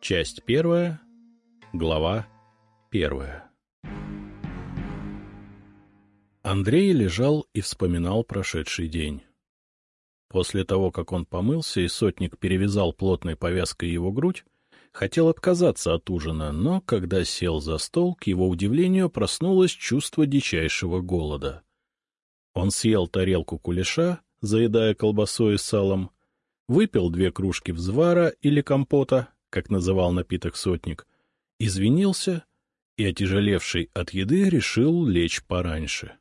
Часть первая, глава первая. Андрей лежал и вспоминал прошедший день. После того, как он помылся и сотник перевязал плотной повязкой его грудь, хотел отказаться от ужина, но, когда сел за стол, к его удивлению проснулось чувство дичайшего голода. Он съел тарелку кулеша, заедая колбасой и салом, выпил две кружки взвара или компота, как называл напиток сотник, извинился и, отяжелевший от еды, решил лечь пораньше.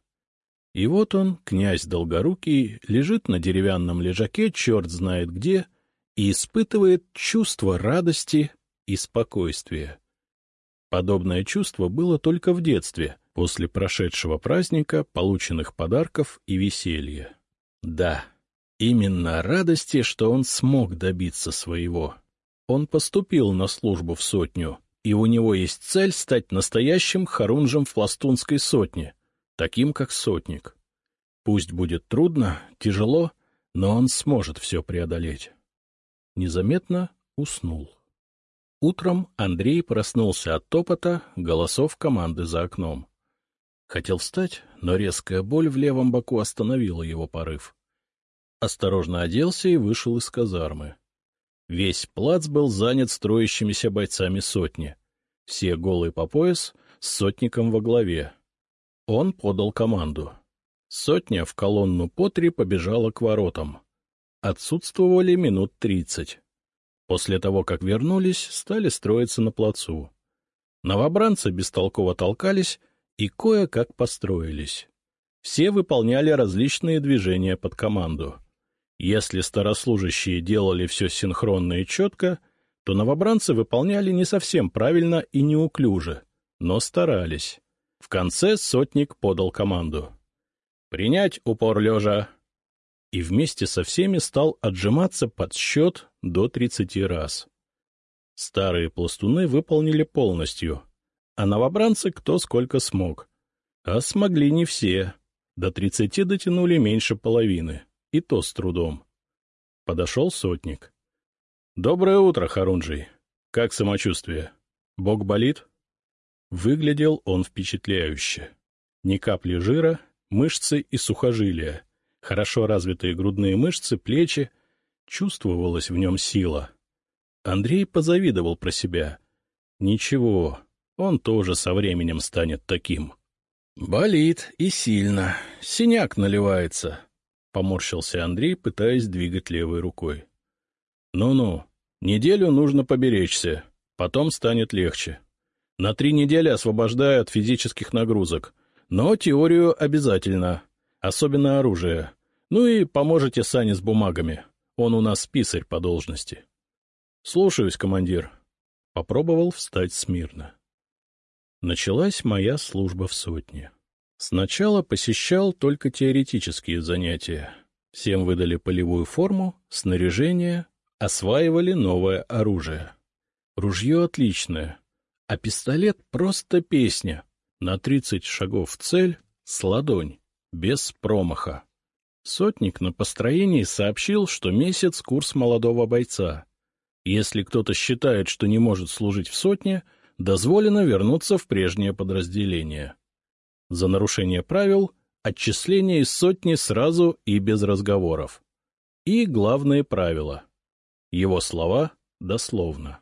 И вот он, князь Долгорукий, лежит на деревянном лежаке, черт знает где, и испытывает чувство радости и спокойствия. Подобное чувство было только в детстве, после прошедшего праздника, полученных подарков и веселья. Да, именно радости, что он смог добиться своего. Он поступил на службу в сотню, и у него есть цель стать настоящим хорунжем фластунской сотни, таким как сотник. Пусть будет трудно, тяжело, но он сможет все преодолеть. Незаметно уснул. Утром Андрей проснулся от топота голосов команды за окном. Хотел встать, но резкая боль в левом боку остановила его порыв. Осторожно оделся и вышел из казармы. Весь плац был занят строящимися бойцами сотни. Все голые по пояс, с сотником во главе. Он подал команду. Сотня в колонну по три побежала к воротам. Отсутствовали минут тридцать. После того, как вернулись, стали строиться на плацу. Новобранцы бестолково толкались и кое-как построились. Все выполняли различные движения под команду — если старослужащие делали все синхронно и четко, то новобранцы выполняли не совсем правильно и неуклюже, но старались. В конце сотник подал команду. «Принять упор лежа!» И вместе со всеми стал отжиматься под счет до тридцати раз. Старые пластуны выполнили полностью, а новобранцы кто сколько смог. А смогли не все, до тридцати дотянули меньше половины и то с трудом. Подошел сотник. — Доброе утро, Харунжий. Как самочувствие? Бог болит? Выглядел он впечатляюще. Ни капли жира, мышцы и сухожилия, хорошо развитые грудные мышцы, плечи. Чувствовалась в нем сила. Андрей позавидовал про себя. Ничего, он тоже со временем станет таким. Болит и сильно, синяк наливается. — поморщился Андрей, пытаясь двигать левой рукой. «Ну — Ну-ну, неделю нужно поберечься, потом станет легче. На три недели освобождаю от физических нагрузок, но теорию обязательно, особенно оружие. Ну и поможете Сане с бумагами, он у нас писарь по должности. — Слушаюсь, командир. Попробовал встать смирно. Началась моя служба в сотне. Сначала посещал только теоретические занятия. Всем выдали полевую форму, снаряжение, осваивали новое оружие. Ружье отличное, а пистолет просто песня. На тридцать шагов в цель, с ладонь, без промаха. Сотник на построении сообщил, что месяц курс молодого бойца. Если кто-то считает, что не может служить в сотне, дозволено вернуться в прежнее подразделение. За нарушение правил — отчисление из сотни сразу и без разговоров. И главные правила. Его слова дословно.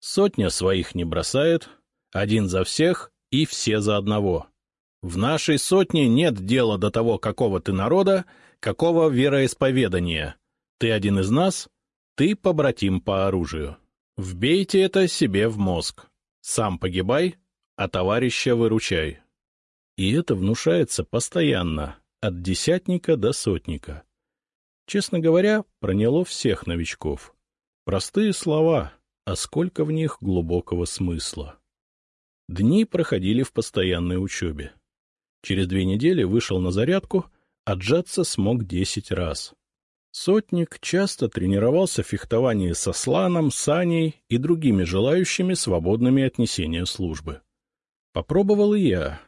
Сотня своих не бросает, один за всех и все за одного. В нашей сотне нет дела до того, какого ты народа, какого вероисповедания. Ты один из нас, ты побратим по оружию. Вбейте это себе в мозг. Сам погибай, а товарища выручай. И это внушается постоянно, от десятника до сотника. Честно говоря, проняло всех новичков. Простые слова, а сколько в них глубокого смысла. Дни проходили в постоянной учебе. Через две недели вышел на зарядку, отжаться смог десять раз. Сотник часто тренировался в фехтовании со Сланом, Саней и другими желающими свободными от несения службы. Попробовал и я,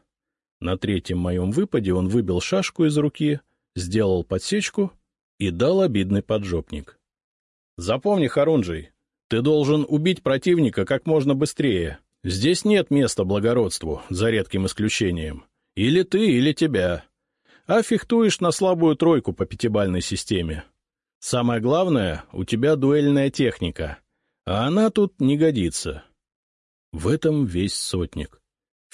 на третьем моем выпаде он выбил шашку из руки, сделал подсечку и дал обидный поджопник. — Запомни, Харунжий, ты должен убить противника как можно быстрее. Здесь нет места благородству, за редким исключением. Или ты, или тебя. А фехтуешь на слабую тройку по пятибальной системе. Самое главное, у тебя дуэльная техника, а она тут не годится. В этом весь сотник.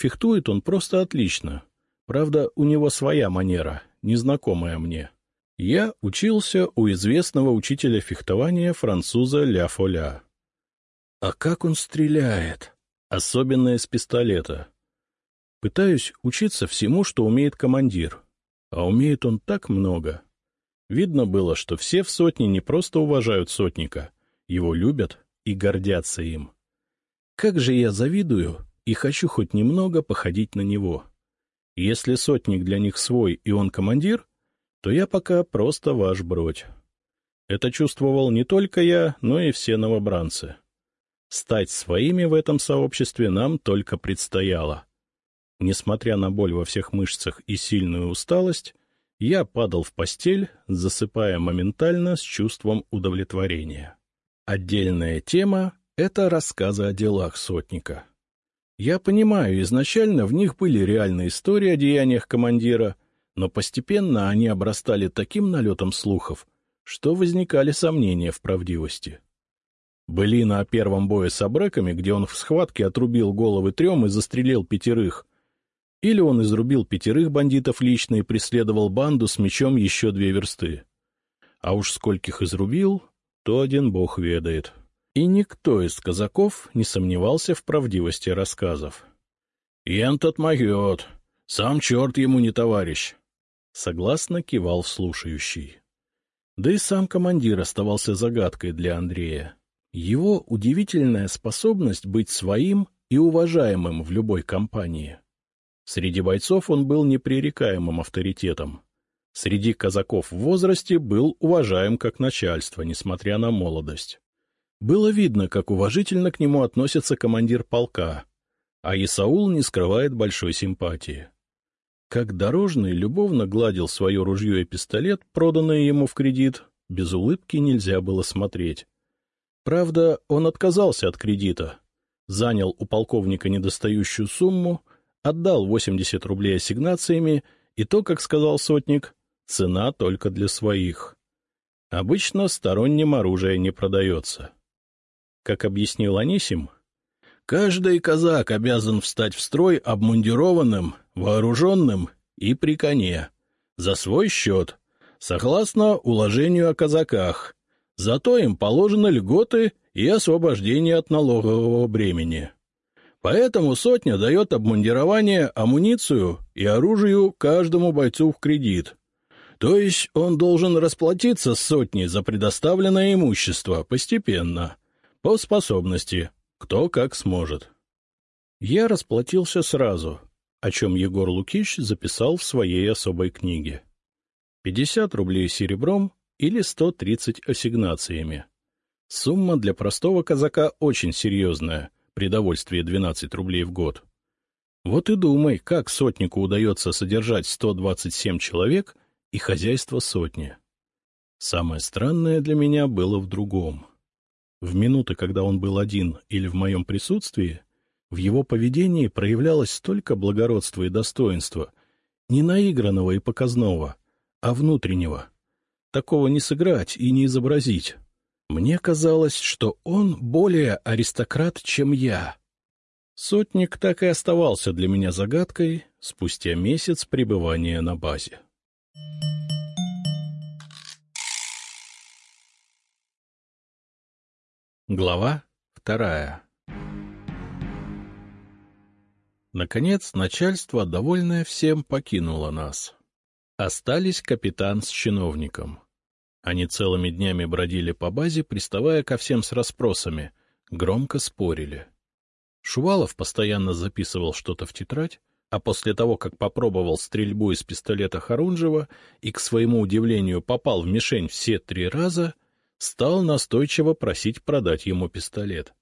Фехтует он просто отлично. Правда, у него своя манера, незнакомая мне. Я учился у известного учителя фехтования француза Ля Фоля. А как он стреляет! Особенно из пистолета. Пытаюсь учиться всему, что умеет командир. А умеет он так много. Видно было, что все в сотне не просто уважают сотника, его любят и гордятся им. Как же я завидую и хочу хоть немного походить на него. Если сотник для них свой и он командир, то я пока просто ваш бродь. Это чувствовал не только я, но и все новобранцы. Стать своими в этом сообществе нам только предстояло. Несмотря на боль во всех мышцах и сильную усталость, я падал в постель, засыпая моментально с чувством удовлетворения. Отдельная тема — это рассказы о делах сотника. Я понимаю, изначально в них были реальные истории о деяниях командира, но постепенно они обрастали таким налетом слухов, что возникали сомнения в правдивости. Былина о первом бое с абреками, где он в схватке отрубил головы трем и застрелил пятерых. Или он изрубил пятерых бандитов лично и преследовал банду с мечом еще две версты. А уж скольких изрубил, то один бог ведает. И никто из казаков не сомневался в правдивости рассказов. — Ентот могет, сам черт ему не товарищ. Согласно кивал слушающий. Да и сам командир оставался загадкой для Андрея. Его удивительная способность быть своим и уважаемым в любой компании. Среди бойцов он был непререкаемым авторитетом. Среди казаков в возрасте был уважаем как начальство, несмотря на молодость. Было видно, как уважительно к нему относится командир полка, а Исаул не скрывает большой симпатии. Как дорожный любовно гладил свое ружье и пистолет, проданное ему в кредит, без улыбки нельзя было смотреть. Правда, он отказался от кредита, занял у полковника недостающую сумму, отдал 80 рублей ассигнациями, и то, как сказал сотник, цена только для своих. Обычно сторонним оружие не продается. Как объяснил Анисим, каждый казак обязан встать в строй обмундированным, вооруженным и при коне, за свой счет, согласно уложению о казаках, зато им положены льготы и освобождение от налогового бремени. Поэтому сотня дает обмундирование, амуницию и оружию каждому бойцу в кредит. То есть он должен расплатиться с сотней за предоставленное имущество постепенно, по способности, кто как сможет. Я расплатился сразу, о чем Егор Лукич записал в своей особой книге. 50 рублей серебром или 130 ассигнациями. Сумма для простого казака очень серьезная, при довольстве 12 рублей в год. Вот и думай, как сотнику удается содержать 127 человек и хозяйство сотни. Самое странное для меня было в другом. В минуты, когда он был один или в моем присутствии, в его поведении проявлялось столько благородства и достоинства, не наигранного и показного, а внутреннего. Такого не сыграть и не изобразить. Мне казалось, что он более аристократ, чем я. Сотник так и оставался для меня загадкой спустя месяц пребывания на базе. Глава вторая Наконец, начальство, довольное всем, покинуло нас. Остались капитан с чиновником. Они целыми днями бродили по базе, приставая ко всем с расспросами, громко спорили. Шувалов постоянно записывал что-то в тетрадь, а после того, как попробовал стрельбу из пистолета Харунжева и, к своему удивлению, попал в мишень все три раза — стал настойчиво просить продать ему пистолет.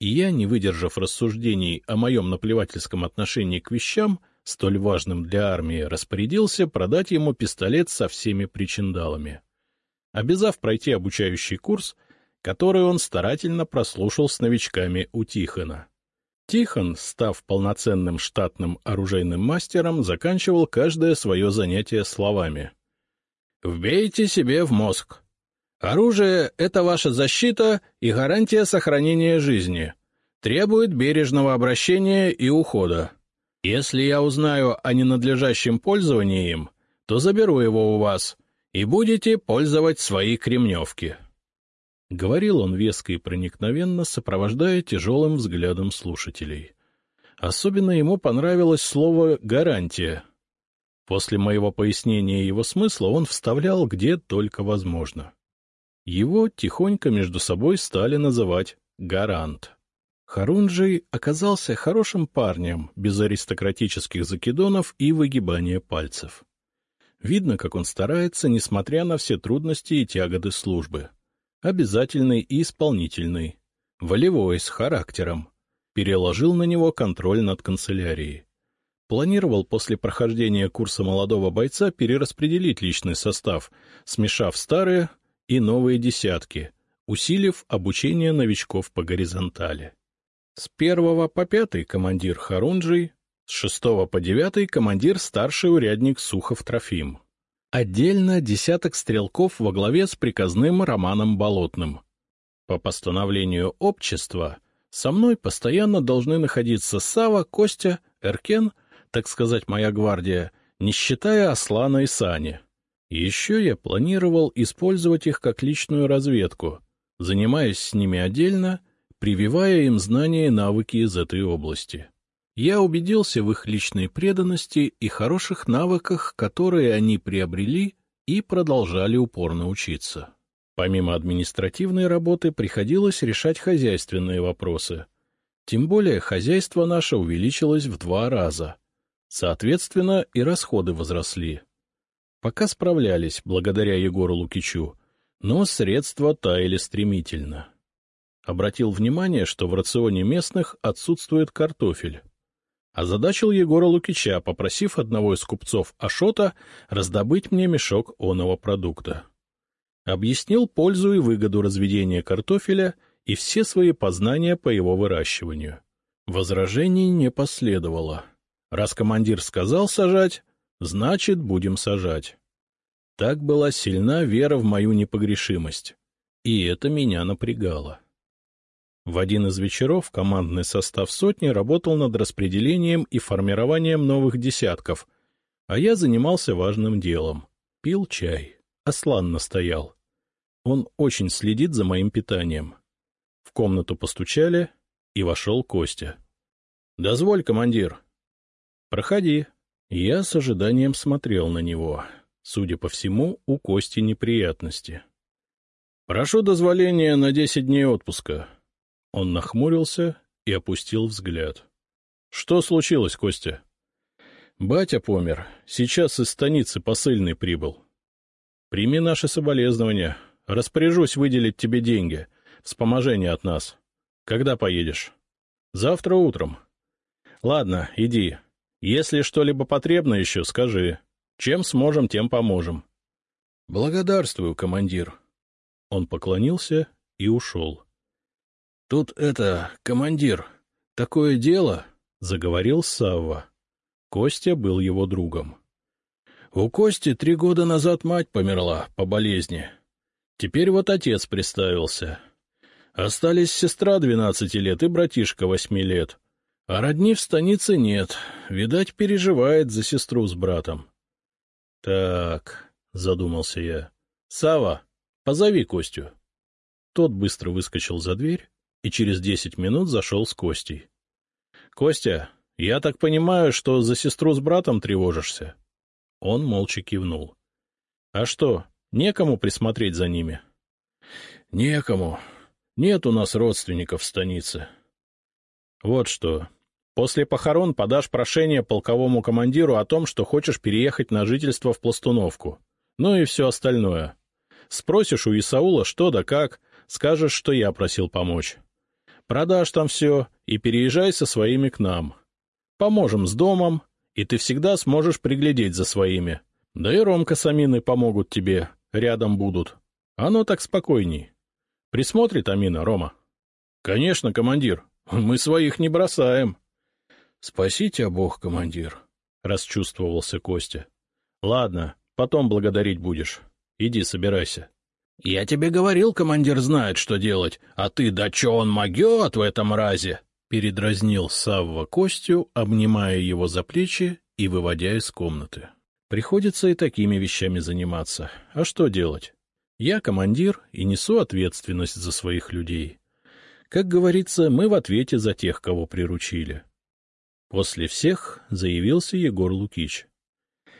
И я, не выдержав рассуждений о моем наплевательском отношении к вещам, столь важным для армии, распорядился продать ему пистолет со всеми причиндалами. Обязав пройти обучающий курс, который он старательно прослушал с новичками у Тихона. Тихон, став полноценным штатным оружейным мастером, заканчивал каждое свое занятие словами. «Вбейте себе в мозг. Оружие — это ваша защита и гарантия сохранения жизни. Требует бережного обращения и ухода. Если я узнаю о ненадлежащем пользовании им, то заберу его у вас, и будете пользовать свои кремневки». — говорил он веско и проникновенно, сопровождая тяжелым взглядом слушателей. Особенно ему понравилось слово «гарантия». После моего пояснения его смысла он вставлял где только возможно. Его тихонько между собой стали называть «гарант». Харунжий оказался хорошим парнем, без аристократических закидонов и выгибания пальцев. Видно, как он старается, несмотря на все трудности и тяготы службы обязательный и исполнительный, волевой, с характером. Переложил на него контроль над канцелярией. Планировал после прохождения курса молодого бойца перераспределить личный состав, смешав старые и новые десятки, усилив обучение новичков по горизонтали. С первого по пятый командир Харунжий, с шестого по девятый командир старший урядник Сухов Трофим. Отдельно десяток стрелков во главе с приказным Романом Болотным. По постановлению общества со мной постоянно должны находиться Сава, Костя, Эркен, так сказать, моя гвардия, не считая Аслана и Сани. Еще я планировал использовать их как личную разведку, занимаясь с ними отдельно, прививая им знания и навыки из этой области я убедился в их личной преданности и хороших навыках, которые они приобрели и продолжали упорно учиться. Помимо административной работы приходилось решать хозяйственные вопросы. Тем более хозяйство наше увеличилось в два раза. Соответственно, и расходы возросли. Пока справлялись, благодаря Егору Лукичу, но средства таяли стремительно. Обратил внимание, что в рационе местных отсутствует картофель озадачил Егора Лукича, попросив одного из купцов Ашота раздобыть мне мешок оного продукта. Объяснил пользу и выгоду разведения картофеля и все свои познания по его выращиванию. Возражений не последовало. Раз командир сказал сажать, значит, будем сажать. Так была сильна вера в мою непогрешимость, и это меня напрягало. В один из вечеров командный состав сотни работал над распределением и формированием новых десятков, а я занимался важным делом. Пил чай. Аслан настоял. Он очень следит за моим питанием. В комнату постучали, и вошел Костя. — Дозволь, командир. — Проходи. Я с ожиданием смотрел на него. Судя по всему, у Кости неприятности. — Прошу дозволения на десять дней отпуска. Он нахмурился и опустил взгляд. — Что случилось, Костя? — Батя помер. Сейчас из станицы посыльный прибыл. — Прими наши соболезнования. Распоряжусь выделить тебе деньги. Вспоможение от нас. Когда поедешь? — Завтра утром. — Ладно, иди. Если что-либо потребно еще, скажи. Чем сможем, тем поможем. — Благодарствую, командир. Он поклонился и ушел. — Тут это, командир, такое дело, — заговорил Савва. Костя был его другом. — У Кости три года назад мать померла по болезни. Теперь вот отец приставился. Остались сестра двенадцати лет и братишка восьми лет. А родни в станице нет, видать, переживает за сестру с братом. — Так, — задумался я, — Сава, позови Костю. Тот быстро выскочил за дверь и через десять минут зашел с Костей. — Костя, я так понимаю, что за сестру с братом тревожишься? Он молча кивнул. — А что, некому присмотреть за ними? — Некому. Нет у нас родственников в станице. — Вот что. После похорон подашь прошение полковому командиру о том, что хочешь переехать на жительство в Пластуновку. Ну и все остальное. Спросишь у Исаула, что да как, скажешь, что я просил помочь. Продашь там все и переезжай со своими к нам. Поможем с домом, и ты всегда сможешь приглядеть за своими. Да и Ромка с Аминой помогут тебе, рядом будут. Оно так спокойней. Присмотрит Амина, Рома? — Конечно, командир. Мы своих не бросаем. — Спасите, а Бог, командир, — расчувствовался Костя. — Ладно, потом благодарить будешь. Иди, собирайся. — Я тебе говорил, командир знает, что делать, а ты да чё он могёт в этом разе? — передразнил Савва Костю, обнимая его за плечи и выводя из комнаты. Приходится и такими вещами заниматься. А что делать? Я командир и несу ответственность за своих людей. Как говорится, мы в ответе за тех, кого приручили. После всех заявился Егор Лукич.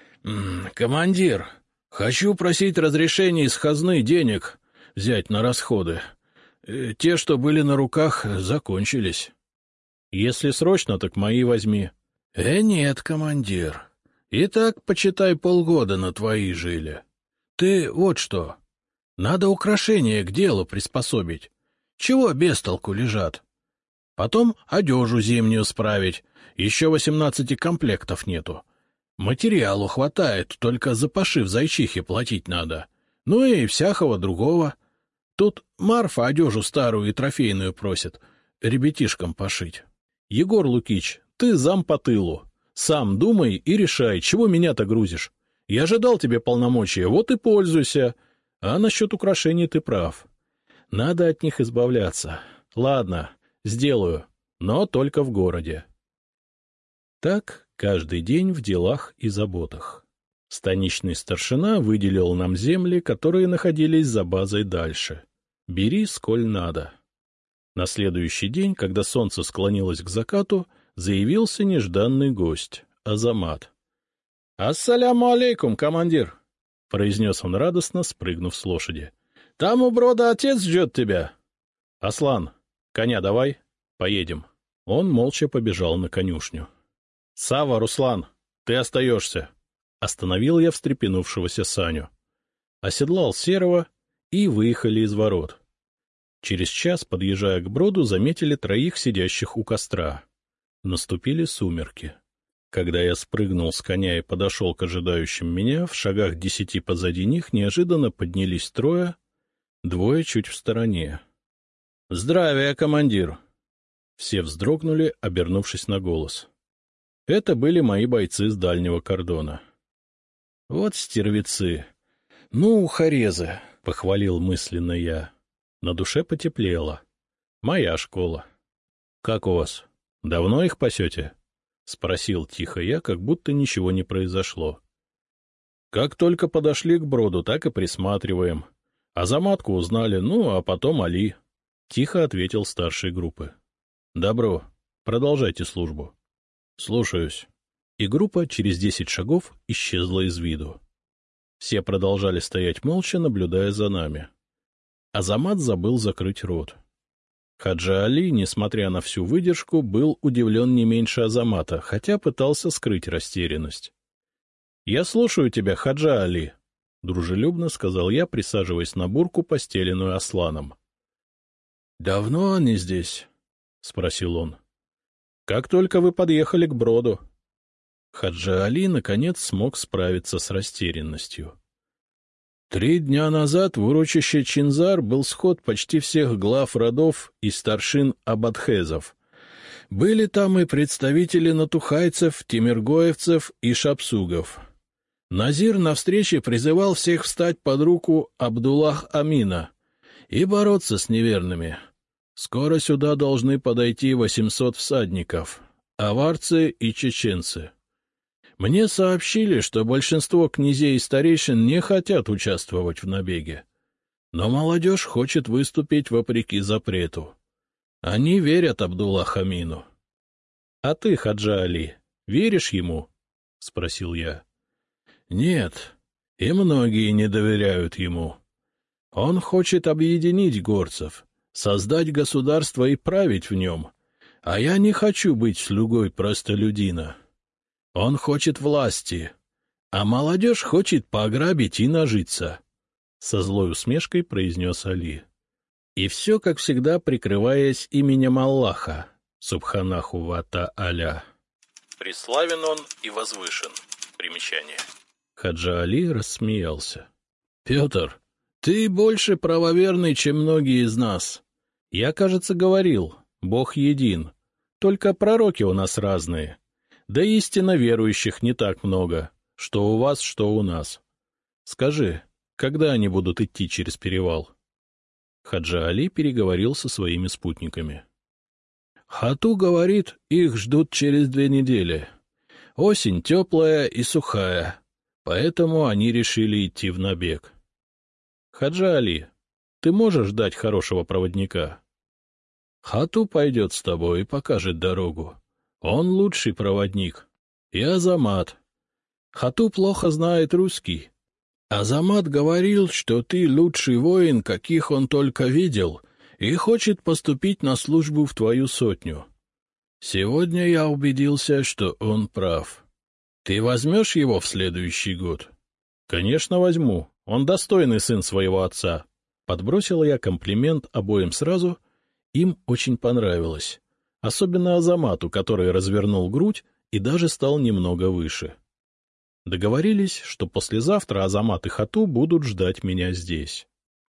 — Командир, хочу просить разрешения из хазны денег взять на расходы. Э, те, что были на руках, закончились. — Если срочно, так мои возьми. — Э, нет, командир. И так, почитай, полгода на твои жили. Ты вот что. Надо украшения к делу приспособить. Чего без толку лежат? Потом одежу зимнюю справить. Еще восемнадцати комплектов нету. Материалу хватает, только за пошив зайчихи платить надо. Ну и всякого другого. Тут Марфа одежу старую и трофейную просит, ребятишкам пошить. Егор Лукич, ты зам по тылу. Сам думай и решай, чего меня-то грузишь. Я ожидал тебе полномочия, вот и пользуйся. А насчет украшений ты прав. Надо от них избавляться. Ладно, сделаю, но только в городе. Так каждый день в делах и заботах. Станичный старшина выделил нам земли, которые находились за базой дальше. Бери, сколь надо. На следующий день, когда солнце склонилось к закату, заявился нежданный гость — Азамат. — Ассаляму алейкум, командир! — произнес он радостно, спрыгнув с лошади. — Там у брода отец ждет тебя. — Аслан, коня давай, поедем. Он молча побежал на конюшню. — Сава, Руслан, ты остаешься. Остановил я встрепенувшегося Саню. Оседлал серого и выехали из ворот. Через час, подъезжая к броду, заметили троих сидящих у костра. Наступили сумерки. Когда я спрыгнул с коня и подошел к ожидающим меня, в шагах десяти позади них неожиданно поднялись трое, двое чуть в стороне. — Здравия, командир! Все вздрогнули, обернувшись на голос. Это были мои бойцы с дальнего кордона. — Вот стервецы! Ну, хорезы! — похвалил мысленно я. На душе потеплело. Моя школа. — Как у вас? — Давно их пасете? — спросил тихо я, как будто ничего не произошло. — Как только подошли к броду, так и присматриваем. А за матку узнали, ну, а потом Али. — тихо ответил старший группы. — Добро. Продолжайте службу. — Слушаюсь. И группа через десять шагов исчезла из виду. Все продолжали стоять молча, наблюдая за нами. Азамат забыл закрыть рот. — Хаджа Али, несмотря на всю выдержку, был удивлен не меньше Азамата, хотя пытался скрыть растерянность. — Я слушаю тебя, Хаджа Али, — дружелюбно сказал я, присаживаясь на бурку, постеленную Асланом. — Давно они здесь? — спросил он. — Как только вы подъехали к броду. Хаджа Али, наконец, смог справиться с растерянностью. Три дня назад в урочище Чинзар был сход почти всех глав родов и старшин абадхезов. Были там и представители натухайцев, тимиргоевцев и шапсугов. Назир на встрече призывал всех встать под руку Абдуллах Амина и бороться с неверными. Скоро сюда должны подойти восемьсот всадников, аварцы и чеченцы. Мне сообщили, что большинство князей и старейшин не хотят участвовать в набеге. Но молодежь хочет выступить вопреки запрету. Они верят Абдулла Хамину. — А ты, Хаджа Али, веришь ему? — спросил я. — Нет, и многие не доверяют ему. Он хочет объединить горцев, создать государство и править в нем, а я не хочу быть слугой простолюдина. Он хочет власти, а молодежь хочет пограбить и нажиться, — со злой усмешкой произнес Али. И все, как всегда, прикрываясь именем Аллаха, Субханаху Вата Аля. Преславен он и возвышен. Примечание. Хаджа Али рассмеялся. — Петр, Ты больше правоверный, чем многие из нас. Я, кажется, говорил, Бог един. Только пророки у нас разные. Да истинно верующих не так много, что у вас, что у нас. Скажи, когда они будут идти через перевал? Хаджа Али переговорил со своими спутниками. — Хату говорит, их ждут через две недели. Осень теплая и сухая, поэтому они решили идти в набег. — Хаджа Али, ты можешь дать хорошего проводника? — Хату пойдет с тобой и покажет дорогу. Он лучший проводник. И Азамат. Хату плохо знает русский. Азамат говорил, что ты лучший воин, каких он только видел, и хочет поступить на службу в твою сотню. Сегодня я убедился, что он прав. Ты возьмешь его в следующий год? — Конечно, возьму. Он достойный сын своего отца. Подбросил я комплимент обоим сразу. Им очень понравилось. Особенно Азамату, который развернул грудь и даже стал немного выше. Договорились, что послезавтра Азамат и Хату будут ждать меня здесь.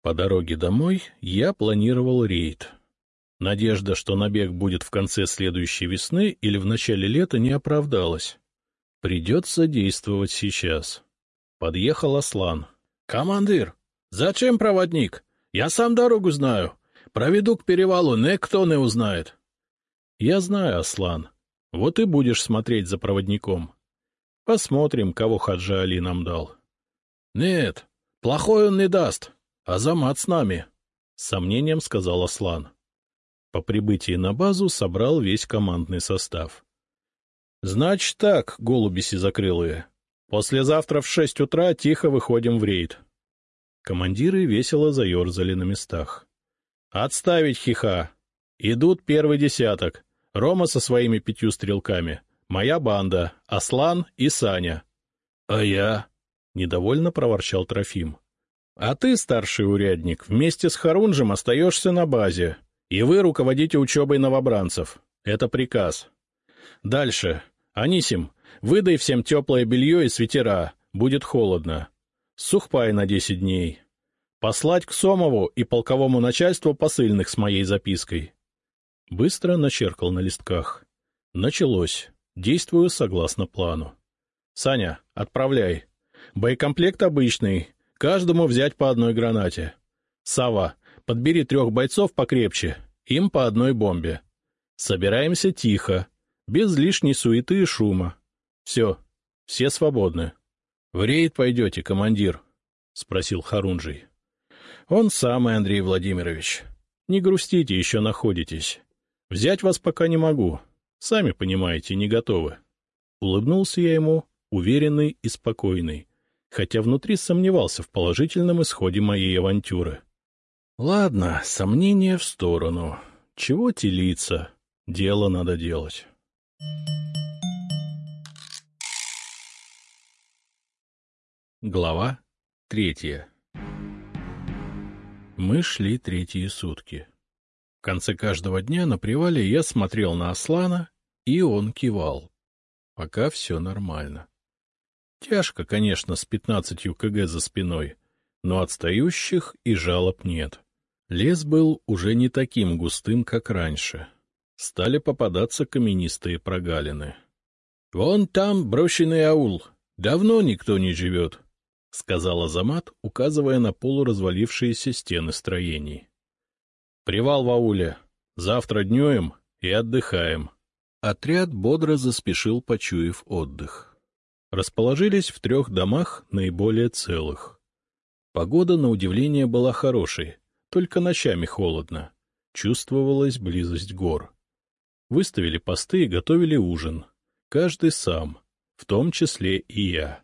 По дороге домой я планировал рейд. Надежда, что набег будет в конце следующей весны или в начале лета, не оправдалась. Придется действовать сейчас. Подъехал Аслан. — Командир, зачем проводник? Я сам дорогу знаю. Проведу к перевалу, никто не узнает. — Я знаю, Аслан. Вот и будешь смотреть за проводником. Посмотрим, кого Хаджа Али нам дал. — Нет, плохой он не даст. Азамат с нами, — с сомнением сказал Аслан. По прибытии на базу собрал весь командный состав. — Значит так, голуби сизокрылые. Послезавтра в шесть утра тихо выходим в рейд. Командиры весело заерзали на местах. — Отставить хиха! Идут первый десяток. Рома со своими пятью стрелками. Моя банда, Аслан и Саня. — А я? — недовольно проворчал Трофим. — А ты, старший урядник, вместе с Харунжем остаешься на базе, и вы руководите учебой новобранцев. Это приказ. Дальше. Анисим, выдай всем теплое белье и свитера, будет холодно. Сухпай на десять дней. Послать к Сомову и полковому начальству посыльных с моей запиской. Быстро начеркал на листках. Началось. Действую согласно плану. Саня, отправляй. Боекомплект обычный. Каждому взять по одной гранате. Сава, подбери трех бойцов покрепче. Им по одной бомбе. Собираемся тихо, без лишней суеты и шума. Все, все свободны. — В рейд пойдете, командир? — спросил Харунжий. — Он самый, Андрей Владимирович. Не грустите, еще находитесь. Взять вас пока не могу. Сами понимаете, не готовы. Улыбнулся я ему, уверенный и спокойный, хотя внутри сомневался в положительном исходе моей авантюры. Ладно, сомнения в сторону. Чего телиться? Дело надо делать. Глава третья Мы шли третьи сутки. В конце каждого дня на привале я смотрел на Аслана, и он кивал. Пока все нормально. Тяжко, конечно, с пятнадцатью кг за спиной, но отстающих и жалоб нет. Лес был уже не таким густым, как раньше. Стали попадаться каменистые прогалины. — Вон там брошенный аул. Давно никто не живет, — сказал Азамат, указывая на полуразвалившиеся стены строений. Привал в ауле. Завтра днюем и отдыхаем. Отряд бодро заспешил, почуяв отдых. Расположились в трех домах наиболее целых. Погода, на удивление, была хорошей, только ночами холодно. Чувствовалась близость гор. Выставили посты и готовили ужин. Каждый сам, в том числе и я.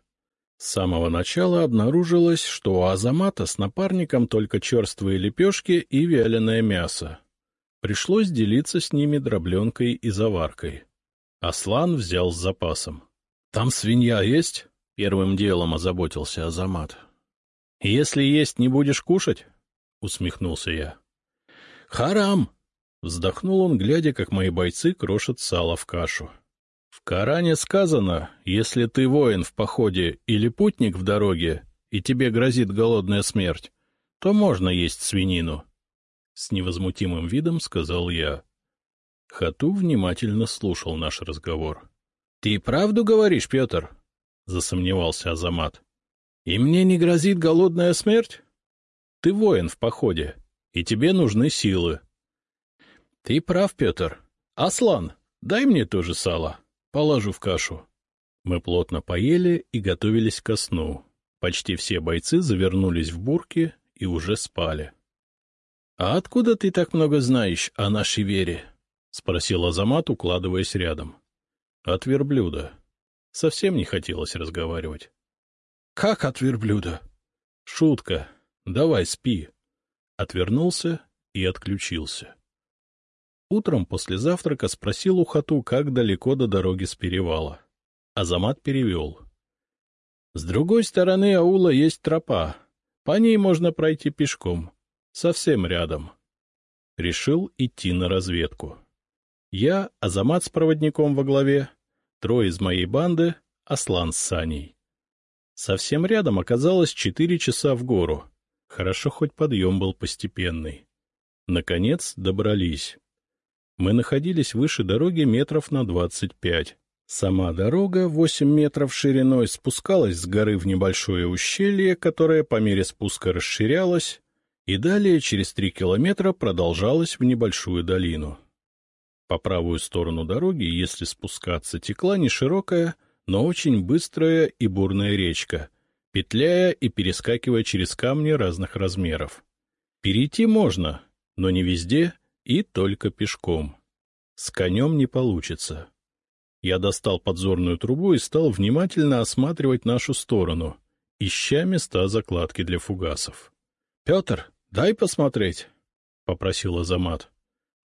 С самого начала обнаружилось, что у Азамата с напарником только черствые лепешки и вяленое мясо. Пришлось делиться с ними дробленкой и заваркой. Аслан взял с запасом. — Там свинья есть? — первым делом озаботился Азамат. — Если есть, не будешь кушать? — усмехнулся я. — Харам! — вздохнул он, глядя, как мои бойцы крошат сало в кашу. В Коране сказано, если ты воин в походе или путник в дороге, и тебе грозит голодная смерть, то можно есть свинину. С невозмутимым видом сказал я. Хату внимательно слушал наш разговор. — Ты правду говоришь, Петр? — засомневался Азамат. — И мне не грозит голодная смерть? Ты воин в походе, и тебе нужны силы. — Ты прав, Петр. Аслан, дай мне тоже сало. Положу в кашу. Мы плотно поели и готовились ко сну. Почти все бойцы завернулись в бурки и уже спали. — А откуда ты так много знаешь о нашей вере? — спросил Азамат, укладываясь рядом. — От верблюда. Совсем не хотелось разговаривать. — Как от верблюда? — Шутка. Давай, спи. Отвернулся и отключился. Утром после завтрака спросил у Хату, как далеко до дороги с перевала. Азамат перевел. — С другой стороны аула есть тропа. По ней можно пройти пешком. Совсем рядом. Решил идти на разведку. Я, Азамат с проводником во главе, трое из моей банды, Аслан с Саней. Совсем рядом оказалось четыре часа в гору. Хорошо, хоть подъем был постепенный. Наконец добрались. Мы находились выше дороги метров на двадцать пять. Сама дорога, восемь метров шириной, спускалась с горы в небольшое ущелье, которое по мере спуска расширялось, и далее через три километра продолжалась в небольшую долину. По правую сторону дороги, если спускаться, текла не широкая, но очень быстрая и бурная речка, петляя и перескакивая через камни разных размеров. Перейти можно, но не везде и только пешком. С конем не получится. Я достал подзорную трубу и стал внимательно осматривать нашу сторону, ища места закладки для фугасов. — Петр, дай посмотреть, — попросил Азамат.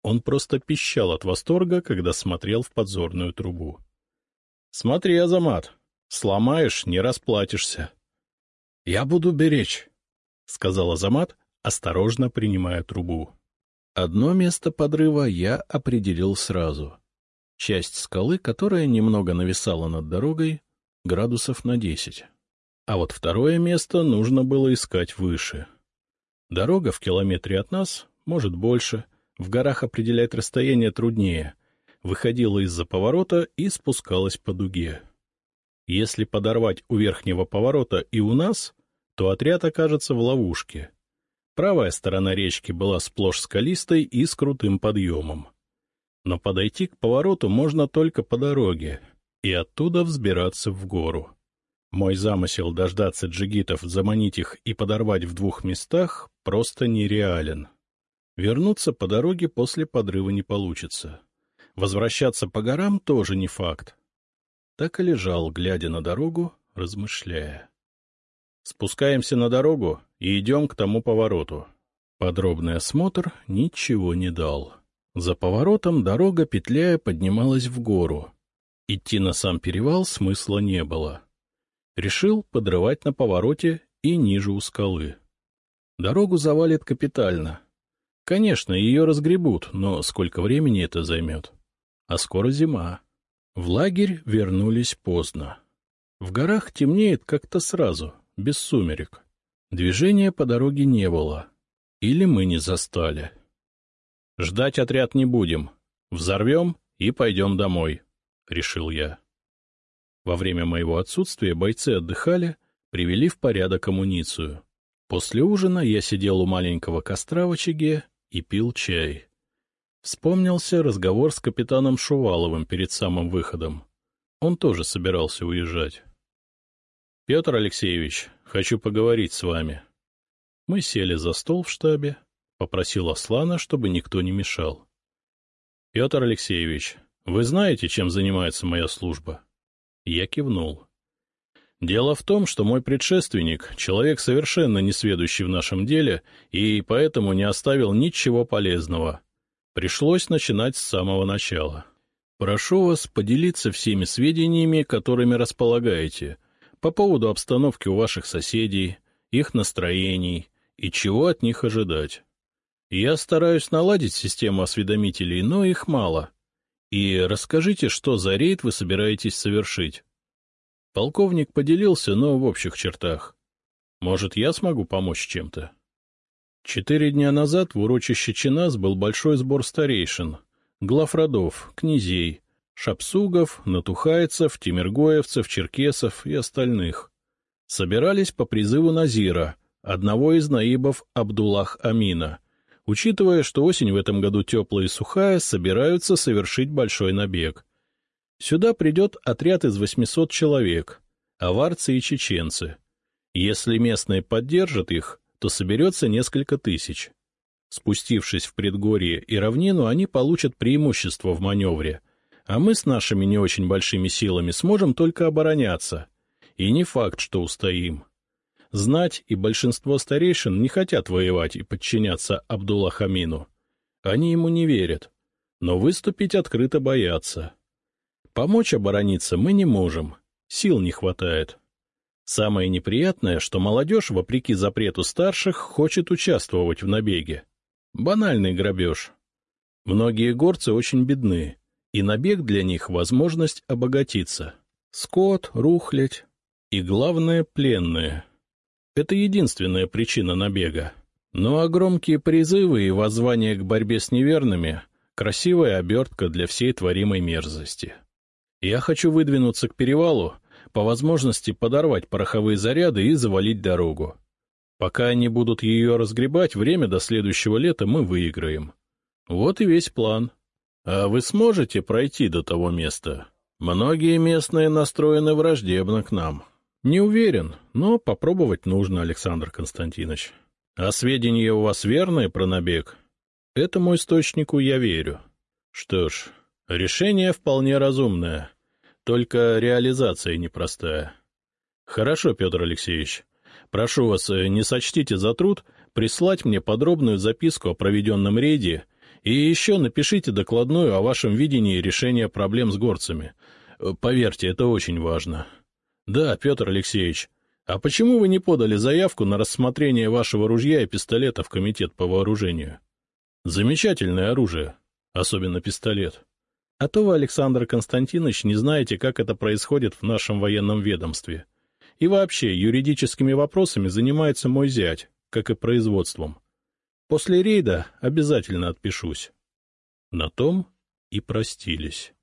Он просто пищал от восторга, когда смотрел в подзорную трубу. — Смотри, Азамат, сломаешь — не расплатишься. — Я буду беречь, — сказал Азамат, осторожно принимая трубу. Одно место подрыва я определил сразу. Часть скалы, которая немного нависала над дорогой, градусов на десять. А вот второе место нужно было искать выше. Дорога в километре от нас, может больше — в горах определять расстояние труднее. Выходила из-за поворота и спускалась по дуге. Если подорвать у верхнего поворота и у нас, то отряд окажется в ловушке. Правая сторона речки была сплошь скалистой и с крутым подъемом. Но подойти к повороту можно только по дороге и оттуда взбираться в гору. Мой замысел дождаться джигитов, заманить их и подорвать в двух местах просто нереален. Вернуться по дороге после подрыва не получится. Возвращаться по горам тоже не факт. Так и лежал, глядя на дорогу, размышляя. Спускаемся на дорогу и идем к тому повороту. Подробный осмотр ничего не дал. За поворотом дорога, петляя, поднималась в гору. Идти на сам перевал смысла не было. Решил подрывать на повороте и ниже у скалы. Дорогу завалит капитально, Конечно, ее разгребут, но сколько времени это займет? А скоро зима. В лагерь вернулись поздно. В горах темнеет как-то сразу, без сумерек. Движения по дороге не было. Или мы не застали. Ждать отряд не будем. Взорвем и пойдем домой, — решил я. Во время моего отсутствия бойцы отдыхали, привели в порядок амуницию. После ужина я сидел у маленького костра в очаге и пил чай. Вспомнился разговор с капитаном Шуваловым перед самым выходом. Он тоже собирался уезжать. — Петр Алексеевич, хочу поговорить с вами. Мы сели за стол в штабе, попросил Аслана, чтобы никто не мешал. — Петр Алексеевич, вы знаете, чем занимается моя служба? Я кивнул. Дело в том, что мой предшественник — человек совершенно несведущий в нашем деле и поэтому не оставил ничего полезного. Пришлось начинать с самого начала. Прошу вас поделиться всеми сведениями, которыми располагаете, по поводу обстановки у ваших соседей, их настроений и чего от них ожидать. Я стараюсь наладить систему осведомителей, но их мало. И расскажите, что за рейд вы собираетесь совершить. Полковник поделился, но в общих чертах. Может, я смогу помочь чем-то? Четыре дня назад в урочище Чинас был большой сбор старейшин, глав родов, князей, шапсугов, натухайцев, тимиргоевцев, черкесов и остальных. Собирались по призыву Назира, одного из наибов Абдуллах Амина. Учитывая, что осень в этом году теплая и сухая, собираются совершить большой набег. Сюда придет отряд из 800 человек, аварцы и чеченцы. Если местные поддержат их, то соберется несколько тысяч. Спустившись в предгорье и равнину, они получат преимущество в маневре, а мы с нашими не очень большими силами сможем только обороняться. И не факт, что устоим. Знать и большинство старейшин не хотят воевать и подчиняться Абдулла Хамину. Они ему не верят, но выступить открыто боятся. Помочь оборониться мы не можем, сил не хватает. Самое неприятное, что молодежь, вопреки запрету старших, хочет участвовать в набеге. Банальный грабеж. Многие горцы очень бедны, и набег для них — возможность обогатиться. Скот, рухлядь и, главное, пленные. Это единственная причина набега. Ну а громкие призывы и воззвания к борьбе с неверными — красивая обертка для всей творимой мерзости. Я хочу выдвинуться к перевалу, по возможности подорвать пороховые заряды и завалить дорогу. Пока они будут ее разгребать, время до следующего лета мы выиграем. Вот и весь план. А вы сможете пройти до того места? Многие местные настроены враждебно к нам. Не уверен, но попробовать нужно, Александр Константинович. А сведения у вас верные про набег? Этому источнику я верю. Что ж, решение вполне разумное. Только реализация непростая. Хорошо, Петр Алексеевич. Прошу вас, э, не сочтите за труд прислать мне подробную записку о проведенном рейде и еще напишите докладную о вашем видении решения проблем с горцами. Э, поверьте, это очень важно. Да, Петр Алексеевич, а почему вы не подали заявку на рассмотрение вашего ружья и пистолета в комитет по вооружению? Замечательное оружие, особенно пистолет. А то вы, Александр Константинович, не знаете, как это происходит в нашем военном ведомстве. И вообще, юридическими вопросами занимается мой зять, как и производством. После рейда обязательно отпишусь. На том и простились.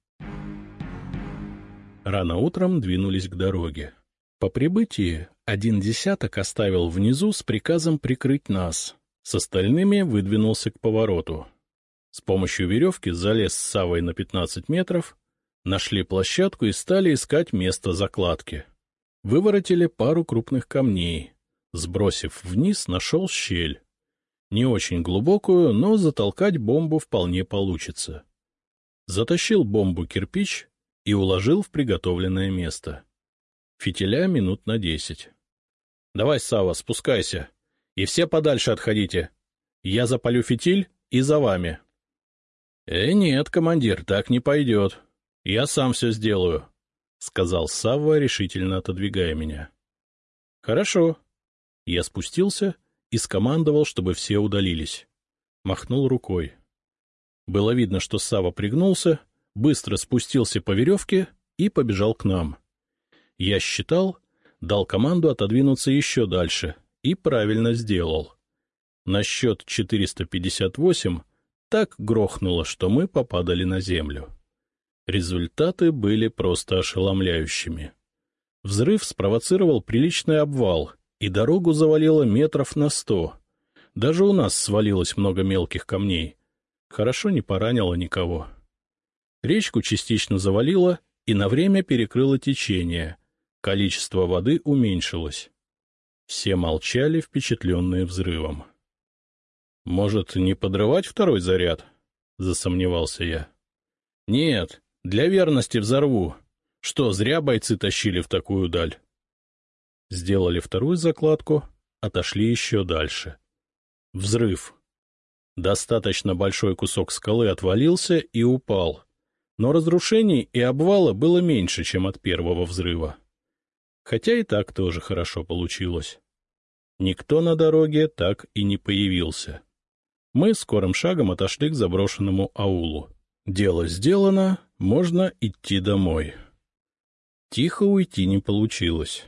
Рано утром двинулись к дороге. По прибытии один десяток оставил внизу с приказом прикрыть нас, с остальными выдвинулся к повороту. С помощью веревки залез с Савой на 15 метров, нашли площадку и стали искать место закладки. Выворотили пару крупных камней. Сбросив вниз, нашел щель. Не очень глубокую, но затолкать бомбу вполне получится. Затащил бомбу кирпич и уложил в приготовленное место. Фитиля минут на десять. — Давай, Сава, спускайся. И все подальше отходите. Я запалю фитиль и за вами. — Э, нет, командир, так не пойдет. Я сам все сделаю, — сказал Савва, решительно отодвигая меня. — Хорошо. Я спустился и скомандовал, чтобы все удалились. Махнул рукой. Было видно, что Сава пригнулся, быстро спустился по веревке и побежал к нам. Я считал, дал команду отодвинуться еще дальше и правильно сделал. На счет 458 так грохнуло, что мы попадали на землю. Результаты были просто ошеломляющими. Взрыв спровоцировал приличный обвал, и дорогу завалило метров на сто. Даже у нас свалилось много мелких камней. Хорошо не поранило никого. Речку частично завалило и на время перекрыло течение. Количество воды уменьшилось. Все молчали, впечатленные взрывом. — Может, не подрывать второй заряд? — засомневался я. — Нет, для верности взорву. Что, зря бойцы тащили в такую даль? Сделали вторую закладку, отошли еще дальше. Взрыв. Достаточно большой кусок скалы отвалился и упал. Но разрушений и обвала было меньше, чем от первого взрыва. Хотя и так тоже хорошо получилось. Никто на дороге так и не появился. Мы скорым шагом отошли к заброшенному аулу. Дело сделано, можно идти домой. Тихо уйти не получилось.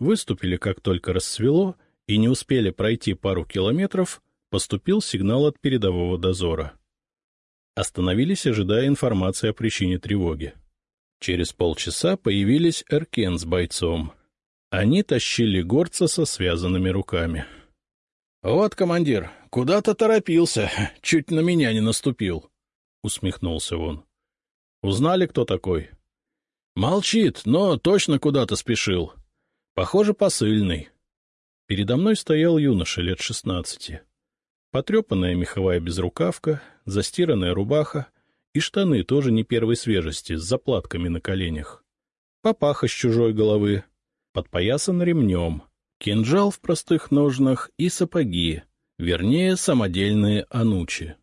Выступили, как только рассвело, и не успели пройти пару километров, поступил сигнал от передового дозора. Остановились, ожидая информации о причине тревоги. Через полчаса появились Эркен с бойцом. Они тащили горца со связанными руками. — Вот, командир, куда-то торопился, чуть на меня не наступил, — усмехнулся он. — Узнали, кто такой? — Молчит, но точно куда-то спешил. Похоже, посыльный. Передо мной стоял юноша лет шестнадцати. Потрепанная меховая безрукавка, застиранная рубаха и штаны тоже не первой свежести, с заплатками на коленях. Папаха с чужой головы, подпоясан ремнем, кинжал в простых ножнах и сапоги, вернее, самодельные анучи.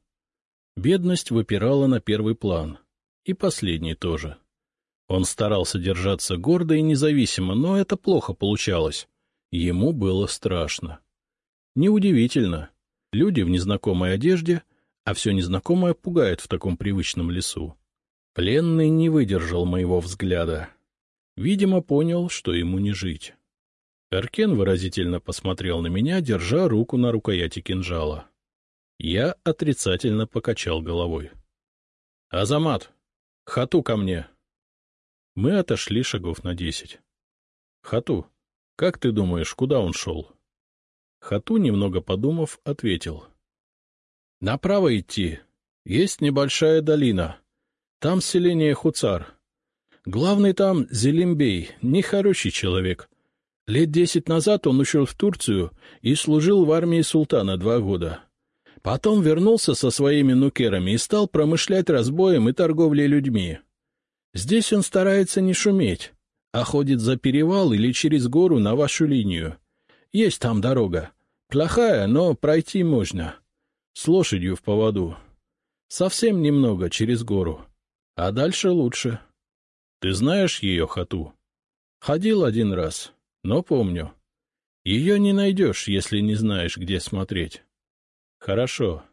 Бедность выпирала на первый план. И последний тоже. Он старался держаться гордо и независимо, но это плохо получалось. Ему было страшно. Неудивительно. Люди в незнакомой одежде, а все незнакомое пугает в таком привычном лесу. Пленный не выдержал моего взгляда. Видимо, понял, что ему не жить. Эркен выразительно посмотрел на меня, держа руку на рукояти кинжала. Я отрицательно покачал головой. — Азамат, хату ко мне! Мы отошли шагов на десять. — Хату, как ты думаешь, куда он шел? Хату, немного подумав, ответил. — Направо идти. Есть небольшая долина. Там селение Хуцар. Главный там Зелимбей, нехороший человек. Лет десять назад он ушел в Турцию и служил в армии султана два года. Потом вернулся со своими нукерами и стал промышлять разбоем и торговлей людьми. Здесь он старается не шуметь, а ходит за перевал или через гору на вашу линию. Есть там дорога. Плохая, но пройти можно. С лошадью в поводу. Совсем немного через гору. А дальше лучше. Ты знаешь ее хату? Ходил один раз, но помню. Ее не найдешь, если не знаешь, где смотреть. Хорошо.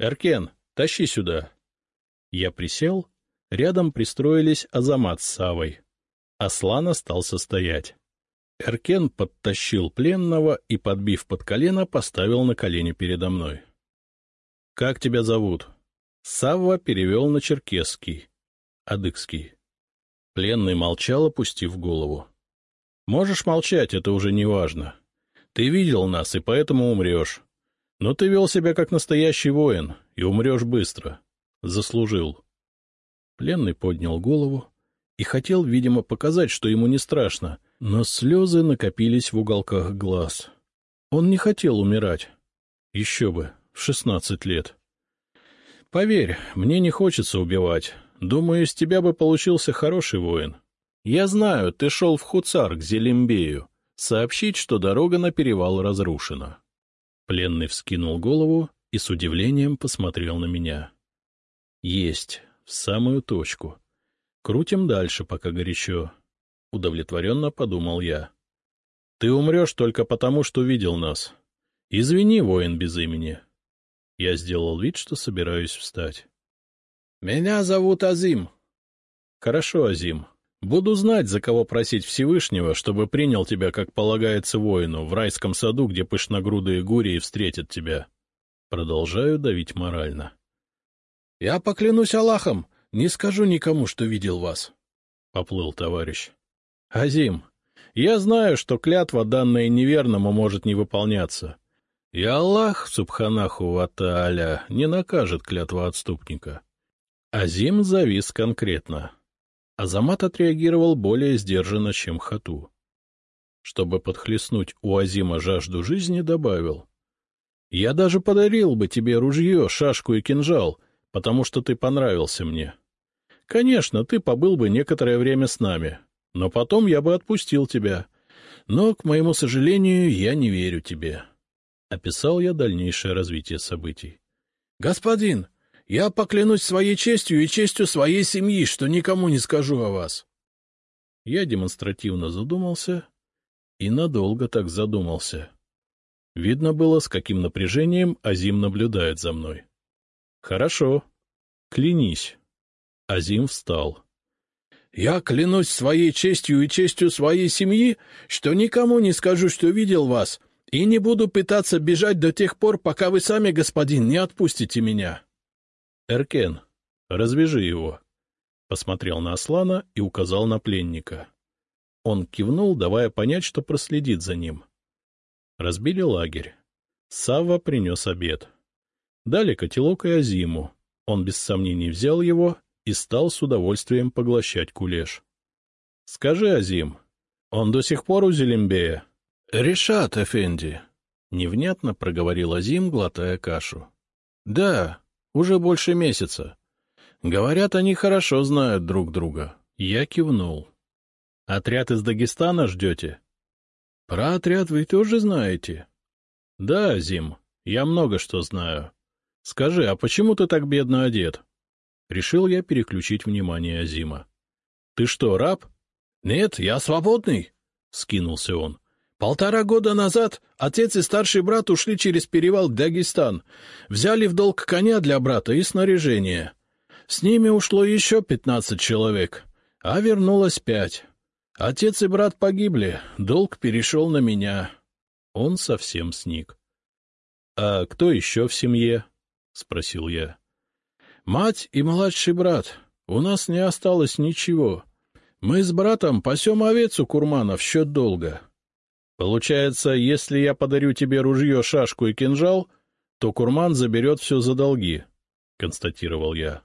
Эркен, тащи сюда. Я присел. Рядом пристроились Азамат с Савой. Аслан остался стоять. Эркен подтащил пленного и, подбив под колено, поставил на колени передо мной. — Как тебя зовут? Савва перевел на черкесский, адыгский. Пленный молчал, опустив голову. — Можешь молчать, это уже не важно. Ты видел нас, и поэтому умрешь. Но ты вел себя как настоящий воин, и умрешь быстро. Заслужил. Пленный поднял голову, и хотел, видимо, показать, что ему не страшно, но слезы накопились в уголках глаз. Он не хотел умирать. Еще бы, в шестнадцать лет. Поверь, мне не хочется убивать. Думаю, из тебя бы получился хороший воин. Я знаю, ты шел в Хуцар к Зелимбею, сообщить, что дорога на перевал разрушена. Пленный вскинул голову и с удивлением посмотрел на меня. Есть, в самую точку. Крутим дальше, пока горячо. Удовлетворенно подумал я. Ты умрешь только потому, что видел нас. Извини, воин без имени. Я сделал вид, что собираюсь встать. — Меня зовут Азим. — Хорошо, Азим. Буду знать, за кого просить Всевышнего, чтобы принял тебя, как полагается воину, в райском саду, где пышногрудые гурии встретят тебя. Продолжаю давить морально. — Я поклянусь Аллахом, не скажу никому, что видел вас, — поплыл товарищ. — Азим, я знаю, что клятва, данная неверному, может не выполняться. И Аллах, субханаху ва не накажет клятва отступника. Азим завис конкретно. Азамат отреагировал более сдержанно, чем Хату. Чтобы подхлестнуть у Азима жажду жизни, добавил. — Я даже подарил бы тебе ружье, шашку и кинжал, потому что ты понравился мне. — Конечно, ты побыл бы некоторое время с нами, но потом я бы отпустил тебя. Но, к моему сожалению, я не верю тебе. Описал я дальнейшее развитие событий. — Господин, я поклянусь своей честью и честью своей семьи, что никому не скажу о вас. Я демонстративно задумался и надолго так задумался. Видно было, с каким напряжением Азим наблюдает за мной. — Хорошо. Клянись. Азим встал. — Я клянусь своей честью и честью своей семьи, что никому не скажу, что видел вас, И не буду пытаться бежать до тех пор, пока вы сами, господин, не отпустите меня. — Эркен, развяжи его. Посмотрел на Аслана и указал на пленника. Он кивнул, давая понять, что проследит за ним. Разбили лагерь. Савва принес обед. Дали котелок и Азиму. Он без сомнений взял его и стал с удовольствием поглощать кулеш. — Скажи, Азим, он до сих пор у Зелимбея? — Решат, Эфенди, — невнятно проговорил Азим, глотая кашу. — Да, уже больше месяца. Говорят, они хорошо знают друг друга. Я кивнул. — Отряд из Дагестана ждете? — Про отряд вы тоже знаете? — Да, Азим, я много что знаю. Скажи, а почему ты так бедно одет? Решил я переключить внимание Азима. — Ты что, раб? — Нет, я свободный, — скинулся он. Полтора года назад отец и старший брат ушли через перевал в Дагестан, взяли в долг коня для брата и снаряжение. С ними ушло еще пятнадцать человек, а вернулось пять. Отец и брат погибли, долг перешел на меня. Он совсем сник. — А кто еще в семье? — спросил я. — Мать и младший брат. У нас не осталось ничего. Мы с братом пасем овец у Курмана в счет долга. Получается, если я подарю тебе ружье, шашку и кинжал, то Курман заберет все за долги, — констатировал я.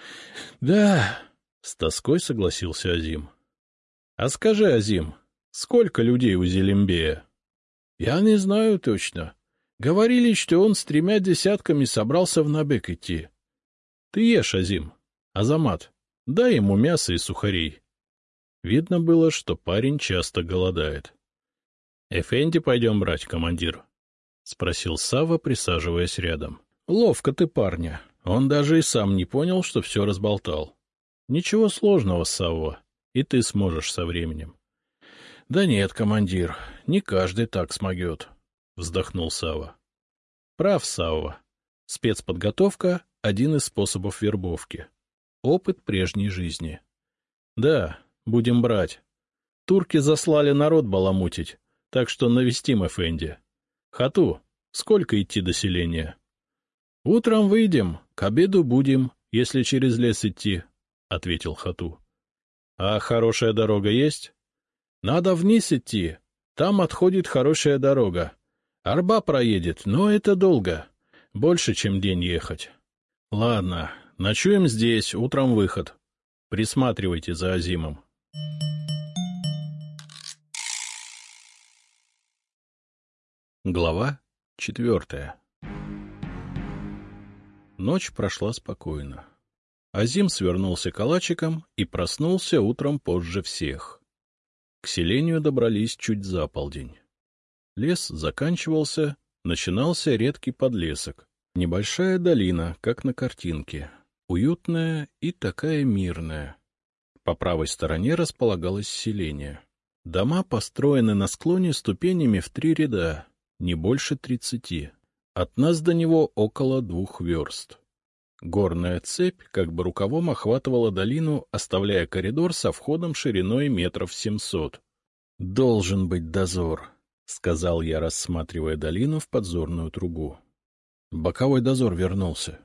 — Да, — с тоской согласился Азим. — А скажи, Азим, сколько людей у Зелимбея? — Я не знаю точно. Говорили, что он с тремя десятками собрался в набег идти. — Ты ешь, Азим. Азамат, дай ему мясо и сухарей. Видно было, что парень часто голодает. —— Эфенди пойдем брать, командир? — спросил Сава, присаживаясь рядом. — Ловко ты, парня. Он даже и сам не понял, что все разболтал. — Ничего сложного, Савва, и ты сможешь со временем. — Да нет, командир, не каждый так смогет, — вздохнул Сава. Прав, Савва. Спецподготовка — один из способов вербовки. Опыт прежней жизни. Да, будем брать. Турки заслали народ баламутить, так что навестим Эфенди. Хату, сколько идти до селения? — Утром выйдем, к обеду будем, если через лес идти, — ответил Хату. — А хорошая дорога есть? — Надо вниз идти, там отходит хорошая дорога. Арба проедет, но это долго, больше, чем день ехать. — Ладно, ночуем здесь, утром выход. Присматривайте за Азимом. Глава четвертая Ночь прошла спокойно. Азим свернулся калачиком и проснулся утром позже всех. К селению добрались чуть за полдень. Лес заканчивался, начинался редкий подлесок. Небольшая долина, как на картинке, уютная и такая мирная. По правой стороне располагалось селение. Дома построены на склоне ступенями в три ряда, не больше тридцати. От нас до него около двух верст. Горная цепь как бы рукавом охватывала долину, оставляя коридор со входом шириной метров семьсот. — Должен быть дозор, — сказал я, рассматривая долину в подзорную трубу. Боковой дозор вернулся.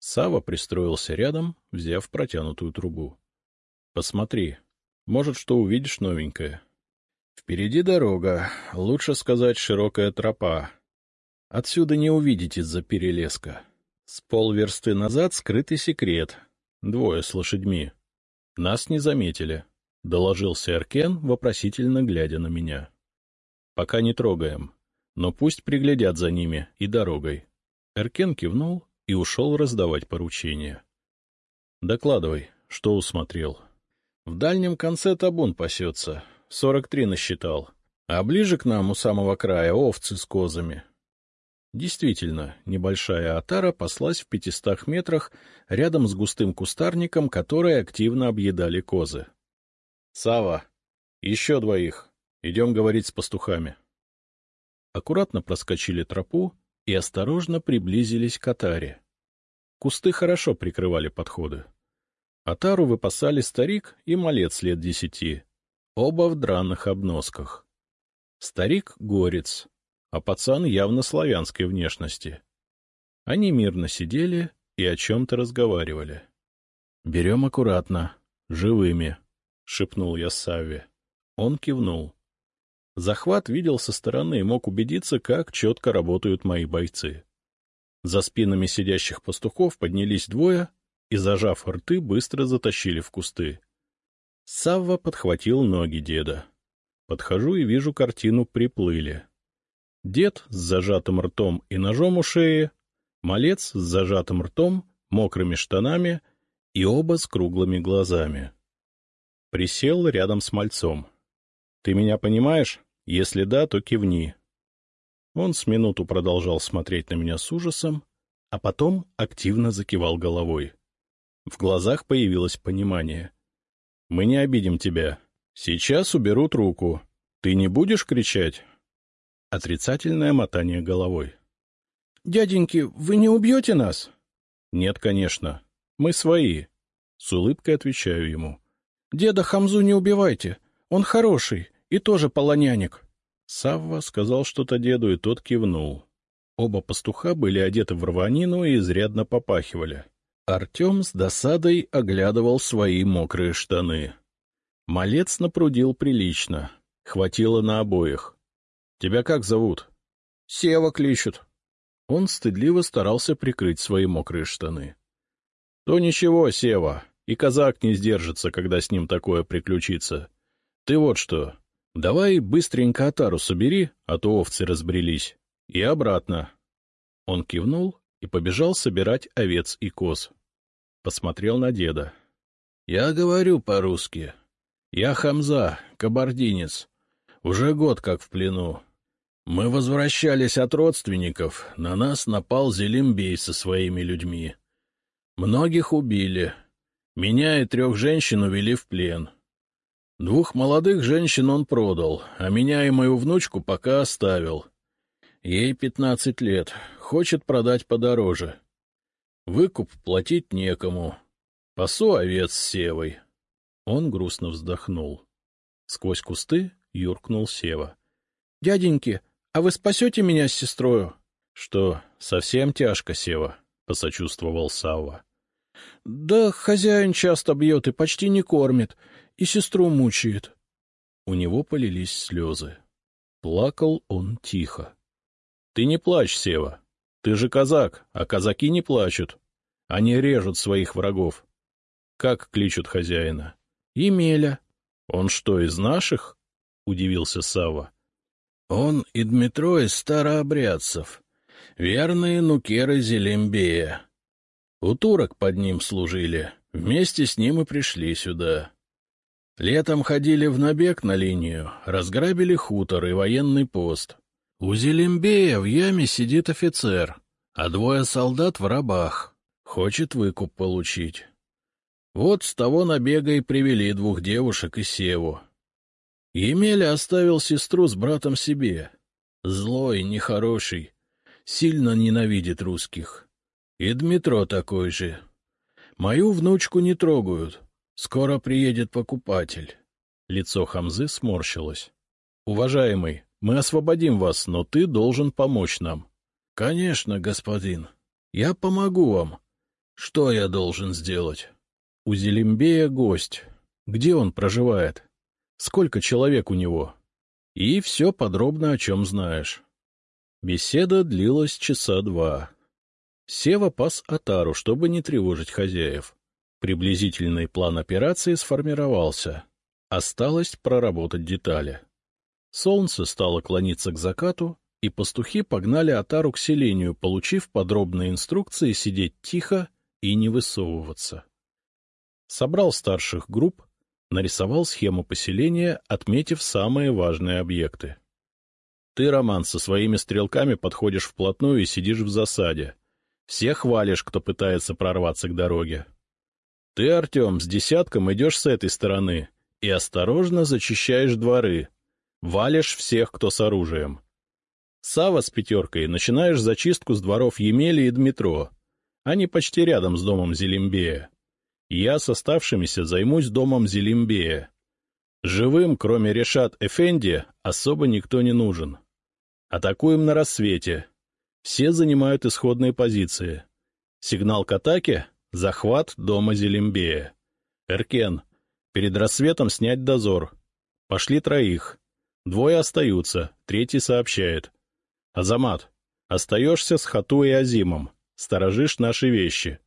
Сава пристроился рядом, взяв протянутую трубу. — Посмотри, может, что увидишь новенькое. Впереди дорога, лучше сказать, широкая тропа. Отсюда не увидеть из-за перелеска. С полверсты назад скрытый секрет. Двое с лошадьми. Нас не заметили, — доложился Эркен, вопросительно глядя на меня. Пока не трогаем, но пусть приглядят за ними и дорогой. Эркен кивнул и ушел раздавать поручения. — Докладывай, что усмотрел. — В дальнем конце табун пасется, сорок три насчитал, а ближе к нам, у самого края, овцы с козами. Действительно, небольшая отара паслась в пятистах метрах рядом с густым кустарником, который активно объедали козы. — Сава, еще двоих. Идем говорить с пастухами. Аккуратно проскочили тропу и осторожно приблизились к отаре. Кусты хорошо прикрывали подходы. Отару выпасали старик и малец лет десяти, оба в драных обносках. Старик — горец, а пацан явно славянской внешности. Они мирно сидели и о чем-то разговаривали. — Берем аккуратно, живыми, — шепнул я Савве. Он кивнул. Захват видел со стороны и мог убедиться, как четко работают мои бойцы. За спинами сидящих пастухов поднялись двое и, зажав рты, быстро затащили в кусты. Савва подхватил ноги деда. Подхожу и вижу картину «Приплыли». Дед с зажатым ртом и ножом у шеи, малец с зажатым ртом, мокрыми штанами и оба с круглыми глазами. Присел рядом с мальцом. — Ты меня понимаешь? Если да, то кивни. Он с минуту продолжал смотреть на меня с ужасом, а потом активно закивал головой. В глазах появилось понимание. — Мы не обидим тебя. Сейчас уберут руку. Ты не будешь кричать? Отрицательное мотание головой. — Дяденьки, вы не убьете нас? — Нет, конечно. Мы свои. С улыбкой отвечаю ему. — Деда Хамзу не убивайте. Он хороший и тоже полоняник. Савва сказал что-то деду, и тот кивнул. Оба пастуха были одеты в рванину и изрядно попахивали. Артем с досадой оглядывал свои мокрые штаны. Малец напрудил прилично. Хватило на обоих. — Тебя как зовут? — Сева кличут. Он стыдливо старался прикрыть свои мокрые штаны. — То ничего, Сева, и казак не сдержится, когда с ним такое приключится. Ты вот что, давай быстренько отару собери, а то овцы разбрелись, и обратно. Он кивнул и побежал собирать овец и коз. Посмотрел на деда. — Я говорю по-русски. Я Хамза, кабардинец. Уже год как в плену. Мы возвращались от родственников, на нас напал Зелимбей со своими людьми. Многих убили. Меня и трех женщин увели в плен. Двух молодых женщин он продал, а меня и мою внучку пока оставил. Ей пятнадцать лет, хочет продать подороже. Выкуп платить некому. Пасу овец с севой. Он грустно вздохнул. Сквозь кусты юркнул Сева. — Дяденьки, а вы спасете меня с сестрою? — Что, совсем тяжко, Сева? — посочувствовал Савва. — Да хозяин часто бьет и почти не кормит, и сестру мучает. У него полились слезы. Плакал он тихо. — Ты не плачь, Сева. Ты же казак, а казаки не плачут. Они режут своих врагов. Как кличут хозяина? — Емеля. — Он что, из наших? удивился Сава. Он и Дмитро из старообрядцев, верные нукеры Зелембея. У турок под ним служили, вместе с ним и пришли сюда. Летом ходили в набег на линию, разграбили хутор и военный пост. У Зелембея в яме сидит офицер, а двое солдат в рабах. Хочет выкуп получить. Вот с того набега и привели двух девушек и Севу. Емеля оставил сестру с братом себе. Злой, нехороший, сильно ненавидит русских. И Дмитро такой же. Мою внучку не трогают. Скоро приедет покупатель. Лицо Хамзы сморщилось. — Уважаемый, мы освободим вас, но ты должен помочь нам. — Конечно, господин. Я помогу вам. Что я должен сделать? — У Зелимбея гость. Где он проживает? сколько человек у него, и все подробно о чем знаешь. Беседа длилась часа два. Сева пас Атару, чтобы не тревожить хозяев. Приблизительный план операции сформировался. Осталось проработать детали. Солнце стало клониться к закату, и пастухи погнали Атару к селению, получив подробные инструкции сидеть тихо и не высовываться. Собрал старших групп, нарисовал схему поселения, отметив самые важные объекты. Ты, Роман, со своими стрелками подходишь вплотную и сидишь в засаде. Всех валишь, кто пытается прорваться к дороге. Ты, Артем, с десятком идешь с этой стороны и осторожно зачищаешь дворы. Валишь всех, кто с оружием. Сава с пятеркой начинаешь зачистку с дворов Емели и Дмитро. Они почти рядом с домом Зелимбея. Я с оставшимися займусь домом Зелимбея. Живым, кроме Решат Эфенди, особо никто не нужен. Атакуем на рассвете. Все занимают исходные позиции. Сигнал к атаке — захват дома Зелимбея. Эркен, перед рассветом снять дозор. Пошли троих. Двое остаются, третий сообщает. Азамат, остаешься с Хату и Азимом, сторожишь наши вещи.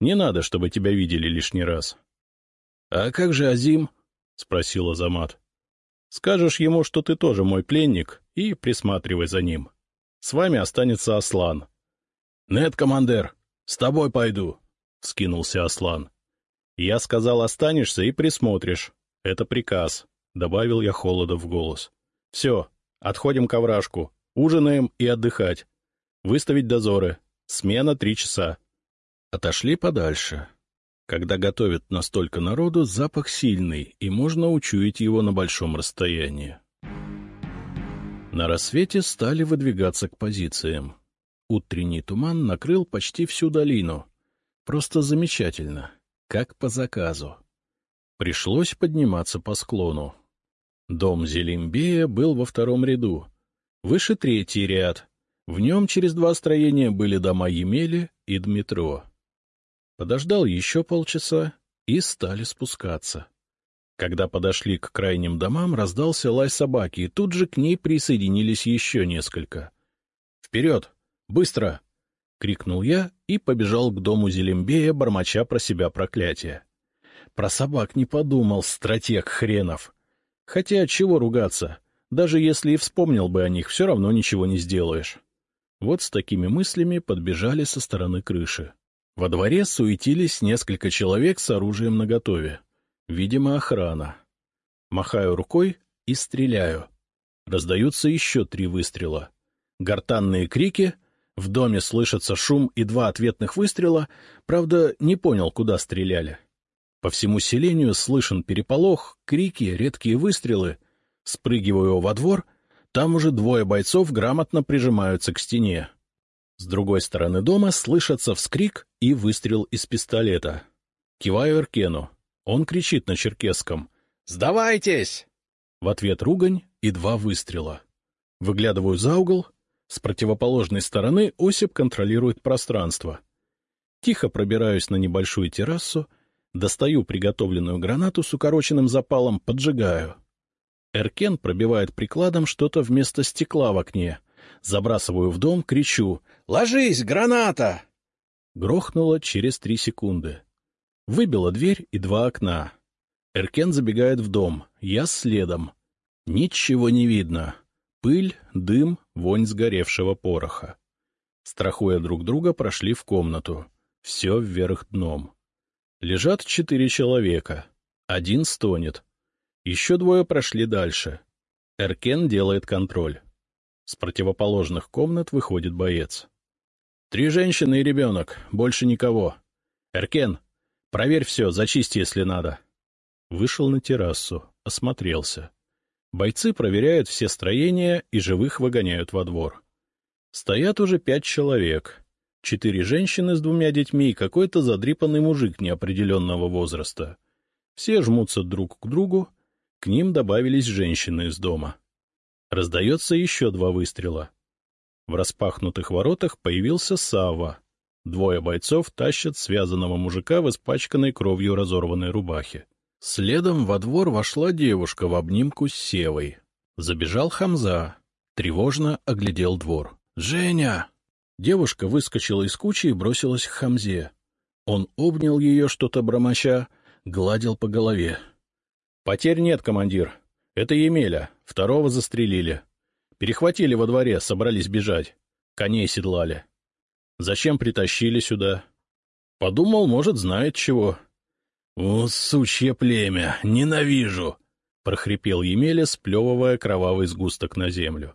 Не надо, чтобы тебя видели лишний раз. — А как же Азим? — спросил Азамат. — Скажешь ему, что ты тоже мой пленник, и присматривай за ним. С вами останется Аслан. — Нет, командир, с тобой пойду, — скинулся Аслан. — Я сказал, останешься и присмотришь. Это приказ, — добавил я холода в голос. — Все, отходим к овражку, ужинаем и отдыхать. Выставить дозоры. Смена три часа. Отошли подальше. Когда готовят настолько народу, запах сильный, и можно учуять его на большом расстоянии. На рассвете стали выдвигаться к позициям. Утренний туман накрыл почти всю долину. Просто замечательно, как по заказу. Пришлось подниматься по склону. Дом Зелимбея был во втором ряду. Выше третий ряд. В нем через два строения были дома Емели и Дмитро. Подождал еще полчаса, и стали спускаться. Когда подошли к крайним домам, раздался лай собаки, и тут же к ней присоединились еще несколько. «Вперед! Быстро!» — крикнул я и побежал к дому Зелембея, бормоча про себя проклятие. Про собак не подумал, стратег хренов. Хотя чего ругаться? Даже если и вспомнил бы о них, все равно ничего не сделаешь. Вот с такими мыслями подбежали со стороны крыши. Во дворе суетились несколько человек с оружием наготове. Видимо, охрана. Махаю рукой и стреляю. Раздаются еще три выстрела. Гортанные крики, в доме слышится шум и два ответных выстрела, правда, не понял, куда стреляли. По всему селению слышен переполох, крики, редкие выстрелы. Спрыгиваю во двор, там уже двое бойцов грамотно прижимаются к стене. С другой стороны дома слышится вскрик и выстрел из пистолета. Киваю Эркену. Он кричит на черкесском. «Сдавайтесь!» В ответ ругань и два выстрела. Выглядываю за угол. С противоположной стороны Осип контролирует пространство. Тихо пробираюсь на небольшую террасу, достаю приготовленную гранату с укороченным запалом, поджигаю. Эркен пробивает прикладом что-то вместо стекла в окне. Забрасываю в дом, кричу «Ложись, граната!» Грохнуло через три секунды. Выбила дверь и два окна. Эркен забегает в дом, я следом. Ничего не видно. Пыль, дым, вонь сгоревшего пороха. Страхуя друг друга, прошли в комнату. Все вверх дном. Лежат четыре человека. Один стонет. Еще двое прошли дальше. Эркен делает контроль. С противоположных комнат выходит боец. Три женщины и ребенок, больше никого. Эркен, проверь все, зачисти, если надо. Вышел на террасу, осмотрелся. Бойцы проверяют все строения и живых выгоняют во двор. Стоят уже пять человек. Четыре женщины с двумя детьми и какой-то задрипанный мужик неопределенного возраста. Все жмутся друг к другу, к ним добавились женщины из дома. Раздается еще два выстрела. В распахнутых воротах появился Сава. Двое бойцов тащат связанного мужика в испачканной кровью разорванной рубахе. Следом во двор вошла девушка в обнимку с Севой. Забежал Хамза. Тревожно оглядел двор. «Женя!» Девушка выскочила из кучи и бросилась к Хамзе. Он обнял ее, что-то бормоча, гладил по голове. — Потерь нет, командир. Это Емеля. Второго застрелили. Перехватили во дворе, собрались бежать. Коней седлали. Зачем притащили сюда? Подумал, может, знает чего. — О, сучье племя! Ненавижу! — прохрипел Емеля, сплевывая кровавый сгусток на землю.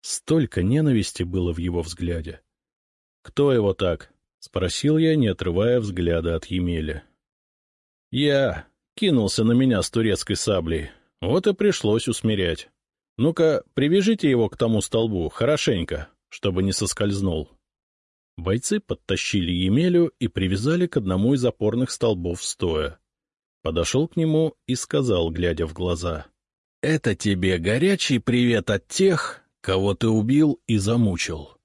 Столько ненависти было в его взгляде. — Кто его так? — спросил я, не отрывая взгляда от Емеля. — Я. Кинулся на меня с турецкой саблей. Вот и пришлось усмирять. Ну-ка, привяжите его к тому столбу, хорошенько, чтобы не соскользнул. Бойцы подтащили Емелю и привязали к одному из опорных столбов стоя. Подошел к нему и сказал, глядя в глаза. — Это тебе горячий привет от тех, Кого ты убил и замучил.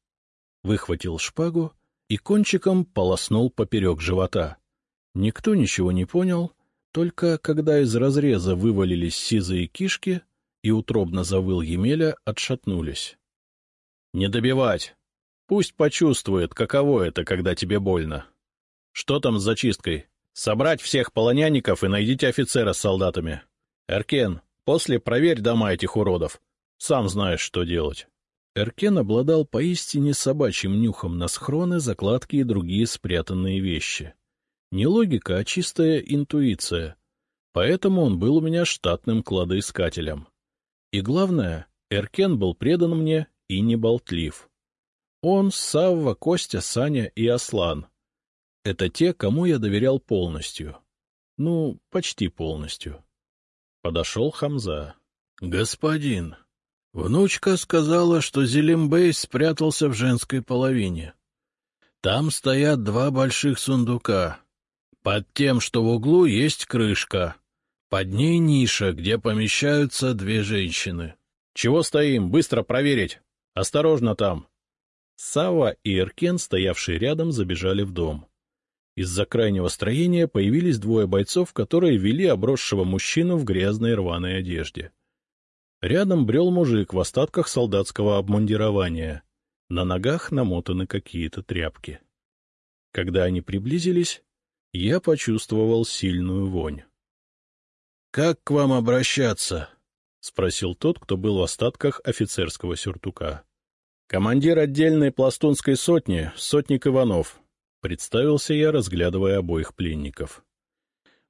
Выхватил шпагу и кончиком полоснул поперек живота. Никто ничего не понял, только когда из разреза вывалились сизые кишки и утробно завыл Емеля, отшатнулись. — Не добивать! Пусть почувствует, каково это, когда тебе больно. Что там с зачисткой? Собрать всех полонянников и найдите офицера с солдатами. Эркен, после проверь дома этих уродов. Сам знаешь, что делать. Эркен обладал поистине собачьим нюхом на схроны, закладки и другие спрятанные вещи. Не логика, а чистая интуиция. Поэтому он был у меня штатным кладоискателем. И главное, Эркен был предан мне и не болтлив. Он, Савва, Костя, Саня и Аслан. Это те, кому я доверял полностью. Ну, почти полностью. Подошел Хамза. — Господин, внучка сказала, что Зелимбей спрятался в женской половине. Там стоят два больших сундука. Под тем, что в углу, есть крышка. Под ней ниша, где помещаются две женщины. — Чего стоим? Быстро проверить! Осторожно там! Сава и Эркен, стоявшие рядом, забежали в дом. Из-за крайнего строения появились двое бойцов, которые вели обросшего мужчину в грязной рваной одежде. Рядом брел мужик в остатках солдатского обмундирования. На ногах намотаны какие-то тряпки. Когда они приблизились, я почувствовал сильную вонь. — Как к вам обращаться? — спросил тот, кто был в остатках офицерского сюртука. «Командир отдельной пластунской сотни, сотник Иванов», — представился я, разглядывая обоих пленников.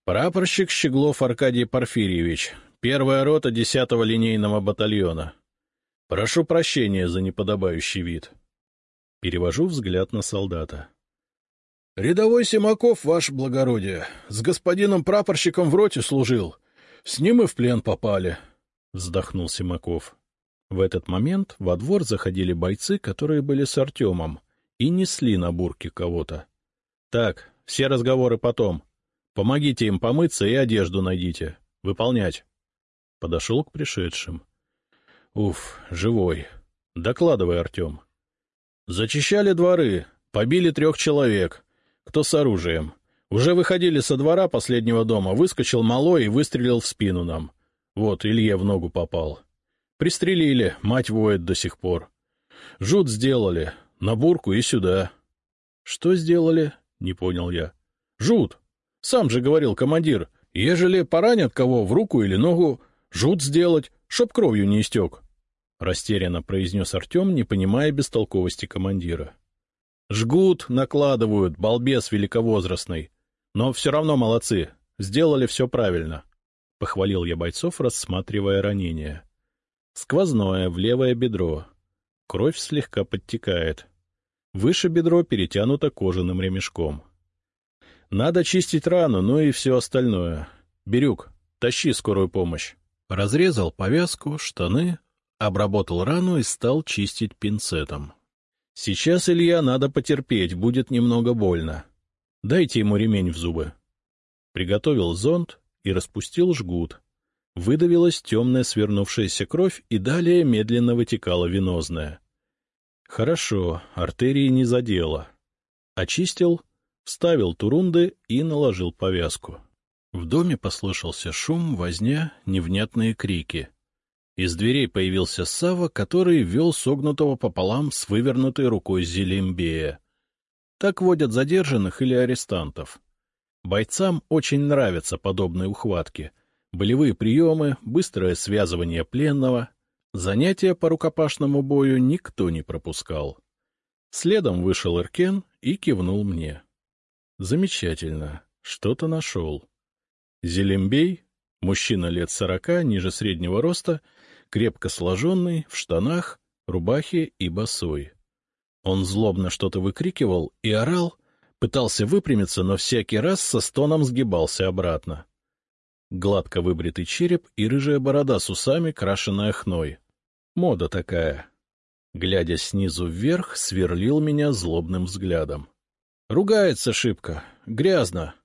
«Прапорщик Щеглов Аркадий Порфирьевич, первая рота десятого линейного батальона. Прошу прощения за неподобающий вид». Перевожу взгляд на солдата. — Рядовой Симаков, ваше благородие, с господином прапорщиком в роте служил. С ним и в плен попали, — вздохнул Симаков. В этот момент во двор заходили бойцы, которые были с Артемом, и несли на бурке кого-то. — Так, все разговоры потом. Помогите им помыться и одежду найдите. Выполнять. Подошел к пришедшим. — Уф, живой. Докладывай, Артем. — Зачищали дворы, побили трех человек. Кто с оружием. Уже выходили со двора последнего дома, выскочил малой и выстрелил в спину нам. Вот, Илье в ногу попал. — Пристрелили, мать воет до сих пор. Жут сделали, на бурку и сюда. — Что сделали? — не понял я. — Жут. Сам же говорил командир, ежели поранят кого в руку или ногу, жут сделать, чтоб кровью не истек. Растерянно произнес Артем, не понимая бестолковости командира. — Жгут, накладывают, балбес великовозрастный. Но все равно молодцы, сделали все правильно. — похвалил я бойцов, рассматривая ранения. Сквозное, в левое бедро. Кровь слегка подтекает. Выше бедро перетянуто кожаным ремешком. Надо чистить рану, ну и все остальное. Бирюк, тащи скорую помощь. Разрезал повязку, штаны, обработал рану и стал чистить пинцетом. Сейчас Илья надо потерпеть, будет немного больно. Дайте ему ремень в зубы. Приготовил зонт и распустил жгут, выдавилась темная свернувшаяся кровь и далее медленно вытекала венозная. Хорошо, артерии не задело. Очистил, вставил турунды и наложил повязку. В доме послышался шум, возня, невнятные крики. Из дверей появился Сава, который вел согнутого пополам с вывернутой рукой Зелимбея. Так водят задержанных или арестантов. Бойцам очень нравятся подобные ухватки — болевые приемы, быстрое связывание пленного. Занятия по рукопашному бою никто не пропускал. Следом вышел Эркен и кивнул мне. Замечательно, что-то нашел. Зелембей, мужчина лет сорока, ниже среднего роста, крепко сложенный, в штанах, рубахе и босой. Он злобно что-то выкрикивал и орал, пытался выпрямиться, но всякий раз со стоном сгибался обратно гладко выбритый череп и рыжая борода с усами, крашенная хной. Мода такая. Глядя снизу вверх, сверлил меня злобным взглядом. Ругается шибко, грязно.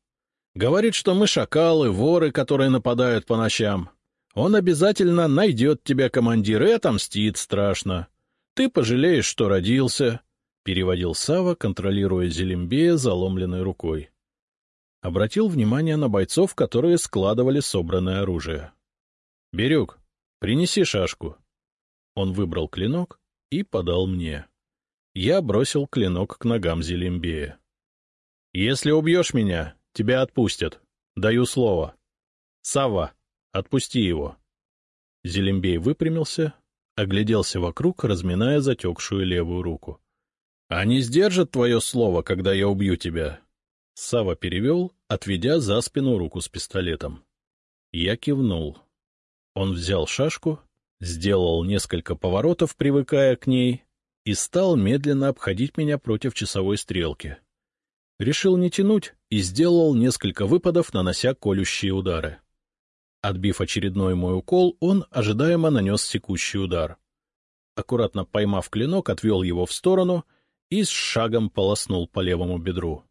Говорит, что мы шакалы, воры, которые нападают по ночам. Он обязательно найдет тебя, командир, и отомстит страшно. Ты пожалеешь, что родился, — переводил Сава, контролируя Зелембея заломленной рукой. Обратил внимание на бойцов, которые складывали собранное оружие. — Берег, принеси шашку. Он выбрал клинок и подал мне. Я бросил клинок к ногам Зелембея. — Если убьешь меня, тебя отпустят. Даю слово. Сава, отпусти его. Зелембей выпрямился, огляделся вокруг, разминая затекшую левую руку. — Они сдержат твое слово, когда я убью тебя? Сава перевел, отведя за спину руку с пистолетом. Я кивнул. Он взял шашку, сделал несколько поворотов, привыкая к ней, и стал медленно обходить меня против часовой стрелки. Решил не тянуть и сделал несколько выпадов, нанося колющие удары. Отбив очередной мой укол, он ожидаемо нанес секущий удар. Аккуратно поймав клинок, отвел его в сторону и с шагом полоснул по левому бедру.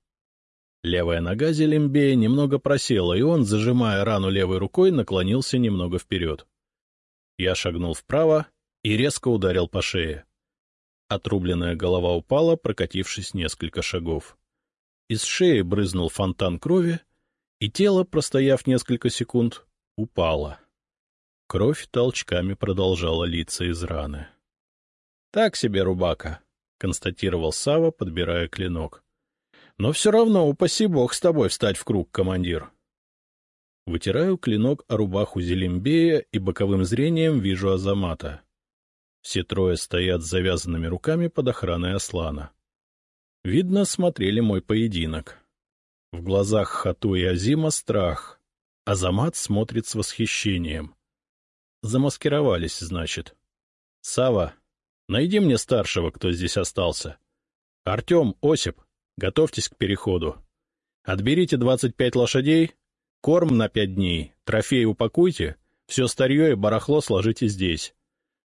Левая нога Зелембея немного просела, и он, зажимая рану левой рукой, наклонился немного вперед. Я шагнул вправо и резко ударил по шее. Отрубленная голова упала, прокатившись несколько шагов. Из шеи брызнул фонтан крови, и тело, простояв несколько секунд, упало. Кровь толчками продолжала литься из раны. — Так себе, рубака, — констатировал Сава, подбирая клинок. — Но все равно, упаси бог, с тобой встать в круг, командир. Вытираю клинок о рубаху Зелимбея и боковым зрением вижу Азамата. Все трое стоят с завязанными руками под охраной Аслана. Видно, смотрели мой поединок. В глазах Хату и Азима страх. Азамат смотрит с восхищением. Замаскировались, значит. Сава, найди мне старшего, кто здесь остался. Артем, Осип, готовьтесь к переходу. Отберите двадцать пять лошадей, корм на пять дней, трофей упакуйте, все старье и барахло сложите здесь.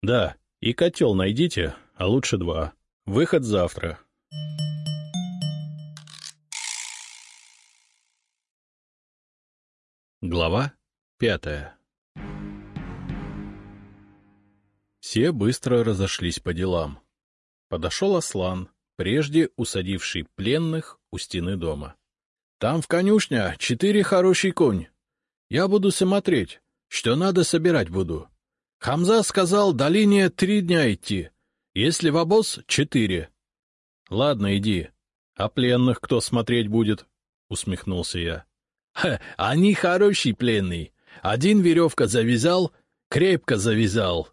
Да, и котел найдите, а лучше два. Выход завтра. Глава пятая Все быстро разошлись по делам. Подошел Аслан, прежде усадивший пленных у стены дома. — Там в конюшня четыре хороший конь. Я буду смотреть, что надо собирать буду. Хамза сказал, до линии три дня идти, если в обоз — четыре. — Ладно, иди. А пленных кто смотреть будет? — усмехнулся я. Они хороший пленный. Один веревка завязал, крепко завязал.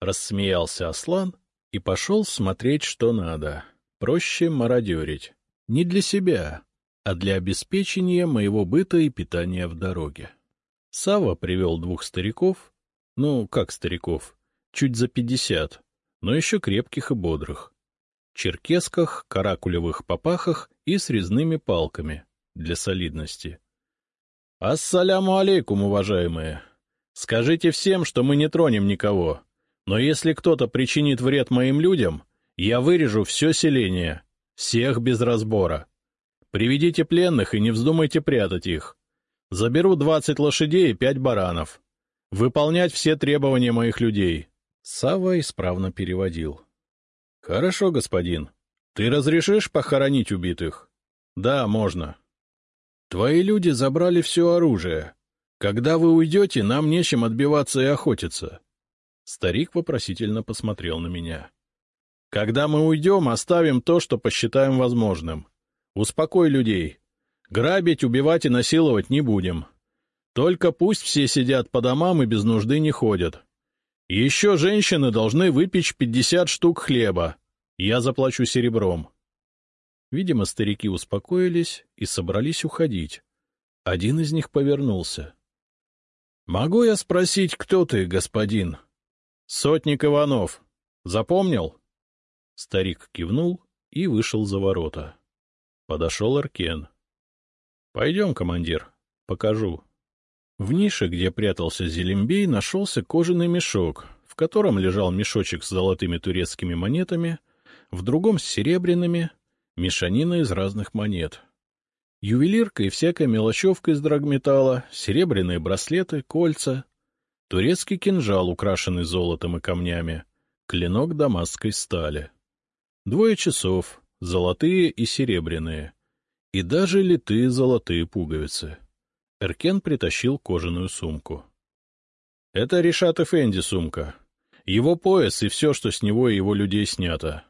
Рассмеялся Аслан и пошел смотреть, что надо. Проще мародерить. Не для себя, а для обеспечения моего быта и питания в дороге. Сава привел двух стариков, ну, как стариков, чуть за пятьдесят, но еще крепких и бодрых. Черкесках, каракулевых попахах и с резными палками для солидности. «Ассаляму алейкум, уважаемые! Скажите всем, что мы не тронем никого, но если кто-то причинит вред моим людям, я вырежу все селение, всех без разбора. Приведите пленных и не вздумайте прятать их. Заберу двадцать лошадей и пять баранов. Выполнять все требования моих людей». Сава исправно переводил. — Хорошо, господин. Ты разрешишь похоронить убитых? — Да, можно. Твои люди забрали все оружие. Когда вы уйдете, нам нечем отбиваться и охотиться. Старик вопросительно посмотрел на меня. Когда мы уйдем, оставим то, что посчитаем возможным. Успокой людей. Грабить, убивать и насиловать не будем. Только пусть все сидят по домам и без нужды не ходят. Еще женщины должны выпечь пятьдесят штук хлеба. Я заплачу серебром. Видимо, старики успокоились и собрались уходить. Один из них повернулся. — Могу я спросить, кто ты, господин? — Сотник Иванов. Запомнил? Старик кивнул и вышел за ворота. Подошел Аркен. — Пойдем, командир, покажу. В нише, где прятался Зелембей, нашелся кожаный мешок, в котором лежал мешочек с золотыми турецкими монетами, в другом с серебряными, Мешанина из разных монет. Ювелирка и всякая мелочевка из драгметалла, серебряные браслеты, кольца, турецкий кинжал, украшенный золотом и камнями, клинок дамасской стали. Двое часов, золотые и серебряные, и даже литые золотые пуговицы. Эркен притащил кожаную сумку. — Это Решат Эфенди сумка. Его пояс и все, что с него и его людей снято.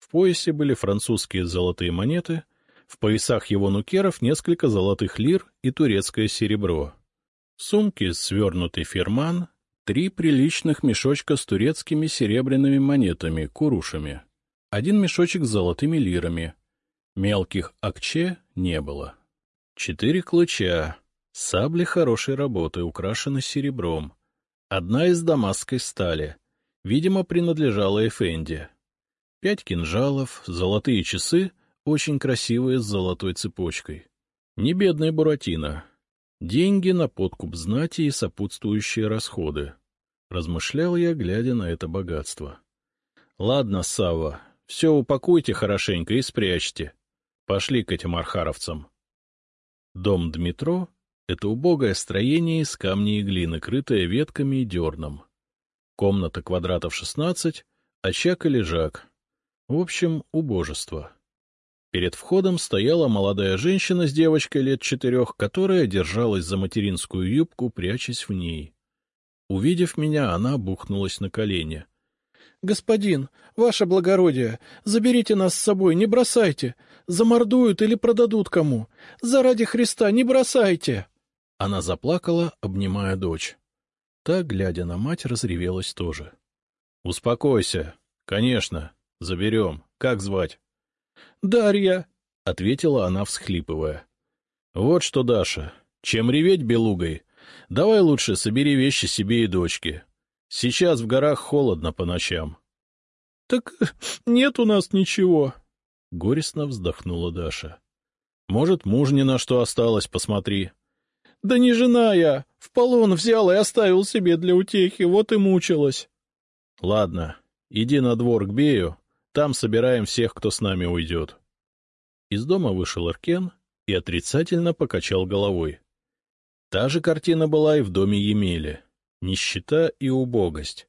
В поясе были французские золотые монеты, в поясах его нукеров несколько золотых лир и турецкое серебро. В сумке свернутый ферман, три приличных мешочка с турецкими серебряными монетами, курушами, один мешочек с золотыми лирами. Мелких акче не было. Четыре клыча, сабли хорошей работы, украшены серебром. Одна из дамасской стали, видимо, принадлежала Эфенде. Пять кинжалов, золотые часы, очень красивые с золотой цепочкой. Не бедная Буратино. Деньги на подкуп знати и сопутствующие расходы. Размышлял я, глядя на это богатство. — Ладно, Савва, все упакуйте хорошенько и спрячьте. Пошли к этим архаровцам. Дом Дмитро — это убогое строение из камней и глины, крытое ветками и дерном. Комната квадратов шестнадцать, очаг и лежак. В общем, убожество. Перед входом стояла молодая женщина с девочкой лет четырех, которая держалась за материнскую юбку, прячась в ней. Увидев меня, она бухнулась на колени. — Господин, ваше благородие, заберите нас с собой, не бросайте. Замордуют или продадут кому. Заради Христа, не бросайте. Она заплакала, обнимая дочь. Та, глядя на мать, разревелась тоже. — Успокойся. Конечно. Заберем. Как звать? — Дарья, — ответила она, всхлипывая. — Вот что, Даша, чем реветь белугой, давай лучше собери вещи себе и дочке. Сейчас в горах холодно по ночам. — Так нет у нас ничего, — горестно вздохнула Даша. — Может, муж ни на что осталось, посмотри. — Да не жена я, в полон взял и оставил себе для утехи, вот и мучилась. — Ладно, иди на двор к Бею, там собираем всех, кто с нами уйдет. Из дома вышел Аркен и отрицательно покачал головой. Та же картина была и в доме Емели. Нищета и убогость.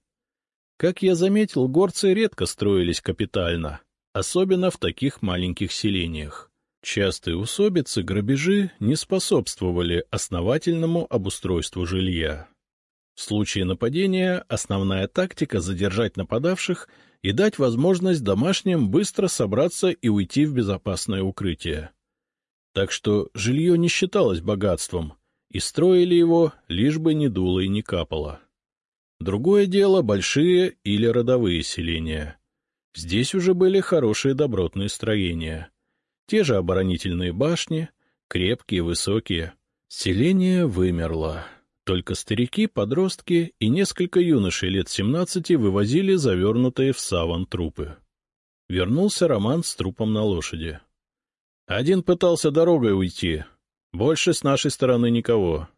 Как я заметил, горцы редко строились капитально, особенно в таких маленьких селениях. Частые усобицы, грабежи не способствовали основательному обустройству жилья. В случае нападения основная тактика — задержать нападавших и дать возможность домашним быстро собраться и уйти в безопасное укрытие. Так что жилье не считалось богатством, и строили его, лишь бы ни дуло и не капало. Другое дело — большие или родовые селения. Здесь уже были хорошие добротные строения. Те же оборонительные башни, крепкие, высокие. Селение вымерло. Только старики, подростки и несколько юношей лет семнадцати вывозили завернутые в саван трупы. Вернулся Роман с трупом на лошади. Один пытался дорогой уйти. Больше с нашей стороны никого.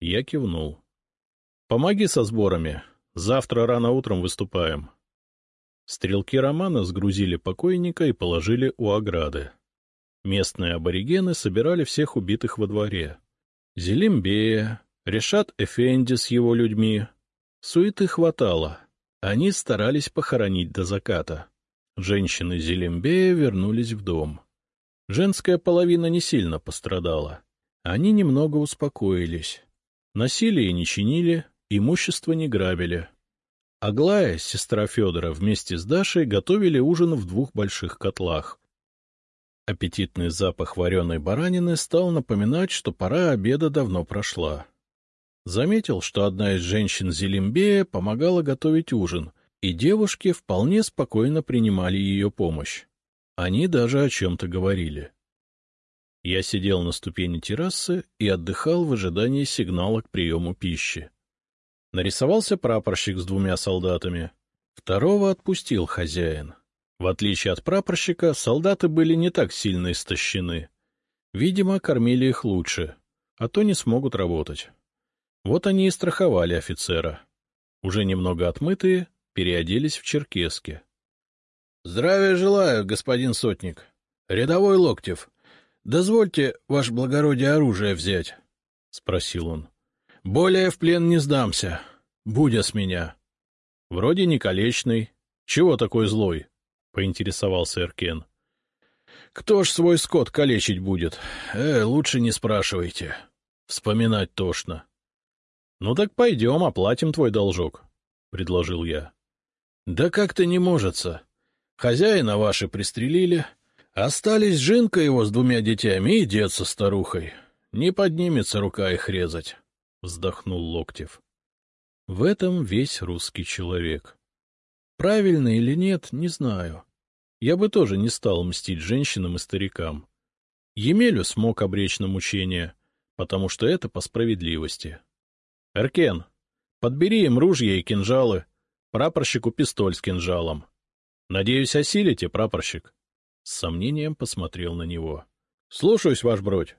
Я кивнул. — Помоги со сборами. Завтра рано утром выступаем. Стрелки Романа сгрузили покойника и положили у ограды. Местные аборигены собирали всех убитых во дворе. Зелимбея, Решат Эфенди с его людьми. Суеты хватало. Они старались похоронить до заката. Женщины Зелимбея вернулись в дом. Женская половина не сильно пострадала. Они немного успокоились. Насилие не чинили, имущество не грабили. Аглая, сестра Федора, вместе с Дашей готовили ужин в двух больших котлах. Аппетитный запах вареной баранины стал напоминать, что пора обеда давно прошла. Заметил, что одна из женщин Зелимбея помогала готовить ужин, и девушки вполне спокойно принимали ее помощь. Они даже о чем-то говорили. Я сидел на ступени террасы и отдыхал в ожидании сигнала к приему пищи. Нарисовался прапорщик с двумя солдатами. Второго отпустил хозяин. В отличие от прапорщика, солдаты были не так сильно истощены. Видимо, кормили их лучше, а то не смогут работать. Вот они и страховали офицера. Уже немного отмытые, переоделись в черкески. — Здравия желаю, господин сотник. Рядовой Локтев. Дозвольте, ваше благородие, оружие взять, — спросил он. — Более в плен не сдамся. Будя с меня. — Вроде не колечный. Чего такой злой? — поинтересовался Эркен. — Кто ж свой скот калечить будет? Э, лучше не спрашивайте. Вспоминать тошно. — Ну так пойдем, оплатим твой должок, — предложил я. — Да как-то не можется. Хозяина ваши пристрелили, остались жинка его с двумя детьми и дед со старухой. Не поднимется рука их резать, — вздохнул Локтев. В этом весь русский человек. Правильно или нет, не знаю. Я бы тоже не стал мстить женщинам и старикам. Емелю смог обречь на мучение, потому что это по справедливости. — Эркен, подбери им ружья и кинжалы, прапорщику пистоль с кинжалом. Надеюсь, осилите, прапорщик? С сомнением посмотрел на него. — Слушаюсь, ваш бродь.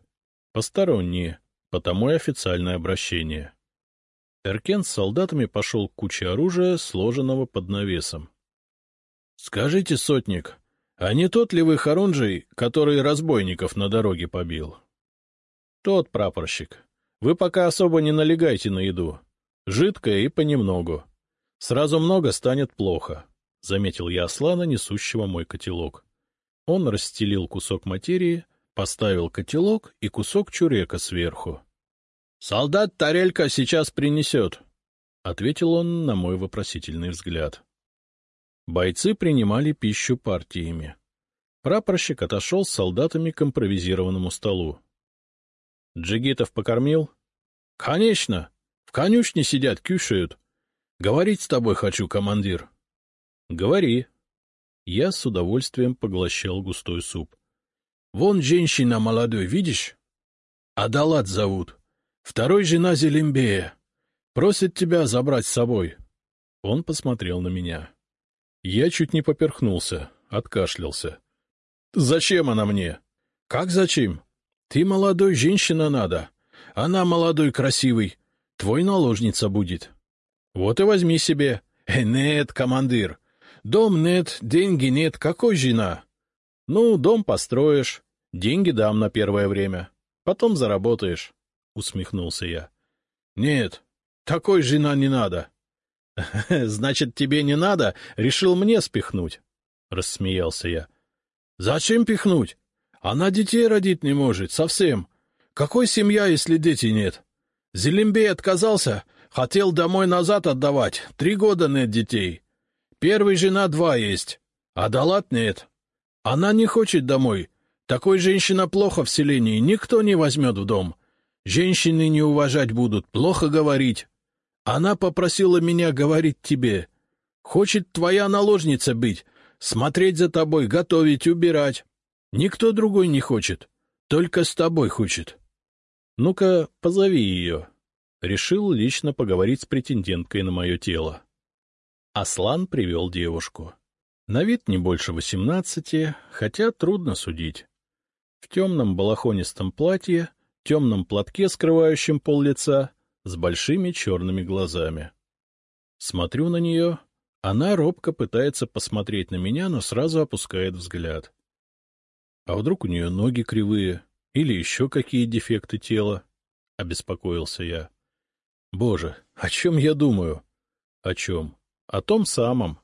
Посторонние, потому и официальное обращение. Эркен с солдатами пошел к куче оружия, сложенного под навесом. — Скажите, сотник, а не тот ли вы Харунжий, который разбойников на дороге побил? — Тот, прапорщик. Вы пока особо не налегайте на еду. Жидкое и понемногу. Сразу много станет плохо, — заметил я Аслана, несущего мой котелок. Он расстелил кусок материи, поставил котелок и кусок чурека сверху. — Солдат тарелька сейчас принесет, — ответил он на мой вопросительный взгляд. Бойцы принимали пищу партиями. Прапорщик отошел с солдатами к импровизированному столу. — Джигитов покормил? — Конечно. В конюшне сидят, кушают. Говорить с тобой хочу, командир. — Говори. Я с удовольствием поглощал густой суп. — Вон женщина молодой, видишь? Адалат зовут. Второй жена Зелимбея. Просит тебя забрать с собой. Он посмотрел на меня. Я чуть не поперхнулся, откашлялся. — Зачем она мне? — Как зачем? Ты молодой, женщина надо. Она молодой, красивый. Твой наложница будет. Вот и возьми себе. Э, нет, командир. Дом нет, деньги нет, какой жена? Ну, дом построишь, деньги дам на первое время. Потом заработаешь. — усмехнулся я. — Нет, такой жена не надо. — Значит, тебе не надо? Решил мне спихнуть? — рассмеялся я. — Зачем пихнуть? Она детей родить не может, совсем. Какой семья, если детей нет? Зелимбей отказался, хотел домой назад отдавать. Три года нет детей. Первый жена два есть, а Далат нет. Она не хочет домой. Такой женщина плохо в селении, никто не возьмет в дом. — Женщины не уважать будут, плохо говорить. Она попросила меня говорить тебе. Хочет твоя наложница быть, смотреть за тобой, готовить, убирать. Никто другой не хочет, только с тобой хочет. Ну-ка, позови ее. Решил лично поговорить с претенденткой на мое тело. Аслан привел девушку. На вид не больше восемнадцати, хотя трудно судить. В темном балахонистом платье темном платке, скрывающем пол лица, с большими черными глазами. Смотрю на нее, она робко пытается посмотреть на меня, но сразу опускает взгляд. А вдруг у нее ноги кривые или еще какие дефекты тела? — обеспокоился я. Боже, о чем я думаю? О чем? О том самом.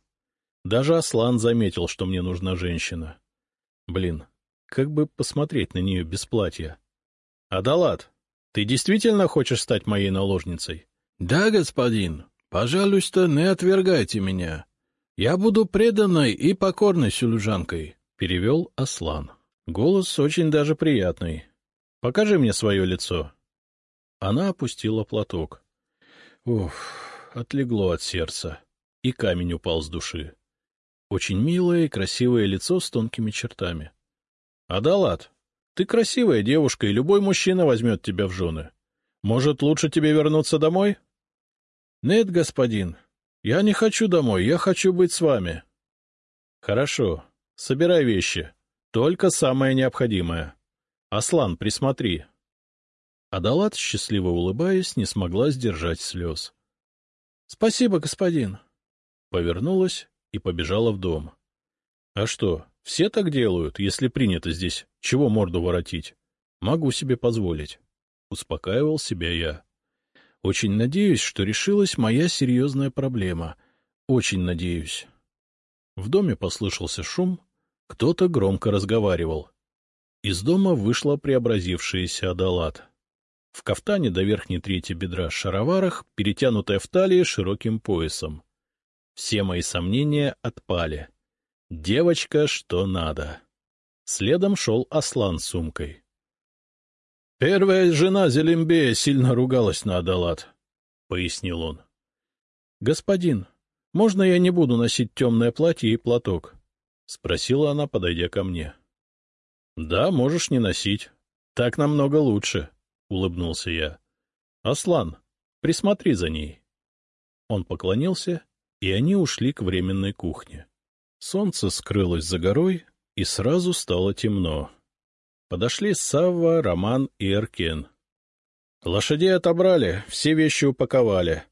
Даже Аслан заметил, что мне нужна женщина. Блин, как бы посмотреть на нее без платья? Адалат, ты действительно хочешь стать моей наложницей? — Да, господин. Пожалуйста, не отвергайте меня. Я буду преданной и покорной сюлюжанкой, — перевел Аслан. Голос очень даже приятный. Покажи мне свое лицо. Она опустила платок. Уф, отлегло от сердца, и камень упал с души. Очень милое и красивое лицо с тонкими чертами. — Адалат, ты красивая девушка, и любой мужчина возьмет тебя в жены. Может, лучше тебе вернуться домой? — Нет, господин. Я не хочу домой, я хочу быть с вами. — Хорошо. Собирай вещи. Только самое необходимое. Аслан, присмотри. Адалат, счастливо улыбаясь, не смогла сдержать слез. — Спасибо, господин. Повернулась и побежала в дом. — А что, все так делают, если принято здесь. Чего морду воротить? Могу себе позволить. Успокаивал себя я. Очень надеюсь, что решилась моя серьезная проблема. очень надеюсь. В доме послышался шум, кто-то громко разговаривал. Из дома вышла преобразившаяся Адалат. В кафтане до верхней трети бедра шароварах, перетянутая в талии широким поясом. Все мои сомнения отпали. Девочка что надо. Следом шел Аслан с сумкой. Первая жена Зелимбея сильно ругалась на Адалат, — пояснил он. — Господин, можно я не буду носить темное платье и платок? — спросила она, подойдя ко мне. — Да, можешь не носить. Так намного лучше, — улыбнулся я. — Аслан, присмотри за ней. Он поклонился, и они ушли к временной кухне. Солнце скрылось за горой, и сразу стало темно. Подошли Савва, Роман и Эркен. Лошадей отобрали, все вещи упаковали.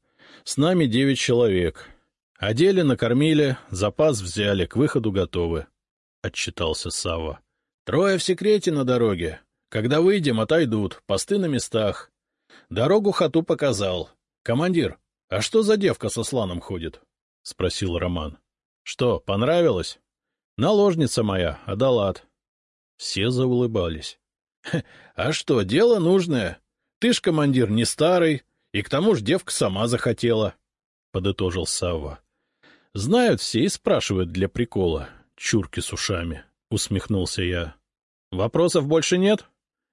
С нами девять человек. Одели, накормили, запас взяли, к выходу готовы, — отчитался Савва. Трое в секрете на дороге. Когда выйдем, отойдут, посты на местах. Дорогу хату показал. Командир, а что за девка со сланом ходит? — спросил Роман. — Что, понравилось? — Наложница моя, Адалат. Все заулыбались. — А что, дело нужное. Ты ж, командир, не старый, и к тому ж девка сама захотела, — подытожил Савва. — Знают все и спрашивают для прикола. Чурки с ушами, — усмехнулся я. — Вопросов больше нет?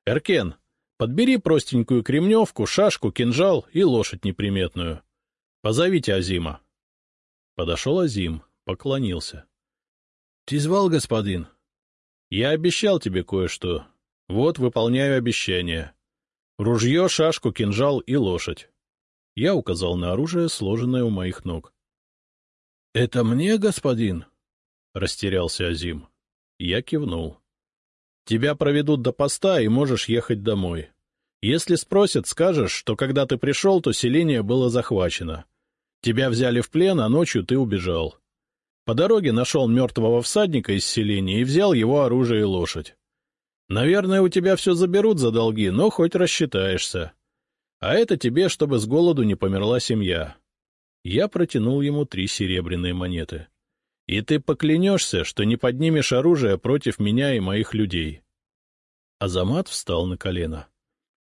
Эркен, подбери простенькую кремневку, шашку, кинжал и лошадь неприметную. Позовите Азима. Подошел Азим, поклонился. — Ты звал, господин? — я обещал тебе кое-что. Вот выполняю обещание. Ружье, шашку, кинжал и лошадь. Я указал на оружие, сложенное у моих ног. — Это мне, господин? — растерялся Азим. Я кивнул. — Тебя проведут до поста, и можешь ехать домой. Если спросят, скажешь, что когда ты пришел, то селение было захвачено. Тебя взяли в плен, а ночью ты убежал. По дороге нашел мертвого всадника из селения и взял его оружие и лошадь. Наверное, у тебя все заберут за долги, но хоть рассчитаешься. А это тебе, чтобы с голоду не померла семья. Я протянул ему три серебряные монеты. И ты поклянешься, что не поднимешь оружие против меня и моих людей. Азамат встал на колено.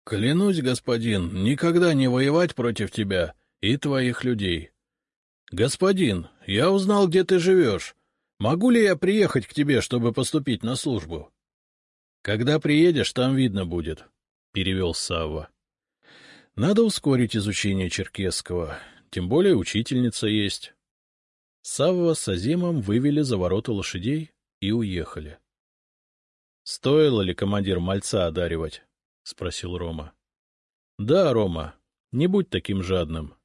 — Клянусь, господин, никогда не воевать против тебя и твоих людей. — Господин, я узнал, где ты живешь. Могу ли я приехать к тебе, чтобы поступить на службу? — Когда приедешь, там видно будет, — перевел Савва. — Надо ускорить изучение черкесского, тем более учительница есть. Савва с Азимом вывели за ворота лошадей и уехали. — Стоило ли командир мальца одаривать? — спросил Рома. — Да, Рома, не будь таким жадным.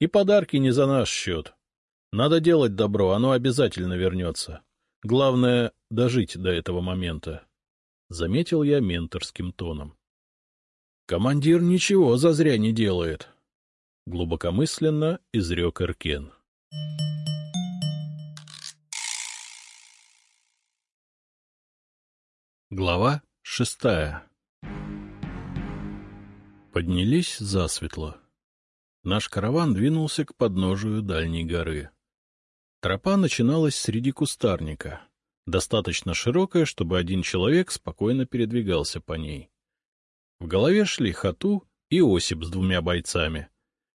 И подарки не за наш счет. Надо делать добро, оно обязательно вернется. Главное — дожить до этого момента. Заметил я менторским тоном. Командир ничего зазря не делает. Глубокомысленно изрек Эркен. Глава шестая Поднялись засветло. Наш караван двинулся к подножию дальней горы. Тропа начиналась среди кустарника, достаточно широкая, чтобы один человек спокойно передвигался по ней. В голове шли Хату и Осип с двумя бойцами.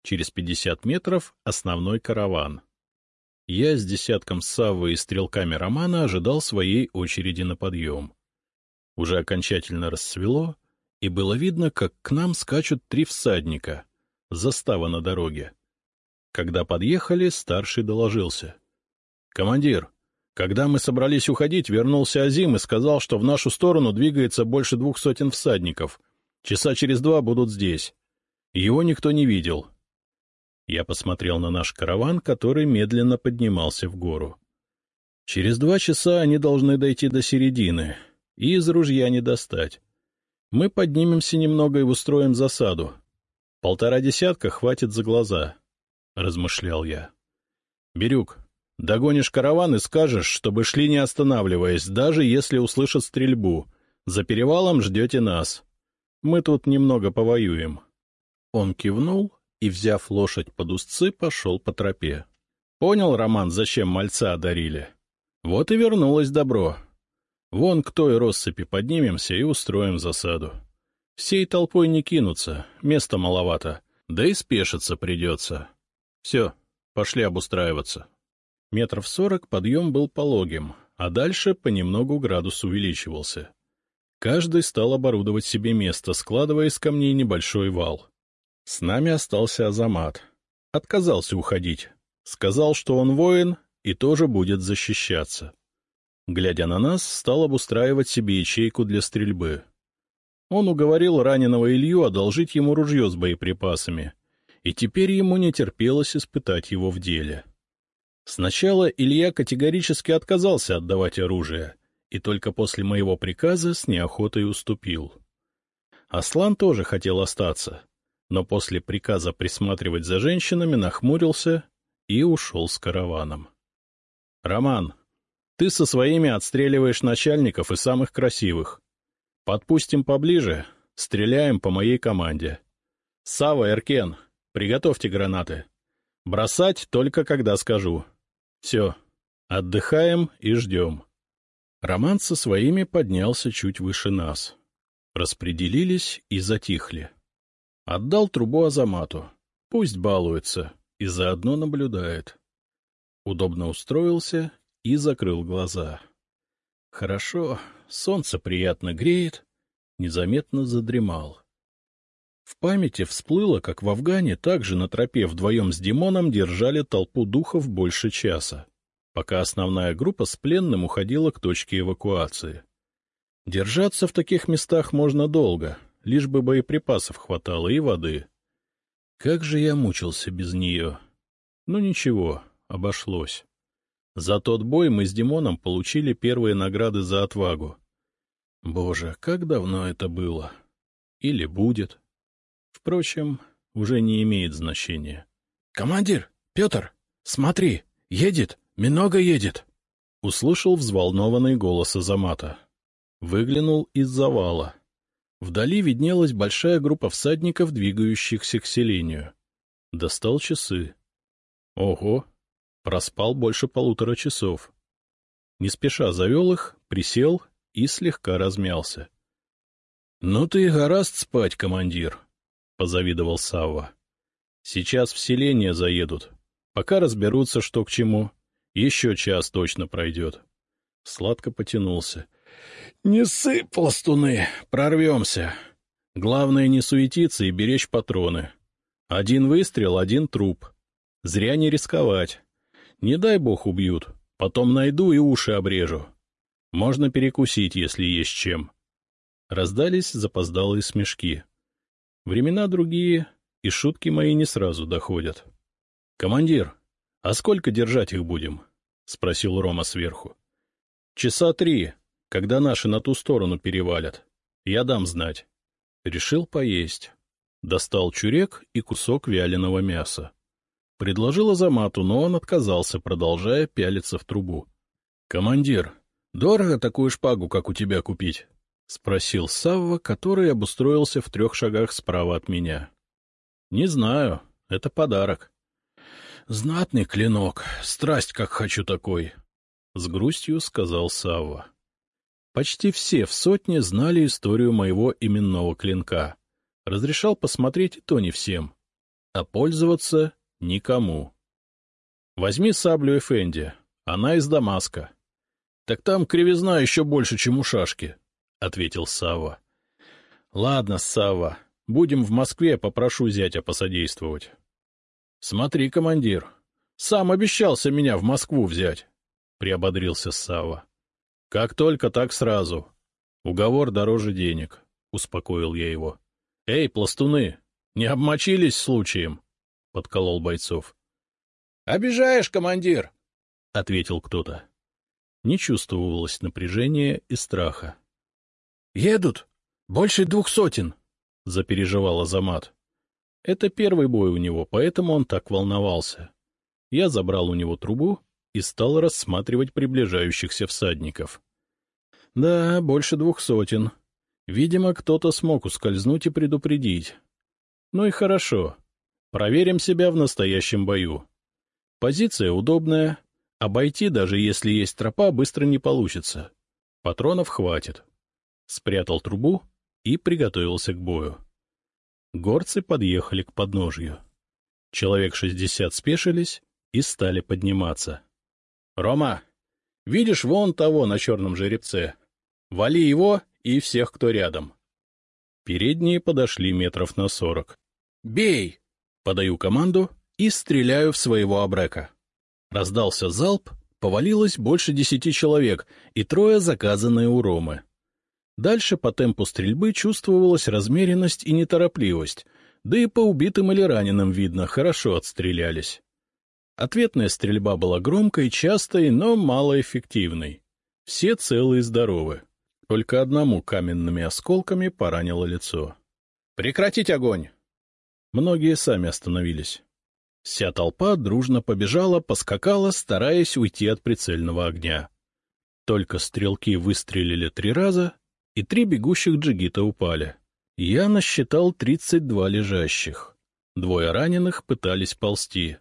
Через пятьдесят метров — основной караван. Я с десятком Саввы и стрелками Романа ожидал своей очереди на подъем. Уже окончательно рассвело, и было видно, как к нам скачут три всадника — застава на дороге. Когда подъехали, старший доложился. — Командир, когда мы собрались уходить, вернулся Азим и сказал, что в нашу сторону двигается больше двух сотен всадников. Часа через два будут здесь. Его никто не видел. Я посмотрел на наш караван, который медленно поднимался в гору. Через два часа они должны дойти до середины, и из ружья не достать. Мы поднимемся немного и устроим засаду. Полтора десятка хватит за глаза, — размышлял я. — Бирюк, догонишь караван и скажешь, чтобы шли не останавливаясь, даже если услышат стрельбу. За перевалом ждете нас. Мы тут немного повоюем. Он кивнул и, взяв лошадь под узцы, пошел по тропе. Понял, Роман, зачем мальца одарили? Вот и вернулось добро. Вон к той россыпи поднимемся и устроим засаду. Всей толпой не кинутся, места маловато, да и спешиться придется. Все, пошли обустраиваться. Метров сорок подъем был пологим, а дальше понемногу градус увеличивался. Каждый стал оборудовать себе место, складывая из камней небольшой вал. С нами остался Азамат. Отказался уходить. Сказал, что он воин и тоже будет защищаться. Глядя на нас, стал обустраивать себе ячейку для стрельбы. Он уговорил раненого Илью одолжить ему ружье с боеприпасами, и теперь ему не терпелось испытать его в деле. Сначала Илья категорически отказался отдавать оружие, и только после моего приказа с неохотой уступил. Аслан тоже хотел остаться, но после приказа присматривать за женщинами нахмурился и ушел с караваном. — Роман, ты со своими отстреливаешь начальников и самых красивых. Подпустим поближе, стреляем по моей команде. Сава, Эркен, приготовьте гранаты. Бросать только когда скажу. Все, отдыхаем и ждем. Роман со своими поднялся чуть выше нас. Распределились и затихли. Отдал трубу Азамату. Пусть балуется и заодно наблюдает. Удобно устроился и закрыл глаза. Хорошо, солнце приятно греет, незаметно задремал. В памяти всплыло, как в Афгане также на тропе вдвоем с Димоном держали толпу духов больше часа, пока основная группа с пленным уходила к точке эвакуации. Держаться в таких местах можно долго, лишь бы боеприпасов хватало и воды. Как же я мучился без нее. Ну ничего, обошлось. За тот бой мы с Димоном получили первые награды за отвагу. Боже, как давно это было? Или будет? Впрочем, уже не имеет значения. — Командир, Петр, смотри, едет, много едет! — услышал взволнованный голос Азамата. Выглянул из завала. Вдали виднелась большая группа всадников, двигающихся к селению. Достал часы. Ого! Проспал больше полутора часов. Не спеша завел их, присел и слегка размялся. — Ну ты гораст спать, командир, — позавидовал Савва. — Сейчас в селение заедут. Пока разберутся, что к чему. Еще час точно пройдет. Сладко потянулся. — не ссы, пластуны, прорвемся. Главное не суетиться и беречь патроны. Один выстрел, один труп. Зря не рисковать. Не дай бог убьют, потом найду и уши обрежу. Можно перекусить, если есть чем. Раздались запоздалые смешки. Времена другие, и шутки мои не сразу доходят. — Командир, а сколько держать их будем? — спросил Рома сверху. — Часа три, когда наши на ту сторону перевалят. Я дам знать. Решил поесть. Достал чурек и кусок вяленого мяса. Предложил Азамату, но он отказался, продолжая пялиться в трубу. — Командир, дорого такую шпагу, как у тебя, купить? — спросил Савва, который обустроился в трех шагах справа от меня. — Не знаю, это подарок. — Знатный клинок, страсть как хочу такой, — с грустью сказал Савва. Почти все в сотне знали историю моего именного клинка. Разрешал посмотреть то не всем. А пользоваться — никому. Возьми саблю Эфенди, она из Дамаска. — Так там кривизна еще больше, чем у шашки, — ответил Сава. Ладно, Сава, будем в Москве, попрошу зятя посодействовать. — Смотри, командир, сам обещался меня в Москву взять, — приободрился Сава. — Как только, так сразу. Уговор дороже денег, — успокоил я его. — Эй, пластуны, не обмочились случаем? — подколол бойцов. — Обижаешь, командир, — ответил кто-то. Не чувствовалось напряжения и страха. — Едут! Больше двух сотен! — запереживал Азамат. Это первый бой у него, поэтому он так волновался. Я забрал у него трубу и стал рассматривать приближающихся всадников. Да, больше двух сотен. Видимо, кто-то смог ускользнуть и предупредить. Ну и хорошо. Проверим себя в настоящем бою. Позиция удобная, обойти, даже если есть тропа, быстро не получится. Патронов хватит. Спрятал трубу и приготовился к бою. Горцы подъехали к подножью. Человек шестьдесят спешились и стали подниматься. — Рома, видишь вон того на черном жеребце? Вали его и всех, кто рядом. Передние подошли метров на сорок. «Бей!» — подаю команду и стреляю в своего абрека. Раздался залп, повалилось больше десяти человек и трое заказанные у Ромы. Дальше по темпу стрельбы чувствовалась размеренность и неторопливость, да и по убитым или раненым, видно, хорошо отстрелялись. Ответная стрельба была громкой, частой, но малоэффективной. Все целы и здоровы. Только одному каменными осколками поранило лицо. «Прекратить огонь!» Многие сами остановились. Вся толпа дружно побежала, поскакала, стараясь уйти от прицельного огня. Только стрелки выстрелили три раза, и три бегущих джигита упали. Я насчитал тридцать два лежащих. Двое раненых пытались ползти.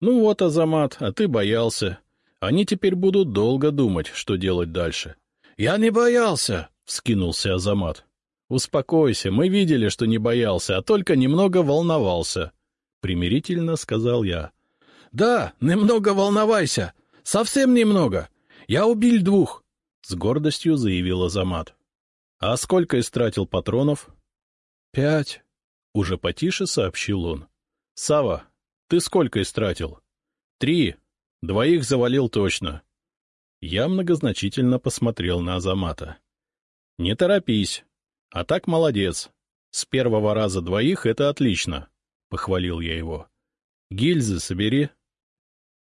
Ну вот, Азамат, а ты боялся. Они теперь будут долго думать, что делать дальше. — Я не боялся! — вскинулся Азамат. — Успокойся, мы видели, что не боялся, а только немного волновался. — примирительно сказал я. — Да, немного волновайся. Совсем немного. Я убил двух, — с гордостью заявил Азамат. — А сколько истратил патронов? — Пять, — уже потише сообщил он. — Сава, ты сколько истратил? — Три. Двоих завалил точно. Я многозначительно посмотрел на Азамата. — Не торопись. А так молодец. С первого раза двоих — это отлично, — похвалил я его. — Гильзы собери.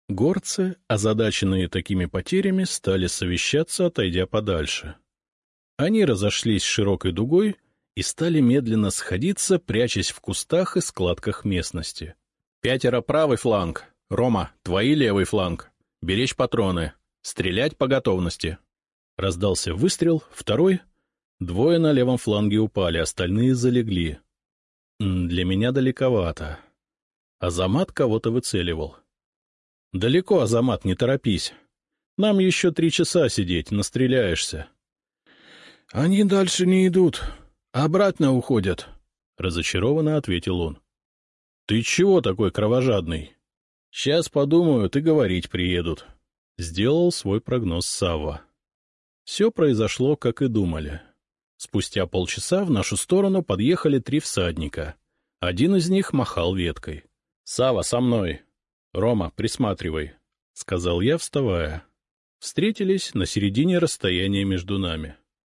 Горцы, озадаченные такими потерями, стали совещаться, отойдя подальше. Они разошлись широкой дугой и стали медленно сходиться, прячась в кустах и складках местности. — Пятеро правый фланг. Рома, твои левый фланг. Беречь патроны. Стрелять по готовности. Раздался выстрел, второй. Двое на левом фланге упали, остальные залегли. Для меня далековато. Азамат кого-то выцеливал. — Далеко, Азамат, не торопись. Нам еще три часа сидеть, настреляешься. — Они дальше не идут, обратно уходят, — разочарованно ответил он. — Ты чего такой кровожадный? Сейчас подумают и говорить приедут. Сделал свой прогноз Савва. Все произошло, как и думали. Спустя полчаса в нашу сторону подъехали три всадника. Один из них махал веткой. — Сава, со мной! Рома, присматривай! — сказал я, вставая. Встретились на середине расстояния между нами.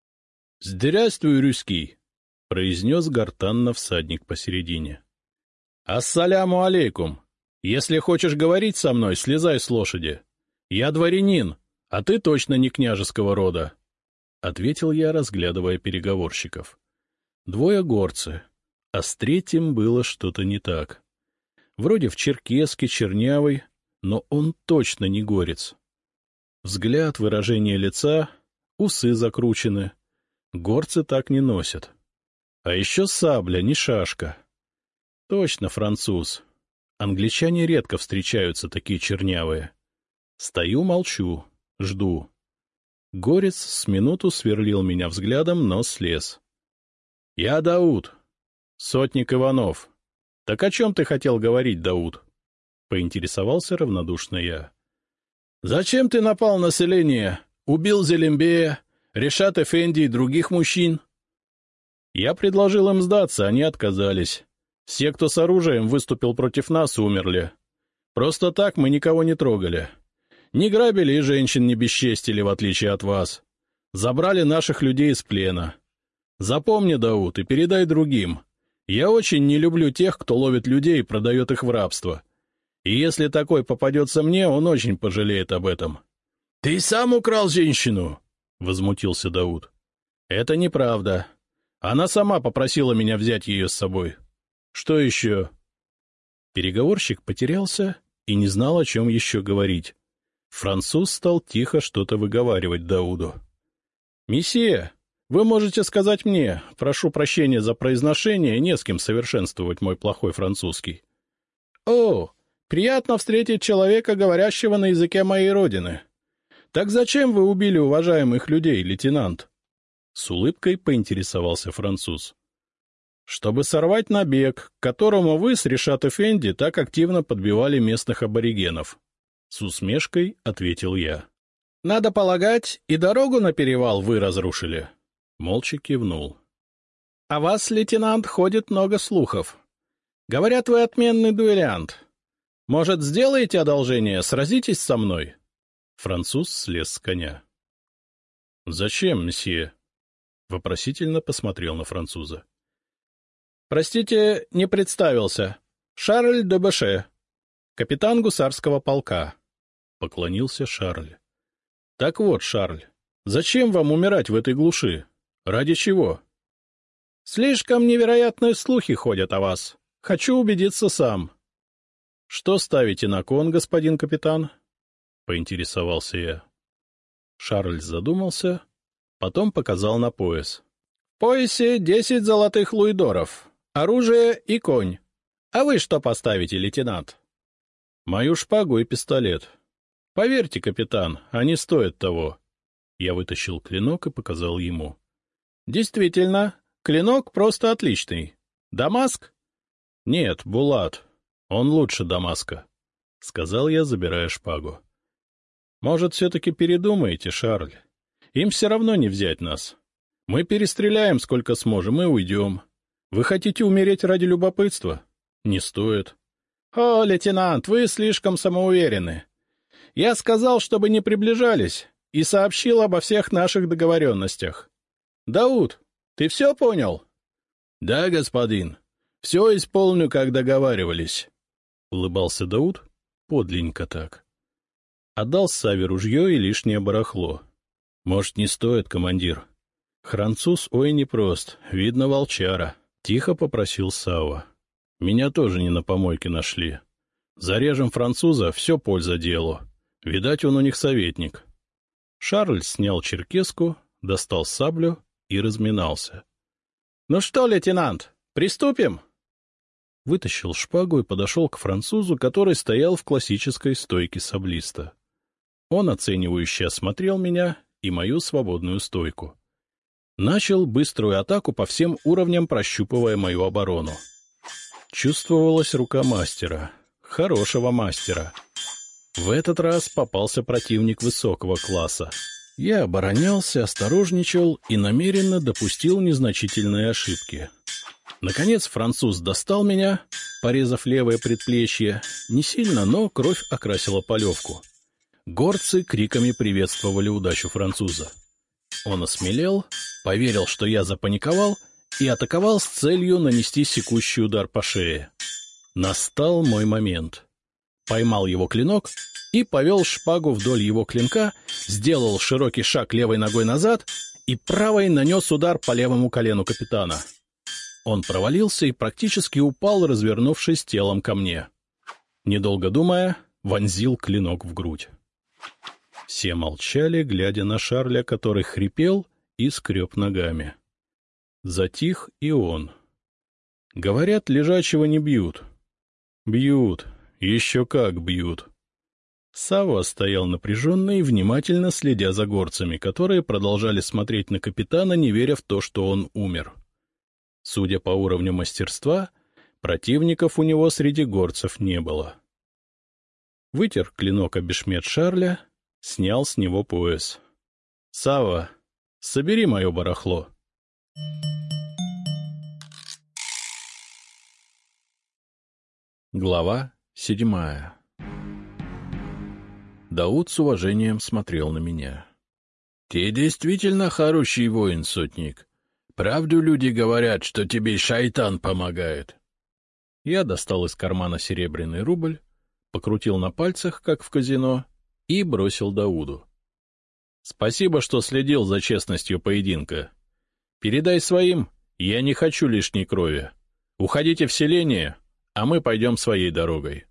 — Здравствуй, русский! — произнес гортанно всадник посередине. — Ассаляму алейкум! Если хочешь говорить со мной, слезай с лошади. Я дворянин, а ты точно не княжеского рода, — ответил я, разглядывая переговорщиков. Двое горцы, а с третьим было что-то не так. Вроде в черкеске, чернявый, но он точно не горец. Взгляд, выражение лица, усы закручены. Горцы так не носят. А еще сабля, не шашка. Точно француз. Англичане редко встречаются такие чернявые. Стою, молчу, жду. Горец с минуту сверлил меня взглядом, но слез. — Я Дауд. Сотник Иванов. — Так о чем ты хотел говорить, Дауд? — поинтересовался равнодушно я. — Зачем ты напал на селение? Убил Зелембея, Решат Эфенди и других мужчин? Я предложил им сдаться, они отказались. Все, кто с оружием выступил против нас, умерли. Просто так мы никого не трогали. Не грабили и женщин не бесчестили, в отличие от вас. Забрали наших людей из плена. Запомни, Дауд, и передай другим. Я очень не люблю тех, кто ловит людей и продает их в рабство. И если такой попадется мне, он очень пожалеет об этом. — Ты сам украл женщину? — возмутился Дауд. — Это неправда. Она сама попросила меня взять ее с собой. Что еще? Переговорщик потерялся и не знал, о чем еще говорить. Француз стал тихо что-то выговаривать Дауду. — Месье, вы можете сказать мне, прошу прощения за произношение, не с кем совершенствовать мой плохой французский. — О, Приятно встретить человека, говорящего на языке моей родины. Так зачем вы убили уважаемых людей, лейтенант? С улыбкой поинтересовался француз. Чтобы сорвать набег, к которому вы с Решат Эфенди так активно подбивали местных аборигенов. С усмешкой ответил я. Надо полагать, и дорогу на перевал вы разрушили. Молча кивнул. — О вас, лейтенант, ходит много слухов. Говорят, вы отменный дуэлянт. Может, сделаете одолжение, сразитесь со мной? Француз слез с коня. — Зачем, месье? — вопросительно посмотрел на француза. — Простите, не представился. Шарль де Беше, капитан гусарского полка. Поклонился Шарль. — Так вот, Шарль, зачем вам умирать в этой глуши? Ради чего? — Слишком невероятные слухи ходят о вас. Хочу убедиться сам. — Что ставите на кон, господин капитан? — поинтересовался я. Шарль задумался, потом показал на пояс. — В поясе десять золотых луидоров, оружие и конь. А вы что поставите, лейтенант? — Мою шпагу и пистолет. Поверьте, капитан, они стоят того. Я вытащил клинок и показал ему. — Действительно, клинок просто отличный. Дамаск? — Нет, Булат. Он лучше Дамаска, — сказал я, забирая шпагу. — Может, все-таки передумаете, Шарль? Им все равно не взять нас. Мы перестреляем, сколько сможем, и уйдем. Вы хотите умереть ради любопытства? Не стоит. — О, лейтенант, вы слишком самоуверены. Я сказал, чтобы не приближались, и сообщил обо всех наших договоренностях. — Дауд, ты все понял? — Да, господин. Все исполню, как договаривались. — улыбался Дауд, подленько так. Отдал Саве ружье и лишнее барахло. — Может, не стоит, командир? Француз ой непрост, видно волчара. Тихо попросил Сава. Меня тоже не на помойке нашли. Зарежем француза, все польза делу. Видать, он у них советник. Шарль снял черкеску, достал саблю и разминался. — Ну что, лейтенант, приступим? вытащил шпагу и подошел к французу, который стоял в классической стойке саблиста. Он оценивающе осмотрел меня и мою свободную стойку. Начал быструю атаку по всем уровням, прощупывая мою оборону. Чувствовалась рука мастера, хорошего мастера. В этот раз попался противник высокого класса. Я оборонялся, осторожничал и намеренно допустил незначительные ошибки. Наконец француз достал меня, порезав левое предплечье. Не сильно, но кровь окрасила полевку. Горцы криками приветствовали удачу француза. Он осмелел, поверил, что я запаниковал, и атаковал с целью нанести секущий удар по шее. Настал мой момент. Поймал его клинок и повел шпагу вдоль его клинка, сделал широкий шаг левой ногой назад и правой нанес удар по левому колену капитана. Он провалился и практически упал, развернувшись телом ко мне. Недолго думая, вонзил клинок в грудь. Все молчали, глядя на Шарля, который хрипел и скреб ногами. Затих и он. Говорят, лежачего не бьют. Бьют, еще как бьют. Сава стоял напряженно и внимательно следя за горцами, которые продолжали смотреть на капитана, не веря в то, что он умер. — Судя по уровню мастерства, противников у него среди горцев не было. Вытер клинок обешмет Шарля, снял с него пояс. — Сава, собери мое барахло. Глава седьмая Дауд с уважением смотрел на меня. — Ты действительно хороший воин, сотник. Правду люди говорят, что тебе шайтан помогает? Я достал из кармана серебряный рубль, покрутил на пальцах, как в казино, и бросил Дауду. — Спасибо, что следил за честностью поединка. Передай своим, я не хочу лишней крови. Уходите в селение, а мы пойдем своей дорогой.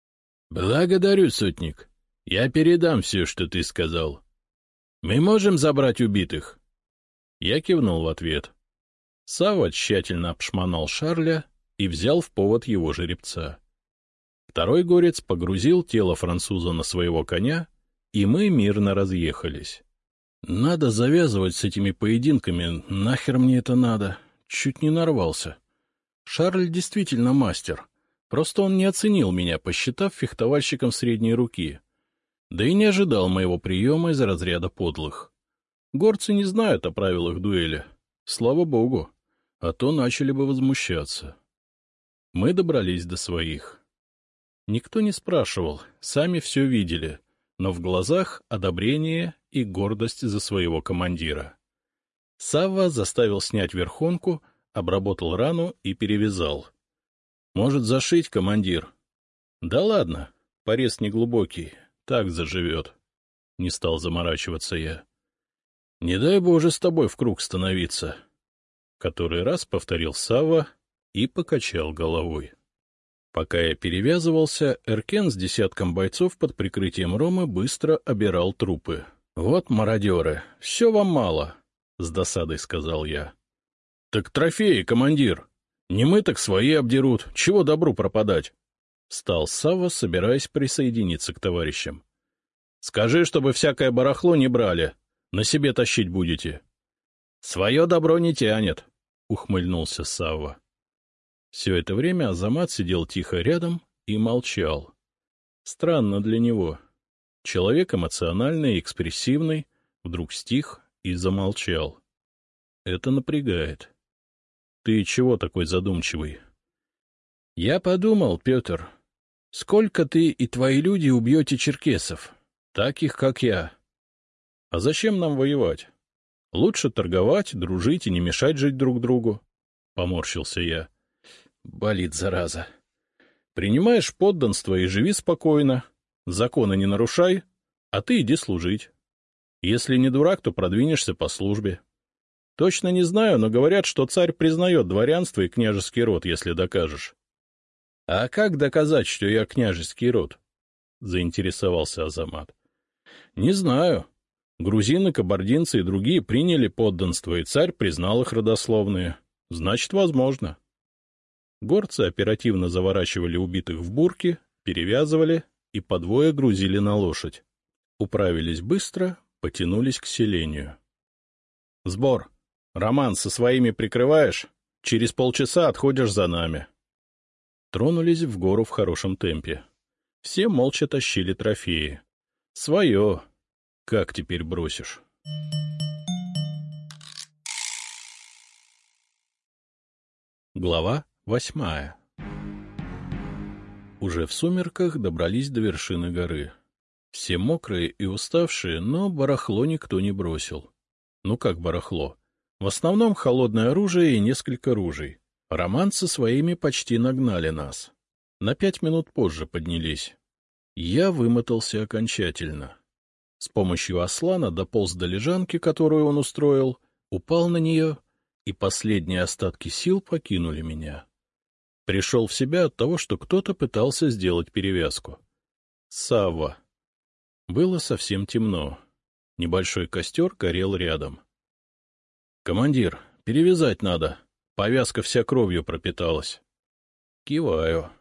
— Благодарю, сотник. Я передам все, что ты сказал. Мы можем забрать убитых? Я кивнул в ответ. Сава тщательно обшмонал Шарля и взял в повод его жеребца. Второй горец погрузил тело француза на своего коня, и мы мирно разъехались. Надо завязывать с этими поединками, нахер мне это надо. Чуть не нарвался. Шарль действительно мастер. Просто он не оценил меня, посчитав фехтовальщиком средней руки. Да и не ожидал моего приема из разряда подлых. Горцы не знают о правилах дуэли. Слава богу. А то начали бы возмущаться. Мы добрались до своих. Никто не спрашивал, сами все видели, но в глазах одобрение и гордость за своего командира. Савва заставил снять верхонку, обработал рану и перевязал. — Может, зашить, командир? — Да ладно, порез неглубокий, так заживет. Не стал заморачиваться я. — Не дай Боже с тобой в круг становиться. Который раз повторил Сава и покачал головой. Пока я перевязывался, Эркен с десятком бойцов под прикрытием Рома быстро обирал трупы. — Вот мародеры, все вам мало, — с досадой сказал я. — Так трофеи, командир. Не мы, так свои обдерут. Чего добру пропадать? Стал Сава, собираясь присоединиться к товарищам. — Скажи, чтобы всякое барахло не брали. На себе тащить будете. — Свое добро не тянет, — ухмыльнулся Савва. Все это время Азамат сидел тихо рядом и молчал. Странно для него. Человек эмоциональный экспрессивный вдруг стих и замолчал. Это напрягает. Ты чего такой задумчивый? — Я подумал, Петр, сколько ты и твои люди убьете черкесов, таких, как я. А зачем нам воевать? Лучше торговать, дружить и не мешать жить друг другу. Поморщился я. — Болит, зараза. Принимаешь подданство и живи спокойно. Законы не нарушай, а ты иди служить. Если не дурак, то продвинешься по службе. Точно не знаю, но говорят, что царь признает дворянство и княжеский род, если докажешь. — А как доказать, что я княжеский род? — заинтересовался Азамат. — Не знаю. Грузины, кабардинцы и другие приняли подданство, и царь признал их родословные. Значит, возможно. Горцы оперативно заворачивали убитых в бурки, перевязывали и по двое грузили на лошадь. Управились быстро, потянулись к селению. — Сбор. Роман, со своими прикрываешь? Через полчаса отходишь за нами. Тронулись в гору в хорошем темпе. Все молча тащили трофеи. Свое. Как теперь бросишь? Глава Восьмая. Уже в сумерках добрались до вершины горы. Все мокрые и уставшие, но барахло никто не бросил. Ну как барахло? В основном холодное оружие и несколько ружей. Роман со своими почти нагнали нас. На пять минут позже поднялись. Я вымотался окончательно. С помощью Аслана дополз до лежанки, которую он устроил, упал на нее, и последние остатки сил покинули меня. Пришел в себя от того, что кто-то пытался сделать перевязку. Савва. Было совсем темно. Небольшой костер горел рядом. — Командир, перевязать надо. Повязка вся кровью пропиталась. Киваю.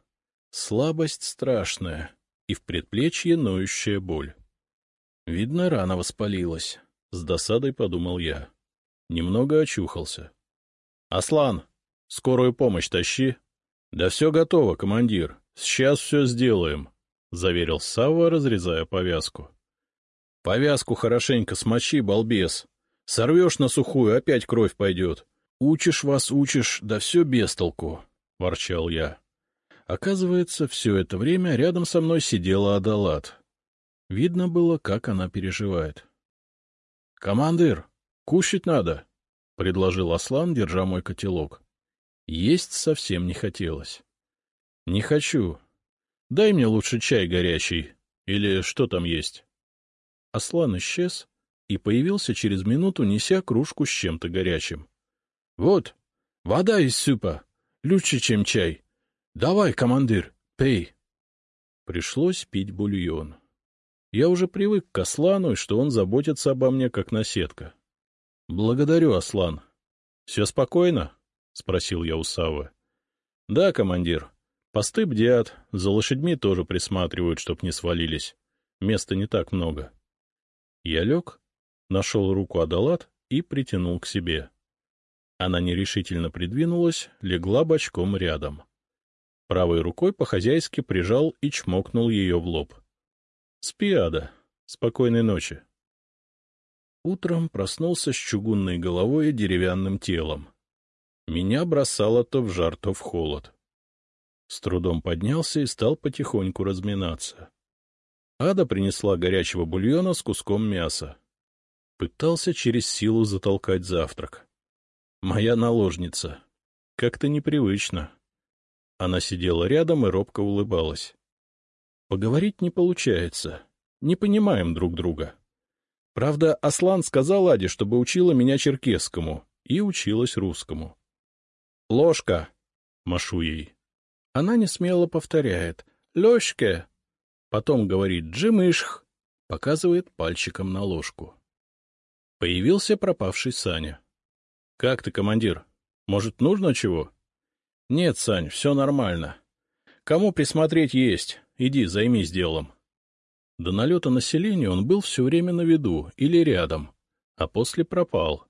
Слабость страшная и в предплечье ноющая боль. Видно, рана воспалилась. С досадой подумал я. Немного очухался. — Аслан, скорую помощь тащи. — Да все готово, командир. Сейчас все сделаем, — заверил Савва, разрезая повязку. — Повязку хорошенько смочи, балбес. Сорвешь на сухую, опять кровь пойдет. Учишь вас, учишь, да все без толку, — ворчал я. Оказывается, все это время рядом со мной сидела Адалат. Видно было, как она переживает. — Командир, кушать надо, — предложил Аслан, держа мой котелок. Есть совсем не хотелось. — Не хочу. Дай мне лучше чай горячий. Или что там есть? Аслан исчез и появился через минуту, неся кружку с чем-то горячим. — Вот, вода из супа. Лучше, чем чай. Давай, командир, пей. Пришлось пить бульон. Я уже привык к Аслану, и что он заботится обо мне, как наседка. — Благодарю, Аслан. — Все спокойно? — спросил я у Савы. — Да, командир. Посты бдят, за лошадьми тоже присматривают, чтоб не свалились. Места не так много. Я лег, нашел руку Адалат и притянул к себе. Она нерешительно придвинулась, легла бочком рядом. Правой рукой по-хозяйски прижал и чмокнул ее в лоб. — Спи, Ада. Спокойной ночи. Утром проснулся с чугунной головой и деревянным телом. Меня бросало то в жар, то в холод. С трудом поднялся и стал потихоньку разминаться. Ада принесла горячего бульона с куском мяса. Пытался через силу затолкать завтрак. Моя наложница. Как-то непривычно. Она сидела рядом и робко улыбалась. Поговорить не получается. Не понимаем друг друга. Правда, Аслан сказал Аде, чтобы учила меня черкесскому, и училась русскому. «Ложка!» — машу ей. Она не смело повторяет «Лёшке!» Потом говорит «Джимышх!» показывает пальчиком на ложку. Появился пропавший Саня. — Как ты, командир? Может, нужно чего? — Нет, Сань, все нормально. Кому присмотреть есть, иди, займись делом. До налета населения он был все время на виду или рядом, а после пропал.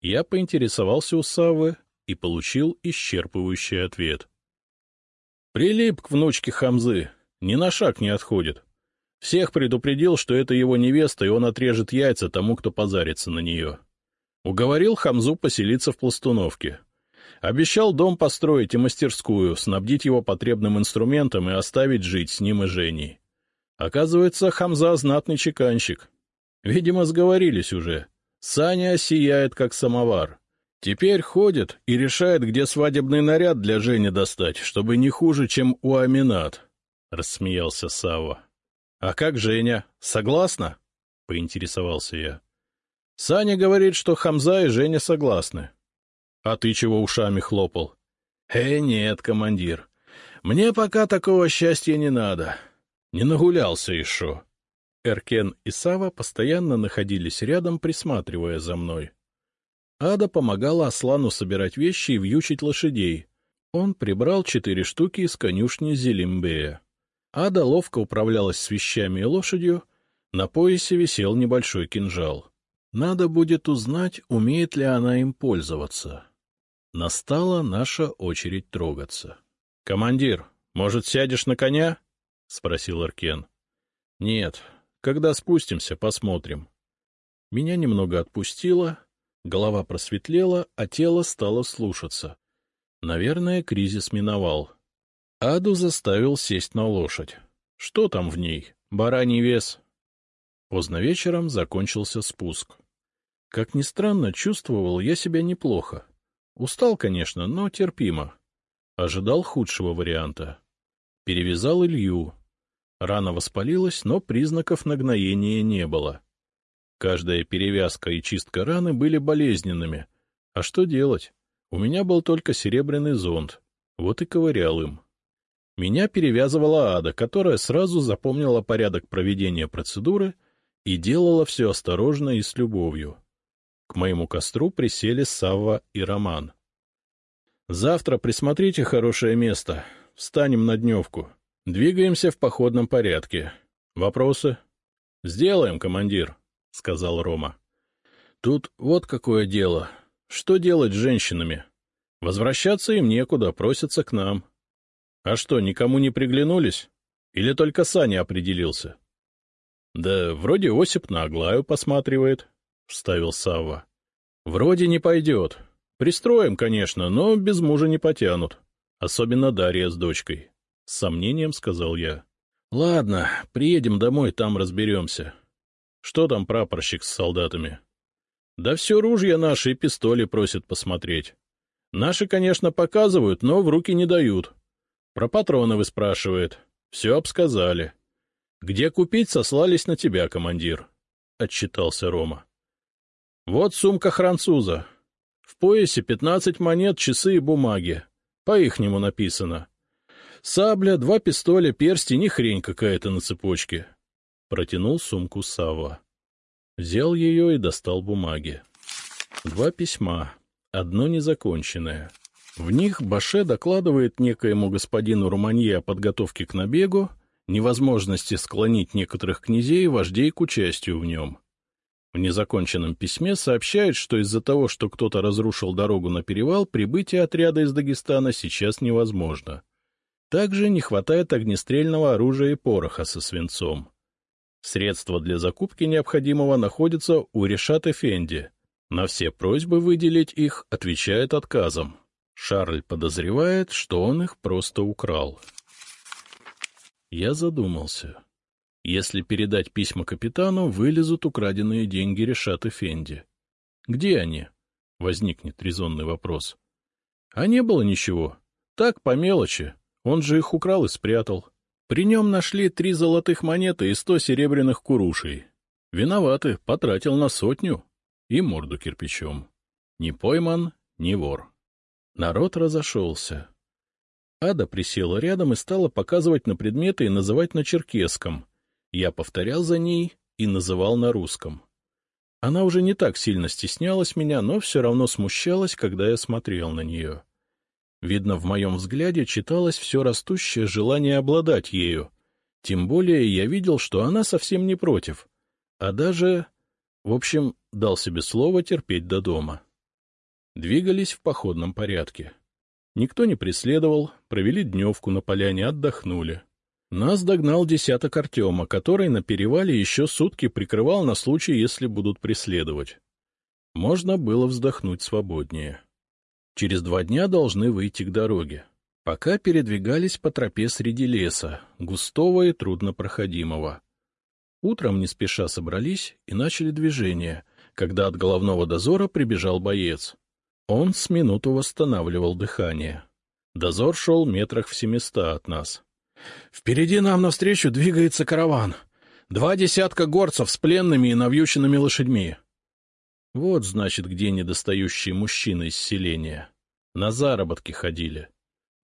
Я поинтересовался у Саввы и получил исчерпывающий ответ. Прилип к внучке Хамзы, ни на шаг не отходит. Всех предупредил, что это его невеста, и он отрежет яйца тому, кто позарится на нее. Уговорил Хамзу поселиться в Пластуновке. Обещал дом построить и мастерскую, снабдить его потребным инструментом и оставить жить с ним и Женей. Оказывается, Хамза знатный чеканщик. Видимо, сговорились уже. Саня сияет, как самовар. Теперь ходит и решает, где свадебный наряд для Жени достать, чтобы не хуже, чем у Аминат, — рассмеялся Савва. — А как Женя? Согласна? — поинтересовался я. Саня говорит, что Хамза и Женя согласны. — А ты чего ушами хлопал? — Э, нет, командир. Мне пока такого счастья не надо. Не нагулялся еще. Эркен и Сава постоянно находились рядом, присматривая за мной. Ада помогала Аслану собирать вещи и вьючить лошадей. Он прибрал четыре штуки из конюшни Зелимбея. Ада ловко управлялась с вещами и лошадью, на поясе висел небольшой кинжал. Надо будет узнать, умеет ли она им пользоваться. Настала наша очередь трогаться. — Командир, может, сядешь на коня? — спросил Аркен. — Нет, когда спустимся, посмотрим. Меня немного отпустило, Голова просветлела, а тело стало слушаться. Наверное, кризис миновал. Аду заставил сесть на лошадь. Что там в ней? Бараний вес. Поздно вечером закончился спуск. Как ни странно, чувствовал я себя неплохо. Устал, конечно, но терпимо. Ожидал худшего варианта. Перевязал Илью. Рана воспалилась, но признаков нагноения не было. Каждая перевязка и чистка раны были болезненными. А что делать? У меня был только серебряный зонт. Вот и ковырял им. Меня перевязывала Ада, которая сразу запомнила порядок проведения процедуры и делала все осторожно и с любовью. К моему костру присели Савва и Роман. — Завтра присмотрите хорошее место. Встанем на дневку. Двигаемся в походном порядке. Вопросы? — Сделаем, командир. — сказал Рома. — Тут вот какое дело. Что делать с женщинами? Возвращаться им некуда, просятся к нам. А что, никому не приглянулись? Или только Саня определился? — Да вроде Осип на Аглаю посматривает, — вставил Савва. — Вроде не пойдет. Пристроим, конечно, но без мужа не потянут. Особенно Дарья с дочкой. С сомнением сказал я. — Ладно, приедем домой, там разберемся. Что там прапорщик с солдатами? Да все ружья наши и пистоли просят посмотреть. Наши, конечно, показывают, но в руки не дают. Про патроны вы спрашивает. Все обсказали. Где купить, сослались на тебя, командир, — отчитался Рома. Вот сумка француза. В поясе пятнадцать монет, часы и бумаги. По-ихнему написано. Сабля, два пистоля, перстень и хрень какая-то на цепочке. Протянул сумку Сава. Взял ее и достал бумаги. Два письма, одно незаконченное. В них Баше докладывает некоему господину Руманье о подготовке к набегу, невозможности склонить некоторых князей и вождей к участию в нем. В незаконченном письме сообщает, что из-за того, что кто-то разрушил дорогу на перевал, прибытие отряда из Дагестана сейчас невозможно. Также не хватает огнестрельного оружия и пороха со свинцом. Средства для закупки необходимого находятся у Решат Эфенди. На все просьбы выделить их отвечает отказом. Шарль подозревает, что он их просто украл. Я задумался. Если передать письма капитану, вылезут украденные деньги Решат Эфенди. Где они? Возникнет резонный вопрос. А не было ничего. Так, по мелочи. Он же их украл и спрятал. При нем нашли три золотых монеты и сто серебряных курушей. Виноваты, потратил на сотню и морду кирпичом. Не пойман, не вор. Народ разошелся. Ада присела рядом и стала показывать на предметы и называть на черкесском. Я повторял за ней и называл на русском. Она уже не так сильно стеснялась меня, но все равно смущалась, когда я смотрел на нее. Видно, в моем взгляде читалось все растущее желание обладать ею. Тем более я видел, что она совсем не против. А даже... В общем, дал себе слово терпеть до дома. Двигались в походном порядке. Никто не преследовал, провели дневку на поляне, отдохнули. Нас догнал десяток Артема, который на перевале еще сутки прикрывал на случай, если будут преследовать. Можно было вздохнуть свободнее. Через два дня должны выйти к дороге. Пока передвигались по тропе среди леса, густого и труднопроходимого. Утром не спеша собрались и начали движение, когда от головного дозора прибежал боец. Он с минуту восстанавливал дыхание. Дозор шел метрах в семиста от нас. — Впереди нам навстречу двигается караван. Два десятка горцев с пленными и навьюченными лошадьми. Вот, значит, где недостающие мужчины из селения. На заработки ходили.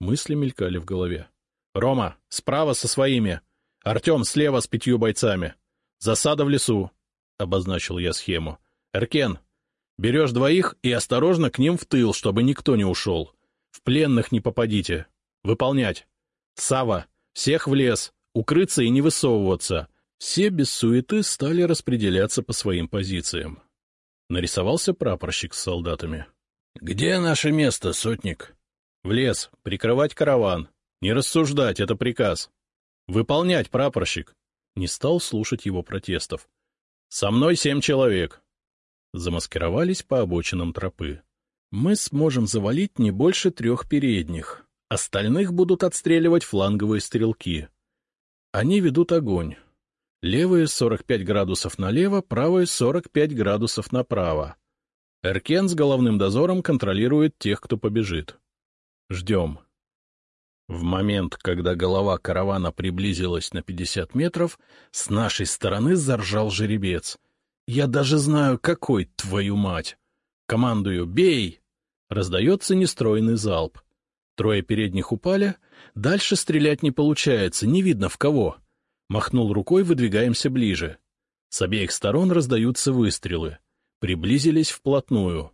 Мысли мелькали в голове. — Рома, справа со своими. Артем слева с пятью бойцами. Засада в лесу, — обозначил я схему. — Эркен, берешь двоих и осторожно к ним в тыл, чтобы никто не ушел. В пленных не попадите. Выполнять. Сава, всех в лес, укрыться и не высовываться. Все без суеты стали распределяться по своим позициям. Нарисовался прапорщик с солдатами. — Где наше место, сотник? — В лес, прикрывать караван. Не рассуждать, это приказ. — Выполнять, прапорщик. Не стал слушать его протестов. — Со мной семь человек. Замаскировались по обочинам тропы. Мы сможем завалить не больше трех передних. Остальных будут отстреливать фланговые стрелки. Они ведут огонь. Левые 45 градусов налево, правые 45 градусов направо. Эркен с головным дозором контролирует тех, кто побежит. Ждем. В момент, когда голова каравана приблизилась на 50 метров, с нашей стороны заржал жеребец. Я даже знаю, какой, твою мать. Командую «Бей!» Раздается нестройный залп. Трое передних упали, дальше стрелять не получается, не видно в кого. Махнул рукой, выдвигаемся ближе. С обеих сторон раздаются выстрелы. Приблизились вплотную.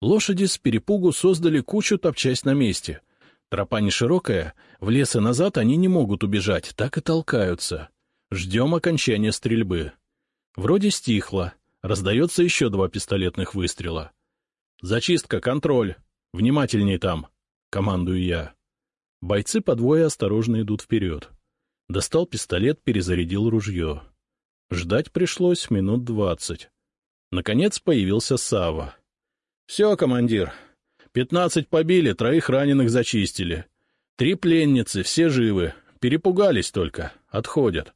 Лошади с перепугу создали кучу, топчась на месте. Тропа не широкая, в лес и назад они не могут убежать, так и толкаются. Ждем окончания стрельбы. Вроде стихло, раздается еще два пистолетных выстрела. «Зачистка, контроль! Внимательней там!» — командую я. Бойцы по двое осторожно идут вперед. Достал пистолет, перезарядил ружье. Ждать пришлось минут двадцать. Наконец появился Сава. Все, командир. Пятнадцать побили, троих раненых зачистили. Три пленницы, все живы. Перепугались только, отходят.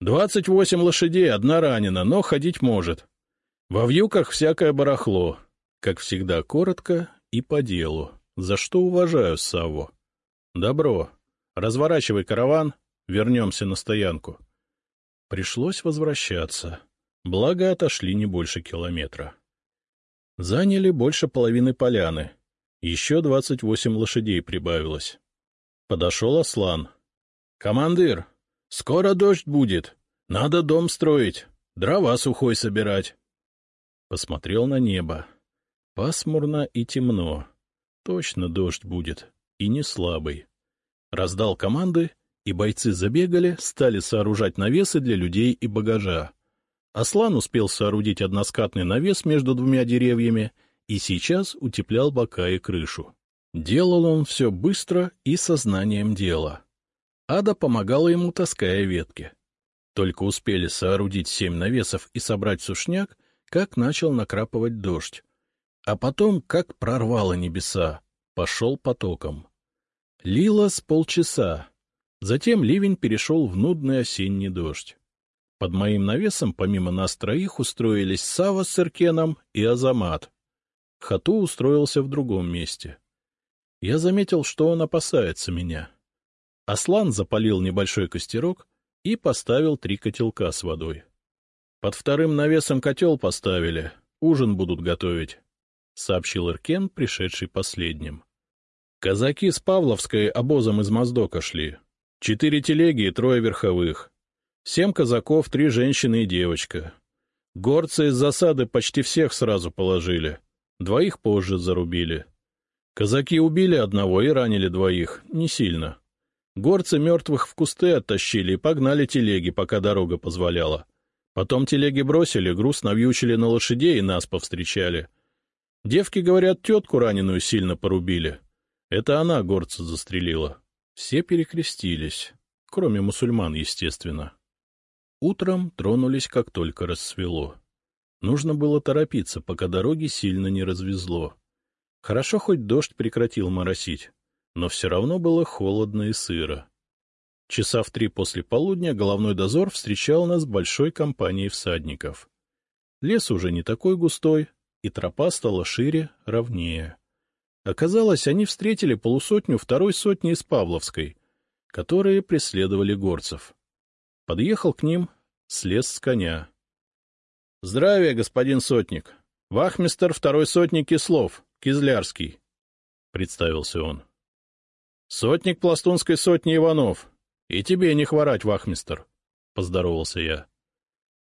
Двадцать восемь лошадей, одна ранена, но ходить может. Во вьюках всякое барахло. Как всегда, коротко и по делу, за что уважаю Саву. Добро. Разворачивай караван, Вернемся на стоянку. Пришлось возвращаться. Благо, отошли не больше километра. Заняли больше половины поляны. Еще двадцать восемь лошадей прибавилось. Подошел Аслан. — Командир, скоро дождь будет. Надо дом строить, дрова сухой собирать. Посмотрел на небо. Пасмурно и темно. Точно дождь будет, и не слабый. Раздал команды, и бойцы забегали, стали сооружать навесы для людей и багажа. Аслан успел соорудить односкатный навес между двумя деревьями и сейчас утеплял бока и крышу. Делал он все быстро и сознанием дела. Ада помогала ему, таская ветки. Только успели соорудить семь навесов и собрать сушняк, как начал накрапывать дождь. А потом, как прорвало небеса, пошел потоком. Лило с полчаса. Затем ливень перешел в нудный осенний дождь. Под моим навесом, помимо нас троих, устроились Сава с Иркеном и Азамат. Хату устроился в другом месте. Я заметил, что он опасается меня. Аслан запалил небольшой костерок и поставил три котелка с водой. Под вторым навесом котел поставили, ужин будут готовить, — сообщил Иркен, пришедший последним. Казаки с Павловской обозом из Моздока шли. Четыре телеги и трое верховых. Семь казаков, три женщины и девочка. Горцы из засады почти всех сразу положили. Двоих позже зарубили. Казаки убили одного и ранили двоих, не сильно. Горцы мертвых в кусты оттащили и погнали телеги, пока дорога позволяла. Потом телеги бросили, груз навьючили на лошадей и нас повстречали. Девки, говорят, тетку раненую сильно порубили. Это она горца застрелила. Все перекрестились, кроме мусульман, естественно. Утром тронулись, как только рассвело. Нужно было торопиться, пока дороги сильно не развезло. Хорошо, хоть дождь прекратил моросить, но все равно было холодно и сыро. Часа в три после полудня головной дозор встречал нас большой компанией всадников. Лес уже не такой густой, и тропа стала шире, ровнее. Оказалось, они встретили полусотню второй сотни из Павловской, которые преследовали горцев. Подъехал к ним, слез с коня. — Здравия, господин сотник! Вахмистер второй сотни Кислов, Кизлярский, — представился он. — Сотник пластунской сотни Иванов. И тебе не хворать, вахмистер, — поздоровался я.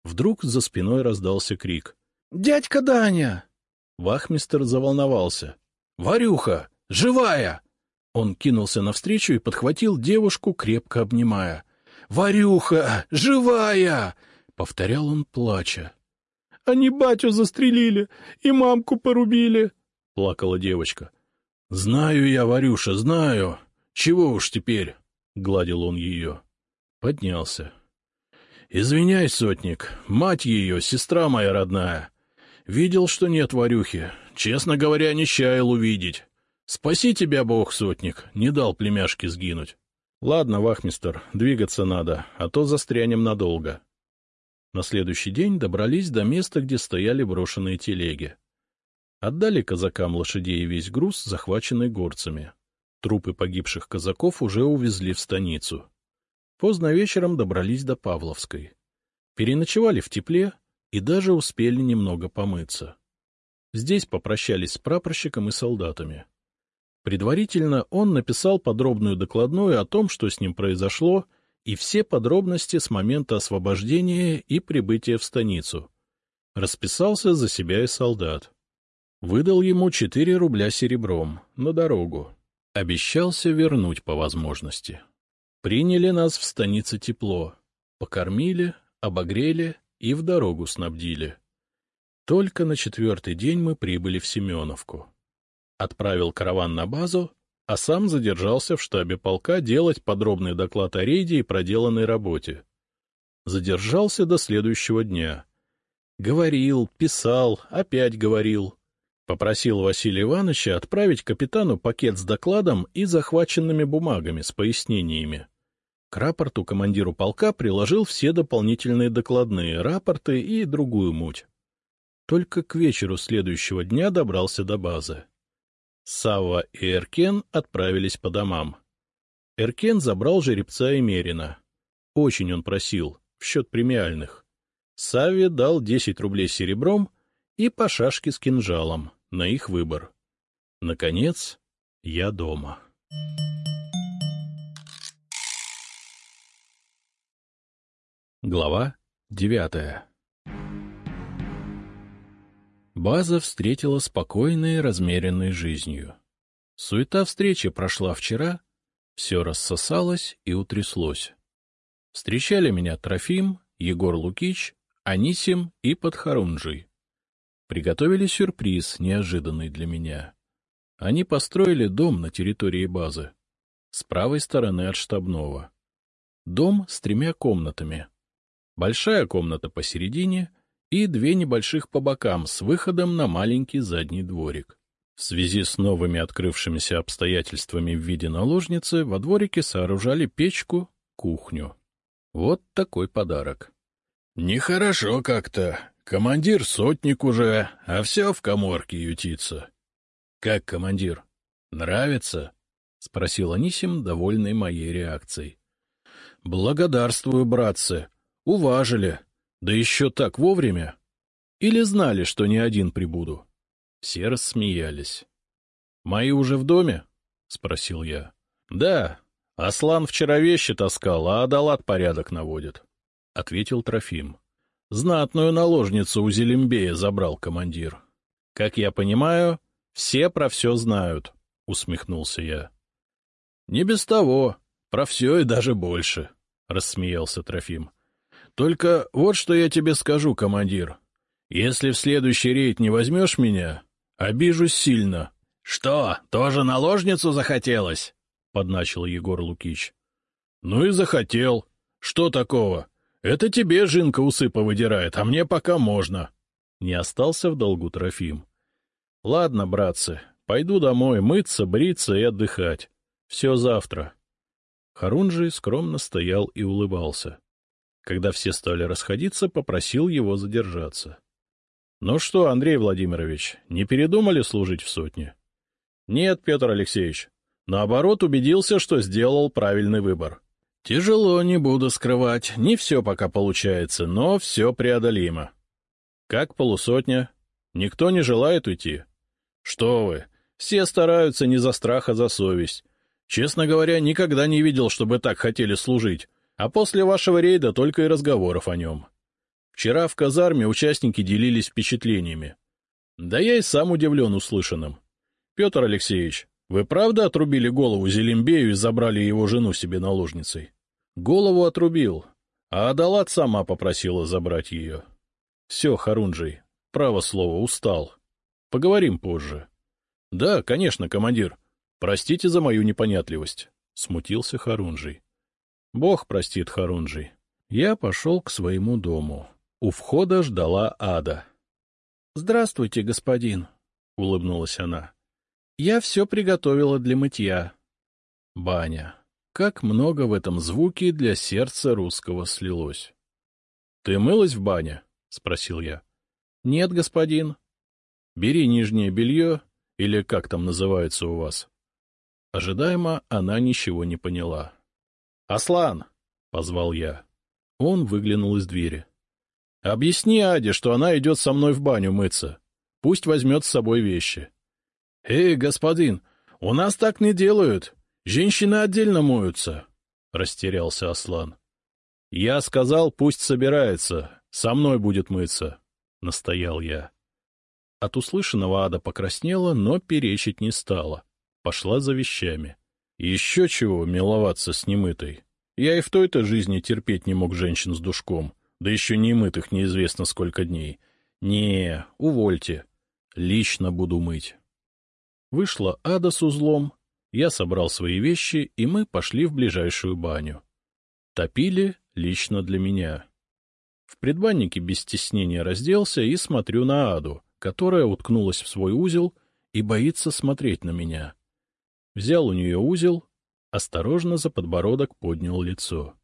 Вдруг за спиной раздался крик. — Дядька Даня! Вахмистер заволновался. — Варюха! Живая! Он кинулся навстречу и подхватил девушку, крепко обнимая. — Варюха! Живая! — повторял он, плача. — Они батю застрелили и мамку порубили, — плакала девочка. — Знаю я, Варюша, знаю. Чего уж теперь? — гладил он ее. Поднялся. — Извиняй, сотник, мать ее, сестра моя родная. Видел, что нет Варюхи. Честно говоря, не чаял увидеть. Спаси тебя, бог, сотник, не дал племяшке сгинуть. — Ладно, вахмистер, двигаться надо, а то застрянем надолго. На следующий день добрались до места, где стояли брошенные телеги. Отдали казакам лошадей и весь груз, захваченный горцами. Трупы погибших казаков уже увезли в станицу. Поздно вечером добрались до Павловской. Переночевали в тепле и даже успели немного помыться. Здесь попрощались с прапорщиком и солдатами. Предварительно он написал подробную докладную о том, что с ним произошло, и все подробности с момента освобождения и прибытия в станицу. Расписался за себя и солдат. Выдал ему четыре рубля серебром на дорогу. Обещался вернуть по возможности. Приняли нас в станице тепло. Покормили, обогрели и в дорогу снабдили. Только на четвертый день мы прибыли в Семеновку отправил караван на базу, а сам задержался в штабе полка делать подробный доклад о рейде и проделанной работе. Задержался до следующего дня. Говорил, писал, опять говорил. Попросил Василия Ивановича отправить капитану пакет с докладом и захваченными бумагами с пояснениями. К рапорту командиру полка приложил все дополнительные докладные, рапорты и другую муть. Только к вечеру следующего дня добрался до базы. Савва и Эркен отправились по домам. Эркен забрал жеребца и Мерина. Очень он просил, в счет премиальных. Савве дал 10 рублей серебром и по шашке с кинжалом, на их выбор. Наконец, я дома. Глава девятая База встретила спокойной, размеренной жизнью. Суета встречи прошла вчера, все рассосалось и утряслось. Встречали меня Трофим, Егор Лукич, Анисим и Подхорунжий. Приготовили сюрприз, неожиданный для меня. Они построили дом на территории базы, с правой стороны от штабного. Дом с тремя комнатами. Большая комната посередине и две небольших по бокам с выходом на маленький задний дворик. В связи с новыми открывшимися обстоятельствами в виде наложницы во дворике сооружали печку, кухню. Вот такой подарок. — Нехорошо как-то. Командир сотник уже, а все в коморке ютится. — Как командир? Нравится? — спросил Анисим, довольный моей реакцией. — Благодарствую, братцы. Уважили. Да еще так вовремя. Или знали, что не один прибуду? Все рассмеялись. — Мои уже в доме? — спросил я. — Да. Аслан вчера вещи таскал, а Адалат порядок наводит, — ответил Трофим. — Знатную наложницу у Зелимбея забрал командир. — Как я понимаю, все про все знают, — усмехнулся я. — Не без того. Про все и даже больше, — рассмеялся Трофим. — Только вот что я тебе скажу, командир. Если в следующий рейд не возьмешь меня, Обижусь сильно. — Что, тоже наложницу захотелось? — подначил Егор Лукич. — Ну и захотел. Что такого? Это тебе Жинка усы повыдирает, а мне пока можно. Не остался в долгу Трофим. — Ладно, братцы, пойду домой мыться, бриться и отдыхать. Все завтра. Харунжий скромно стоял и улыбался. Когда все стали расходиться, попросил его задержаться. — Ну что, Андрей Владимирович, не передумали служить в сотне? — Нет, Петр Алексеевич. Наоборот, убедился, что сделал правильный выбор. — Тяжело, не буду скрывать. Не все пока получается, но все преодолимо. — Как полусотня? Никто не желает уйти? — Что вы, все стараются не за страх, а за совесть. Честно говоря, никогда не видел, чтобы так хотели служить, а после вашего рейда только и разговоров о нем. — Вчера в казарме участники делились впечатлениями. Да я и сам удивлен услышанным. Петр Алексеевич, вы правда отрубили голову Зелимбею и забрали его жену себе наложницей? Голову отрубил, а Адалат сама попросила забрать ее. Все, Харунжий, право слово, устал. Поговорим позже. Да, конечно, командир. Простите за мою непонятливость. Смутился Харунжий. Бог простит Харунжий. Я пошел к своему дому. У входа ждала ада. — Здравствуйте, господин, — улыбнулась она. — Я все приготовила для мытья. Баня. Как много в этом звуке для сердца русского слилось. — Ты мылась в бане? — спросил я. — Нет, господин. — Бери нижнее белье, или как там называется у вас. Ожидаемо она ничего не поняла. — Аслан! — позвал я. Он выглянул из двери. — Объясни Аде, что она идет со мной в баню мыться. Пусть возьмет с собой вещи. — Эй, господин, у нас так не делают. Женщины отдельно моются, — растерялся Аслан. — Я сказал, пусть собирается, со мной будет мыться, — настоял я. От услышанного Ада покраснела, но перечить не стала. Пошла за вещами. Еще чего миловаться с немытой. Я и в той-то жизни терпеть не мог женщин с душком да еще не мытых неизвестно сколько дней. Не, увольте, лично буду мыть. Вышла ада с узлом, я собрал свои вещи, и мы пошли в ближайшую баню. Топили лично для меня. В предбаннике без стеснения разделся и смотрю на аду, которая уткнулась в свой узел и боится смотреть на меня. Взял у нее узел, осторожно за подбородок поднял лицо.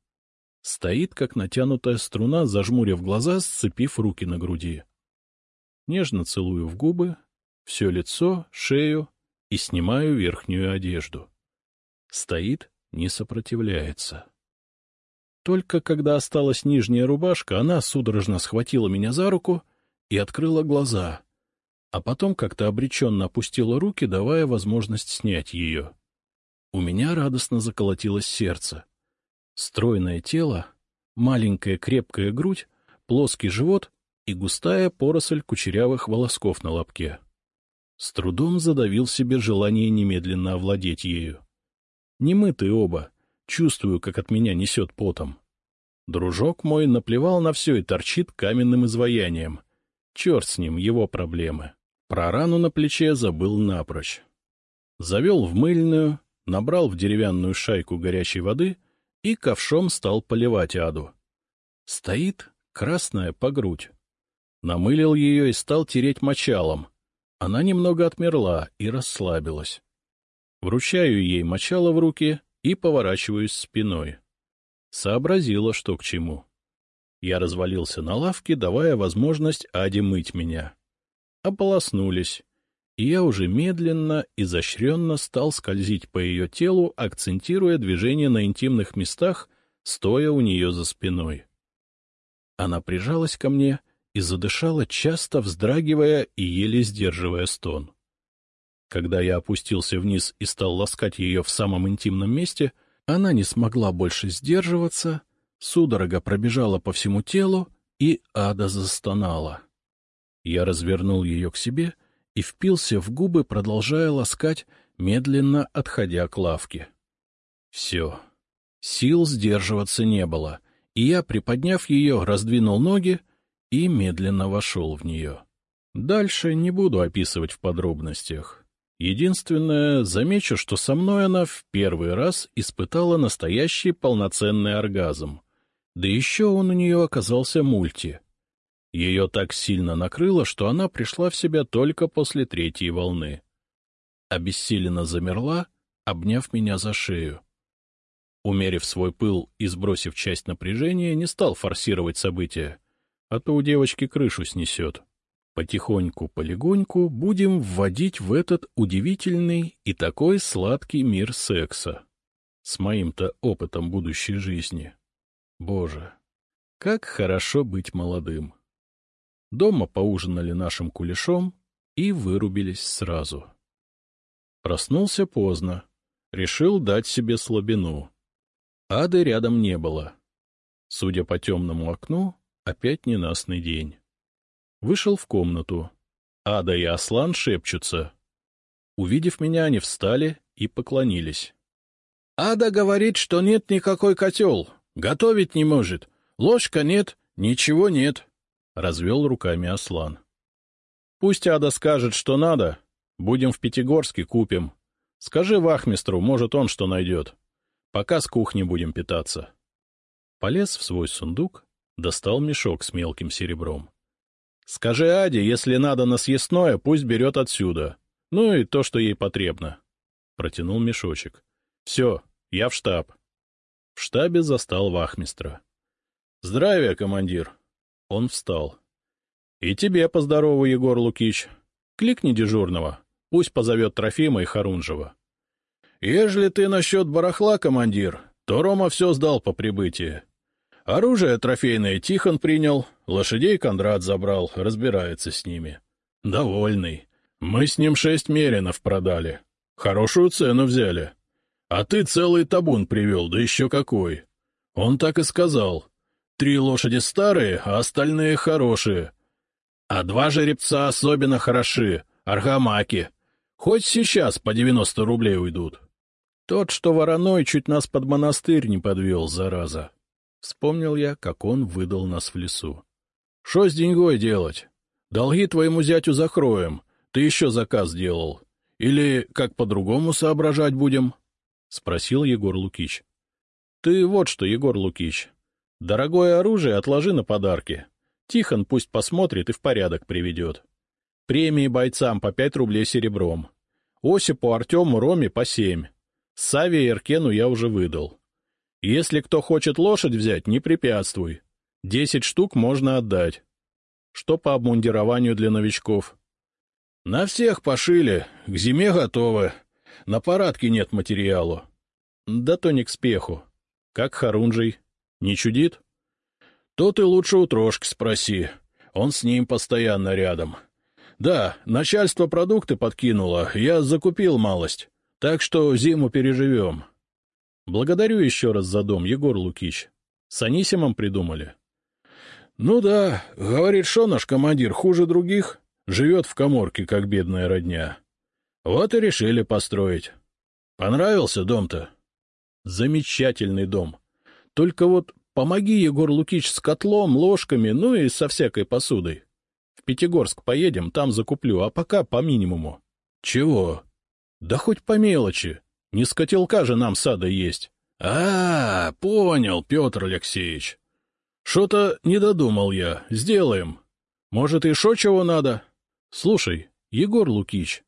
Стоит, как натянутая струна, зажмурив глаза, сцепив руки на груди. Нежно целую в губы, все лицо, шею и снимаю верхнюю одежду. Стоит, не сопротивляется. Только когда осталась нижняя рубашка, она судорожно схватила меня за руку и открыла глаза, а потом как-то обреченно опустила руки, давая возможность снять ее. У меня радостно заколотилось сердце. Стройное тело, маленькая крепкая грудь, плоский живот и густая поросль кучерявых волосков на лобке. С трудом задавил себе желание немедленно овладеть ею. Не мы-ты оба, чувствую, как от меня несет потом. Дружок мой наплевал на все и торчит каменным изваянием. Черт с ним, его проблемы. Про рану на плече забыл напрочь. Завел в мыльную, набрал в деревянную шайку горячей воды и ковшом стал поливать аду. Стоит, красная по грудь. Намылил ее и стал тереть мочалом. Она немного отмерла и расслабилась. Вручаю ей мочало в руки и поворачиваюсь спиной. Сообразила, что к чему. Я развалился на лавке, давая возможность Аде мыть меня. Ополоснулись, и я уже медленно, изощренно стал скользить по ее телу, акцентируя движение на интимных местах, стоя у нее за спиной. Она прижалась ко мне и задышала, часто вздрагивая и еле сдерживая стон. Когда я опустился вниз и стал ласкать ее в самом интимном месте, она не смогла больше сдерживаться, судорога пробежала по всему телу, и ада застонала. Я развернул ее к себе и впился в губы, продолжая ласкать, медленно отходя к лавке. Все. Сил сдерживаться не было, и я, приподняв ее, раздвинул ноги и медленно вошел в нее. Дальше не буду описывать в подробностях. Единственное, замечу, что со мной она в первый раз испытала настоящий полноценный оргазм. Да еще он у нее оказался мульти. Ее так сильно накрыло, что она пришла в себя только после третьей волны. Обессиленно замерла, обняв меня за шею. Умерив свой пыл и сбросив часть напряжения, не стал форсировать события, а то у девочки крышу снесет. Потихоньку-полегоньку будем вводить в этот удивительный и такой сладкий мир секса. С моим-то опытом будущей жизни. Боже, как хорошо быть молодым. Дома поужинали нашим кулешом и вырубились сразу. Проснулся поздно. Решил дать себе слабину. Ады рядом не было. Судя по темному окну, опять ненастный день. Вышел в комнату. Ада и Аслан шепчутся. Увидев меня, они встали и поклонились. — Ада говорит, что нет никакой котел, готовить не может, ложка нет, ничего нет, — развел руками Аслан. — Пусть Ада скажет, что надо. Будем в Пятигорске купим. Скажи вахмистру, может, он что найдет. Пока с кухни будем питаться. Полез в свой сундук, достал мешок с мелким серебром. — Скажи Аде, если надо на съестное, пусть берет отсюда. Ну и то, что ей потребно. Протянул мешочек. — Все, я в штаб. В штабе застал вахмистра. — Здравия, командир. Он встал. — И тебе поздорову, Егор Лукич. Кликни дежурного. Пусть позовет Трофима и Харунжева. — Ежели ты насчет барахла, командир, то Рома все сдал по прибытии. Оружие трофейное Тихон принял, лошадей Кондрат забрал, разбирается с ними. Довольный. Мы с ним шесть меринов продали. Хорошую цену взяли. А ты целый табун привел, да еще какой. Он так и сказал. Три лошади старые, а остальные хорошие. А два жеребца особенно хороши, аргамаки. Хоть сейчас по девяносто рублей уйдут. Тот, что вороной, чуть нас под монастырь не подвел, зараза. Вспомнил я, как он выдал нас в лесу. — Что с деньгой делать? Долги твоему зятю закроем. Ты еще заказ делал. Или как по-другому соображать будем? — спросил Егор Лукич. — Ты вот что, Егор Лукич, Дорогое оружие отложи на подарки. Тихон пусть посмотрит и в порядок приведет. Премии бойцам по пять рублей серебром. Осипу, Артему, Роме по семь. Саве и Эркену я уже выдал. Если кто хочет лошадь взять, не препятствуй. Десять штук можно отдать. Что по обмундированию для новичков? На всех пошили, к зиме готовы. На парадке нет материалу. Да то не к спеху. Как Харунжий. Не чудит? То ты лучше у Трошки спроси. Он с ним постоянно рядом. Да, начальство продукты подкинуло, я закупил малость. Так что зиму переживем. Благодарю еще раз за дом, Егор Лукич. С Анисимом придумали. Ну да, говорит, что наш командир хуже других? Живет в коморке, как бедная родня. Вот и решили построить. Понравился дом-то? Замечательный дом. Только вот помоги, Егор Лукич, с котлом, ложками, ну и со всякой посудой. В Пятигорск поедем, там закуплю, а пока по минимуму. Чего? Да хоть по мелочи. Не с котелка же нам сада есть. А, -а, понял, Петр Алексеевич. Что-то не додумал я. Сделаем. Может, и шо чего надо? Слушай, Егор Лукич,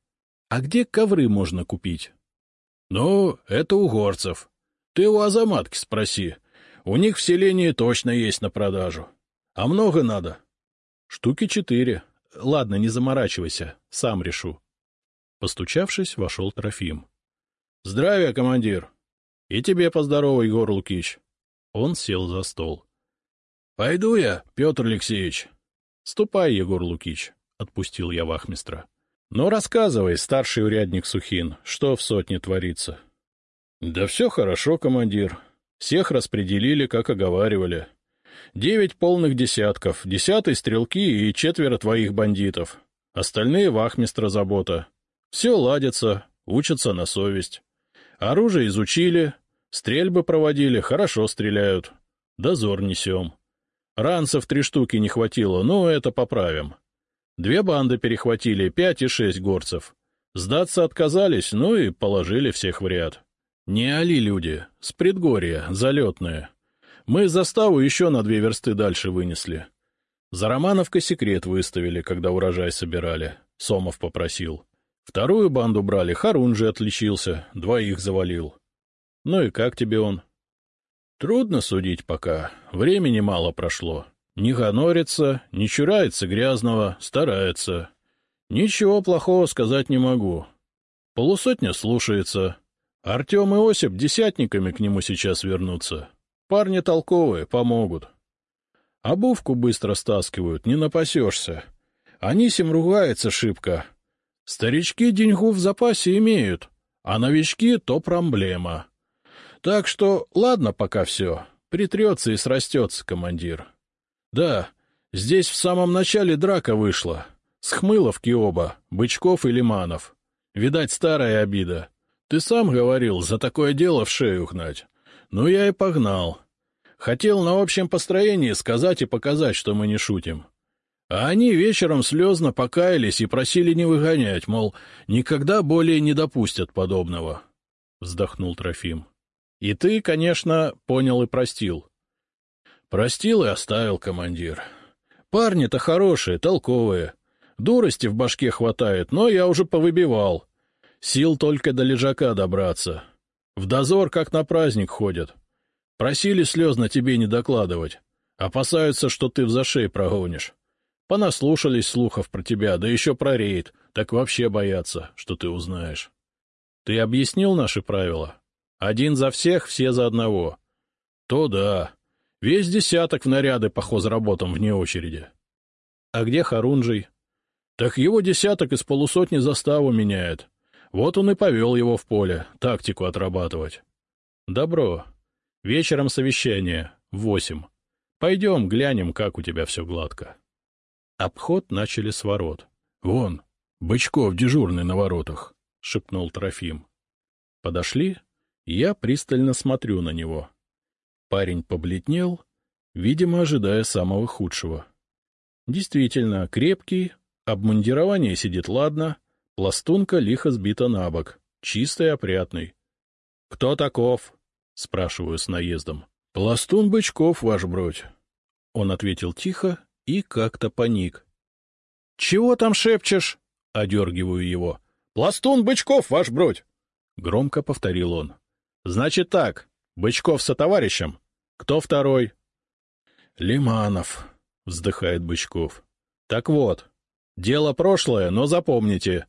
а где ковры можно купить? Ну, это у горцев. Ты у Азаматки спроси. У них в селении точно есть на продажу. А много надо? Штуки четыре. Ладно, не заморачивайся, сам решу. Постучавшись, вошел Трофим. — Здравия, командир. — И тебе поздоровай, Егор Лукич. Он сел за стол. — Пойду я, Петр Алексеевич. — Ступай, Егор Лукич, — отпустил я вахмистра. — Но рассказывай, старший урядник Сухин, что в сотне творится. — Да все хорошо, командир. Всех распределили, как оговаривали. Девять полных десятков, десятый стрелки и четверо твоих бандитов. Остальные вахмистра забота. Все ладится, учатся на совесть. Оружие изучили, стрельбы проводили, хорошо стреляют. Дозор несем. Ранцев три штуки не хватило, но это поправим. Две банды перехватили, пять и шесть горцев. Сдаться отказались, ну и положили всех в ряд. Не али люди, с предгорья, залетные. Мы заставу еще на две версты дальше вынесли. За Романовкой секрет выставили, когда урожай собирали. Сомов попросил. Вторую банду брали, Харун же отличился, двоих завалил. Ну и как тебе он? Трудно судить пока, времени мало прошло. Не гонорится, не чурается грязного, старается. Ничего плохого сказать не могу. Полусотня слушается. Артем и Осип десятниками к нему сейчас вернутся. Парни толковые, помогут. Обувку быстро стаскивают, не напасешься. Анисим ругается шибко, Старички деньгу в запасе имеют, а новички — то проблема. Так что ладно пока все, притрется и срастется командир. Да, здесь в самом начале драка вышла. С Хмыловки оба, Бычков и Лиманов. Видать, старая обида. Ты сам говорил, за такое дело в шею гнать. Ну, я и погнал. Хотел на общем построении сказать и показать, что мы не шутим. А они вечером слезно покаялись и просили не выгонять, мол, никогда более не допустят подобного. Вздохнул Трофим. И ты, конечно, понял и простил. Простил и оставил, командир. Парни-то хорошие, толковые. Дурости в башке хватает, но я уже повыбивал. Сил только до лежака добраться. В дозор как на праздник ходят. Просили слезно тебе не докладывать. Опасаются, что ты в зашей прогонишь. Понаслушались слухов про тебя, да еще про рейд, так вообще боятся, что ты узнаешь. Ты объяснил наши правила? Один за всех, все за одного. То да. Весь десяток в наряды по хозработам вне очереди. А где Харунжий? Так его десяток из полусотни заставу меняет. Вот он и повел его в поле, тактику отрабатывать. Добро. Вечером совещание, в восемь. Пойдем, глянем, как у тебя все гладко. Обход начали с ворот. — Вон, Бычков дежурный на воротах, — шепнул Трофим. Подошли, я пристально смотрю на него. Парень побледнел, видимо, ожидая самого худшего. Действительно, крепкий, обмундирование сидит ладно, пластунка лихо сбита на бок, чистый опрятный. — Кто таков? — спрашиваю с наездом. — Пластун Бычков, ваш бродь. Он ответил тихо и как-то паник. — Чего там шепчешь? — одергиваю его. — Пластун Бычков, ваш бродь! — громко повторил он. — Значит так, Бычков со товарищем. Кто второй? — Лиманов, — вздыхает Бычков. — Так вот, дело прошлое, но запомните,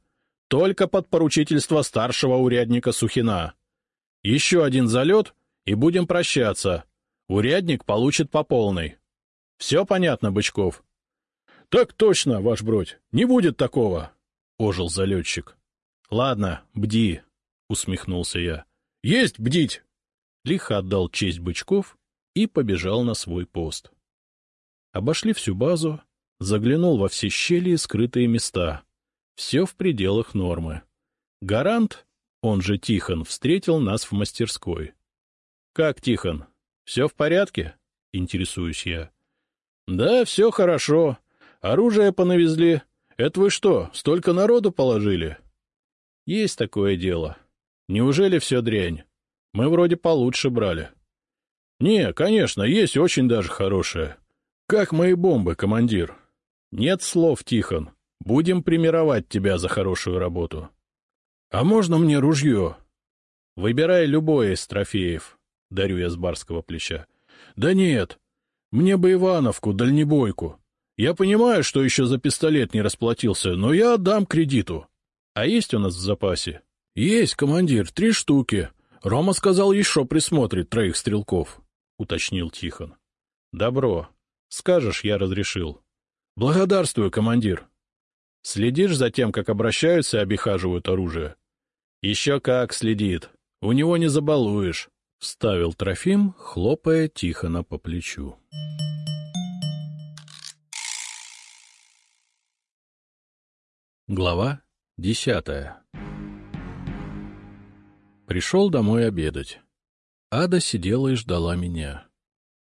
только под поручительство старшего урядника Сухина. Еще один залет, и будем прощаться. Урядник получит по полной. Все понятно, Бычков? — Так точно, ваш бродь, не будет такого, — ожил залетчик. — Ладно, бди, — усмехнулся я. — Есть бдить! Лихо отдал честь Бычков и побежал на свой пост. Обошли всю базу, заглянул во все щели и скрытые места. Все в пределах нормы. Гарант, он же Тихон, встретил нас в мастерской. — Как, Тихон, все в порядке? — интересуюсь я. — Да, все хорошо. Оружие понавезли. Это вы что, столько народу положили? — Есть такое дело. Неужели все дрянь? Мы вроде получше брали. — Не, конечно, есть очень даже хорошее. Как мои бомбы, командир. Нет слов, Тихон. Будем примировать тебя за хорошую работу. — А можно мне ружье? — Выбирай любое из трофеев, — дарю я с барского плеча. — Да нет, мне бы Ивановку, дальнебойку. Я понимаю, что еще за пистолет не расплатился, но я отдам кредиту. А есть у нас в запасе? — Есть, командир, три штуки. Рома сказал, еще присмотрит троих стрелков, — уточнил Тихон. — Добро. Скажешь, я разрешил. — Благодарствую, командир. Следишь за тем, как обращаются и обихаживают оружие? — Еще как следит. У него не забалуешь. — вставил Трофим, хлопая Тихона по плечу. Глава десятая Пришел домой обедать. Ада сидела и ждала меня.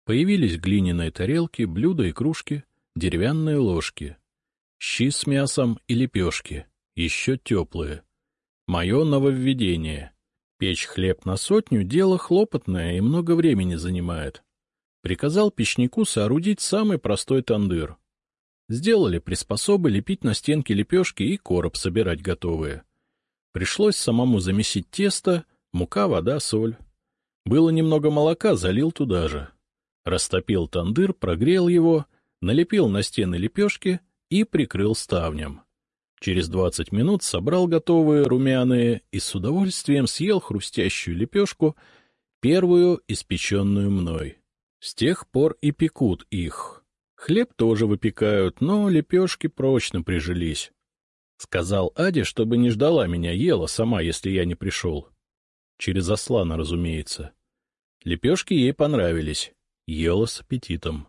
Появились глиняные тарелки, блюда и кружки, деревянные ложки. Щи с мясом и лепешки, еще теплые. Мое нововведение. Печь хлеб на сотню — дело хлопотное и много времени занимает. Приказал печнику соорудить самый простой тандыр. Сделали приспособы лепить на стенке лепешки и короб собирать готовые. Пришлось самому замесить тесто, мука, вода, соль. Было немного молока, залил туда же. Растопил тандыр, прогрел его, налепил на стены лепешки и прикрыл ставнем. Через двадцать минут собрал готовые румяные и с удовольствием съел хрустящую лепешку, первую испеченную мной. С тех пор и пекут их. Хлеб тоже выпекают, но лепешки прочно прижились. Сказал Аде, чтобы не ждала меня, ела сама, если я не пришел. Через Аслана, разумеется. Лепешки ей понравились, ела с аппетитом.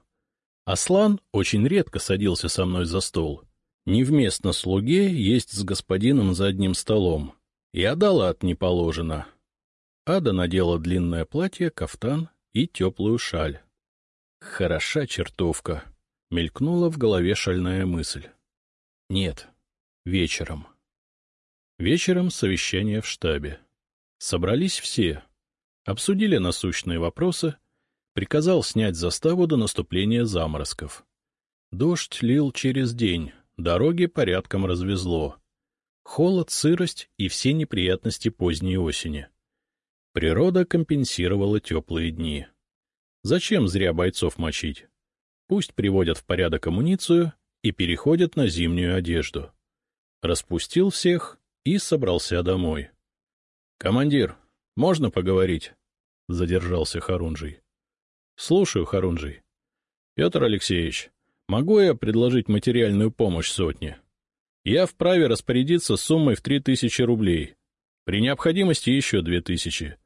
Аслан очень редко садился со мной за стол — Невместно слуге есть с господином за одним столом. И Адалат не положено. Ада надела длинное платье, кафтан и теплую шаль. Хороша чертовка. Мелькнула в голове шальная мысль. Нет, вечером. Вечером совещание в штабе. Собрались все. Обсудили насущные вопросы. Приказал снять заставу до наступления заморозков. Дождь лил через день, Дороги порядком развезло. Холод, сырость и все неприятности поздней осени. Природа компенсировала теплые дни. Зачем зря бойцов мочить? Пусть приводят в порядок амуницию и переходят на зимнюю одежду. Распустил всех и собрался домой. — Командир, можно поговорить? — задержался Харунжий. — Слушаю, Харунжий. — Петр Алексеевич, Могу я предложить материальную помощь сотне? Я вправе распорядиться суммой в три тысячи рублей. При необходимости еще две тысячи.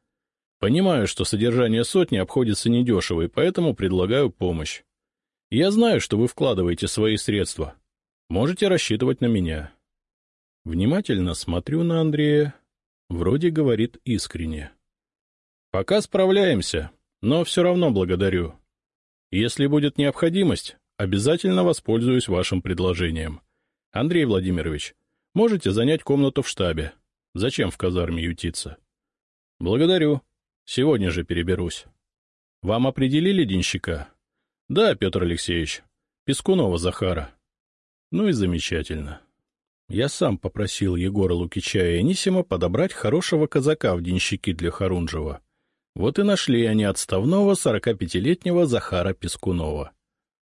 Понимаю, что содержание сотни обходится недешево, и поэтому предлагаю помощь. Я знаю, что вы вкладываете свои средства. Можете рассчитывать на меня. Внимательно смотрю на Андрея. Вроде говорит искренне. Пока справляемся, но все равно благодарю. Если будет необходимость, Обязательно воспользуюсь вашим предложением. Андрей Владимирович, можете занять комнату в штабе. Зачем в казарме ютиться? Благодарю. Сегодня же переберусь. Вам определили денщика? Да, Петр Алексеевич. Пескунова Захара. Ну и замечательно. Я сам попросил Егора Лукича и Анисима подобрать хорошего казака в денщики для Харунжева. Вот и нашли они отставного 45-летнего Захара Пескунова.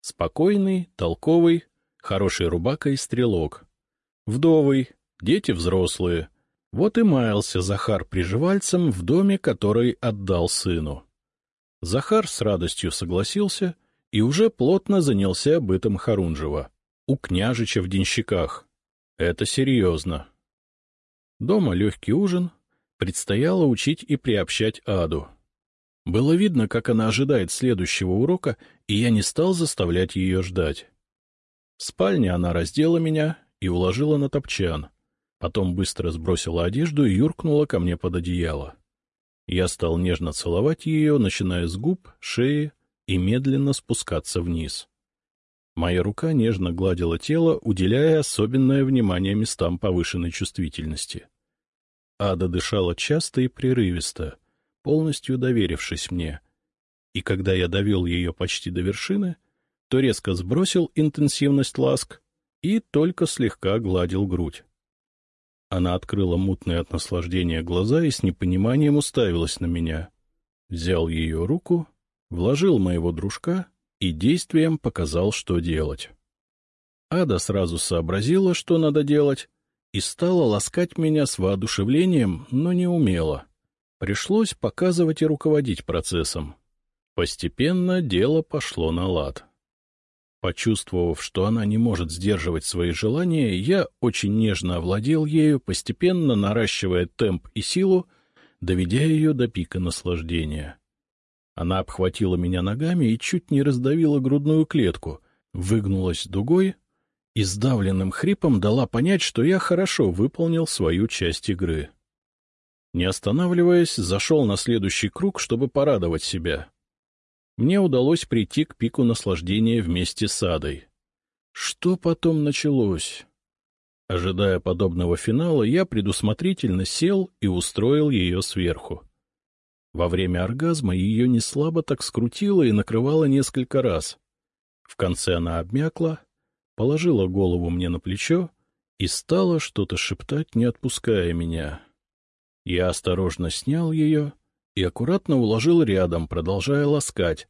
Спокойный, толковый, хороший рубака и стрелок. Вдовый, дети взрослые. Вот и маялся Захар приживальцем в доме, который отдал сыну. Захар с радостью согласился и уже плотно занялся бытом Харунжева. У княжича в денщиках. Это серьезно. Дома легкий ужин. Предстояло учить и приобщать Аду. Было видно, как она ожидает следующего урока, и я не стал заставлять ее ждать. В спальне она раздела меня и уложила на топчан. Потом быстро сбросила одежду и юркнула ко мне под одеяло. Я стал нежно целовать ее, начиная с губ, шеи и медленно спускаться вниз. Моя рука нежно гладила тело, уделяя особенное внимание местам повышенной чувствительности. Ада дышала часто и прерывисто, полностью доверившись мне. И когда я довел ее почти до вершины, то резко сбросил интенсивность ласк и только слегка гладил грудь. Она открыла мутные от наслаждения глаза и с непониманием уставилась на меня. Взял ее руку, вложил моего дружка и действием показал, что делать. Ада сразу сообразила, что надо делать, и стала ласкать меня с воодушевлением, но не умела. Пришлось показывать и руководить процессом. Постепенно дело пошло на лад. Почувствовав, что она не может сдерживать свои желания, я очень нежно овладел ею, постепенно наращивая темп и силу, доведя ее до пика наслаждения. Она обхватила меня ногами и чуть не раздавила грудную клетку, выгнулась дугой и сдавленным хрипом дала понять, что я хорошо выполнил свою часть игры. Не останавливаясь, зашел на следующий круг, чтобы порадовать себя. Мне удалось прийти к пику наслаждения вместе с Адой. Что потом началось? Ожидая подобного финала, я предусмотрительно сел и устроил ее сверху. Во время оргазма ее неслабо так скрутило и накрывало несколько раз. В конце она обмякла, положила голову мне на плечо и стала что-то шептать, не отпуская меня. Я осторожно снял ее и аккуратно уложил рядом, продолжая ласкать,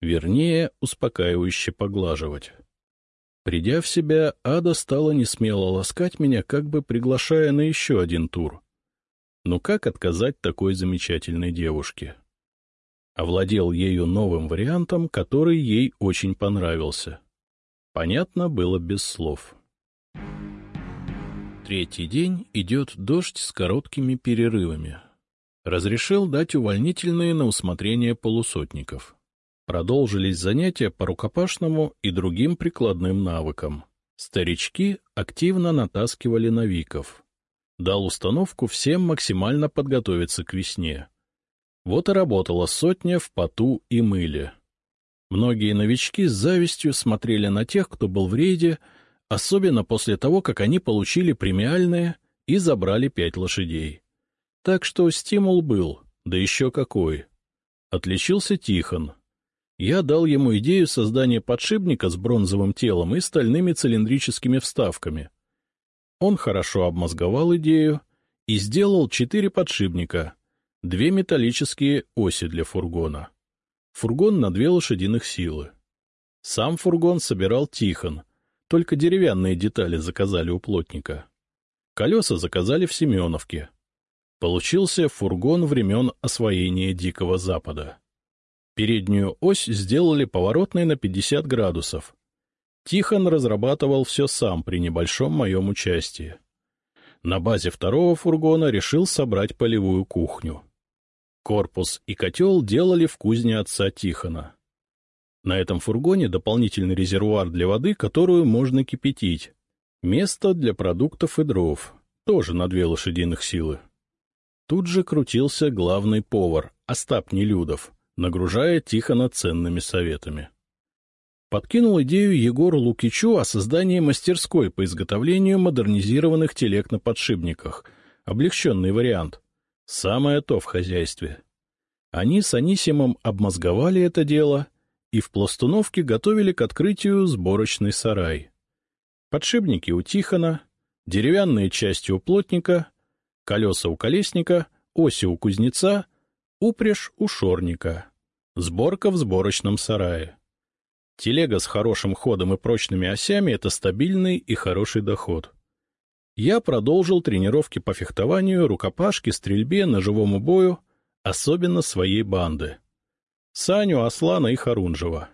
вернее, успокаивающе поглаживать. Придя в себя, Ада стала несмело ласкать меня, как бы приглашая на еще один тур. Но как отказать такой замечательной девушке? Овладел ею новым вариантом, который ей очень понравился. Понятно было без слов. Третий день идет дождь с короткими перерывами. Разрешил дать увольнительные на усмотрение полусотников. Продолжились занятия по рукопашному и другим прикладным навыкам. Старички активно натаскивали новиков дал установку всем максимально подготовиться к весне. Вот и работала сотня в поту и мыле. Многие новички с завистью смотрели на тех, кто был в рейде, особенно после того, как они получили премиальные и забрали пять лошадей. Так что стимул был, да еще какой. Отличился Тихон. Я дал ему идею создания подшипника с бронзовым телом и стальными цилиндрическими вставками. Он хорошо обмозговал идею и сделал четыре подшипника, две металлические оси для фургона. Фургон на две лошадиных силы. Сам фургон собирал Тихон, только деревянные детали заказали у плотника. Колеса заказали в Семеновке. Получился фургон времен освоения Дикого Запада. Переднюю ось сделали поворотной на 50 градусов, Тихон разрабатывал все сам при небольшом моем участии. На базе второго фургона решил собрать полевую кухню. Корпус и котел делали в кузне отца Тихона. На этом фургоне дополнительный резервуар для воды, которую можно кипятить. Место для продуктов и дров, тоже на две лошадиных силы. Тут же крутился главный повар, Остап Нелюдов, нагружая Тихона ценными советами подкинул идею Егору Лукичу о создании мастерской по изготовлению модернизированных телег на подшипниках. Облегченный вариант. Самое то в хозяйстве. Они с Анисимом обмозговали это дело и в пластуновке готовили к открытию сборочный сарай. Подшипники у Тихона, деревянные части у плотника, колеса у колесника, оси у кузнеца, упряжь у шорника. Сборка в сборочном сарае. Телега с хорошим ходом и прочными осями — это стабильный и хороший доход. Я продолжил тренировки по фехтованию, рукопашке, стрельбе, ножевому бою, особенно своей банды. Саню, Аслана и Харунжева.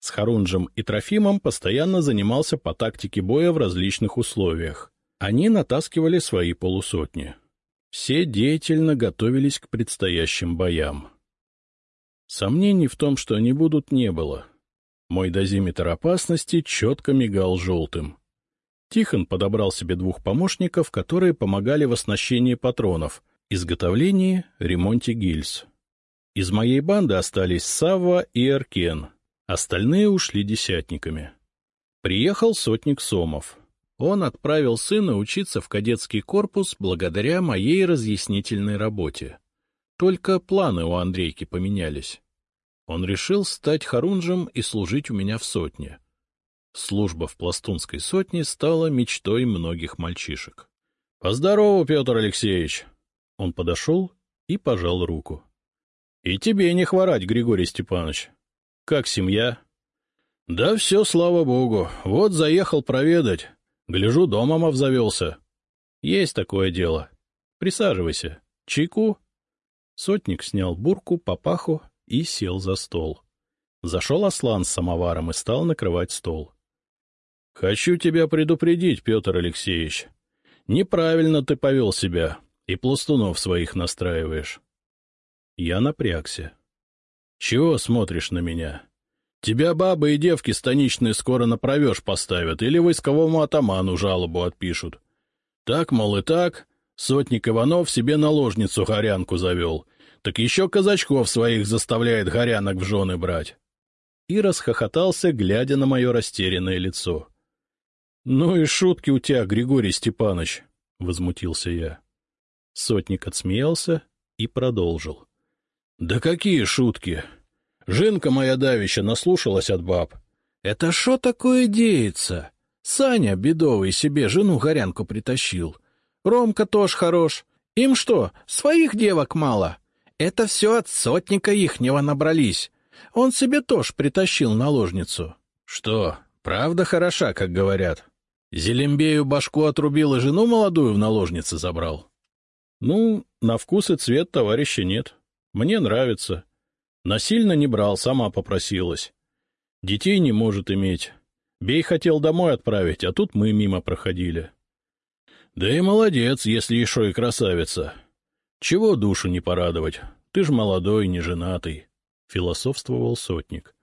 С Харунжем и Трофимом постоянно занимался по тактике боя в различных условиях. Они натаскивали свои полусотни. Все деятельно готовились к предстоящим боям. Сомнений в том, что они будут, не было — Мой дозиметр опасности четко мигал желтым. Тихон подобрал себе двух помощников, которые помогали в оснащении патронов, изготовлении, ремонте гильз. Из моей банды остались Савва и Эркен, остальные ушли десятниками. Приехал сотник Сомов. Он отправил сына учиться в кадетский корпус благодаря моей разъяснительной работе. Только планы у Андрейки поменялись. Он решил стать хорунжем и служить у меня в сотне. Служба в пластунской сотне стала мечтой многих мальчишек. — Поздорово, Петр Алексеевич! Он подошел и пожал руку. — И тебе не хворать, Григорий Степанович. Как семья? — Да все, слава богу. Вот заехал проведать. Гляжу, домом обзавелся. — Есть такое дело. Присаживайся. Чайку? Сотник снял бурку, папаху и сел за стол. Зашел Аслан с самоваром и стал накрывать стол. — Хочу тебя предупредить, Петр Алексеевич. Неправильно ты повел себя и пластунов своих настраиваешь. Я напрягся. — Чего смотришь на меня? Тебя бабы и девки станичные скоро на провеж поставят или войсковому атаману жалобу отпишут. Так, мол, и так, сотник Иванов себе наложницу горянку завел, так еще казачков своих заставляет горянок в жены брать. И расхохотался, глядя на мое растерянное лицо. — Ну и шутки у тебя, Григорий Степанович, — возмутился я. Сотник отсмеялся и продолжил. — Да какие шутки! Жинка моя давища наслушалась от баб. — Это что такое деется? Саня, бедовый, себе жену-горянку притащил. Ромка тоже хорош. Им что, своих девок мало? Это все от сотника ихнего набрались. Он себе тоже притащил наложницу. — Что, правда хороша, как говорят? Зелембею башку отрубил и жену молодую в наложнице забрал? — Ну, на вкус и цвет товарища нет. Мне нравится. Насильно не брал, сама попросилась. Детей не может иметь. Бей хотел домой отправить, а тут мы мимо проходили. Да и молодец, если еще и красавица. Чего душу не порадовать? Ты ж молодой, не женатый, — философствовал сотник.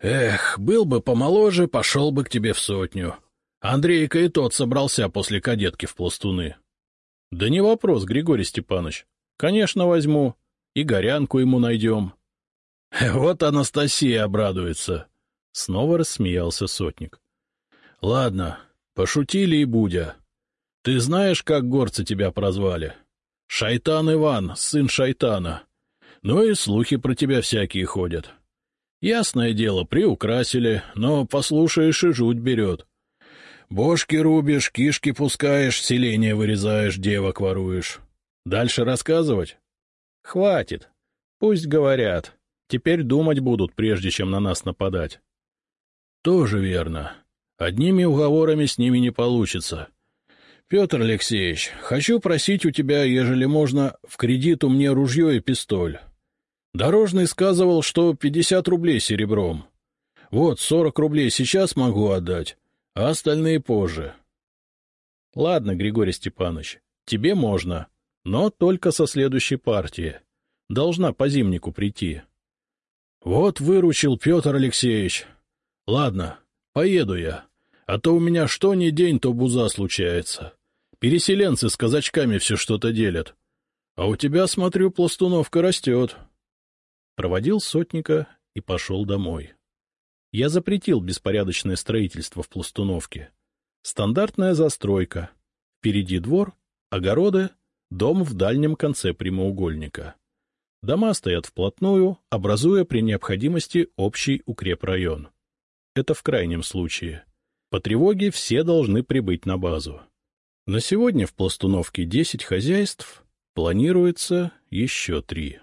Эх, был бы помоложе, пошел бы к тебе в сотню. Андрейка и тот собрался после кадетки в пластуны. Да не вопрос, Григорий Степанович. Конечно, возьму. И горянку ему найдем. — Вот Анастасия обрадуется. Снова рассмеялся сотник. — Ладно, пошутили и будя. Ты знаешь, как горцы тебя прозвали? Шайтан Иван, сын шайтана. Ну и слухи про тебя всякие ходят. Ясное дело, приукрасили, но послушаешь и жуть берет. Бошки рубишь, кишки пускаешь, селение вырезаешь, девок воруешь. Дальше рассказывать? Хватит. Пусть говорят. Теперь думать будут, прежде чем на нас нападать. Тоже верно. Одними уговорами с ними не получится. Петр Алексеевич, хочу просить у тебя, ежели можно, в кредит у мне ружье и пистоль. Дорожный сказывал, что пятьдесят рублей серебром. Вот, сорок рублей сейчас могу отдать, а остальные позже. Ладно, Григорий Степанович, тебе можно, но только со следующей партии. Должна по зимнику прийти. Вот выручил Петр Алексеевич. Ладно, поеду я, а то у меня что ни день, то буза случается. Переселенцы с казачками все что-то делят. А у тебя, смотрю, пластуновка растет. Проводил сотника и пошел домой. Я запретил беспорядочное строительство в пластуновке. Стандартная застройка. Впереди двор, огороды, дом в дальнем конце прямоугольника. Дома стоят вплотную, образуя при необходимости общий укрепрайон. Это в крайнем случае. По тревоге все должны прибыть на базу. На сегодня в Пластуновке 10 хозяйств, планируется еще три.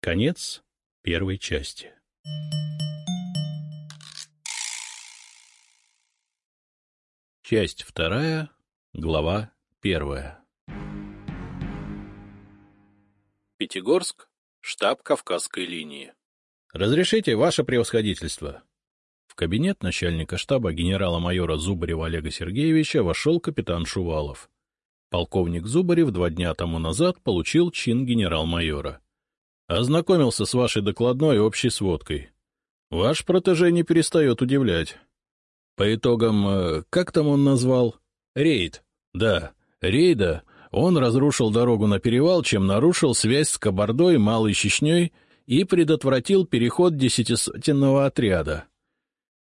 Конец первой части. Часть вторая, глава первая. Пятигорск, штаб Кавказской линии. Разрешите, ваше превосходительство. В кабинет начальника штаба генерала-майора Зубарева Олега Сергеевича вошел капитан Шувалов. Полковник Зубарев два дня тому назад получил чин генерал-майора. Ознакомился с вашей докладной общей сводкой. Ваш протеже не перестает удивлять. По итогам, э, как там он назвал? Рейд. Да, рейда он разрушил дорогу на перевал, чем нарушил связь с Кабардой Малой Чечней и предотвратил переход десятисотенного отряда.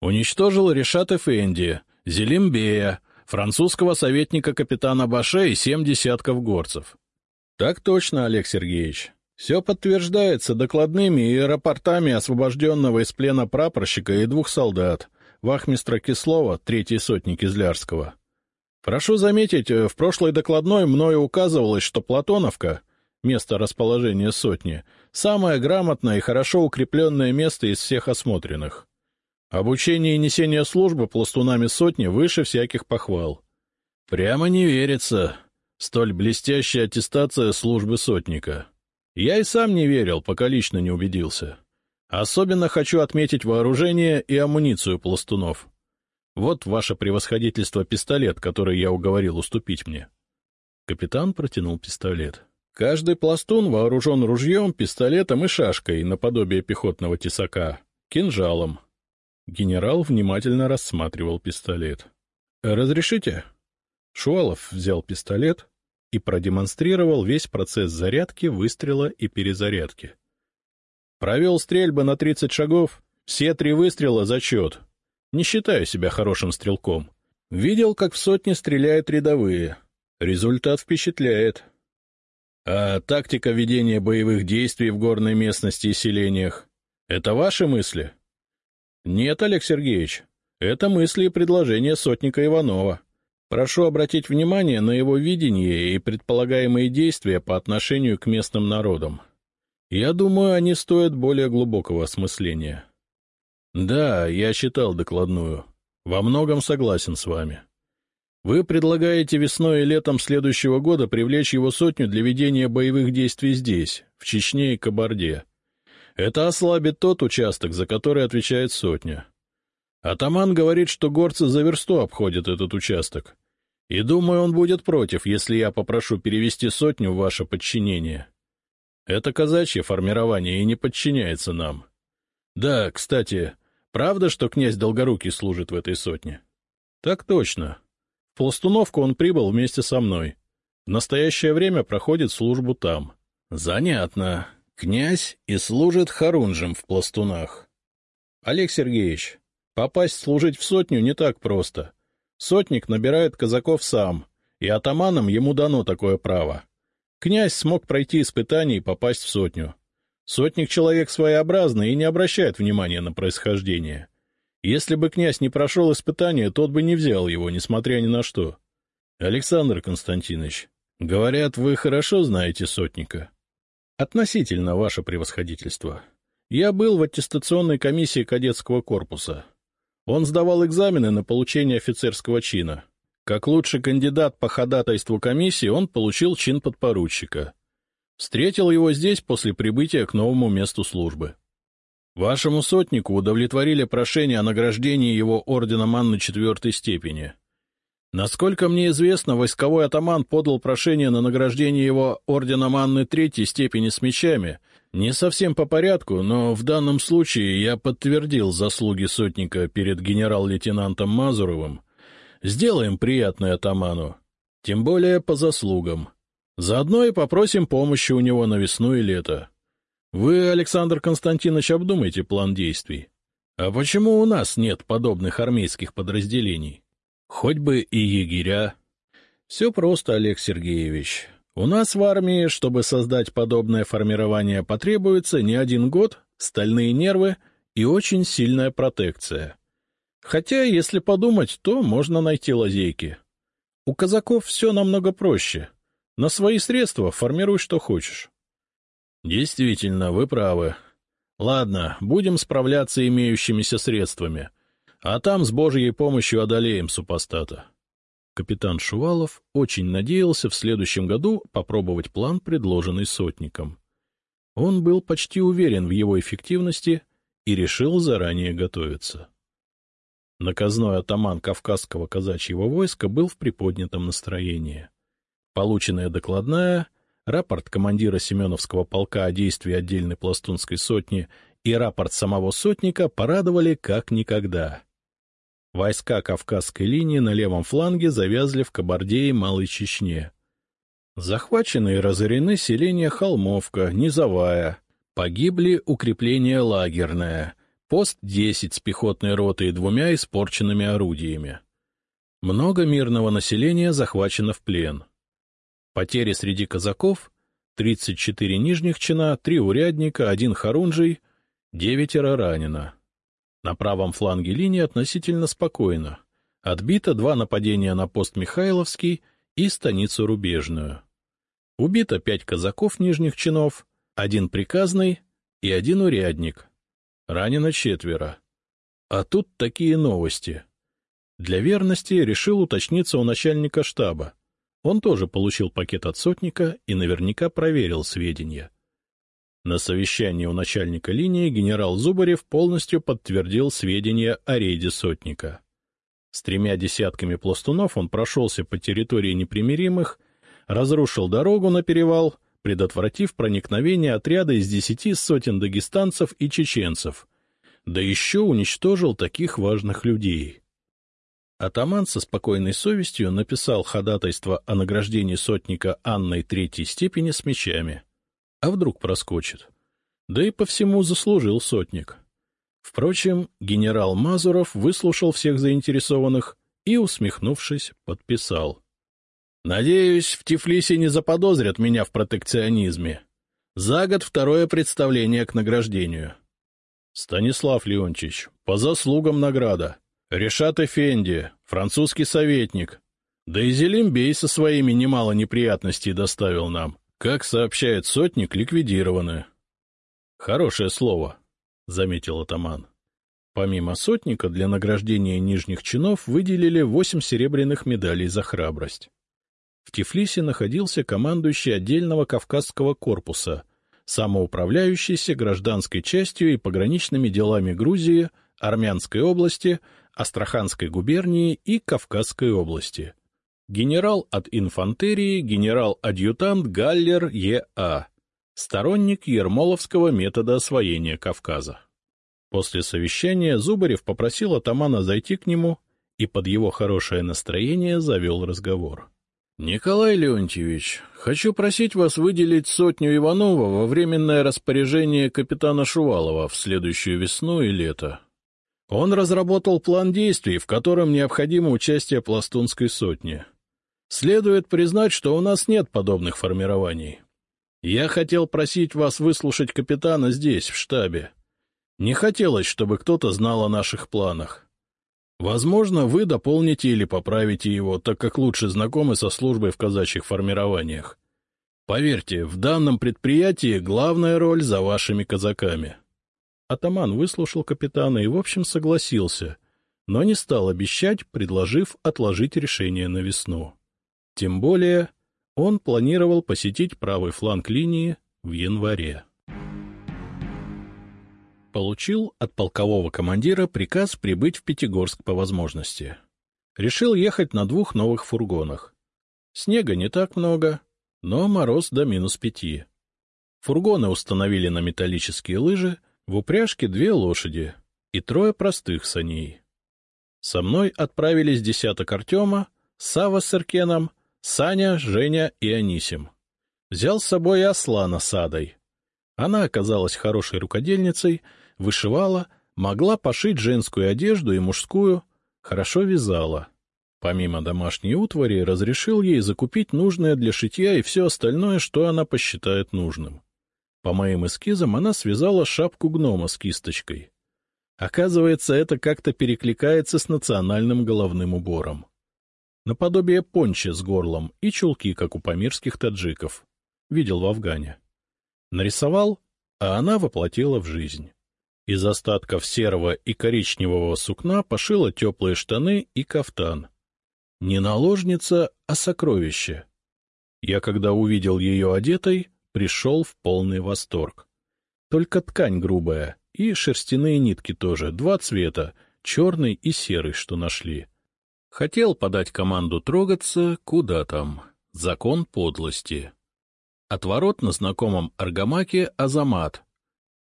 Уничтожил Решат Эфенди, Зелимбея, французского советника капитана Баше и семь десятков горцев. — Так точно, Олег Сергеевич. Все подтверждается докладными и рапортами освобожденного из плена прапорщика и двух солдат, вахмистра Кислова, третьей сотни Кизлярского. Прошу заметить, в прошлой докладной мною указывалось, что Платоновка, место расположения сотни, самое грамотное и хорошо укрепленное место из всех осмотренных. Обучение и несение службы пластунами сотни выше всяких похвал. Прямо не верится. Столь блестящая аттестация службы сотника. Я и сам не верил, пока лично не убедился. Особенно хочу отметить вооружение и амуницию пластунов. Вот ваше превосходительство пистолет, который я уговорил уступить мне. Капитан протянул пистолет. Каждый пластун вооружен ружьем, пистолетом и шашкой, наподобие пехотного тесака, кинжалом. Генерал внимательно рассматривал пистолет. — Разрешите? Шуалов взял пистолет, и продемонстрировал весь процесс зарядки, выстрела и перезарядки. Провел стрельбы на 30 шагов, все три выстрела — зачет. Не считаю себя хорошим стрелком. Видел, как в сотне стреляют рядовые. Результат впечатляет. А тактика ведения боевых действий в горной местности и селениях — это ваши мысли? Нет, Олег Сергеевич, это мысли и предложения сотника Иванова. Прошу обратить внимание на его видение и предполагаемые действия по отношению к местным народам. Я думаю, они стоят более глубокого осмысления. Да, я читал докладную. Во многом согласен с вами. Вы предлагаете весной и летом следующего года привлечь его сотню для ведения боевых действий здесь, в Чечне и Кабарде. Это ослабит тот участок, за который отвечает сотня. Атаман говорит, что горцы за версту обходят этот участок. И думаю, он будет против, если я попрошу перевести сотню в ваше подчинение. Это казачье формирование и не подчиняется нам. Да, кстати, правда, что князь Долгорукий служит в этой сотне? Так точно. В Пластуновку он прибыл вместе со мной. В настоящее время проходит службу там. Занятно. Князь и служит Харунжем в Пластунах. Олег Сергеевич, Попасть служить в сотню не так просто. Сотник набирает казаков сам, и атаманам ему дано такое право. Князь смог пройти испытание и попасть в сотню. Сотник — человек своеобразный и не обращает внимания на происхождение. Если бы князь не прошел испытание, тот бы не взял его, несмотря ни на что. Александр Константинович, говорят, вы хорошо знаете сотника. Относительно ваше превосходительство. Я был в аттестационной комиссии кадетского корпуса. Он сдавал экзамены на получение офицерского чина. Как лучший кандидат по ходатайству комиссии он получил чин подпоручика. Встретил его здесь после прибытия к новому месту службы. Вашему сотнику удовлетворили прошение о награждении его орденом Анны четвертой степени. Насколько мне известно, войсковой атаман подал прошение на награждение его орденом Анны третьей степени с мечами — не совсем по порядку, но в данном случае я подтвердил заслуги сотника перед генерал-лейтенантом Мазуровым. Сделаем приятное атаману, тем более по заслугам. Заодно и попросим помощи у него на весну и лето. Вы, Александр Константинович, обдумайте план действий. А почему у нас нет подобных армейских подразделений? Хоть бы и егеря. Все просто, Олег Сергеевич. У нас в армии, чтобы создать подобное формирование, потребуется не один год, стальные нервы и очень сильная протекция. Хотя, если подумать, то можно найти лазейки. У казаков все намного проще. На свои средства формируй, что хочешь. Действительно, вы правы. Ладно, будем справляться имеющимися средствами. А там с Божьей помощью одолеем супостата. Капитан Шувалов очень надеялся в следующем году попробовать план, предложенный сотником. Он был почти уверен в его эффективности и решил заранее готовиться. Наказной атаман Кавказского казачьего войска был в приподнятом настроении. Полученная докладная, рапорт командира Семеновского полка о действии отдельной пластунской сотни и рапорт самого сотника порадовали как никогда. Войска Кавказской линии на левом фланге завязли в Кабарде и Малой Чечне. Захвачены и разорены селения Холмовка, Низовая. Погибли укрепление лагерное, пост 10 с пехотной ротой и двумя испорченными орудиями. Много мирного населения захвачено в плен. Потери среди казаков — 34 нижних чина, 3 урядника, 1 хорунжий, девятеро ранено. На правом фланге линии относительно спокойно. Отбито два нападения на пост Михайловский и станицу Рубежную. Убито пять казаков нижних чинов, один приказный и один урядник. Ранено четверо. А тут такие новости. Для верности решил уточниться у начальника штаба. Он тоже получил пакет от сотника и наверняка проверил сведения. На совещании у начальника линии генерал Зубарев полностью подтвердил сведения о рейде сотника. С тремя десятками пластунов он прошелся по территории непримиримых, разрушил дорогу на перевал, предотвратив проникновение отряда из десяти сотен дагестанцев и чеченцев, да еще уничтожил таких важных людей. Атаман со спокойной совестью написал ходатайство о награждении сотника Анной третьей степени с мечами — а вдруг проскочит? Да и по всему заслужил сотник. Впрочем, генерал Мазуров выслушал всех заинтересованных и, усмехнувшись, подписал. — Надеюсь, в Тифлисе не заподозрят меня в протекционизме. За год второе представление к награждению. — Станислав Леонтьевич, по заслугам награда. Решат Эфенди, французский советник. Да и Зелимбей со своими немало неприятностей доставил нам. Как сообщает сотник, ликвидированы. — Хорошее слово, — заметил атаман. Помимо сотника, для награждения нижних чинов выделили восемь серебряных медалей за храбрость. В Тифлисе находился командующий отдельного Кавказского корпуса, самоуправляющийся гражданской частью и пограничными делами Грузии, Армянской области, Астраханской губернии и Кавказской области — Генерал от инфантерии, генерал-адъютант Галлер Е.А., сторонник ермоловского метода освоения Кавказа. После совещания Зубарев попросил атамана зайти к нему и под его хорошее настроение завел разговор. — Николай Леонтьевич, хочу просить вас выделить сотню Иванова во временное распоряжение капитана Шувалова в следующую весну и лето. Он разработал план действий, в котором необходимо участие пластунской сотни. Следует признать, что у нас нет подобных формирований. Я хотел просить вас выслушать капитана здесь, в штабе. Не хотелось, чтобы кто-то знал о наших планах. Возможно, вы дополните или поправите его, так как лучше знакомы со службой в казачьих формированиях. Поверьте, в данном предприятии главная роль за вашими казаками. Атаман выслушал капитана и, в общем, согласился, но не стал обещать, предложив отложить решение на весну. Тем более он планировал посетить правый фланг линии в январе. Получил от полкового командира приказ прибыть в Пятигорск по возможности. Решил ехать на двух новых фургонах. Снега не так много, но мороз до минус пяти. Фургоны установили на металлические лыжи, в упряжке две лошади и трое простых саней. Со мной отправились десяток Артема, Сава с Иркеном Саня, Женя и Анисим. Взял с собой и Аслана с. Она оказалась хорошей рукодельницей, вышивала, могла пошить женскую одежду и мужскую, хорошо вязала. Помимо домашней утвари, разрешил ей закупить нужное для шитья и все остальное, что она посчитает нужным. По моим эскизам она связала шапку гнома с кисточкой. Оказывается, это как-то перекликается с национальным головным убором наподобие понча с горлом и чулки, как у памирских таджиков. Видел в Афгане. Нарисовал, а она воплотила в жизнь. Из остатков серого и коричневого сукна пошила теплые штаны и кафтан. Не наложница, а сокровище. Я, когда увидел ее одетой, пришел в полный восторг. Только ткань грубая, и шерстяные нитки тоже, два цвета, черный и серый, что нашли. Хотел подать команду трогаться, куда там. Закон подлости. Отворот на знакомом аргамаке Азамат.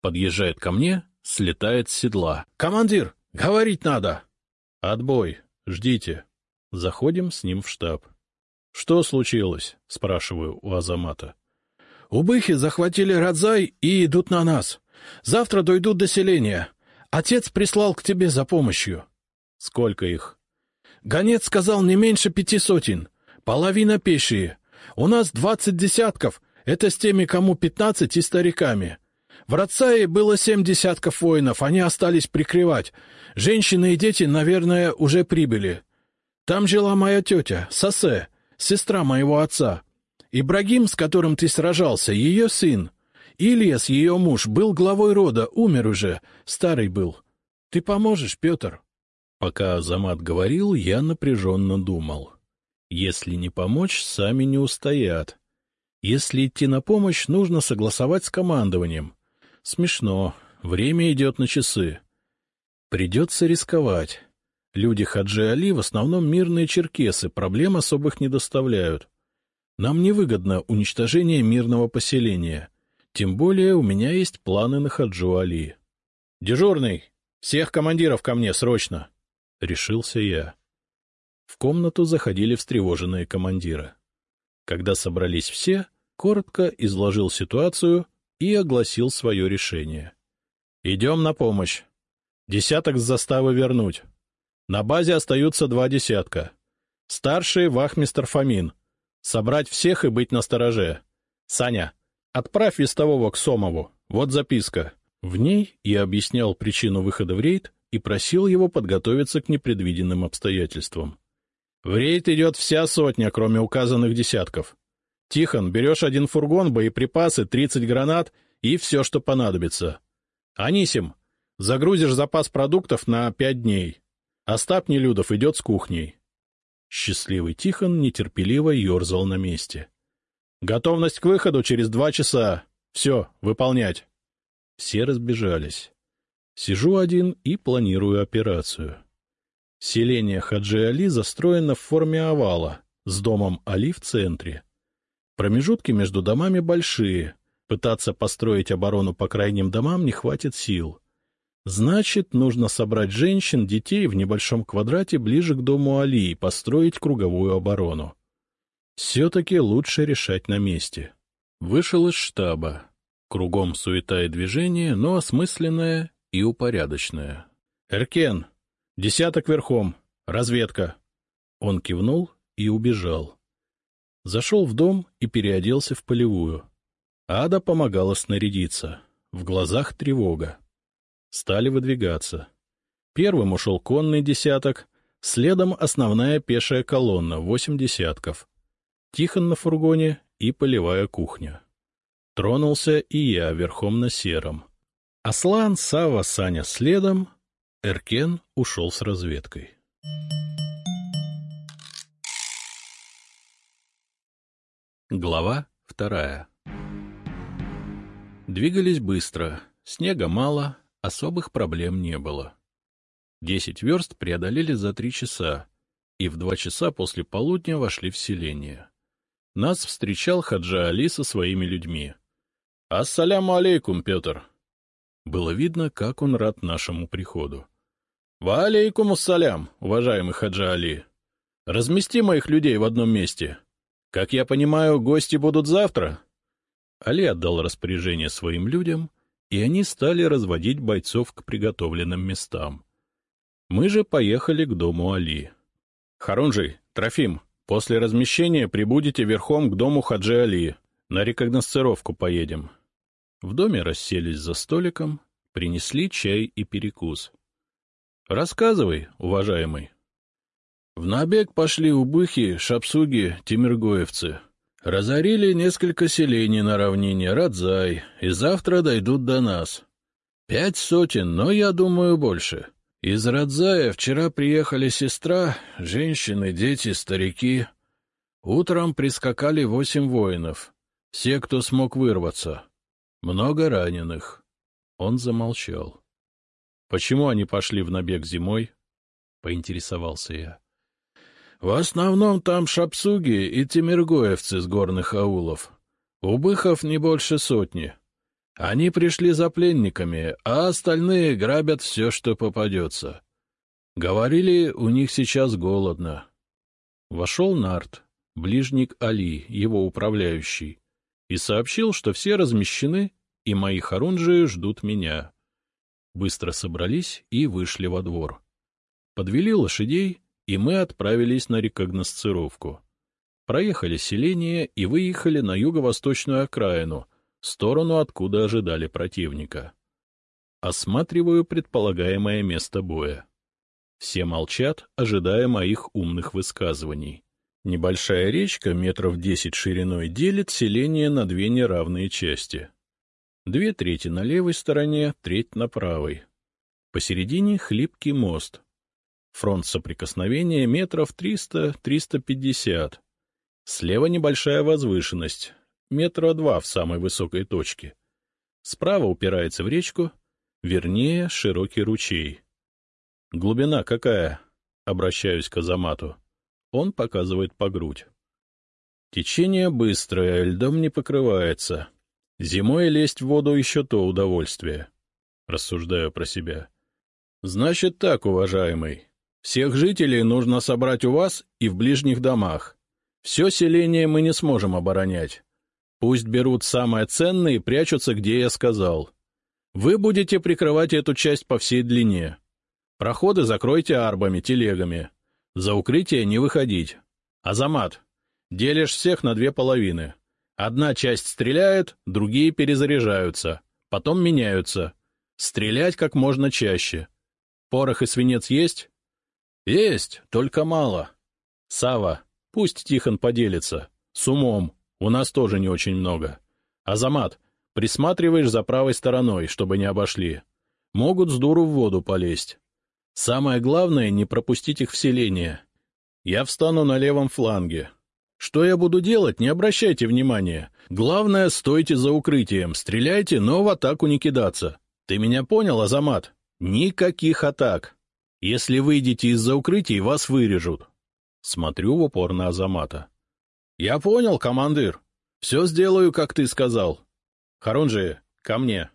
Подъезжает ко мне, слетает с седла. — Командир, говорить надо! — Отбой, ждите. Заходим с ним в штаб. — Что случилось? — спрашиваю у Азамата. — Убыхи захватили Радзай и идут на нас. Завтра дойдут до селения. Отец прислал к тебе за помощью. — Сколько их? — Гонец сказал не меньше пяти сотен. Половина пешие. У нас двадцать десятков. Это с теми, кому пятнадцать и стариками. В Рацае было семь десятков воинов, они остались прикрывать. Женщины и дети, наверное, уже прибыли. Там жила моя тетя, Сосе, сестра моего отца. Ибрагим, с которым ты сражался, ее сын. Ильяс, ее муж, был главой рода, умер уже, старый был. Ты поможешь, Петр? Пока Азамат говорил, я напряженно думал. Если не помочь, сами не устоят. Если идти на помощь, нужно согласовать с командованием. Смешно, время идет на часы. Придется рисковать. Люди Хаджи Али в основном мирные черкесы, проблем особых не доставляют. Нам невыгодно уничтожение мирного поселения. Тем более у меня есть планы на Хаджу Али. — Дежурный! Всех командиров ко мне, срочно! — решился я. В комнату заходили встревоженные командиры. Когда собрались все, коротко изложил ситуацию и огласил свое решение. — Идем на помощь. Десяток с заставы вернуть. На базе остаются два десятка. Старший — вахмистр Фомин. Собрать всех и быть настороже. Саня, отправь вестового к Сомову. Вот записка. В ней я объяснял причину выхода в рейд и просил его подготовиться к непредвиденным обстоятельствам. В рейд идет вся сотня, кроме указанных десятков. Тихон, берешь один фургон, боеприпасы, 30 гранат и все, что понадобится. Анисим, загрузишь запас продуктов на пять дней. Остап Нелюдов идет с кухней. Счастливый Тихон нетерпеливо ерзал на месте. — Готовность к выходу через два часа. Все, выполнять. Все разбежались. Сижу один и планирую операцию. Селение Хаджи Али застроено в форме овала, с домом Али в центре. Промежутки между домами большие. Пытаться построить оборону по крайним домам не хватит сил. Значит, нужно собрать женщин, детей в небольшом квадрате ближе к дому Али и построить круговую оборону. Все-таки лучше решать на месте. Вышел из штаба. Кругом суета и движение, но осмысленное и упорядоченное. — Эркен, десяток верхом, разведка. Он кивнул и убежал. Зашел в дом и переоделся в полевую. Ада помогала снарядиться. В глазах тревога. Стали выдвигаться. Первым ушел конный десяток, следом основная пешая колонна, восемь десятков. Тихон на фургоне и полевая кухня. Тронулся и я верхом на сером. Аслан, Сава, Саня следом, Эркен ушел с разведкой. Глава вторая Двигались быстро, снега мало, Особых проблем не было. Десять верст преодолели за три часа, и в два часа после полудня вошли в селение. Нас встречал Хаджа Али со своими людьми. — Ассаляму алейкум, Петр! Было видно, как он рад нашему приходу. — Ва алейкум ассалям, уважаемый Хаджа Али! Размести моих людей в одном месте. Как я понимаю, гости будут завтра? Али отдал распоряжение своим людям — и они стали разводить бойцов к приготовленным местам. Мы же поехали к дому Али. — Харунжий, Трофим, после размещения прибудете верхом к дому Хаджи Али. На рекогносцировку поедем. В доме расселись за столиком, принесли чай и перекус. — Рассказывай, уважаемый. В набег пошли убыхи, шапсуги, тимиргоевцы. Разорили несколько селений на равнине Радзай, и завтра дойдут до нас. Пять сотен, но, я думаю, больше. Из Радзая вчера приехали сестра, женщины, дети, старики. Утром прискакали восемь воинов, все, кто смог вырваться. Много раненых. Он замолчал. — Почему они пошли в набег зимой? — поинтересовался я. В основном там шапсуги и тимиргоевцы с горных аулов. Убыхов не больше сотни. Они пришли за пленниками, а остальные грабят все, что попадется. Говорили, у них сейчас голодно. Вошел Нарт, ближник Али, его управляющий, и сообщил, что все размещены, и мои хорунжи ждут меня. Быстро собрались и вышли во двор. Подвели лошадей, и мы отправились на рекогносцировку. Проехали селение и выехали на юго-восточную окраину, сторону, откуда ожидали противника. Осматриваю предполагаемое место боя. Все молчат, ожидая моих умных высказываний. Небольшая речка, метров десять шириной, делит селение на две неравные части. Две трети на левой стороне, треть на правой. Посередине хлипкий мост. Фронт соприкосновения метров триста-триста пятьдесят. Слева небольшая возвышенность, метра два в самой высокой точке. Справа упирается в речку, вернее, широкий ручей. Глубина какая? Обращаюсь к Азамату. Он показывает по грудь. Течение быстрое, льдом не покрывается. Зимой лезть в воду еще то удовольствие. Рассуждаю про себя. Значит так, уважаемый. Всех жителей нужно собрать у вас и в ближних домах. Все селение мы не сможем оборонять. Пусть берут самое ценное и прячутся, где я сказал. Вы будете прикрывать эту часть по всей длине. Проходы закройте арбами, телегами. За укрытие не выходить. Азамат, делишь всех на две половины. Одна часть стреляет, другие перезаряжаются. Потом меняются. Стрелять как можно чаще. Порох и свинец есть? Есть, только мало. Сава, пусть Тихон поделится. С умом. У нас тоже не очень много. Азамат, присматриваешь за правой стороной, чтобы не обошли. Могут с дуру в воду полезть. Самое главное — не пропустить их в селение. Я встану на левом фланге. Что я буду делать, не обращайте внимания. Главное, стойте за укрытием, стреляйте, но в атаку не кидаться. Ты меня понял, Азамат? Никаких атак. Если выйдете из-за укрытий, вас вырежут. Смотрю в упор на Азамата. — Я понял, командир. Все сделаю, как ты сказал. Харунжи, ко мне.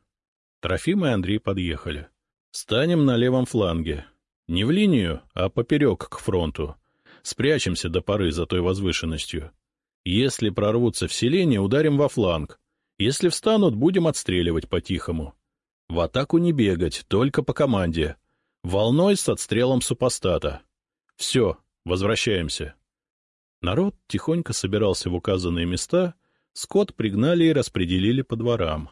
Трофим и Андрей подъехали. Станем на левом фланге. Не в линию, а поперек к фронту. Спрячемся до поры за той возвышенностью. Если прорвутся в селение, ударим во фланг. Если встанут, будем отстреливать по-тихому. В атаку не бегать, только по команде. Волной с отстрелом супостата. Все, возвращаемся. Народ тихонько собирался в указанные места, скот пригнали и распределили по дворам.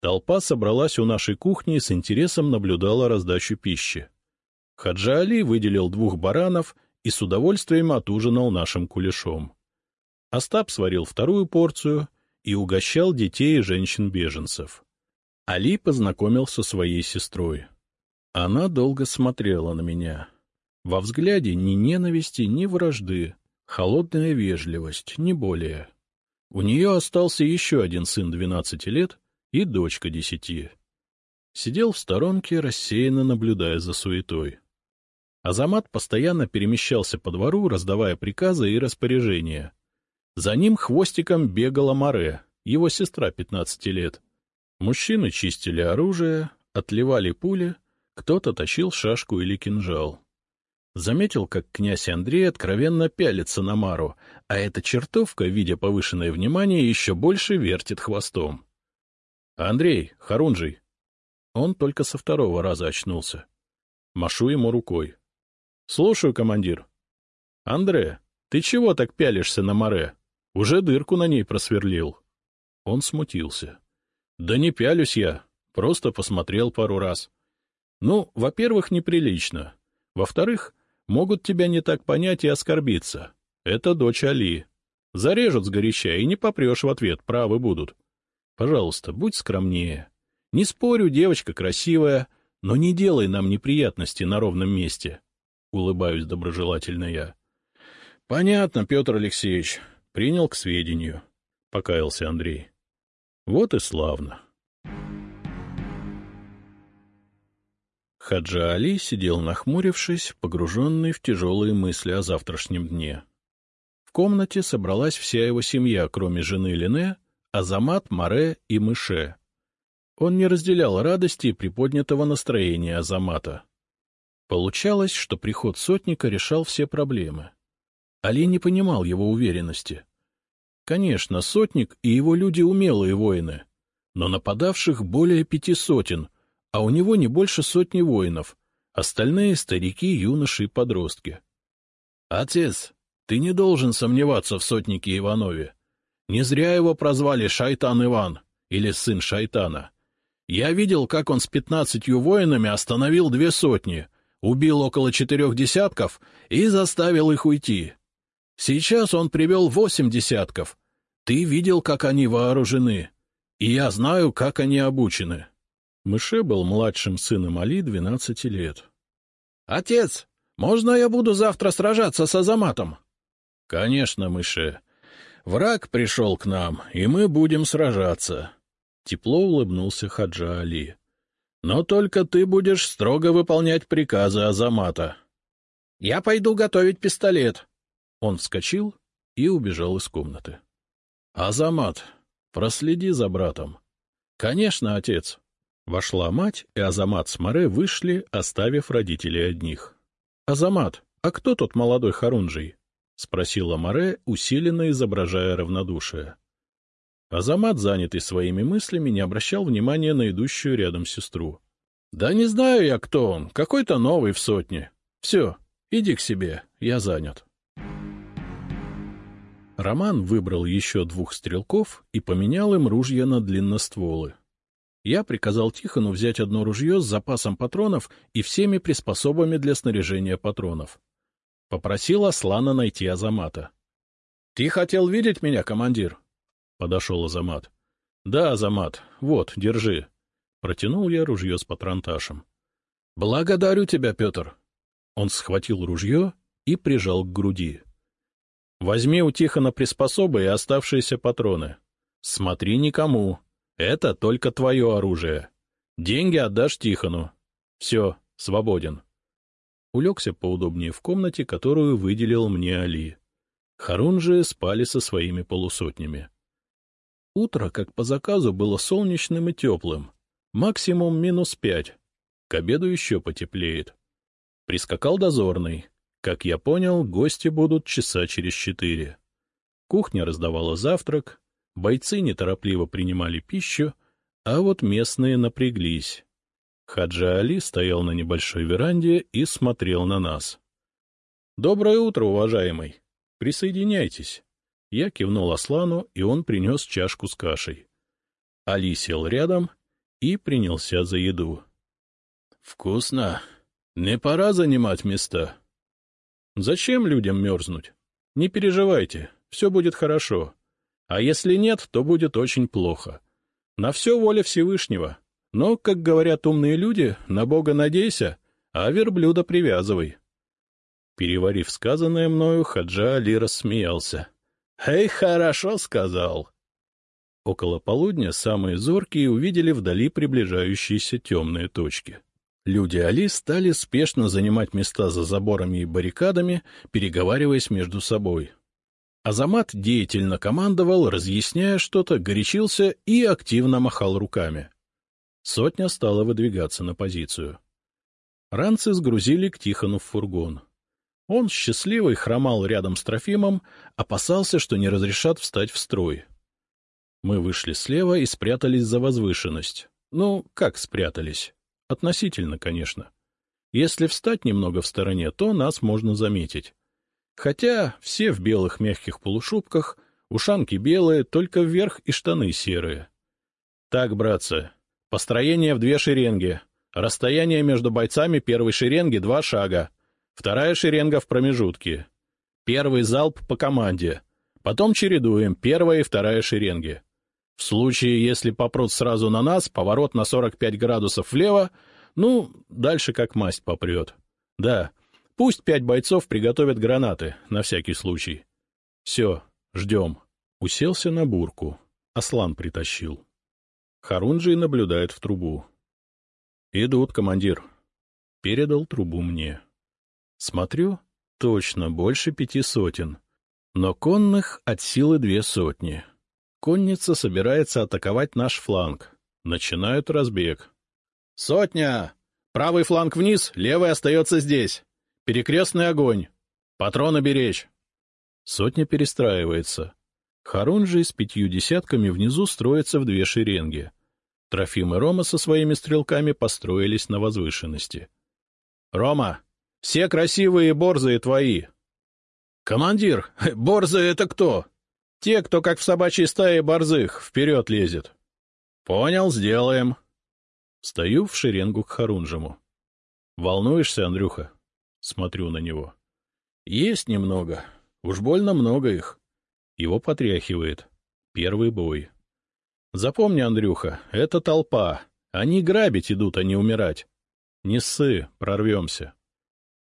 Толпа собралась у нашей кухни и с интересом наблюдала раздачу пищи. Хаджа Али выделил двух баранов и с удовольствием отужинал нашим кулешом. Остап сварил вторую порцию и угощал детей и женщин-беженцев. Али познакомился со своей сестрой. Она долго смотрела на меня. Во взгляде ни ненависти, ни вражды, Холодная вежливость, не более. У нее остался еще один сын двенадцати лет и дочка десяти. Сидел в сторонке, рассеянно наблюдая за суетой. Азамат постоянно перемещался по двору, раздавая приказы и распоряжения. За ним хвостиком бегала Море, его сестра пятнадцати лет. Мужчины чистили оружие, отливали пули, кто-то тащил шашку или кинжал. Заметил, как князь Андрей откровенно пялится на Мару, а эта чертовка, видя повышенное внимание, еще больше вертит хвостом. — Андрей, Харунжий. Он только со второго раза очнулся. Машу ему рукой. — Слушаю, командир. — Андре, ты чего так пялишься на море? Уже дырку на ней просверлил. Он смутился. — Да не пялюсь я, просто посмотрел пару раз. Ну, во-первых, неприлично. Во-вторых, могут тебя не так понять и оскорбиться. Это дочь Али. Зарежут сгоряча, и не попрешь в ответ, правы будут. Пожалуйста, будь скромнее. Не спорю, девочка красивая, но не делай нам неприятности на ровном месте. Улыбаюсь доброжелательно я. — Понятно, Петр Алексеевич. Принял к сведению. — покаялся Андрей. — Вот и славно. Хаджа Али сидел нахмурившись, погруженный в тяжелые мысли о завтрашнем дне. В комнате собралась вся его семья, кроме жены Лене, Азамат, Маре и Мыше. Он не разделял радости и приподнятого настроения Азамата. Получалось, что приход сотника решал все проблемы. Али не понимал его уверенности. Конечно, сотник и его люди умелые воины, но нападавших более пяти сотен, а у него не больше сотни воинов, остальные — старики, юноши и подростки. — Отец, ты не должен сомневаться в сотнике Иванове. Не зря его прозвали Шайтан Иван или сын Шайтана. Я видел, как он с пятнадцатью воинами остановил две сотни, убил около четырех десятков и заставил их уйти. Сейчас он привел восемь десятков. Ты видел, как они вооружены, и я знаю, как они обучены. Мыше был младшим сыном Али двенадцати лет. — Отец, можно я буду завтра сражаться с Азаматом? — Конечно, Мыше. Враг пришел к нам, и мы будем сражаться. Тепло улыбнулся Хаджа Али. — Но только ты будешь строго выполнять приказы Азамата. — Я пойду готовить пистолет. Он вскочил и убежал из комнаты. — Азамат, проследи за братом. — Конечно, отец. Вошла мать, и Азамат с Море вышли, оставив родителей одних. — Азамат, а кто тот молодой Харунжий? — спросила Море, усиленно изображая равнодушие. Азамат, занятый своими мыслями, не обращал внимания на идущую рядом сестру. — Да не знаю я, кто он, какой-то новый в сотне. Все, иди к себе, я занят. Роман выбрал еще двух стрелков и поменял им ружья на длинностволы. Я приказал Тихону взять одно ружье с запасом патронов и всеми приспособами для снаряжения патронов. Попросил Аслана найти Азамата. — Ты хотел видеть меня, командир? — подошел Азамат. — Да, Азамат, вот, держи. Протянул я ружье с патронташем. — Благодарю тебя, Петр. Он схватил ружье и прижал к груди. Возьми у Тихона приспособы и оставшиеся патроны. Смотри никому. Это только твое оружие. Деньги отдашь Тихону. Все, свободен. Улегся поудобнее в комнате, которую выделил мне Али. Харунжи спали со своими полусотнями. Утро, как по заказу, было солнечным и теплым. Максимум минус пять. К обеду еще потеплеет. Прискакал дозорный. Как я понял, гости будут часа через четыре. Кухня раздавала завтрак, бойцы неторопливо принимали пищу, а вот местные напряглись. Хаджа Али стоял на небольшой веранде и смотрел на нас. — Доброе утро, уважаемый. Присоединяйтесь. Я кивнул Аслану, и он принес чашку с кашей. Али сел рядом и принялся за еду. — Вкусно. Не пора занимать места. Зачем людям мерзнуть? Не переживайте, все будет хорошо. А если нет, то будет очень плохо. На все воля Всевышнего. Но, как говорят умные люди, на Бога надейся, а верблюда привязывай. Переварив сказанное мною, Хаджа Али рассмеялся. — Эй, хорошо сказал. Около полудня самые зоркие увидели вдали приближающиеся темные точки. Люди Али стали спешно занимать места за заборами и баррикадами, переговариваясь между собой. Азамат деятельно командовал, разъясняя что-то, горячился и активно махал руками. Сотня стала выдвигаться на позицию. Ранцы сгрузили к Тихону в фургон. Он, счастливый, хромал рядом с Трофимом, опасался, что не разрешат встать в строй. Мы вышли слева и спрятались за возвышенность. Ну, как спрятались? Относительно, конечно. Если встать немного в стороне, то нас можно заметить. Хотя все в белых мягких полушубках, ушанки белые, только вверх и штаны серые. Так, братцы, построение в две шеренги. Расстояние между бойцами первой шеренги — два шага. Вторая шеренга в промежутке. Первый залп по команде. Потом чередуем первая и вторая шеренги. В случае, если попрут сразу на нас, поворот на 45 градусов влево, ну, дальше как масть попрет. Да, пусть пять бойцов приготовят гранаты, на всякий случай. Все, ждем. Уселся на бурку. Аслан притащил. Харунжий наблюдает в трубу. «Идут, командир». Передал трубу мне. Смотрю, точно больше пяти сотен. Но конных от силы две сотни. Конница собирается атаковать наш фланг. Начинают разбег. — Сотня! Правый фланг вниз, левый остается здесь. Перекрестный огонь. Патроны беречь. Сотня перестраивается. Харунжи с пятью десятками внизу строятся в две шеренги. Трофим и Рома со своими стрелками построились на возвышенности. — Рома, все красивые борзые твои. — Командир, борзые — это кто? — Те, кто, как в собачьей стае борзых, вперед лезет. — Понял, сделаем. Стою в шеренгу к Харунжему. — Волнуешься, Андрюха? Смотрю на него. — Есть немного. Уж больно много их. Его потряхивает. Первый бой. Запомни, Андрюха, это толпа. Они грабить идут, а не умирать. Не ссы, прорвемся.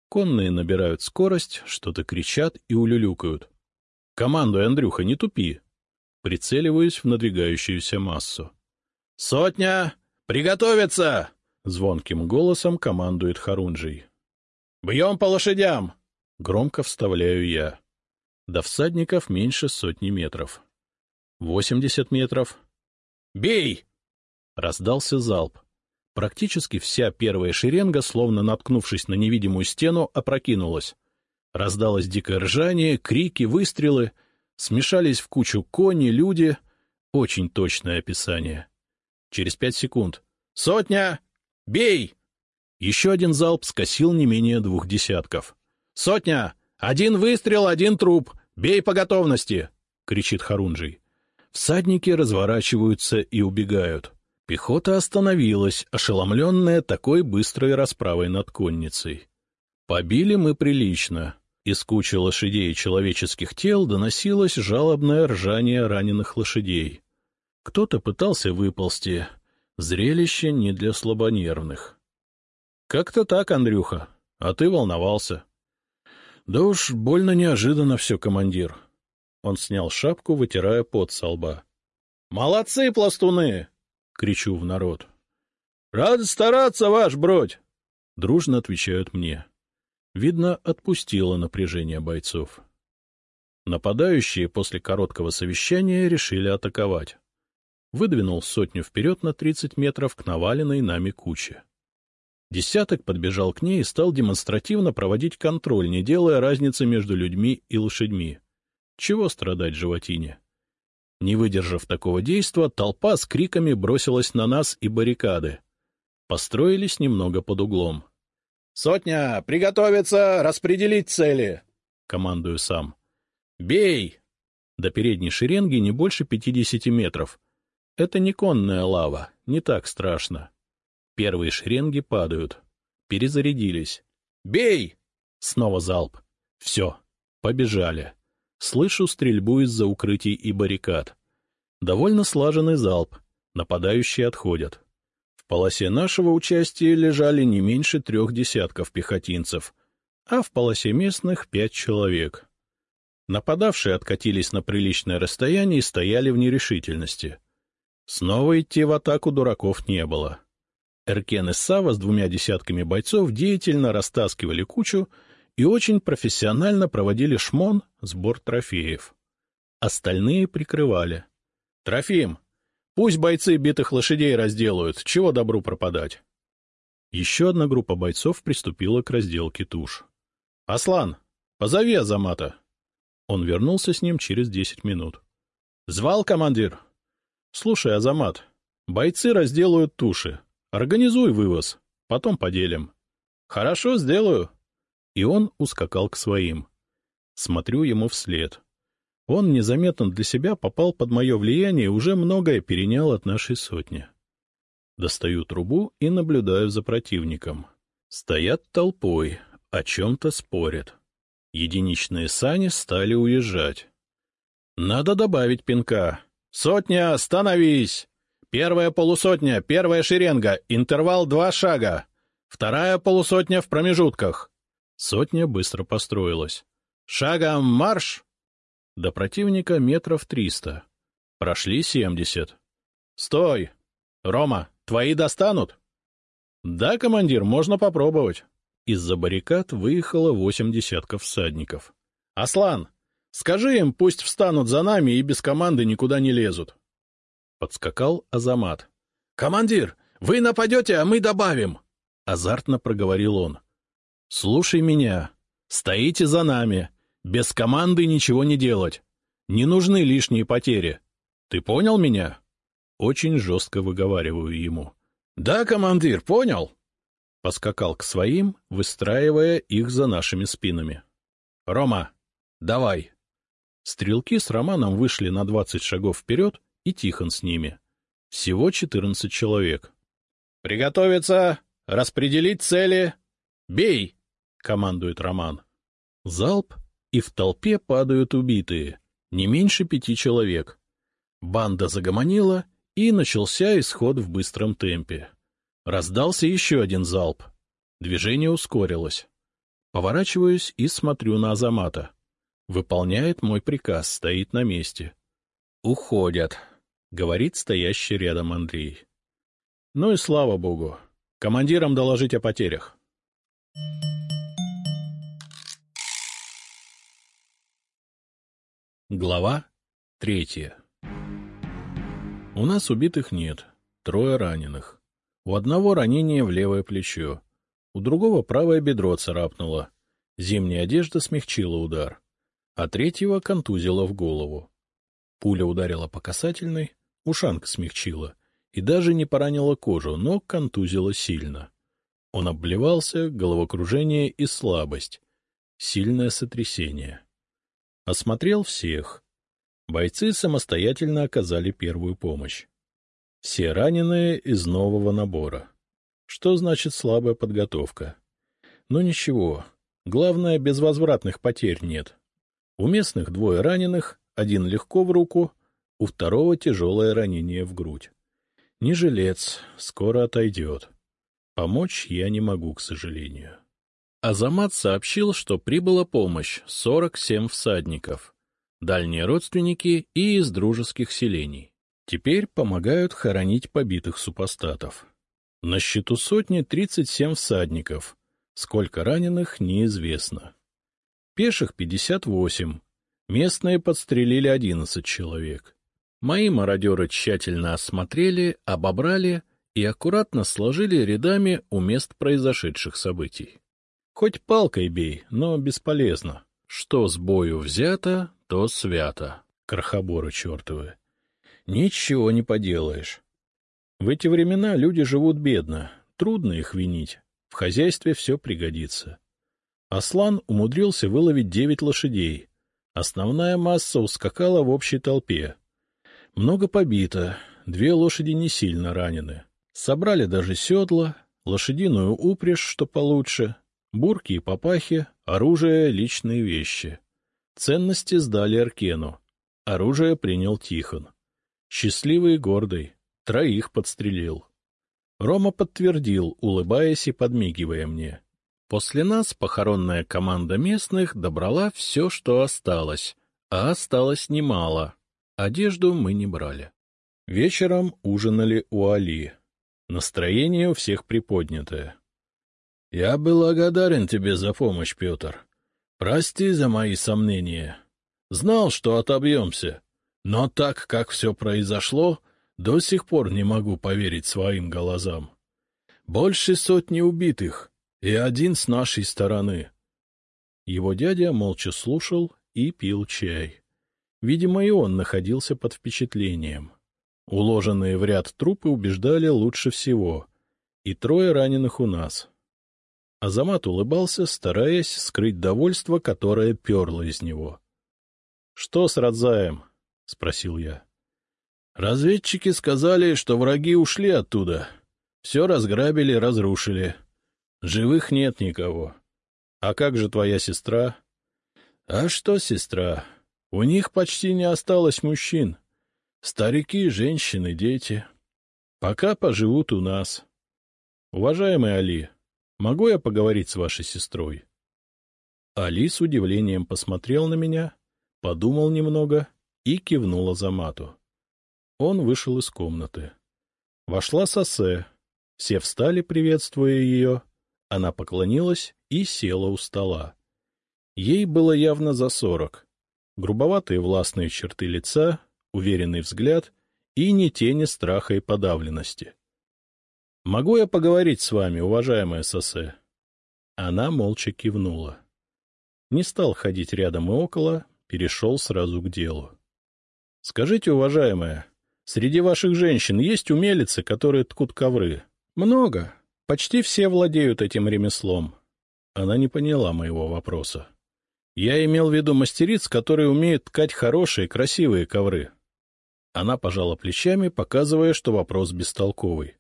Конные набирают скорость, что-то кричат и улюлюкают. Командуй, Андрюха, не тупи. Прицеливаюсь в надвигающуюся массу. — Сотня! «Приготовиться!» — звонким голосом командует Харунжий. «Бьем по лошадям!» — громко вставляю я. До всадников меньше сотни метров. Восемьдесят метров. «Бей!» — раздался залп. Практически вся первая шеренга, словно наткнувшись на невидимую стену, опрокинулась. Раздалось дикое ржание, крики, выстрелы. Смешались в кучу кони, люди. Очень точное описание. Через пять секунд. «Сотня! Бей!» Еще один залп скосил не менее двух десятков. «Сотня! Один выстрел, один труп! Бей по готовности!» — кричит Харунжий. Всадники разворачиваются и убегают. Пехота остановилась, ошеломленная такой быстрой расправой над конницей. Побили мы прилично. Из кучи лошадей и человеческих тел доносилось жалобное ржание раненых лошадей. Кто-то пытался выползти. Зрелище не для слабонервных. — Как-то так, Андрюха. А ты волновался. — Да уж, больно неожиданно все, командир. Он снял шапку, вытирая пот со лба. — Молодцы, пластуны! — кричу в народ. — Рад стараться, ваш бродь! — дружно отвечают мне. Видно, отпустило напряжение бойцов. Нападающие после короткого совещания решили атаковать выдвинул сотню вперед на тридцать метров к наваленной нами куче. Десяток подбежал к ней и стал демонстративно проводить контроль, не делая разницы между людьми и лошадьми. Чего страдать животине? Не выдержав такого действа, толпа с криками бросилась на нас и баррикады. Построились немного под углом. — Сотня, приготовиться, распределить цели! — командую сам. — Бей! До передней шеренги не больше пятидесяти метров — это не конная лава, не так страшно. Первые шеренги падают. Перезарядились. «Бей!» Снова залп. Все, побежали. Слышу стрельбу из-за укрытий и баррикад. Довольно слаженный залп. Нападающие отходят. В полосе нашего участия лежали не меньше трех десятков пехотинцев, а в полосе местных — пять человек. Нападавшие откатились на приличное расстояние и стояли в нерешительности — Снова идти в атаку дураков не было. Эркен и Сава с двумя десятками бойцов деятельно растаскивали кучу и очень профессионально проводили шмон, сбор трофеев. Остальные прикрывали. — Трофим, пусть бойцы битых лошадей разделают, чего добру пропадать. Еще одна группа бойцов приступила к разделке туш. — Аслан, позови Азамата. Он вернулся с ним через десять минут. — Звал командир? —— Слушай, Азамат, бойцы разделают туши. Организуй вывоз, потом поделим. — Хорошо, сделаю. И он ускакал к своим. Смотрю ему вслед. Он незаметно для себя попал под мое влияние и уже многое перенял от нашей сотни. Достаю трубу и наблюдаю за противником. Стоят толпой, о чем-то спорят. Единичные сани стали уезжать. Надо добавить пинка. «Сотня, становись! Первая полусотня, первая шеренга, интервал два шага. Вторая полусотня в промежутках». Сотня быстро построилась. «Шагом марш!» До противника метров триста. Прошли семьдесят. «Стой! Рома, твои достанут?» «Да, командир, можно попробовать». Из-за баррикад выехало восемь десятков всадников. «Аслан, Скажи им, пусть встанут за нами и без команды никуда не лезут. Подскакал Азамат. — Командир, вы нападете, а мы добавим! — азартно проговорил он. — Слушай меня. Стоите за нами. Без команды ничего не делать. Не нужны лишние потери. Ты понял меня? Очень жестко выговариваю ему. — Да, командир, понял. Поскакал к своим, выстраивая их за нашими спинами. — Рома, давай. Стрелки с Романом вышли на двадцать шагов вперед, и Тихон с ними. Всего четырнадцать человек. — Приготовиться! Распределить цели! Бей! — командует Роман. Залп, и в толпе падают убитые, не меньше пяти человек. Банда загомонила, и начался исход в быстром темпе. Раздался еще один залп. Движение ускорилось. Поворачиваюсь и смотрю на Азамата. Выполняет мой приказ, стоит на месте. «Уходят», — говорит стоящий рядом Андрей. Ну и слава богу. Командирам доложить о потерях. Глава третья У нас убитых нет, трое раненых. У одного ранение в левое плечо, у другого правое бедро царапнуло, зимняя одежда смягчила удар, а третьего контузило в голову. Пуля ударила по касательной, ушанка смягчила, и даже не поранила кожу, но контузила сильно. Он обливался, головокружение и слабость, сильное сотрясение. Осмотрел всех. Бойцы самостоятельно оказали первую помощь. Все раненые из нового набора. Что значит слабая подготовка? Но ничего, главное, безвозвратных потерь нет. У местных двое раненых, один легко в руку, у второго тяжелое ранение в грудь. Не жилец, скоро отойдет. Помочь я не могу, к сожалению. Азамат сообщил, что прибыла помощь — 47 всадников, дальние родственники и из дружеских селений. Теперь помогают хоронить побитых супостатов. На счету сотни 37 всадников. Сколько раненых — неизвестно. Пеших — 58. Местные подстрелили 11 человек. Мои мародеры тщательно осмотрели, обобрали и аккуратно сложили рядами у мест произошедших событий. Хоть палкой бей, но бесполезно. Что с бою взято, то свято. Крохоборы чертовы. Ничего не поделаешь. В эти времена люди живут бедно, трудно их винить. В хозяйстве все пригодится. Аслан умудрился выловить девять лошадей. Основная масса ускакала в общей толпе. Много побито, две лошади не сильно ранены. Собрали даже седла, лошадиную упряжь, что получше, бурки и папахи, оружие, личные вещи. Ценности сдали Аркену. Оружие принял Тихон. Счастливый и гордый, троих подстрелил. Рома подтвердил, улыбаясь и подмигивая мне. После нас похоронная команда местных добрала все, что осталось, а осталось немало. Одежду мы не брали. Вечером ужинали у Али. Настроение у всех приподнятое. — Я благодарен тебе за помощь, Петр. Прости за мои сомнения. Знал, что отобьемся, но так, как все произошло, до сих пор не могу поверить своим глазам. Больше сотни убитых, и один с нашей стороны. Его дядя молча слушал и пил чай. Видимо, и он находился под впечатлением. Уложенные в ряд трупы убеждали лучше всего. И трое раненых у нас. Азамат улыбался, стараясь скрыть довольство, которое перло из него. — Что с Радзаем? — спросил я. — Разведчики сказали, что враги ушли оттуда. Все разграбили, разрушили. Живых нет никого. А как же твоя сестра? — А что сестра? У них почти не осталось мужчин. Старики, женщины, дети. Пока поживут у нас. Уважаемый Али, могу я поговорить с вашей сестрой? Али с удивлением посмотрел на меня, подумал немного и кивнул Азамату. Он вышел из комнаты. Вошла Сосе. Все встали, приветствуя ее. Она поклонилась и села у стола. Ей было явно за сорок — грубоватые властные черты лица, уверенный взгляд и ни тени страха и подавленности. — Могу я поговорить с вами, уважаемая Сосе? Она молча кивнула. Не стал ходить рядом и около, перешел сразу к делу. — Скажите, уважаемая, среди ваших женщин есть умелицы, которые ткут ковры? — Много. Почти все владеют этим ремеслом. Она не поняла моего вопроса. Я имел в виду мастериц, которые умеют ткать хорошие, красивые ковры. Она пожала плечами, показывая, что вопрос бестолковый.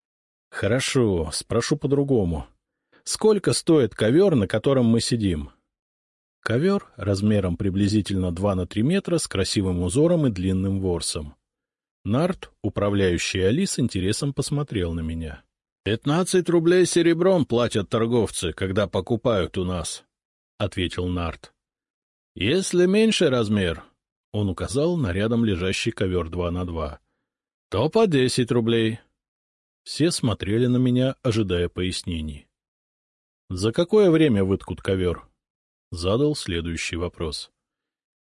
— Хорошо, спрошу по-другому. Сколько стоит ковер, на котором мы сидим? Ковер размером приблизительно 2 на 3 метра с красивым узором и длинным ворсом. Нарт, управляющий Али, с интересом посмотрел на меня. — Пятнадцать рублей серебром платят торговцы, когда покупают у нас, — ответил Нарт. — Если меньше размер, — он указал на рядом лежащий ковер два на два, — то по десять рублей. Все смотрели на меня, ожидая пояснений. — За какое время выткут ковер? — задал следующий вопрос.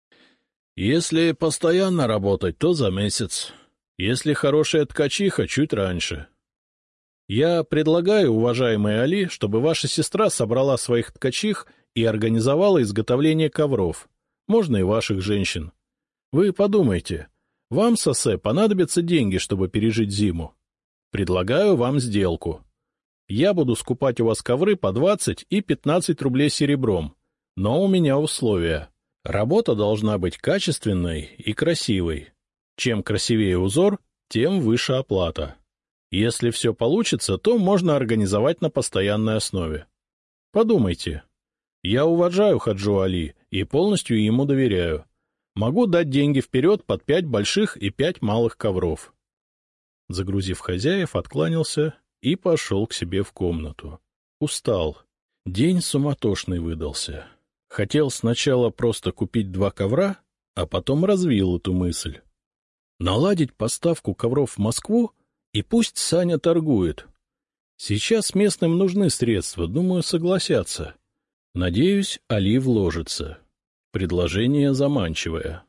— Если постоянно работать, то за месяц. Если хорошая ткачиха, чуть раньше. Я предлагаю, уважаемый Али, чтобы ваша сестра собрала своих ткачих и организовала изготовление ковров. Можно и ваших женщин. Вы подумайте, вам, Сосе, понадобятся деньги, чтобы пережить зиму. Предлагаю вам сделку. Я буду скупать у вас ковры по 20 и 15 рублей серебром, но у меня условия. Работа должна быть качественной и красивой. Чем красивее узор, тем выше оплата. Если все получится, то можно организовать на постоянной основе. Подумайте. Я уважаю Хаджу Али и полностью ему доверяю. Могу дать деньги вперед под пять больших и пять малых ковров. Загрузив хозяев, откланялся и пошел к себе в комнату. Устал. День суматошный выдался. Хотел сначала просто купить два ковра, а потом развил эту мысль. Наладить поставку ковров в Москву, и пусть Саня торгует. Сейчас местным нужны средства, думаю, согласятся. Надеюсь, Али вложится. Предложение заманчивое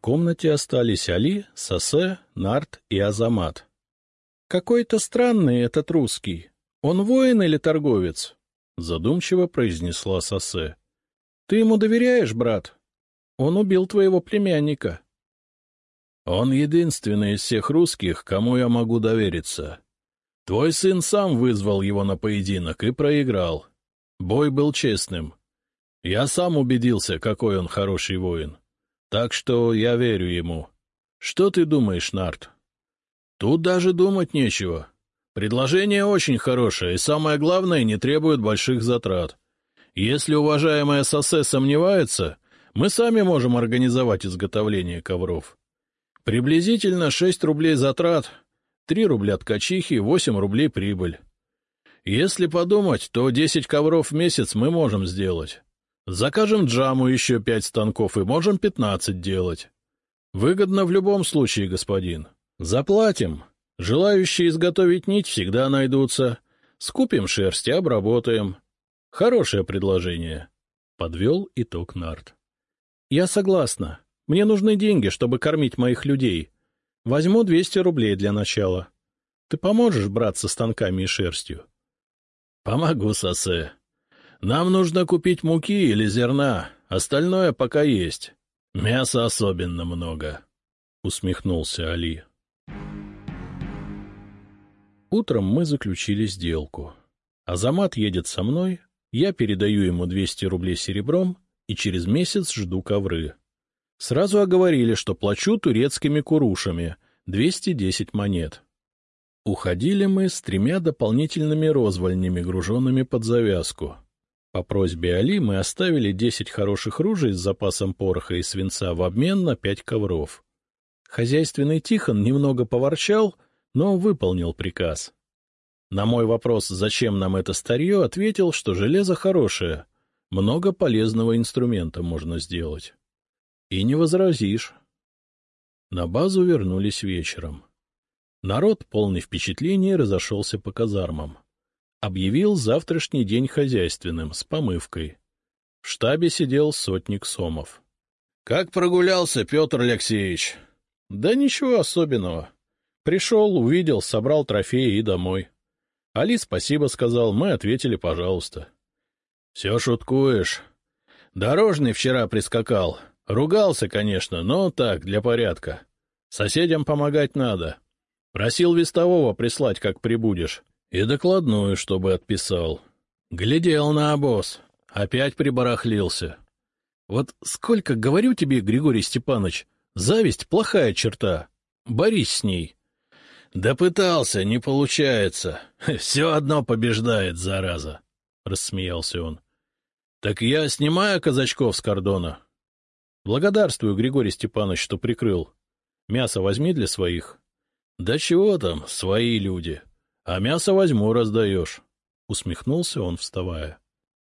комнате остались Али, Сосе, Нарт и Азамат. — Какой-то странный этот русский. Он воин или торговец? — задумчиво произнесла Сосе. — Ты ему доверяешь, брат? Он убил твоего племянника. — Он единственный из всех русских, кому я могу довериться. Твой сын сам вызвал его на поединок и проиграл. Бой был честным. Я сам убедился, какой он хороший воин. Так что я верю ему. Что ты думаешь, Нарт? Тут даже думать нечего. Предложение очень хорошее, и самое главное, не требует больших затрат. Если уважаемая Сосе сомневается, мы сами можем организовать изготовление ковров. Приблизительно 6 рублей затрат, 3 рубля ткачихи, 8 рублей прибыль. Если подумать, то 10 ковров в месяц мы можем сделать. Закажем джаму еще пять станков и можем пятнадцать делать. Выгодно в любом случае, господин. Заплатим. Желающие изготовить нить всегда найдутся. Скупим шерсть и обработаем. Хорошее предложение. Подвел итог Нарт. Я согласна. Мне нужны деньги, чтобы кормить моих людей. Возьму двести рублей для начала. Ты поможешь брать со станками и шерстью? — Помогу, Сосе. Нам нужно купить муки или зерна, остальное пока есть. Мяса особенно много, — усмехнулся Али. Утром мы заключили сделку. Азамат едет со мной, я передаю ему 200 рублей серебром и через месяц жду ковры. Сразу оговорили, что плачу турецкими курушами, 210 монет. Уходили мы с тремя дополнительными розвольнями, груженными под завязку. По просьбе Али мы оставили десять хороших ружей с запасом пороха и свинца в обмен на пять ковров. Хозяйственный Тихон немного поворчал, но выполнил приказ. На мой вопрос, зачем нам это старье, ответил, что железо хорошее, много полезного инструмента можно сделать. И не возразишь. На базу вернулись вечером. Народ, полный впечатлений, разошелся по казармам. Объявил завтрашний день хозяйственным, с помывкой. В штабе сидел сотник Сомов. — Как прогулялся, Петр Алексеевич? — Да ничего особенного. Пришел, увидел, собрал трофеи и домой. Али спасибо сказал, мы ответили «пожалуйста». — Все шуткуешь. Дорожный вчера прискакал. Ругался, конечно, но так, для порядка. Соседям помогать надо. Просил вестового прислать, как прибудешь. И докладную, чтобы отписал. Глядел на обоз. Опять прибарахлился. Вот сколько говорю тебе, Григорий Степанович, зависть — плохая черта. Борись с ней. Да пытался, не получается. Все одно побеждает, зараза, — рассмеялся он. Так я снимаю казачков с кордона. Благодарствую, Григорий Степанович, что прикрыл. Мясо возьми для своих. Да чего там, свои люди. А мясо возьму, раздаешь. Усмехнулся он, вставая.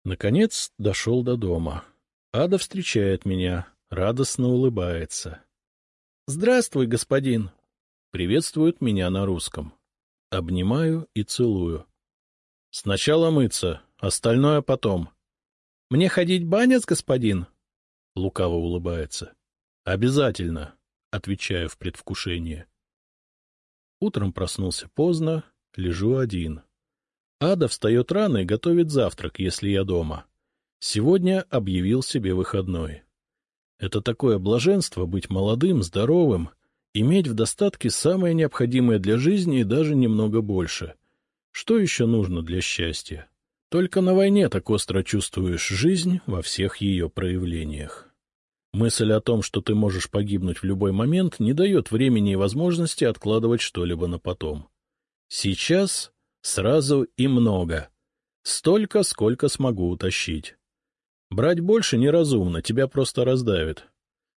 Наконец дошел до дома. Ада встречает меня, радостно улыбается. — Здравствуй, господин! Приветствует меня на русском. Обнимаю и целую. Сначала мыться, остальное потом. — Мне ходить банец, господин? Лукаво улыбается. — Обязательно, — отвечаю в предвкушении. Утром проснулся поздно, лежу один. Ада встает рано и готовит завтрак, если я дома. Сегодня объявил себе выходной. Это такое блаженство быть молодым, здоровым, иметь в достатке самое необходимое для жизни и даже немного больше. Что еще нужно для счастья? Только на войне так остро чувствуешь жизнь во всех ее проявлениях. Мысль о том, что ты можешь погибнуть в любой момент, не дает времени и возможности откладывать что-либо на потом. Сейчас сразу и много. Столько, сколько смогу утащить. Брать больше неразумно, тебя просто раздавит.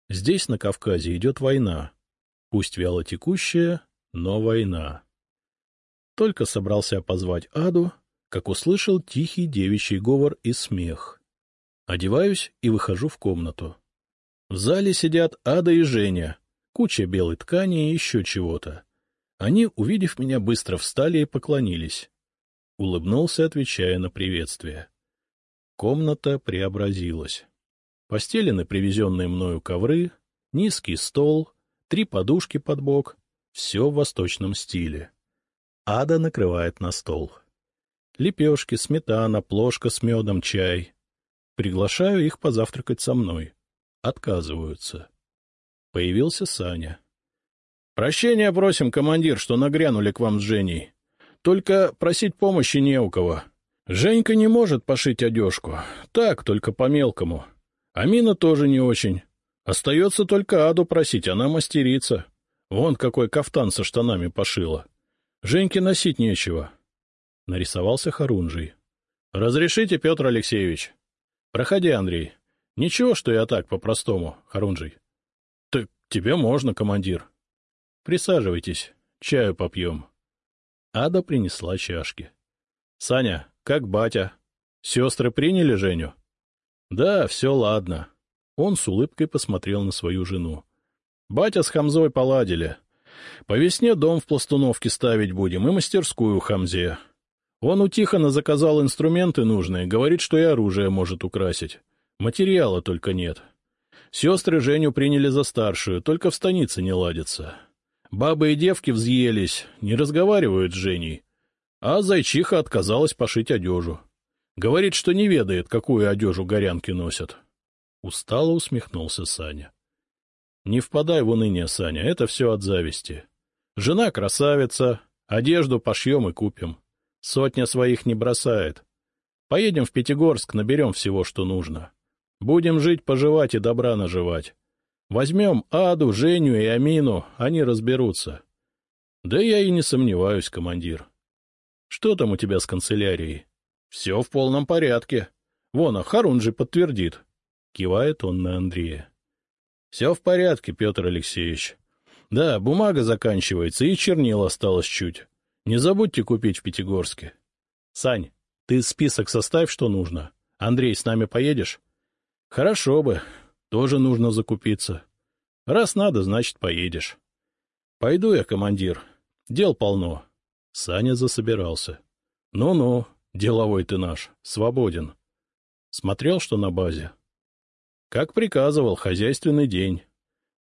Здесь, на Кавказе, идет война. Пусть вяло текущая, но война. Только собрался позвать Аду, как услышал тихий девичий говор и смех. Одеваюсь и выхожу в комнату. В зале сидят Ада и Женя, куча белой ткани и еще чего-то. Они, увидев меня, быстро встали и поклонились. Улыбнулся, отвечая на приветствие. Комната преобразилась. Постелены привезенные мною ковры, низкий стол, три подушки под бок, все в восточном стиле. Ада накрывает на стол. Лепешки, сметана, плошка с медом, чай. Приглашаю их позавтракать со мной. Отказываются. Появился Саня. — Прощения просим, командир, что нагрянули к вам с Женей. Только просить помощи не у кого. Женька не может пошить одежку. Так, только по-мелкому. Амина тоже не очень. Остается только Аду просить, она мастерица. Вон какой кафтан со штанами пошила. Женьке носить нечего. Нарисовался Харунжий. — Разрешите, Петр Алексеевич? — Проходи, Андрей. — Ничего, что я так, по-простому, Харунжий. — Так тебе можно, командир. — Присаживайтесь, чаю попьем. Ада принесла чашки. — Саня, как батя? Сестры приняли Женю? — Да, все ладно. Он с улыбкой посмотрел на свою жену. — Батя с Хамзой поладили. По весне дом в пластуновке ставить будем и мастерскую Хамзе. Он у Тихона заказал инструменты нужные, говорит, что и оружие может украсить. Материала только нет. Сестры Женю приняли за старшую, только в станице не ладится. Бабы и девки взъелись, не разговаривают с Женей. А зайчиха отказалась пошить одежу. Говорит, что не ведает, какую одежу горянки носят. Устало усмехнулся Саня. Не впадай в уныние, Саня, это все от зависти. Жена красавица, одежду пошьем и купим. Сотня своих не бросает. Поедем в Пятигорск, наберем всего, что нужно. Будем жить-поживать и добра наживать. Возьмем Аду, Женю и Амину, они разберутся. Да я и не сомневаюсь, командир. Что там у тебя с канцелярией? Все в полном порядке. Вон, а Харун же подтвердит. Кивает он на Андрея. Все в порядке, Петр Алексеевич. Да, бумага заканчивается, и чернил осталось чуть. Не забудьте купить в Пятигорске. Сань, ты список составь, что нужно. Андрей, с нами поедешь? — Хорошо бы. Тоже нужно закупиться. Раз надо, значит, поедешь. — Пойду я, командир. Дел полно. Саня засобирался. Ну — Ну-ну, деловой ты наш, свободен. Смотрел, что на базе? — Как приказывал, хозяйственный день.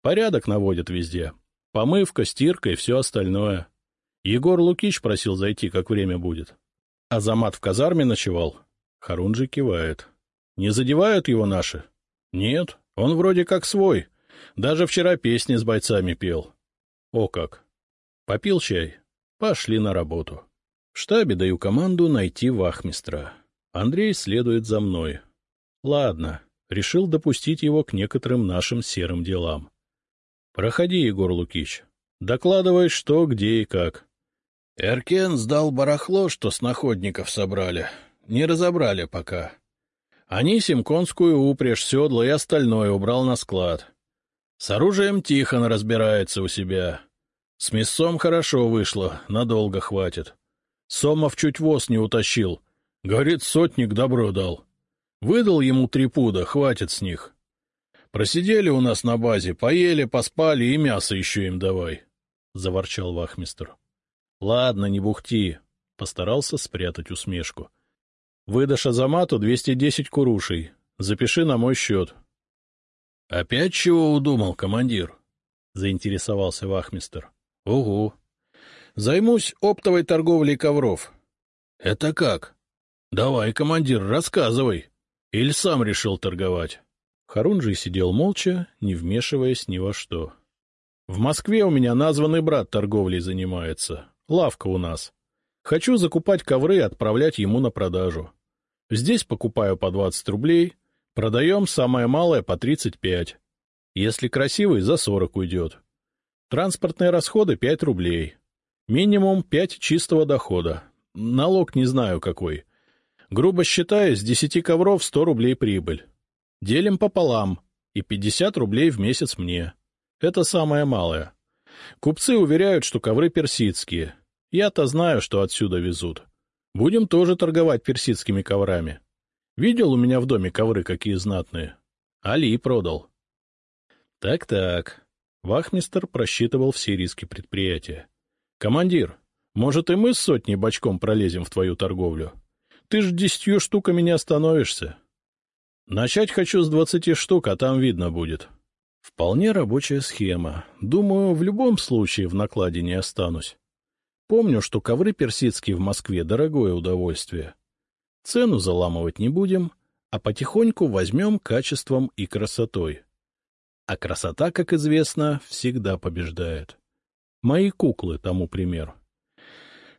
Порядок наводят везде. Помывка, стирка и все остальное. Егор Лукич просил зайти, как время будет. Азамат в казарме ночевал? Харунжи кивает. Не задевают его наши? Нет, он вроде как свой. Даже вчера песни с бойцами пел. О как! Попил чай. Пошли на работу. В штабе даю команду найти вахмистра. Андрей следует за мной. Ладно, решил допустить его к некоторым нашим серым делам. Проходи, Егор Лукич. Докладывай, что, где и как. Эркен сдал барахло, что с находников собрали. Не разобрали пока. Анисим конскую упряжь, седло и остальное убрал на склад. С оружием Тихон разбирается у себя. С мясом хорошо вышло, надолго хватит. Сомов чуть воз не утащил. Говорит, сотник добро дал. Выдал ему три пуда, хватит с них. Просидели у нас на базе, поели, поспали и мясо еще им давай, — заворчал вахмистр. — Ладно, не бухти, — постарался спрятать усмешку. — Выдашь Азамату 210 курушей. Запиши на мой счет. — Опять чего удумал, командир? — заинтересовался вахмистр. — Угу. Займусь оптовой торговлей ковров. — Это как? — Давай, командир, рассказывай. Или сам решил торговать? Харунжий сидел молча, не вмешиваясь ни во что. — В Москве у меня названный брат торговлей занимается. Лавка у нас. Хочу закупать ковры и отправлять ему на продажу. Здесь покупаю по 20 рублей, продаем самое малое по 35. Если красивый, за 40 уйдет. Транспортные расходы 5 рублей. Минимум 5 чистого дохода. Налог не знаю какой. Грубо считая, с 10 ковров 100 рублей прибыль. Делим пополам, и 50 рублей в месяц мне. Это самое малое. Купцы уверяют, что ковры персидские. Я-то знаю, что отсюда везут. Будем тоже торговать персидскими коврами. Видел у меня в доме ковры какие знатные? Али продал. Так-так. Вахмистер просчитывал все риски предприятия. Командир, может и мы с сотней бочком пролезем в твою торговлю? Ты ж десятью штуками не остановишься. Начать хочу с двадцати штук, а там видно будет. Вполне рабочая схема. Думаю, в любом случае в накладе не останусь. Помню, что ковры персидские в Москве — дорогое удовольствие. Цену заламывать не будем, а потихоньку возьмем качеством и красотой. А красота, как известно, всегда побеждает. Мои куклы тому пример.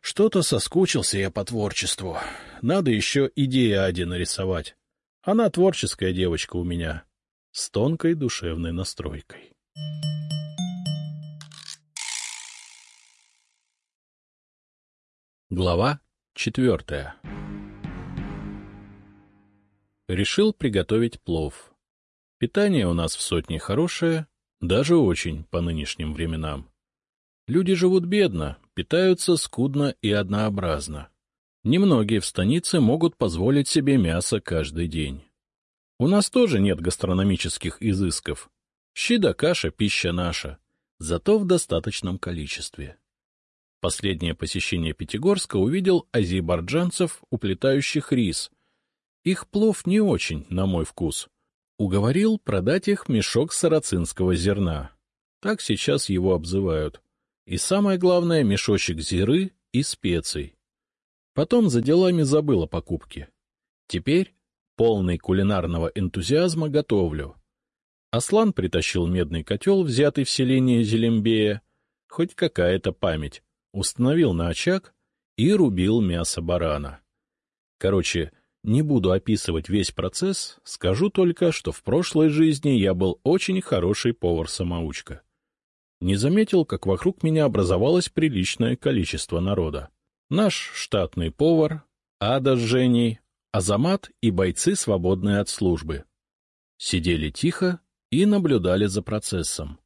Что-то соскучился я по творчеству. Надо еще идея Ади нарисовать. Она творческая девочка у меня, с тонкой душевной настройкой. Глава четвертая Решил приготовить плов. Питание у нас в сотне хорошее, даже очень по нынешним временам. Люди живут бедно, питаются скудно и однообразно. Немногие в станице могут позволить себе мясо каждый день. У нас тоже нет гастрономических изысков. Щи да каша — пища наша, зато в достаточном количестве. Последнее посещение Пятигорска увидел азербайджанцев, уплетающих рис. Их плов не очень, на мой вкус. Уговорил продать их мешок сарацинского зерна. Так сейчас его обзывают. И самое главное — мешочек зиры и специй. Потом за делами забыл о покупке. Теперь, полный кулинарного энтузиазма, готовлю. Аслан притащил медный котел, взятый в селении Зелембея, хоть какая-то память, установил на очаг и рубил мясо барана. Короче, не буду описывать весь процесс, скажу только, что в прошлой жизни я был очень хороший повар-самоучка. Не заметил, как вокруг меня образовалось приличное количество народа. Наш штатный повар, Ада с Женей, Азамат и бойцы, свободные от службы. Сидели тихо и наблюдали за процессом.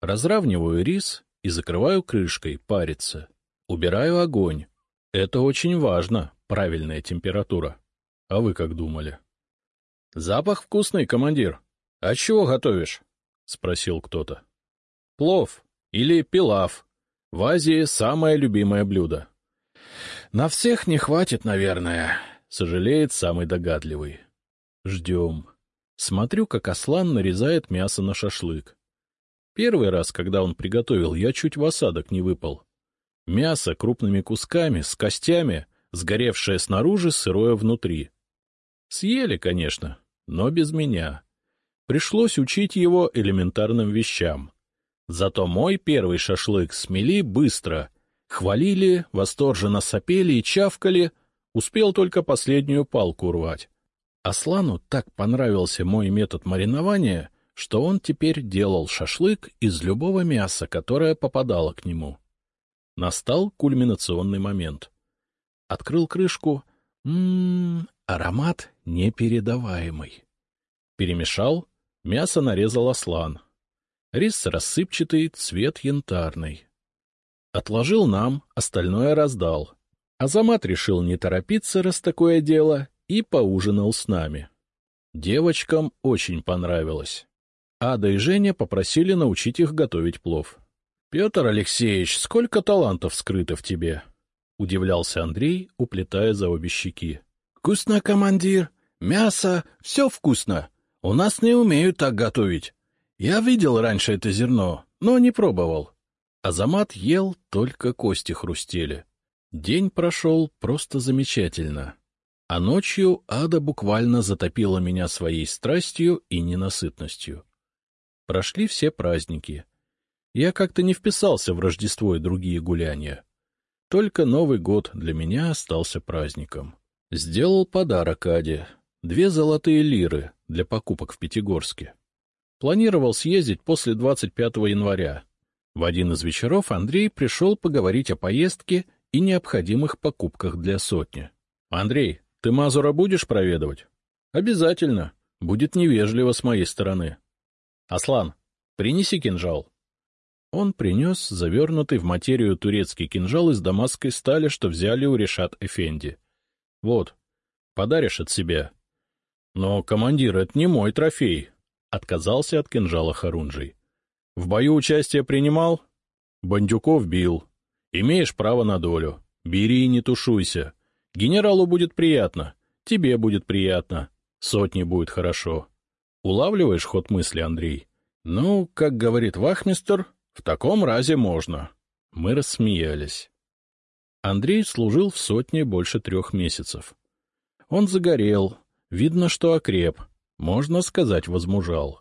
Разравниваю рис и закрываю крышкой, париться. Убираю огонь. Это очень важно, правильная температура. А вы как думали? — Запах вкусный, командир. А чего готовишь? — спросил кто-то. — Плов или пилав. В Азии самое любимое блюдо. — На всех не хватит, наверное, — сожалеет самый догадливый. Ждем. Смотрю, как Аслан нарезает мясо на шашлык. Первый раз, когда он приготовил, я чуть в осадок не выпал. Мясо крупными кусками, с костями, сгоревшее снаружи, сырое внутри. Съели, конечно, но без меня. Пришлось учить его элементарным вещам. Зато мой первый шашлык смели быстро. Хвалили, восторженно сопели и чавкали, успел только последнюю палку урвать. Аслану так понравился мой метод маринования, что он теперь делал шашлык из любого мяса, которое попадало к нему. Настал кульминационный момент. Открыл крышку. Ммм, аромат непередаваемый. Перемешал, мясо нарезал Аслан. Рис рассыпчатый, цвет янтарный. Отложил нам, остальное раздал. Азамат решил не торопиться, раз такое дело, и поужинал с нами. Девочкам очень понравилось. Ада и Женя попросили научить их готовить плов. — Петр Алексеевич, сколько талантов скрыто в тебе? — удивлялся Андрей, уплетая за обе щеки. — Вкусно, командир. Мясо, все вкусно. У нас не умеют так готовить. Я видел раньше это зерно, но не пробовал. Азамат ел, только кости хрустели. День прошел просто замечательно. А ночью ада буквально затопила меня своей страстью и ненасытностью. Прошли все праздники. Я как-то не вписался в Рождество и другие гуляния. Только Новый год для меня остался праздником. Сделал подарок Аде. Две золотые лиры для покупок в Пятигорске. Планировал съездить после 25 января. В один из вечеров Андрей пришел поговорить о поездке и необходимых покупках для сотни. — Андрей, ты Мазура будешь проведывать? — Обязательно. Будет невежливо с моей стороны. Аслан, принеси кинжал. Он принес завернутый в материю турецкий кинжал из дамасской стали, что взяли у Решат Эфенди. — Вот, подаришь от себя. — Но, командир, это не мой трофей, — отказался от кинжала Харунжий. — В бою участие принимал? — Бандюков бил. Имеешь право на долю. Бери и не тушуйся. Генералу будет приятно, тебе будет приятно, сотни будет хорошо. Улавливаешь ход мысли, Андрей? Ну, как говорит вахмистер, в таком разе можно. Мы рассмеялись. Андрей служил в сотне больше трех месяцев. Он загорел, видно, что окреп, можно сказать, возмужал.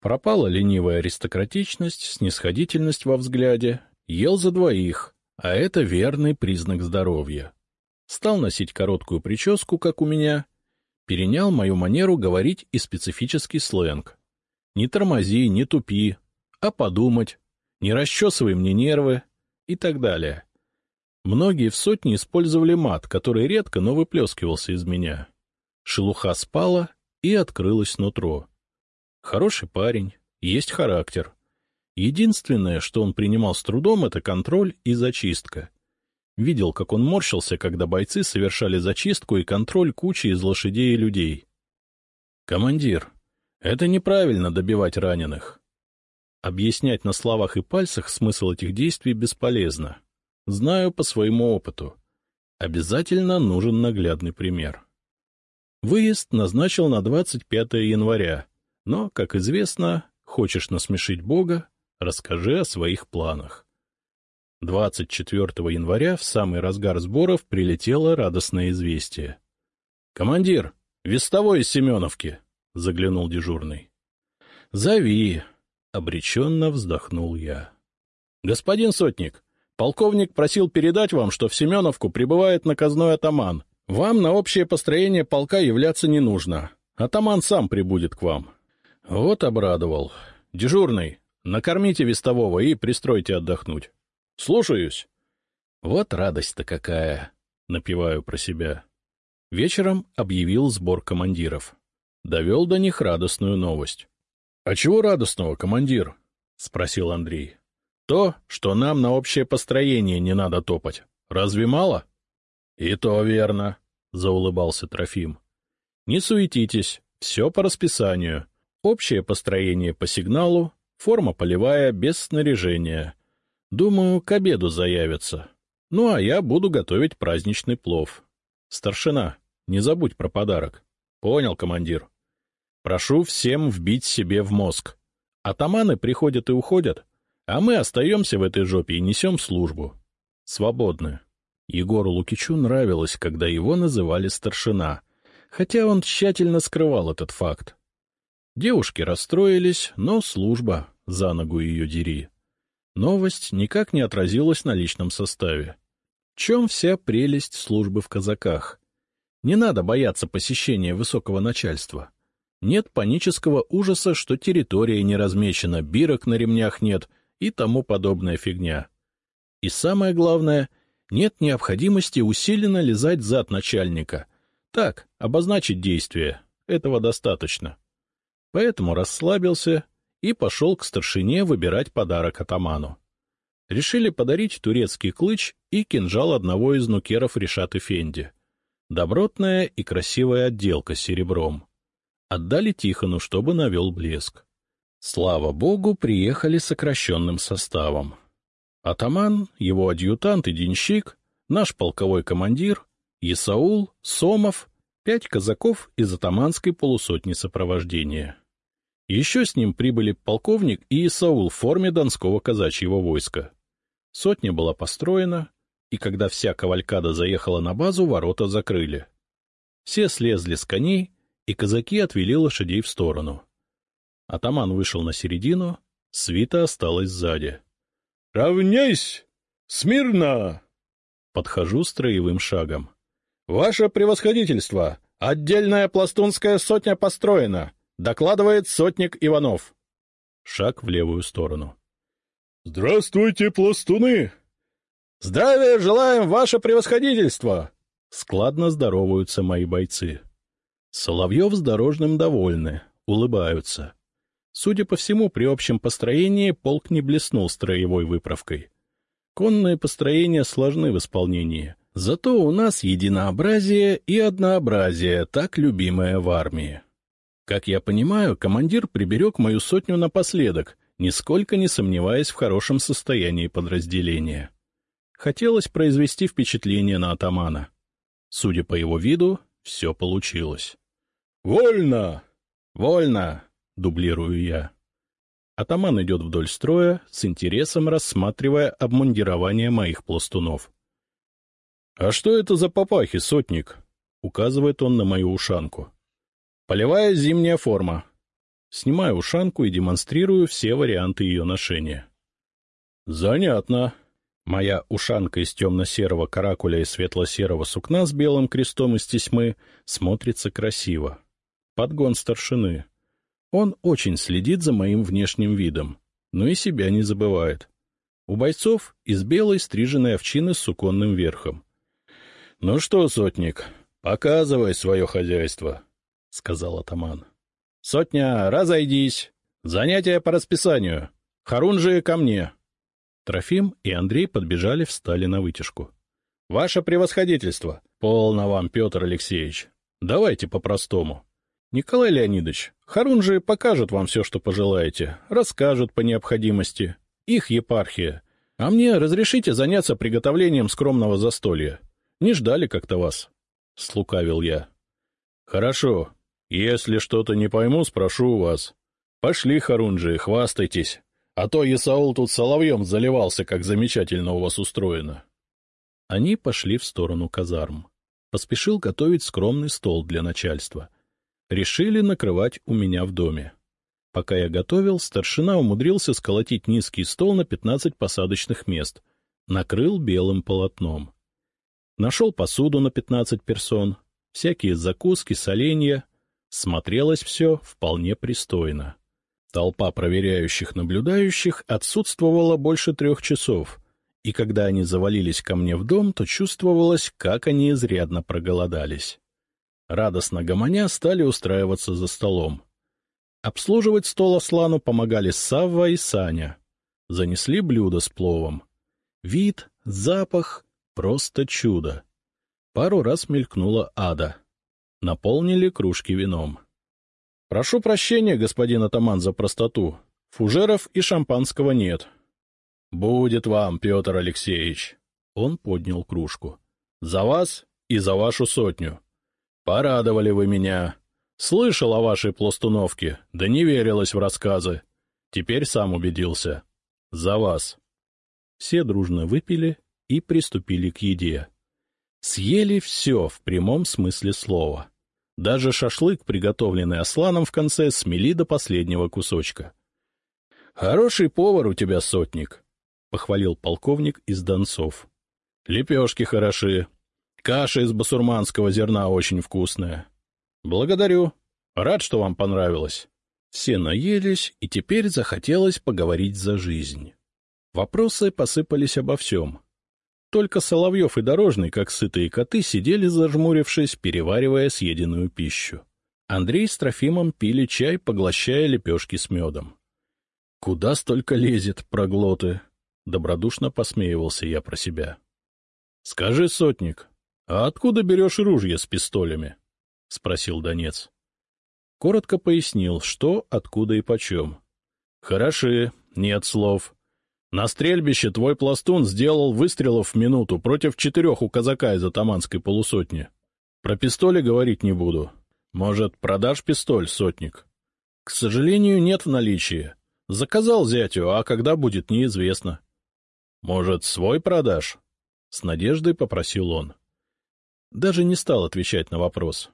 Пропала ленивая аристократичность, снисходительность во взгляде, ел за двоих, а это верный признак здоровья. Стал носить короткую прическу, как у меня, перенял мою манеру говорить и специфический сленг. Не тормози, не тупи, а подумать, не расчесывай мне нервы и так далее. Многие в сотне использовали мат, который редко, но выплескивался из меня. Шелуха спала, и открылось нутро. Хороший парень, есть характер. Единственное, что он принимал с трудом, — это контроль и зачистка — Видел, как он морщился, когда бойцы совершали зачистку и контроль кучи из лошадей и людей. «Командир, это неправильно добивать раненых». Объяснять на словах и пальцах смысл этих действий бесполезно. Знаю по своему опыту. Обязательно нужен наглядный пример. Выезд назначил на 25 января, но, как известно, хочешь насмешить Бога, расскажи о своих планах. 24 января, в самый разгар сборов, прилетело радостное известие. — Командир, вестовой из Семеновки! — заглянул дежурный. — Зови! — обреченно вздохнул я. — Господин Сотник, полковник просил передать вам, что в Семеновку прибывает наказной атаман. Вам на общее построение полка являться не нужно. Атаман сам прибудет к вам. Вот обрадовал. Дежурный, накормите вестового и пристройте отдохнуть. — Слушаюсь. Вот радость-то какая! — напеваю про себя. Вечером объявил сбор командиров. Довел до них радостную новость. — А чего радостного, командир? — спросил Андрей. — То, что нам на общее построение не надо топать. Разве мало? — И то верно, — заулыбался Трофим. — Не суетитесь, все по расписанию. Общее построение по сигналу, форма полевая, без снаряжения — Думаю, к обеду заявятся. Ну, а я буду готовить праздничный плов. Старшина, не забудь про подарок. Понял, командир. Прошу всем вбить себе в мозг. Атаманы приходят и уходят, а мы остаемся в этой жопе и несем службу. Свободны. Егору Лукичу нравилось, когда его называли старшина, хотя он тщательно скрывал этот факт. Девушки расстроились, но служба, за ногу ее дери. Новость никак не отразилась на личном составе. В чем вся прелесть службы в казаках? Не надо бояться посещения высокого начальства. Нет панического ужаса, что территория не размечена, бирок на ремнях нет и тому подобная фигня. И самое главное, нет необходимости усиленно лизать зад начальника. Так, обозначить действие. Этого достаточно. Поэтому расслабился и пошел к старшине выбирать подарок атаману. Решили подарить турецкий клыч и кинжал одного из нукеров Решат Фенди. Добротная и красивая отделка серебром. Отдали Тихону, чтобы навел блеск. Слава богу, приехали сокращенным составом. Атаман, его адъютант и денщик, наш полковой командир, Исаул, Сомов, пять казаков из атаманской полусотни сопровождения. Еще с ним прибыли полковник и Исаул в форме донского казачьего войска. Сотня была построена, и когда вся кавалькада заехала на базу, ворота закрыли. Все слезли с коней, и казаки отвели лошадей в сторону. Атаман вышел на середину, свита осталась сзади. — Равняйсь! Смирно! Подхожу строевым шагом. — Ваше превосходительство! Отдельная пластунская сотня построена! Докладывает сотник Иванов. Шаг в левую сторону. — Здравствуйте, пластуны! — Здравия желаем, ваше превосходительство! Складно здороваются мои бойцы. Соловьев с Дорожным довольны, улыбаются. Судя по всему, при общем построении полк не блеснул строевой выправкой. Конные построения сложны в исполнении, зато у нас единообразие и однообразие, так любимое в армии. Как я понимаю, командир приберег мою сотню напоследок, нисколько не сомневаясь в хорошем состоянии подразделения. Хотелось произвести впечатление на атамана. Судя по его виду, все получилось. — Вольно! — Вольно! — дублирую я. Атаман идет вдоль строя, с интересом рассматривая обмундирование моих пластунов. — А что это за папахи, сотник? — указывает он на мою ушанку. Полевая зимняя форма. Снимаю ушанку и демонстрирую все варианты ее ношения. Занятно. Моя ушанка из темно-серого каракуля и светло-серого сукна с белым крестом из тесьмы смотрится красиво. Подгон старшины. Он очень следит за моим внешним видом, но и себя не забывает. У бойцов из белой стриженной овчины с суконным верхом. — Ну что, сотник, показывай свое хозяйство. — сказал атаман. — Сотня, разойдись! Занятия по расписанию! Харунжи ко мне! Трофим и Андрей подбежали, встали на вытяжку. — Ваше превосходительство! Полно вам, Петр Алексеевич! Давайте по-простому. Николай Леонидович, Харунжи покажут вам все, что пожелаете, расскажут по необходимости. Их епархия. А мне разрешите заняться приготовлением скромного застолья. Не ждали как-то вас. — слукавил я. — Хорошо, если что-то не пойму, спрошу у вас. Пошли, Харунжи, хвастайтесь, а то Исаул тут соловьем заливался, как замечательно у вас устроено. Они пошли в сторону казарм. Поспешил готовить скромный стол для начальства. Решили накрывать у меня в доме. Пока я готовил, старшина умудрился сколотить низкий стол на пятнадцать посадочных мест. Накрыл белым полотном. Нашел посуду на пятнадцать персон, всякие закуски, соленья, Смотрелось все вполне пристойно. Толпа проверяющих-наблюдающих отсутствовала больше трех часов, и когда они завалились ко мне в дом, то чувствовалось, как они изрядно проголодались. Радостно гомоня стали устраиваться за столом. Обслуживать стол Аслану помогали Савва и Саня. Занесли блюдо с пловом. Вид, запах — просто чудо. Пару раз мелькнула ада — наполнили кружки вином. — Прошу прощения, господин атаман, за простоту. Фужеров и шампанского нет. — Будет вам, Петр Алексеевич. Он поднял кружку. — За вас и за вашу сотню. Порадовали вы меня. Слышал о вашей пластуновке, да не верилось в рассказы. Теперь сам убедился. За вас. Все дружно выпили и приступили к еде. Съели все в прямом смысле слова. Даже шашлык, приготовленный Асланом в конце, смели до последнего кусочка. — Хороший повар у тебя, сотник, — похвалил полковник из Донцов. — Лепешки хороши. Каша из басурманского зерна очень вкусная. — Благодарю. Рад, что вам понравилось. Все наелись, и теперь захотелось поговорить за жизнь. Вопросы посыпались обо всем. Только Соловьев и Дорожный, как сытые коты, сидели зажмурившись, переваривая съеденную пищу. Андрей с Трофимом пили чай, поглощая лепешки с медом. — Куда столько лезет, проглоты? — добродушно посмеивался я про себя. — Скажи, сотник, а откуда берешь ружья с пистолями? — спросил Донец. Коротко пояснил, что, откуда и почем. — Хороши, нет слов. На стрельбище твой пластун сделал выстрелов в минуту против четырех у казака из атаманской полусотни. Про пистоли говорить не буду. Может, продашь пистоль, сотник? К сожалению, нет в наличии. Заказал зятю, а когда будет, неизвестно. Может, свой продашь? С надеждой попросил он. Даже не стал отвечать на вопрос.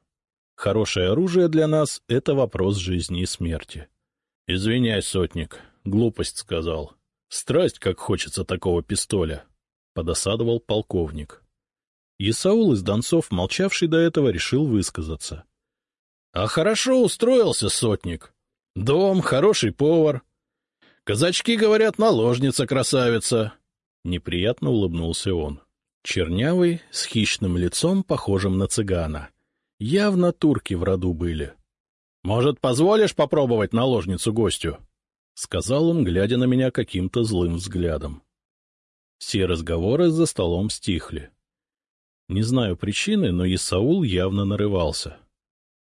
Хорошее оружие для нас — это вопрос жизни и смерти. — Извиняй, сотник, глупость сказал. Страсть, как хочется такого пистоля, — подосадовал полковник. Исаул из Донцов, молчавший до этого, решил высказаться. — А хорошо устроился, сотник. Дом, хороший повар. Казачки, говорят, наложница красавица. Неприятно улыбнулся он. Чернявый, с хищным лицом, похожим на цыгана. Явно турки в роду были. — Может, позволишь попробовать наложницу гостю? — сказал он, глядя на меня каким-то злым взглядом. Все разговоры за столом стихли. Не знаю причины, но Исаул явно нарывался.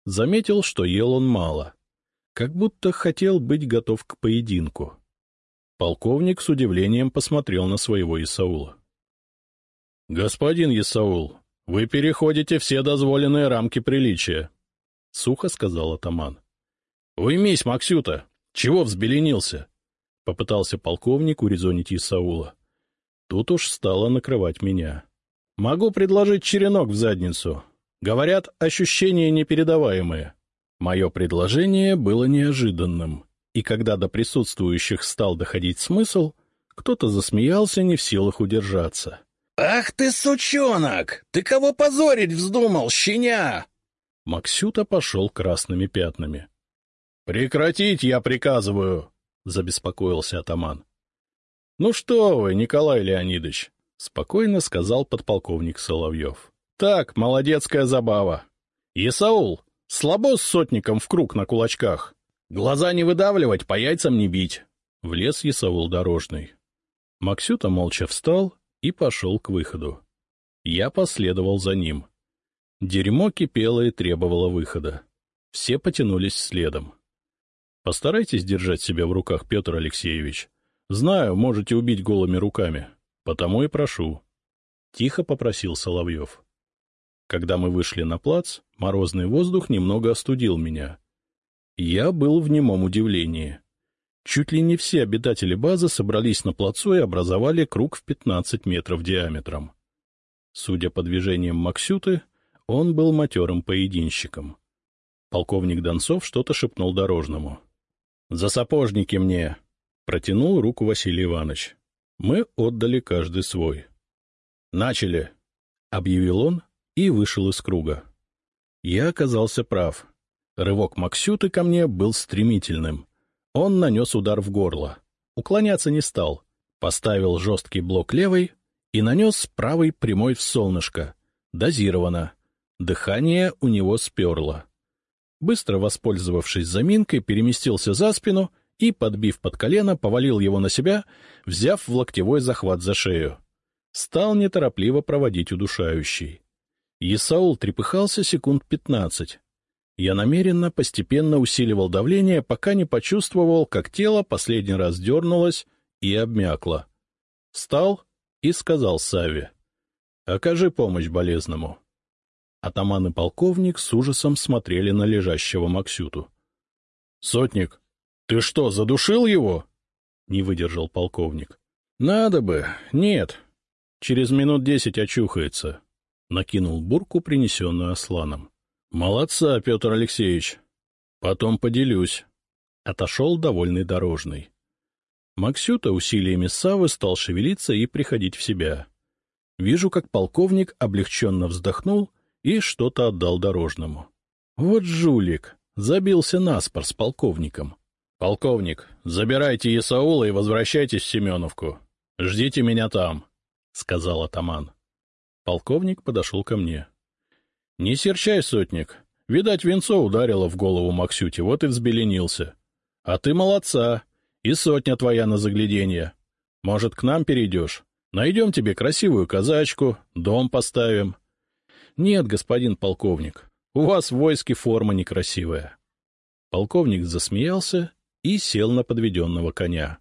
Заметил, что ел он мало, как будто хотел быть готов к поединку. Полковник с удивлением посмотрел на своего Исаула. — Господин Исаул, вы переходите все дозволенные рамки приличия, — сухо сказал атаман. — Уймись, Максюта, чего взбеленился? — попытался полковник урезонить Исаула. Тут уж стало накрывать меня. — Могу предложить черенок в задницу. Говорят, ощущения непередаваемые. Мое предложение было неожиданным, и когда до присутствующих стал доходить смысл, кто-то засмеялся, не в силах удержаться. — Ах ты, сучонок! Ты кого позорить вздумал, щеня? Максюта пошел красными пятнами. — Прекратить я приказываю, — забеспокоился атаман. — Ну что вы, Николай Леонидович, — спокойно сказал подполковник Соловьев. — Так, молодецкая забава. Исаул, слабо с сотником в круг на кулачках. Глаза не выдавливать, по яйцам не бить. Влез Исаул дорожный. Максюта молча встал и пошел к выходу. Я последовал за ним. Дерьмо кипело и требовало выхода. Все потянулись следом. Постарайтесь держать себя в руках, Петр Алексеевич. Знаю, можете убить голыми руками. Потому и прошу. Тихо попросил Соловьев. Когда мы вышли на плац, морозный воздух немного остудил меня. Я был в немом удивлении. Чуть ли не все обитатели базы собрались на плацу и образовали круг в 15 метров диаметром. Судя по движениям Максюты, он был матерым поединщиком. Полковник Донцов что-то шепнул дорожному. — За сапожники мне! — протянул руку Василий Иванович. Мы отдали каждый свой. — Начали! — объявил он и вышел из круга. Я оказался прав. Рывок Максюты ко мне был стремительным. Он нанес удар в горло. Уклоняться не стал. Поставил жесткий блок левой и нанес правой прямой в солнышко. Дозировано. Дыхание у него сперло. Быстро воспользовавшись заминкой, переместился за спину и, подбив под колено, повалил его на себя, взяв в локтевой захват за шею. Стал неторопливо проводить удушающий. Исаул трепыхался секунд пятнадцать. Я намеренно постепенно усиливал давление, пока не почувствовал, как тело последний раз дернулось и обмякло. Встал и сказал Саве, — Окажи помощь болезному. Атаман и полковник с ужасом смотрели на лежащего Максюту. — Сотник, Ты что, задушил его? — не выдержал полковник. — Надо бы. Нет. Через минут десять очухается. Накинул бурку, принесенную Асланом. — Молодца, Петр Алексеевич. Потом поделюсь. Отошел довольный дорожный. Максюта усилиями Савы стал шевелиться и приходить в себя. Вижу, как полковник облегченно вздохнул и что-то отдал дорожному. Вот жулик! Забился наспор с полковником. — Полковник, забирайте Исаула и возвращайтесь в Семеновку. Ждите меня там, — сказал атаман. Полковник подошел ко мне. — Не серчай, сотник. Видать, венцо ударило в голову Максюте, вот и взбеленился. А ты молодца, и сотня твоя на загляденье. Может, к нам перейдешь? Найдем тебе красивую казачку, дом поставим. Нет, господин полковник, у вас в войске форма некрасивая. Полковник засмеялся и сел на подведенного коня.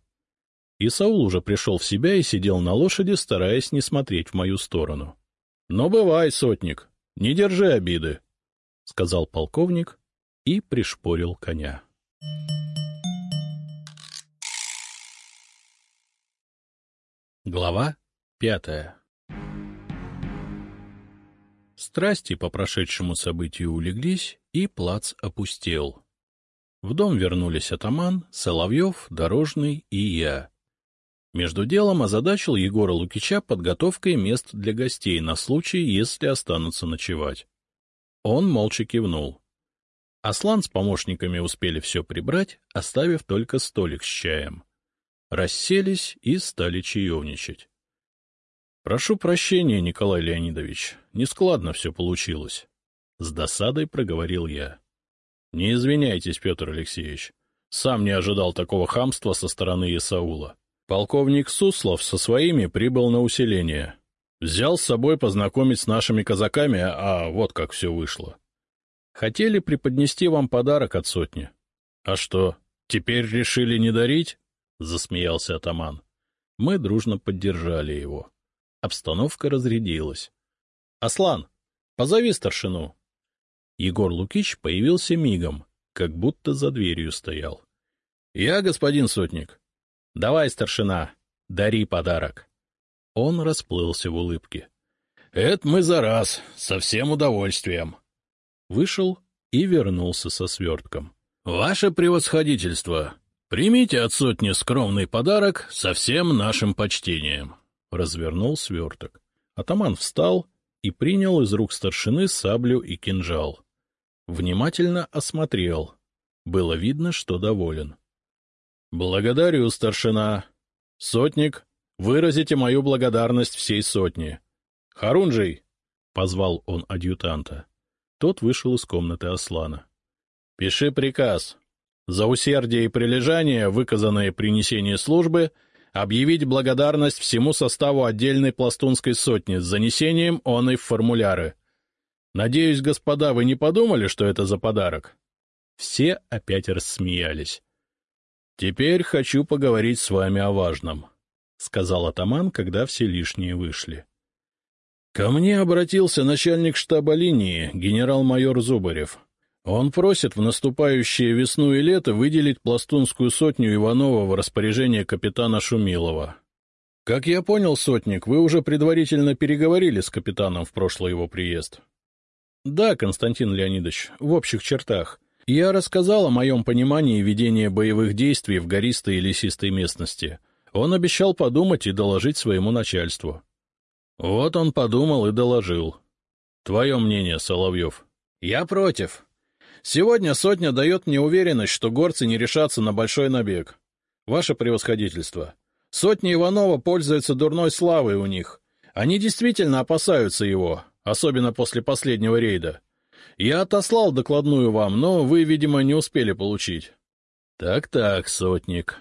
Исаул уже пришел в себя и сидел на лошади, стараясь не смотреть в мою сторону. — Ну, бывай, сотник, не держи обиды, — сказал полковник и пришпорил коня. Глава пятая Страсти по прошедшему событию улеглись, и плац опустел. В дом вернулись атаман, Соловьев, Дорожный и я. Между делом озадачил Егора Лукича подготовкой мест для гостей на случай, если останутся ночевать. Он молча кивнул. Аслан с помощниками успели все прибрать, оставив только столик с чаем. Расселись и стали чаевничать. — Прошу прощения, Николай Леонидович, нескладно все получилось. С досадой проговорил я. — Не извиняйтесь, Петр Алексеевич. Сам не ожидал такого хамства со стороны Исаула. Полковник Суслов со своими прибыл на усиление. Взял с собой познакомить с нашими казаками, а вот как все вышло. Хотели преподнести вам подарок от сотни. А что, теперь решили не дарить? — засмеялся атаман. Мы дружно поддержали его. Обстановка разрядилась. — Аслан, позови старшину. Егор Лукич появился мигом, как будто за дверью стоял. — Я, господин сотник. — Давай, старшина, дари подарок. Он расплылся в улыбке. — Это мы за раз, со всем удовольствием. Вышел и вернулся со свертком. — Ваше превосходительство, Примите от сотни скромный подарок со всем нашим почтением. Развернул сверток. Атаман встал и принял из рук старшины саблю и кинжал. Внимательно осмотрел. Было видно, что доволен. — Благодарю, старшина. Сотник, выразите мою благодарность всей сотне. — Харунжий! — позвал он адъютанта. Тот вышел из комнаты Аслана. — Пиши приказ. За усердие и прилежание, выказанное при несении службы, объявить благодарность всему составу отдельной пластунской сотни с занесением оной в формуляры. Надеюсь, господа, вы не подумали, что это за подарок? Все опять рассмеялись. — Теперь хочу поговорить с вами о важном, — сказал атаман, когда все лишние вышли. — Ко мне обратился начальник штаба линии, генерал-майор Зубарев. Он просит в наступающее весну и лето выделить пластунскую сотню Иванова в распоряжение капитана Шумилова. Как я понял, сотник, вы уже предварительно переговорили с капитаном в прошлый его приезд. Да, Константин Леонидович, в общих чертах. Я рассказал о моем понимании ведения боевых действий в гористой и лесистой местности. Он обещал подумать и доложить своему начальству. Вот он подумал и доложил. Твое мнение, Соловьев? Я против, Сегодня сотня дает мне уверенность, что горцы не решатся на большой набег. Ваше превосходительство. Сотня Иванова пользуется дурной славой у них. Они действительно опасаются его, особенно после последнего рейда. Я отослал докладную вам, но вы, видимо, не успели получить. Так-так, сотник.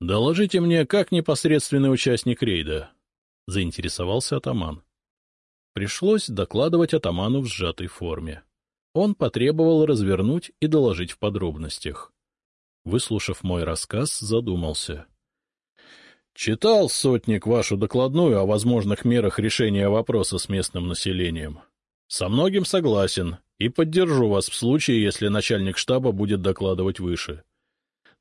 Доложите мне, как непосредственный участник рейда. Заинтересовался атаман. Пришлось докладывать атаману в сжатой форме он потребовал развернуть и доложить в подробностях. Выслушав мой рассказ, задумался. — Читал, сотник, вашу докладную о возможных мерах решения вопроса с местным населением. Со многим согласен и поддержу вас в случае, если начальник штаба будет докладывать выше.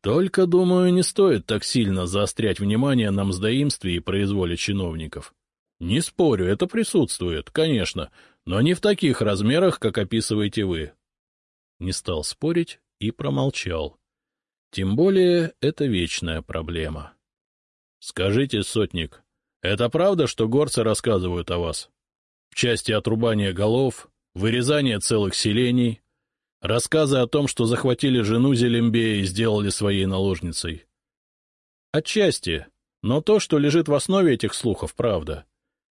Только, думаю, не стоит так сильно заострять внимание на мздоимстве и произволе чиновников. Не спорю, это присутствует, конечно, но не в таких размерах, как описываете вы. Не стал спорить и промолчал. Тем более это вечная проблема. Скажите, сотник, это правда, что горцы рассказывают о вас? В части отрубания голов, вырезания целых селений, рассказы о том, что захватили жену Зелембея и сделали своей наложницей. Отчасти, но то, что лежит в основе этих слухов, правда.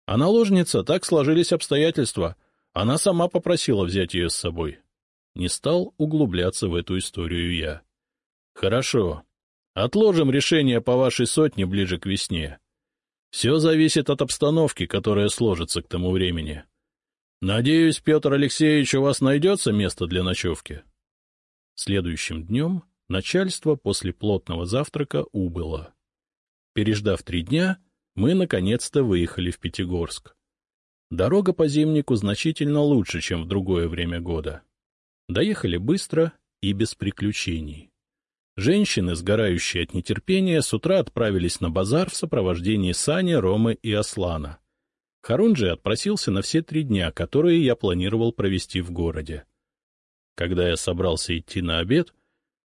А наложница, так сложились обстоятельства, она сама попросила взять ее с собой. Не стал углубляться в эту историю я. Хорошо. Отложим решение по вашей сотне ближе к весне. Все зависит от обстановки, которая сложится к тому времени. Надеюсь, Петр Алексеевич, у вас найдется место для ночевки? Следующим днем начальство после плотного завтрака убыло. Переждав три дня, мы наконец-то выехали в Пятигорск. Дорога по зимнику значительно лучше, чем в другое время года. Доехали быстро и без приключений. Женщины, сгорающие от нетерпения, с утра отправились на базар в сопровождении Сани, Ромы и Аслана. Харунджи отпросился на все три дня, которые я планировал провести в городе. Когда я собрался идти на обед,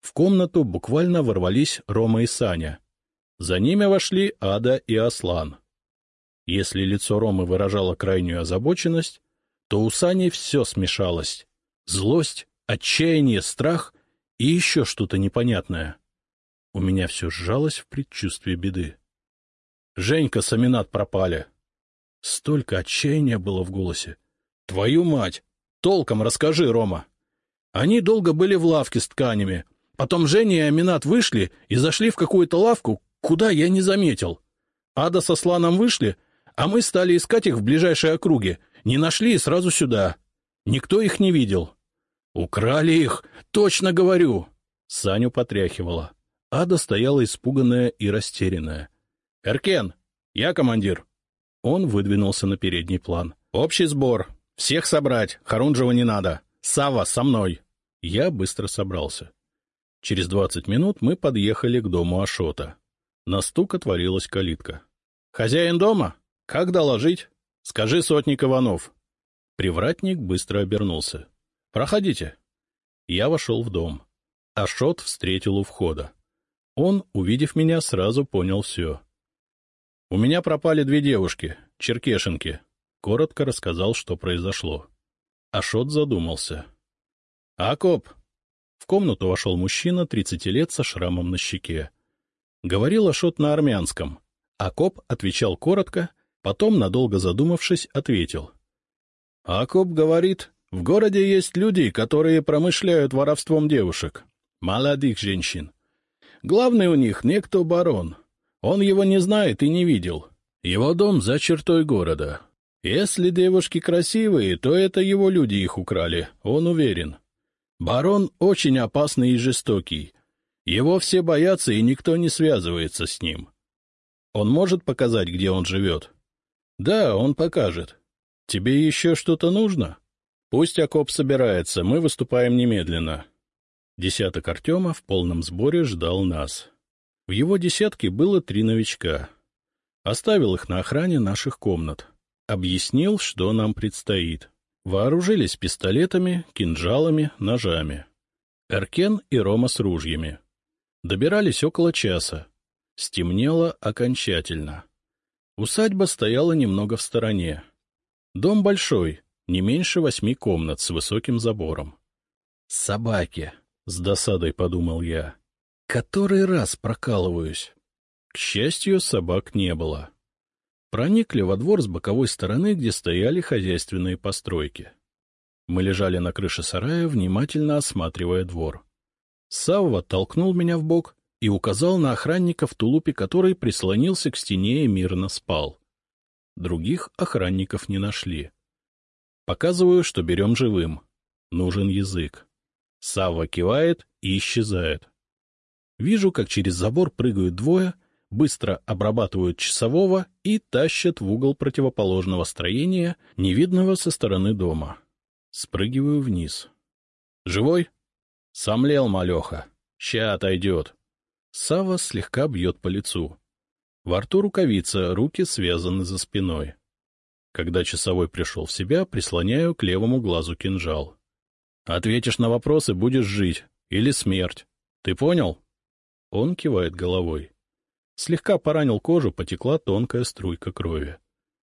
в комнату буквально ворвались Рома и Саня. За ними вошли Ада и Аслан. Если лицо Ромы выражало крайнюю озабоченность, то у Сани все смешалось. Злость, отчаяние, страх и еще что-то непонятное. У меня все сжалось в предчувствии беды. Женька с Аминат пропали. Столько отчаяния было в голосе. Твою мать! Толком расскажи, Рома. Они долго были в лавке с тканями. Потом Женя и Аминат вышли и зашли в какую-то лавку, куда я не заметил. Ада со Сланом вышли, а мы стали искать их в ближайшей округе. Не нашли и сразу сюда. Никто их не видел. «Украли их! Точно говорю!» Саню потряхивала. Ада стояла испуганная и растерянная. «Эркен, я командир». Он выдвинулся на передний план. «Общий сбор. Всех собрать. Харунжева не надо. Сава со мной». Я быстро собрался. Через двадцать минут мы подъехали к дому Ашота. На стук отворилась калитка. «Хозяин дома? Как доложить? Скажи, сотник Иванов». Привратник быстро обернулся. Проходите. Я вошел в дом. Ашот встретил у входа. Он, увидев меня, сразу понял все. — У меня пропали две девушки, черкешенки. Коротко рассказал, что произошло. Ашот задумался. — Акоп! В комнату вошел мужчина, тридцати лет, со шрамом на щеке. Говорил Ашот на армянском. Акоп отвечал коротко, потом, надолго задумавшись, ответил. — Акоп говорит, в городе есть люди, которые промышляют воровством девушек, молодых женщин. Главный у них некто барон. Он его не знает и не видел. Его дом за чертой города. Если девушки красивые, то это его люди их украли, он уверен. Барон очень опасный и жестокий. Его все боятся, и никто не связывается с ним. Он может показать, где он живет? Да, он покажет. Тебе еще что-то нужно? Пусть окоп собирается, мы выступаем немедленно. Десяток Артема в полном сборе ждал нас. В его десятке было три новичка. Оставил их на охране наших комнат. Объяснил, что нам предстоит. Вооружились пистолетами, кинжалами, ножами. Эркен и Рома с ружьями. Добирались около часа. Стемнело окончательно. Усадьба стояла немного в стороне. Дом большой, не меньше восьми комнат с высоким забором. «Собаки!» — с досадой подумал я. «Который раз прокалываюсь?» К счастью, собак не было. Проникли во двор с боковой стороны, где стояли хозяйственные постройки. Мы лежали на крыше сарая, внимательно осматривая двор. Савва толкнул меня в бок и указал на охранника в тулупе, который прислонился к стене и мирно спал. Других охранников не нашли. Показываю, что берем живым. Нужен язык. Савва кивает и исчезает. Вижу, как через забор прыгают двое, быстро обрабатывают часового и тащат в угол противоположного строения, невидного со стороны дома. Спрыгиваю вниз. «Живой?» «Сомлел, малеха. Ща отойдет. Сава слегка бьет по лицу. Во рту рукавица, руки связаны за спиной. Когда часовой пришел в себя, прислоняю к левому глазу кинжал. Ответишь на вопросы — будешь жить. Или смерть. Ты понял? Он кивает головой. Слегка поранил кожу, потекла тонкая струйка крови.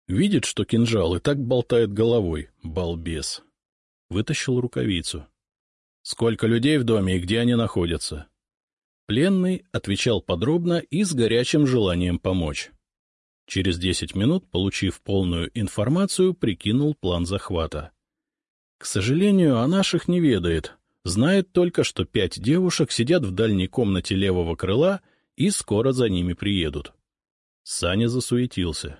Видит, что кинжал, и так болтает головой. Балбес. Вытащил рукавицу. Сколько людей в доме и где они находятся? Пленный отвечал подробно и с горячим желанием помочь. Через десять минут, получив полную информацию, прикинул план захвата. К сожалению, о наших не ведает. Знает только, что пять девушек сидят в дальней комнате левого крыла и скоро за ними приедут. Саня засуетился.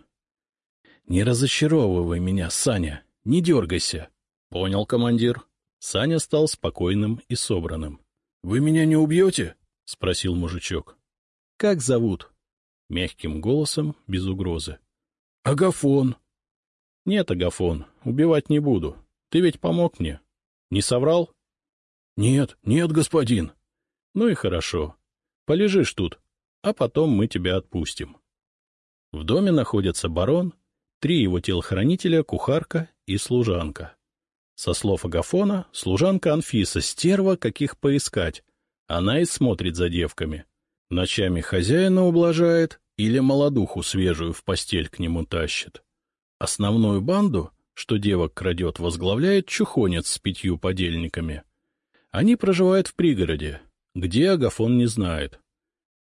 — Не разочаровывай меня, Саня, не дергайся. — Понял, командир. Саня стал спокойным и собранным. — Вы меня не убьете? — спросил мужичок. — Как зовут? — мягким голосом, без угрозы. — Агафон. — Нет, Агафон, убивать не буду. Ты ведь помог мне. Не соврал? — Нет, нет, господин. — Ну и хорошо. Полежишь тут, а потом мы тебя отпустим. В доме находятся барон, три его телохранителя, кухарка и служанка. Со слов Агафона, служанка Анфиса, стерва, каких поискать. Она и смотрит за девками. Ночами хозяина ублажает или молодуху свежую в постель к нему тащит. Основную банду что девок крадет, возглавляет чухонец с пятью подельниками. Они проживают в пригороде, где Агафон не знает.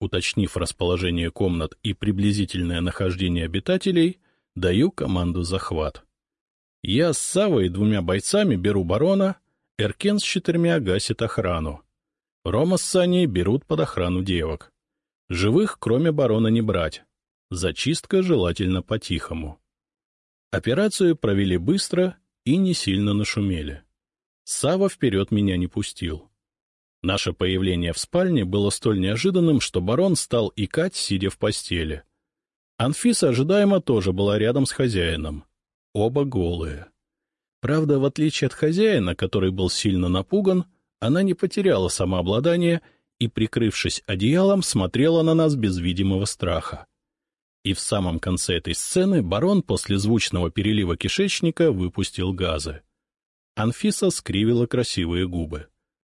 Уточнив расположение комнат и приблизительное нахождение обитателей, даю команду захват. Я с Савой двумя бойцами беру барона, Эркен с четырьмя гасит охрану. Рома с Саней берут под охрану девок. Живых, кроме барона, не брать. Зачистка желательно по-тихому. Операцию провели быстро и не сильно нашумели. Сава вперед меня не пустил. Наше появление в спальне было столь неожиданным, что барон стал икать, сидя в постели. Анфиса ожидаемо тоже была рядом с хозяином. Оба голые. Правда, в отличие от хозяина, который был сильно напуган, она не потеряла самообладание и, прикрывшись одеялом, смотрела на нас без видимого страха. И в самом конце этой сцены барон после звучного перелива кишечника выпустил газы. Анфиса скривила красивые губы.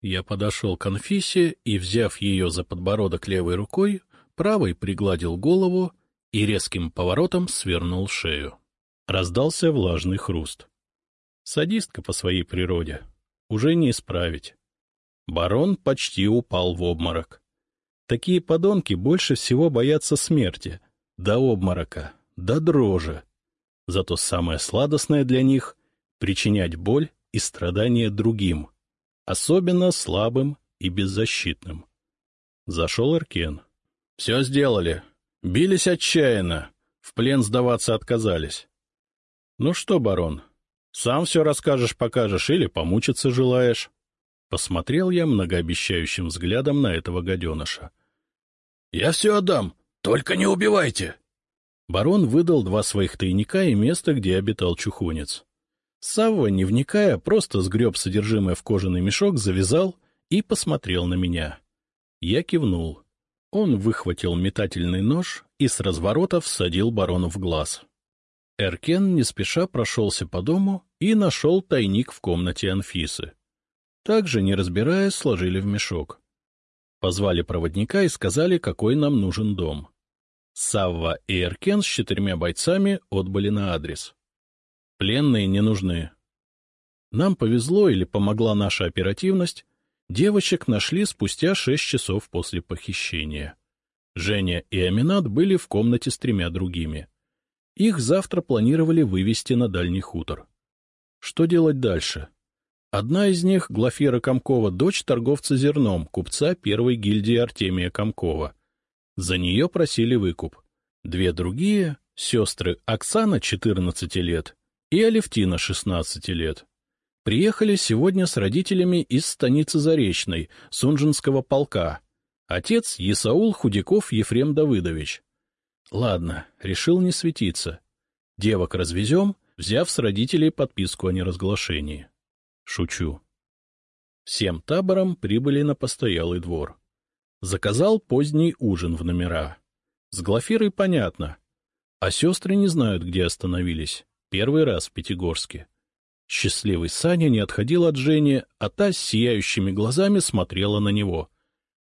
Я подошел к Анфисе и, взяв ее за подбородок левой рукой, правой пригладил голову и резким поворотом свернул шею. Раздался влажный хруст. Садистка по своей природе. Уже не исправить. Барон почти упал в обморок. Такие подонки больше всего боятся смерти — до обморока, до дрожи. Зато самое сладостное для них — причинять боль и страдания другим, особенно слабым и беззащитным. Зашел Эркен. — Все сделали. Бились отчаянно. В плен сдаваться отказались. — Ну что, барон, сам все расскажешь-покажешь или помучиться желаешь? Посмотрел я многообещающим взглядом на этого гаденыша. — Я все отдам, только не убивайте! Барон выдал два своих тайника и место, где обитал чухонец. Савва, не вникая, просто сгреб содержимое в кожаный мешок, завязал и посмотрел на меня. Я кивнул. Он выхватил метательный нож и с разворота всадил барону в глаз. Эркен не спеша прошелся по дому и нашел тайник в комнате Анфисы. Также, не разбирая, сложили в мешок. Позвали проводника и сказали, какой нам нужен дом. Савва и Эркен с четырьмя бойцами отбыли на адрес. Пленные не нужны. Нам повезло или помогла наша оперативность, девочек нашли спустя шесть часов после похищения. Женя и Аминат были в комнате с тремя другими. Их завтра планировали вывести на дальний хутор. Что делать дальше? Одна из них — Глафира Комкова, дочь торговца зерном, купца первой гильдии Артемия Комкова — за нее просили выкуп. Две другие — сестры Оксана, 14 лет, и Алевтина, 16 лет. Приехали сегодня с родителями из станицы Заречной, Сунжинского полка. Отец Исаул Худяков Ефрем Давыдович. Ладно, решил не светиться. Девок развезем, взяв с родителей подписку о неразглашении. Шучу. Всем табором прибыли на постоялый двор. Заказал поздний ужин в номера. С Глафирой понятно. А сестры не знают, где остановились. Первый раз в Пятигорске. Счастливый Саня не отходил от Жени, а та с сияющими глазами смотрела на него.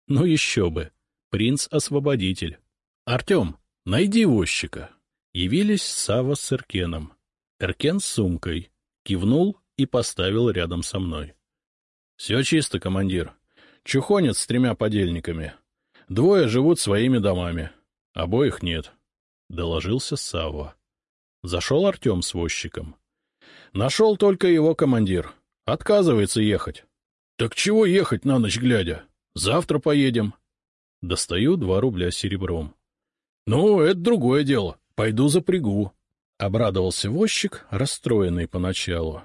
Ну еще бы. Принц-освободитель. — Артем, найди возчика. Явились Сава с Эркеном. Эркен с сумкой. Кивнул и поставил рядом со мной. — Все чисто, командир. Чухонец с тремя подельниками. Двое живут своими домами. Обоих нет. Доложился Савва. Зашел Артем с возчиком. Нашел только его командир. Отказывается ехать. — Так чего ехать на ночь глядя? Завтра поедем. Достаю два рубля серебром. — Ну, это другое дело. Пойду запрягу. Обрадовался возчик, расстроенный поначалу.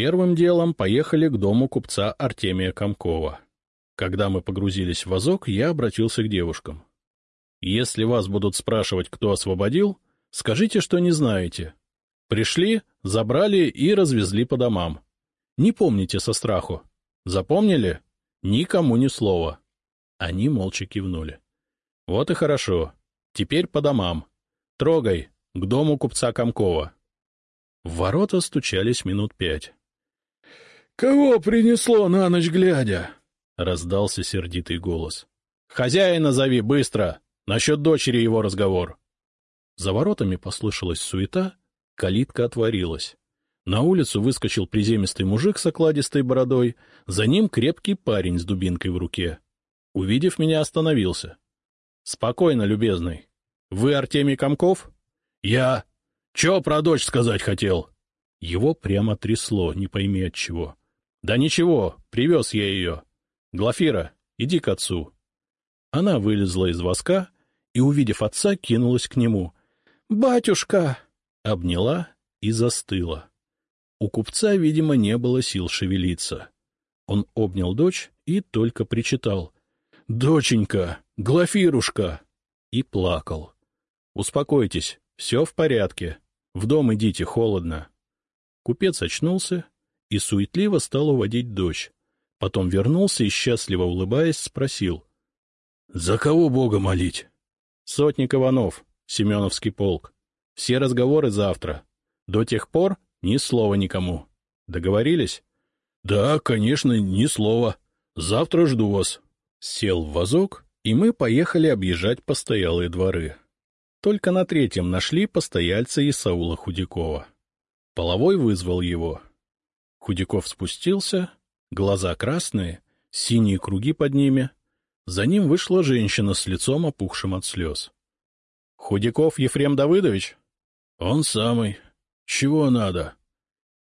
Первым делом поехали к дому купца Артемия Комкова. Когда мы погрузились в вазок, я обратился к девушкам. «Если вас будут спрашивать, кто освободил, скажите, что не знаете. Пришли, забрали и развезли по домам. Не помните со страху. Запомнили? Никому ни слова». Они молча кивнули. «Вот и хорошо. Теперь по домам. Трогай, к дому купца Комкова». В ворота стучались минут пять. — Кого принесло на ночь глядя? — раздался сердитый голос. — Хозяина зови, быстро! Насчет дочери его разговор. За воротами послышалась суета, калитка отворилась. На улицу выскочил приземистый мужик с окладистой бородой, за ним крепкий парень с дубинкой в руке. Увидев меня, остановился. — Спокойно, любезный. Вы Артемий Комков? — Я. Чё про дочь сказать хотел? Его прямо трясло, не пойми от чего. — Да ничего, привез я ее. Глафира, иди к отцу. Она вылезла из воска и, увидев отца, кинулась к нему. — Батюшка! — обняла и застыла. У купца, видимо, не было сил шевелиться. Он обнял дочь и только причитал. — Доченька! Глафирушка! И плакал. — Успокойтесь, все в порядке. В дом идите, холодно. Купец очнулся и суетливо стал уводить дочь. Потом вернулся и, счастливо улыбаясь, спросил. — За кого Бога молить? — Сотник Иванов, Семеновский полк. Все разговоры завтра. До тех пор ни слова никому. Договорились? — Да, конечно, ни слова. Завтра жду вас. Сел в вазок, и мы поехали объезжать постоялые дворы. Только на третьем нашли постояльца Исаула Худякова. Половой вызвал его. Худяков спустился, глаза красные, синие круги под ними. За ним вышла женщина с лицом опухшим от слез. — Худяков Ефрем Давыдович? — Он самый. Чего надо?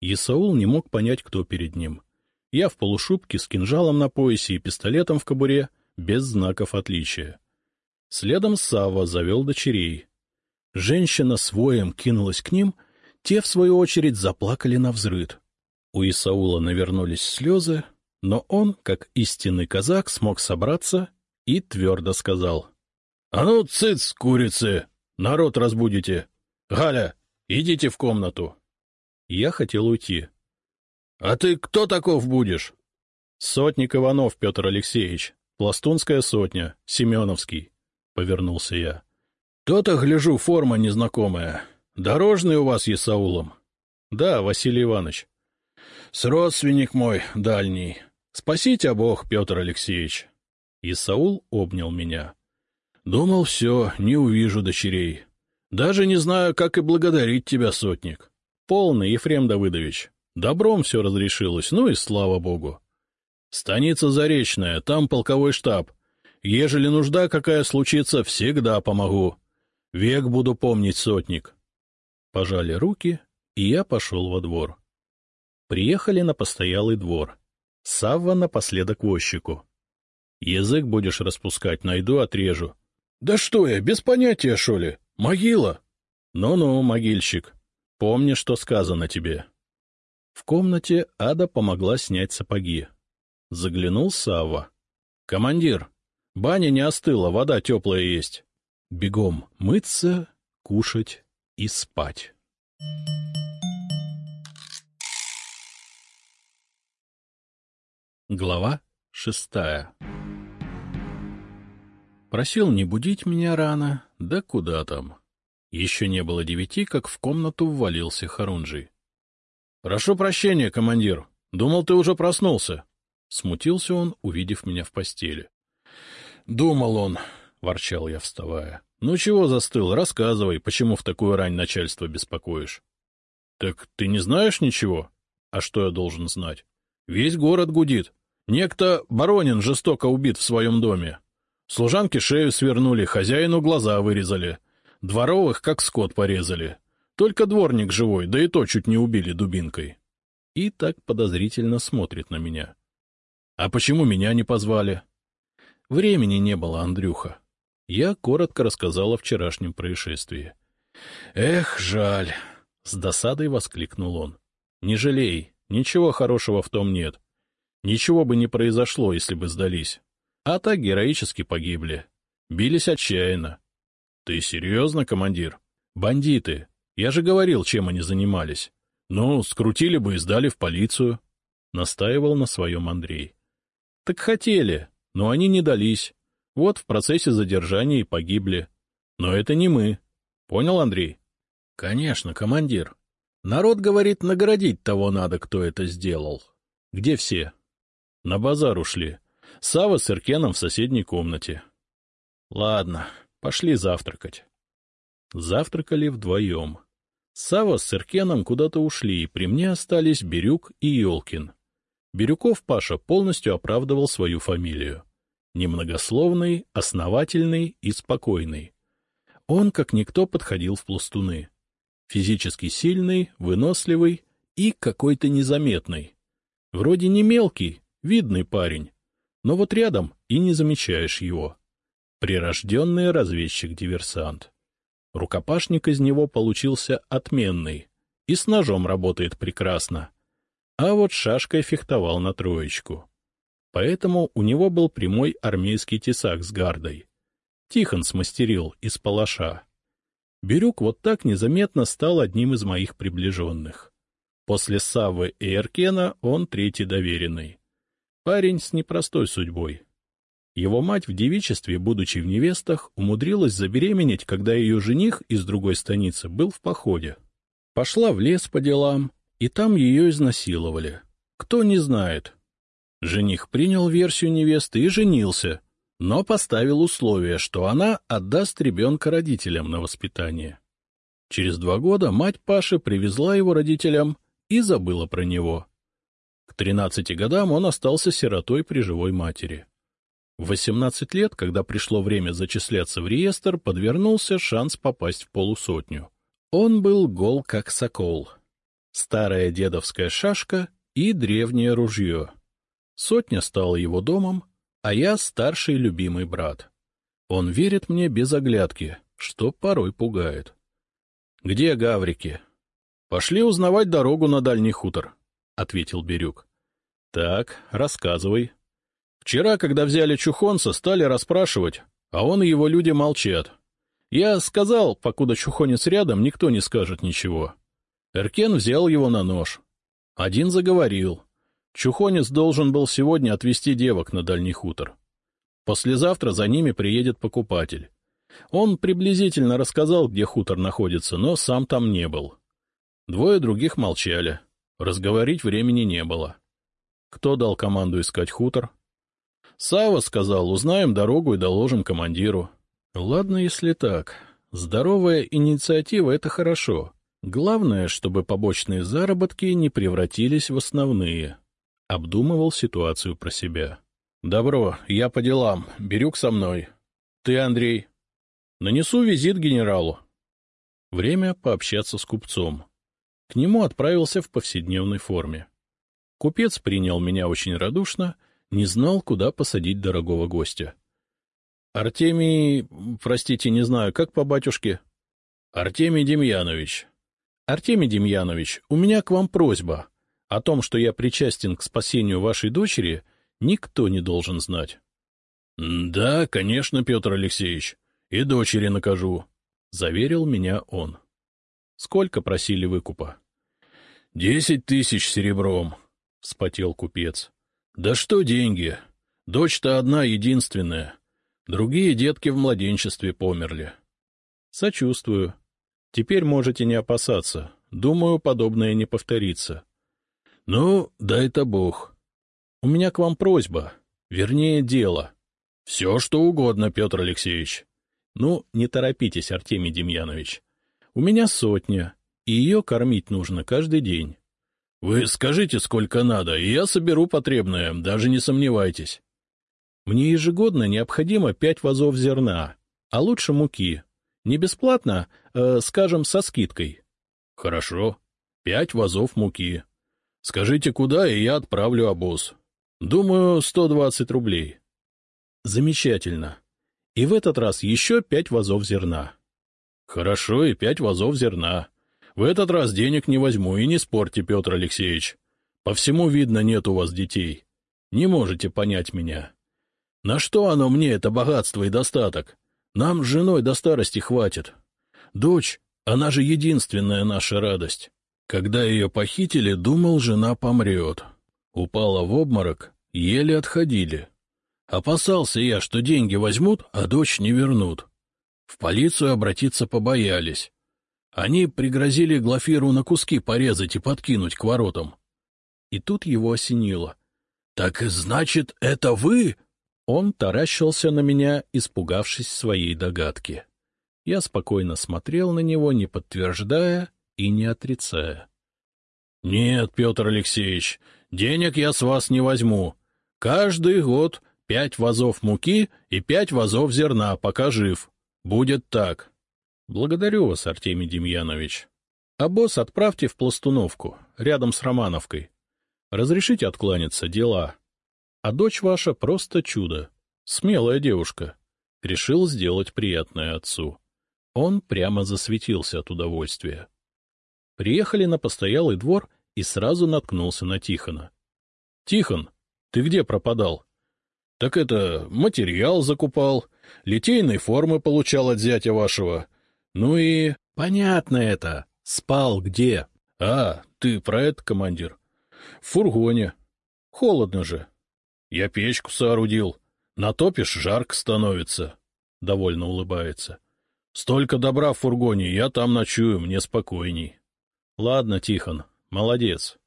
Исаул не мог понять, кто перед ним. Я в полушубке с кинжалом на поясе и пистолетом в кобуре, без знаков отличия. Следом Сава завел дочерей. Женщина с воем кинулась к ним, те, в свою очередь, заплакали на взрыд. У Исаула навернулись слезы, но он, как истинный казак, смог собраться и твердо сказал. — А ну, цыц, курицы! Народ разбудите! Галя, идите в комнату! Я хотел уйти. — А ты кто таков будешь? — Сотник Иванов Петр Алексеевич, Пластунская сотня, Семеновский, — повернулся я. — То-то, гляжу, форма незнакомая. Дорожный у вас Исаулом? — Да, Василий Иванович. — С родственник мой дальний. Спасите Бог, Петр Алексеевич. Исаул обнял меня. — Думал, все, не увижу дочерей. Даже не знаю, как и благодарить тебя, сотник. Полный, Ефрем Давыдович. Добром все разрешилось, ну и слава богу. Станица Заречная, там полковой штаб. Ежели нужда какая случится, всегда помогу. Век буду помнить, сотник. Пожали руки, и я пошел во двор. Приехали на постоялый двор. Савва напоследок возчику. Язык будешь распускать, найду, отрежу. — Да что я, без понятия, шо ли? Могила? Ну — Ну-ну, могильщик, помни, что сказано тебе. В комнате Ада помогла снять сапоги. Заглянул Савва. — Командир, баня не остыла, вода теплая есть. Бегом мыться, кушать и спать. Глава шестая Просил не будить меня рано, да куда там. Еще не было девяти, как в комнату ввалился Харунжий. — Прошу прощения, командир. Думал, ты уже проснулся. Смутился он, увидев меня в постели. — Думал он, — ворчал я, вставая. — Ну чего застыл? Рассказывай, почему в такую рань начальство беспокоишь? — Так ты не знаешь ничего? — А что я должен знать? Весь город гудит. Некто Баронин жестоко убит в своем доме. Служанки шею свернули, хозяину глаза вырезали. Дворовых как скот порезали. Только дворник живой, да и то чуть не убили дубинкой. И так подозрительно смотрит на меня. — А почему меня не позвали? — Времени не было, Андрюха. Я коротко рассказал о вчерашнем происшествии. — Эх, жаль! — с досадой воскликнул он. — Не жалей, ничего хорошего в том нет. Ничего бы не произошло, если бы сдались. А так героически погибли. Бились отчаянно. — Ты серьезно, командир? — Бандиты. Я же говорил, чем они занимались. — Ну, скрутили бы и сдали в полицию. Настаивал на своем Андрей. — Так хотели, но они не дались. Вот в процессе задержания и погибли. Но это не мы. Понял, Андрей? — Конечно, командир. Народ говорит, наградить того надо, кто это сделал. Где все? На базар ушли. Сава с Иркеном в соседней комнате. Ладно, Пошли завтракать. Завтракали вдвоем. Сава с Иркеном куда-то ушли, и при мне остались Бирюк и Ёлкин. Бирюков Паша полностью оправдывал свою фамилию. Немногословный, основательный и спокойный. Он, как никто, подходил в пластуны. Физически сильный, выносливый и какой-то незаметный. Вроде не мелкий, видный парень, но вот рядом и не замечаешь его. Прирожденный разведчик-диверсант. Рукопашник из него получился отменный и с ножом работает прекрасно. А вот шашкой фехтовал на троечку. Поэтому у него был прямой армейский тесак с гардой. Тихон смастерил из палаша. Бирюк вот так незаметно стал одним из моих приближенных. После Саввы и Эркена он третий доверенный. Парень с непростой судьбой. Его мать в девичестве, будучи в невестах, умудрилась забеременеть, когда ее жених из другой станицы был в походе. Пошла в лес по делам, и там ее изнасиловали. Кто не знает. Жених принял версию невесты и женился, но поставил условие, что она отдаст ребенка родителям на воспитание. Через два года мать Паши привезла его родителям и забыла про него. К тринадцати годам он остался сиротой при живой матери. В 18 лет, когда пришло время зачисляться в реестр, подвернулся шанс попасть в полусотню. Он был гол как сокол. Старая дедовская шашка и древнее ружье. Сотня стала его домом, а я старший любимый брат. Он верит мне без оглядки, что порой пугает. — Где гаврики? — Пошли узнавать дорогу на дальний хутор, — ответил Бирюк. — Так, рассказывай, Вчера, когда взяли Чухонца, стали расспрашивать, а он и его люди молчат. Я сказал, покуда Чухонец рядом, никто не скажет ничего. Эркен взял его на нож. Один заговорил. Чухонец должен был сегодня отвезти девок на дальний хутор. Послезавтра за ними приедет покупатель. Он приблизительно рассказал, где хутор находится, но сам там не был. Двое других молчали. Разговорить времени не было. Кто дал команду искать хутор? Сава сказал, узнаем дорогу и доложим командиру. Ладно, если так. Здоровая инициатива — это хорошо. Главное, чтобы побочные заработки не превратились в основные. Обдумывал ситуацию про себя. Добро, я по делам. Бирюк со мной. Ты, Андрей. Нанесу визит генералу. Время пообщаться с купцом. К нему отправился в повседневной форме. Купец принял меня очень радушно не знал, куда посадить дорогого гостя. — Артемий... простите, не знаю, как по батюшке? — Артемий Демьянович. — Артемий Демьянович, у меня к вам просьба. О том, что я причастен к спасению вашей дочери, никто не должен знать. — Да, конечно, Петр Алексеевич, и дочери накажу, — заверил меня он. — Сколько просили выкупа? — Десять тысяч серебром, — вспотел купец. Да что деньги? Дочь-то одна единственная. Другие детки в младенчестве померли. Сочувствую. Теперь можете не опасаться. Думаю, подобное не повторится. Ну, дай-то бог. У меня к вам просьба, вернее, дело. Все, что угодно, Петр Алексеевич. Ну, не торопитесь, Артемий Демьянович. У меня сотня, и ее кормить нужно каждый день. Вы скажите, сколько надо, и я соберу потребное, даже не сомневайтесь. Мне ежегодно необходимо пять вазов зерна, а лучше муки. Не бесплатно, э, скажем, со скидкой. Хорошо. Пять вазов муки. Скажите, куда, и я отправлю обоз. Думаю, сто двадцать рублей. Замечательно. И в этот раз еще пять вазов зерна. Хорошо, и пять вазов зерна. В этот раз денег не возьму, и не спорьте, Петр Алексеевич. По всему видно, нет у вас детей. Не можете понять меня. На что оно мне, это богатство и достаток? Нам с женой до старости хватит. Дочь, она же единственная наша радость. Когда ее похитили, думал, жена помрет. Упала в обморок, еле отходили. Опасался я, что деньги возьмут, а дочь не вернут. В полицию обратиться побоялись. Они пригрозили Глафиру на куски порезать и подкинуть к воротам. И тут его осенило. — Так значит, это вы? Он таращился на меня, испугавшись своей догадки. Я спокойно смотрел на него, не подтверждая и не отрицая. — Нет, Петр Алексеевич, денег я с вас не возьму. Каждый год пять вазов муки и пять вазов зерна, пока жив. Будет так. — Благодарю вас, Артемий Демьянович. А босс отправьте в Пластуновку, рядом с Романовкой. Разрешите откланяться, дела. А дочь ваша просто чудо. Смелая девушка. Решил сделать приятное отцу. Он прямо засветился от удовольствия. Приехали на постоялый двор и сразу наткнулся на Тихона. — Тихон, ты где пропадал? — Так это, материал закупал, литейной формы получал от зятя вашего. Ну и... — Понятно это. Спал где? — А, ты про это, командир? — В фургоне. Холодно же. Я печку соорудил. Натопишь, жарко становится. Довольно улыбается. Столько добра в фургоне, я там ночую, мне спокойней. Ладно, Тихон, молодец.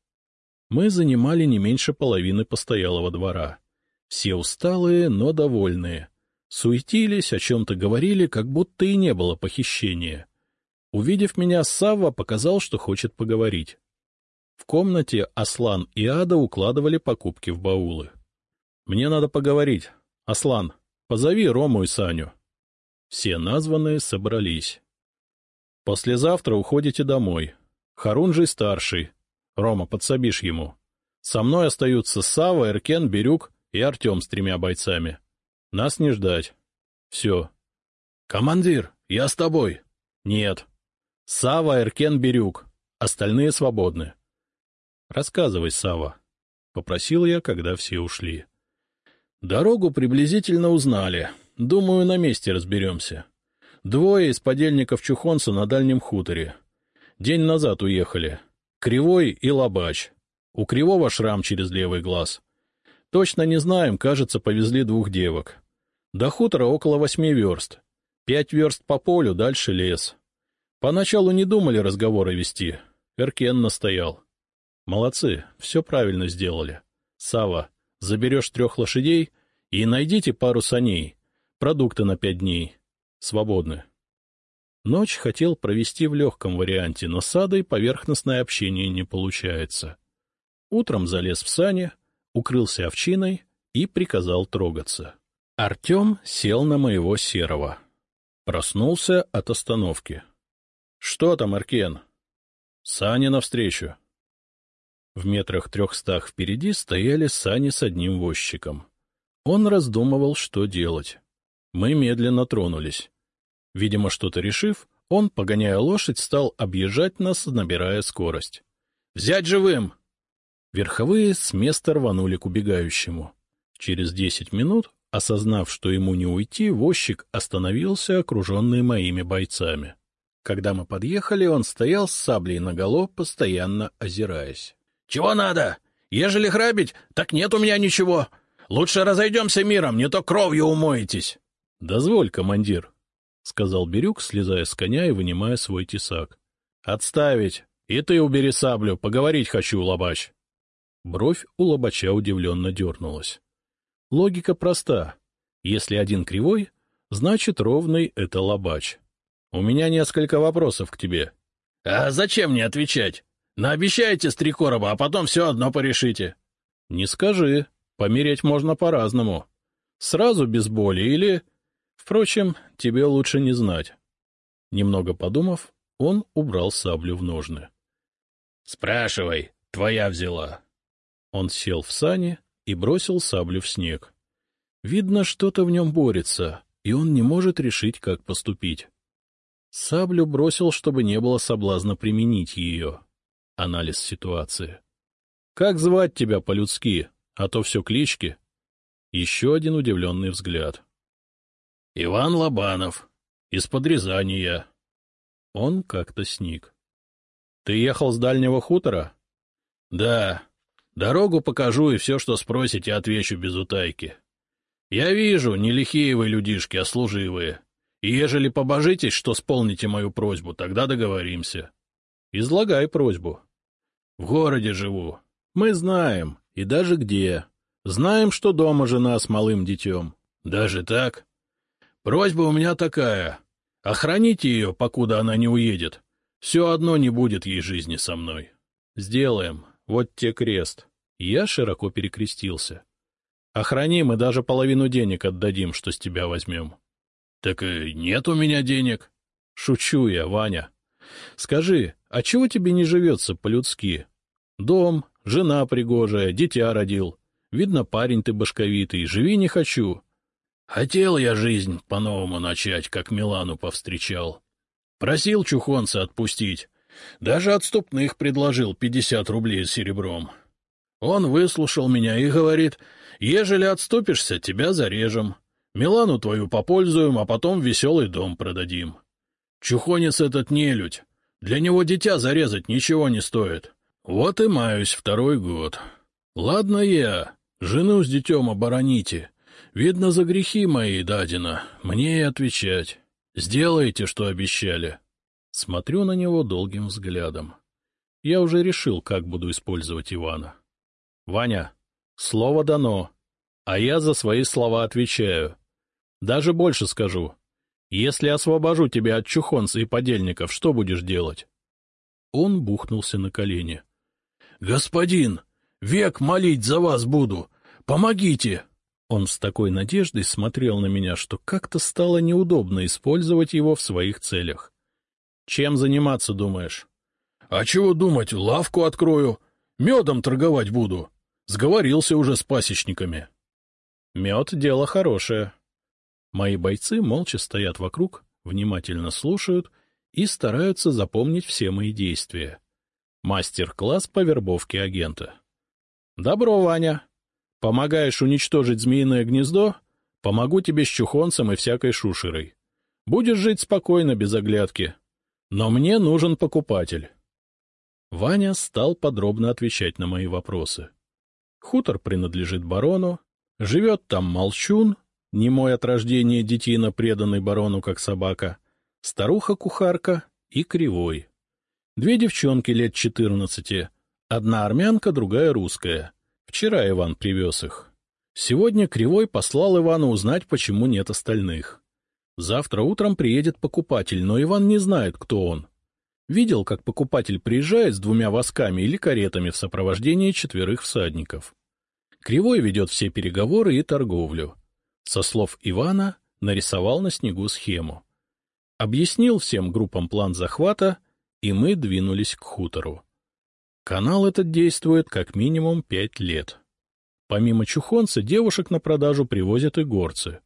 Мы занимали не меньше половины постоялого двора. Все усталые, но довольные. Суетились, о чем-то говорили, как будто и не было похищения. Увидев меня, Савва показал, что хочет поговорить. В комнате Аслан и Ада укладывали покупки в баулы. — Мне надо поговорить. Аслан, позови Рому и Саню. Все названные собрались. — Послезавтра уходите домой. Харунжий старший. Рома, подсобишь ему. Со мной остаются Сава, Эркен, Бирюк и Артем с тремя бойцами. Нас не ждать. Все. Командир, я с тобой. Нет. Сава, Эркен, Бирюк. Остальные свободны. Рассказывай, Сава. Попросил я, когда все ушли. Дорогу приблизительно узнали. Думаю, на месте разберемся. Двое из подельников Чухонца на дальнем хуторе. День назад уехали. Кривой и Лобач. У Кривого шрам через левый глаз. Точно не знаем, кажется, повезли двух девок. До хутора около восьми верст. Пять верст по полю, дальше лес. Поначалу не думали разговоры вести. Эркен настоял. Молодцы, все правильно сделали. Сава, заберешь трех лошадей и найдите пару саней. Продукты на пять дней. Свободны. Ночь хотел провести в легком варианте, но с Адой поверхностное общение не получается. Утром залез в сани, укрылся овчиной и приказал трогаться. Артем сел на моего серого. Проснулся от остановки. — Что там, Аркен? — Сани навстречу. В метрах трехстах впереди стояли сани с одним возчиком. Он раздумывал, что делать. Мы медленно тронулись. Видимо, что-то решив, он, погоняя лошадь, стал объезжать нас, набирая скорость. «Взять живым!» Верховые с места рванули к убегающему. Через десять минут, осознав, что ему не уйти, возчик остановился, окруженный моими бойцами. Когда мы подъехали, он стоял с саблей наголо, постоянно озираясь. — Чего надо? Ежели храбить, так нет у меня ничего. Лучше разойдемся миром, не то кровью умоетесь. — Дозволь, командир, — сказал Бирюк, слезая с коня и вынимая свой тесак. — Отставить! И ты убери саблю, поговорить хочу, лобач. Бровь у лобача удивленно дернулась. Логика проста. Если один кривой, значит ровный — это лобач. У меня несколько вопросов к тебе. — А зачем мне отвечать? Наобещайте с три короба, а потом все одно порешите. — Не скажи. Помереть можно по-разному. Сразу без боли или... Впрочем, тебе лучше не знать. Немного подумав, он убрал саблю в ножны. — Спрашивай, твоя взяла. Он сел в сани и бросил саблю в снег. Видно, что-то в нем борется, и он не может решить, как поступить. Саблю бросил, чтобы не было соблазна применить ее. Анализ ситуации. «Как звать тебя по-людски? А то все клички». Еще один удивленный взгляд. «Иван Лобанов. Из-под Рязани я». Он как-то сник. «Ты ехал с дальнего хутора?» «Да. Дорогу покажу и все, что спросите, отвечу без утайки. Я вижу, не лихие вы людишки, а служивые. И ежели побожитесь, что сполните мою просьбу, тогда договоримся». «Излагай просьбу». В городе живу. Мы знаем, и даже где. Знаем, что дома жена с малым детем. Даже так? Просьба у меня такая. Охраните ее, покуда она не уедет. Все одно не будет ей жизни со мной. Сделаем. Вот те крест. Я широко перекрестился. Охрани, мы даже половину денег отдадим, что с тебя возьмем. Так и нет у меня денег. Шучу я, Ваня. Скажи, а чего тебе не живется по-людски? Дом, жена пригожая, дитя родил. Видно, парень ты башковитый, живи не хочу. Хотел я жизнь по-новому начать, как Милану повстречал. Просил чухонца отпустить. Даже отступных предложил пятьдесят рублей серебром. Он выслушал меня и говорит, ежели отступишься, тебя зарежем. Милану твою попользуем, а потом веселый дом продадим. Чухонец этот нелюдь. Для него дитя зарезать ничего не стоит. Вот и маюсь второй год. Ладно я, жену с детем обороните. Видно, за грехи мои дадено, мне и отвечать. Сделайте, что обещали. Смотрю на него долгим взглядом. Я уже решил, как буду использовать Ивана. Ваня, слово дано, а я за свои слова отвечаю. Даже больше скажу. Если освобожу тебя от чухонца и подельников, что будешь делать? Он бухнулся на колени. — Господин, век молить за вас буду! Помогите! Он с такой надеждой смотрел на меня, что как-то стало неудобно использовать его в своих целях. — Чем заниматься, думаешь? — А чего думать, лавку открою, медом торговать буду. Сговорился уже с пасечниками. — Мед — дело хорошее, Мои бойцы молча стоят вокруг, внимательно слушают и стараются запомнить все мои действия. Мастер-класс по вербовке агента. «Добро, Ваня. Помогаешь уничтожить змеиное гнездо? Помогу тебе с чухонцем и всякой шушерой. Будешь жить спокойно, без оглядки. Но мне нужен покупатель». Ваня стал подробно отвечать на мои вопросы. Хутор принадлежит барону, живет там молчун, немой от рождения детина, преданный барону как собака, старуха-кухарка и кривой. Две девчонки лет четырнадцати, одна армянка, другая русская. Вчера Иван привез их. Сегодня Кривой послал Ивану узнать, почему нет остальных. Завтра утром приедет покупатель, но Иван не знает, кто он. Видел, как покупатель приезжает с двумя восками или каретами в сопровождении четверых всадников. Кривой ведет все переговоры и торговлю. Со слов Ивана нарисовал на снегу схему. Объяснил всем группам план захвата, и мы двинулись к хутору. Канал этот действует как минимум пять лет. Помимо чухонца, девушек на продажу привозят и горцы.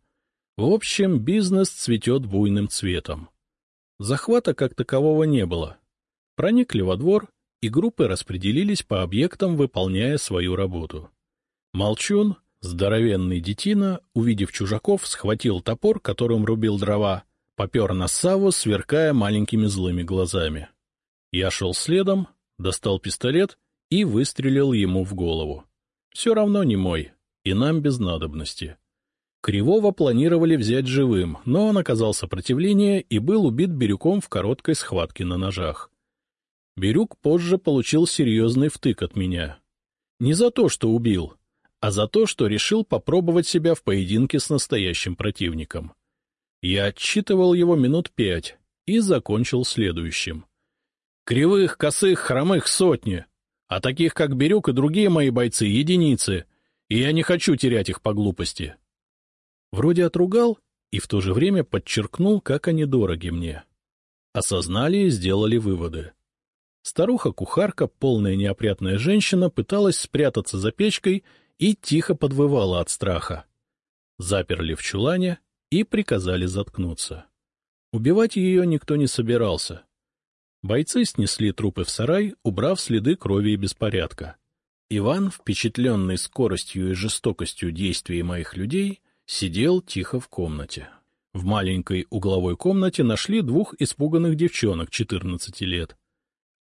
В общем, бизнес цветет буйным цветом. Захвата как такового не было. Проникли во двор, и группы распределились по объектам, выполняя свою работу. Молчун, Здоровенный детина, увидев чужаков, схватил топор, которым рубил дрова, попер на Саву, сверкая маленькими злыми глазами. Я шел следом, достал пистолет и выстрелил ему в голову. Все равно не мой, и нам без надобности. Кривого планировали взять живым, но он оказал сопротивление и был убит Бирюком в короткой схватке на ножах. Бирюк позже получил серьезный втык от меня. Не за то, что убил, а за то, что решил попробовать себя в поединке с настоящим противником. Я отчитывал его минут пять и закончил следующим. Кривых, косых, хромых сотни, а таких, как Бирюк и другие мои бойцы, единицы, и я не хочу терять их по глупости. Вроде отругал и в то же время подчеркнул, как они дороги мне. Осознали и сделали выводы. Старуха-кухарка, полная неопрятная женщина, пыталась спрятаться за печкой и тихо подвывала от страха. Заперли в чулане и приказали заткнуться. Убивать ее никто не собирался. Бойцы снесли трупы в сарай, убрав следы крови и беспорядка. Иван, впечатленный скоростью и жестокостью действий моих людей, сидел тихо в комнате. В маленькой угловой комнате нашли двух испуганных девчонок 14 лет.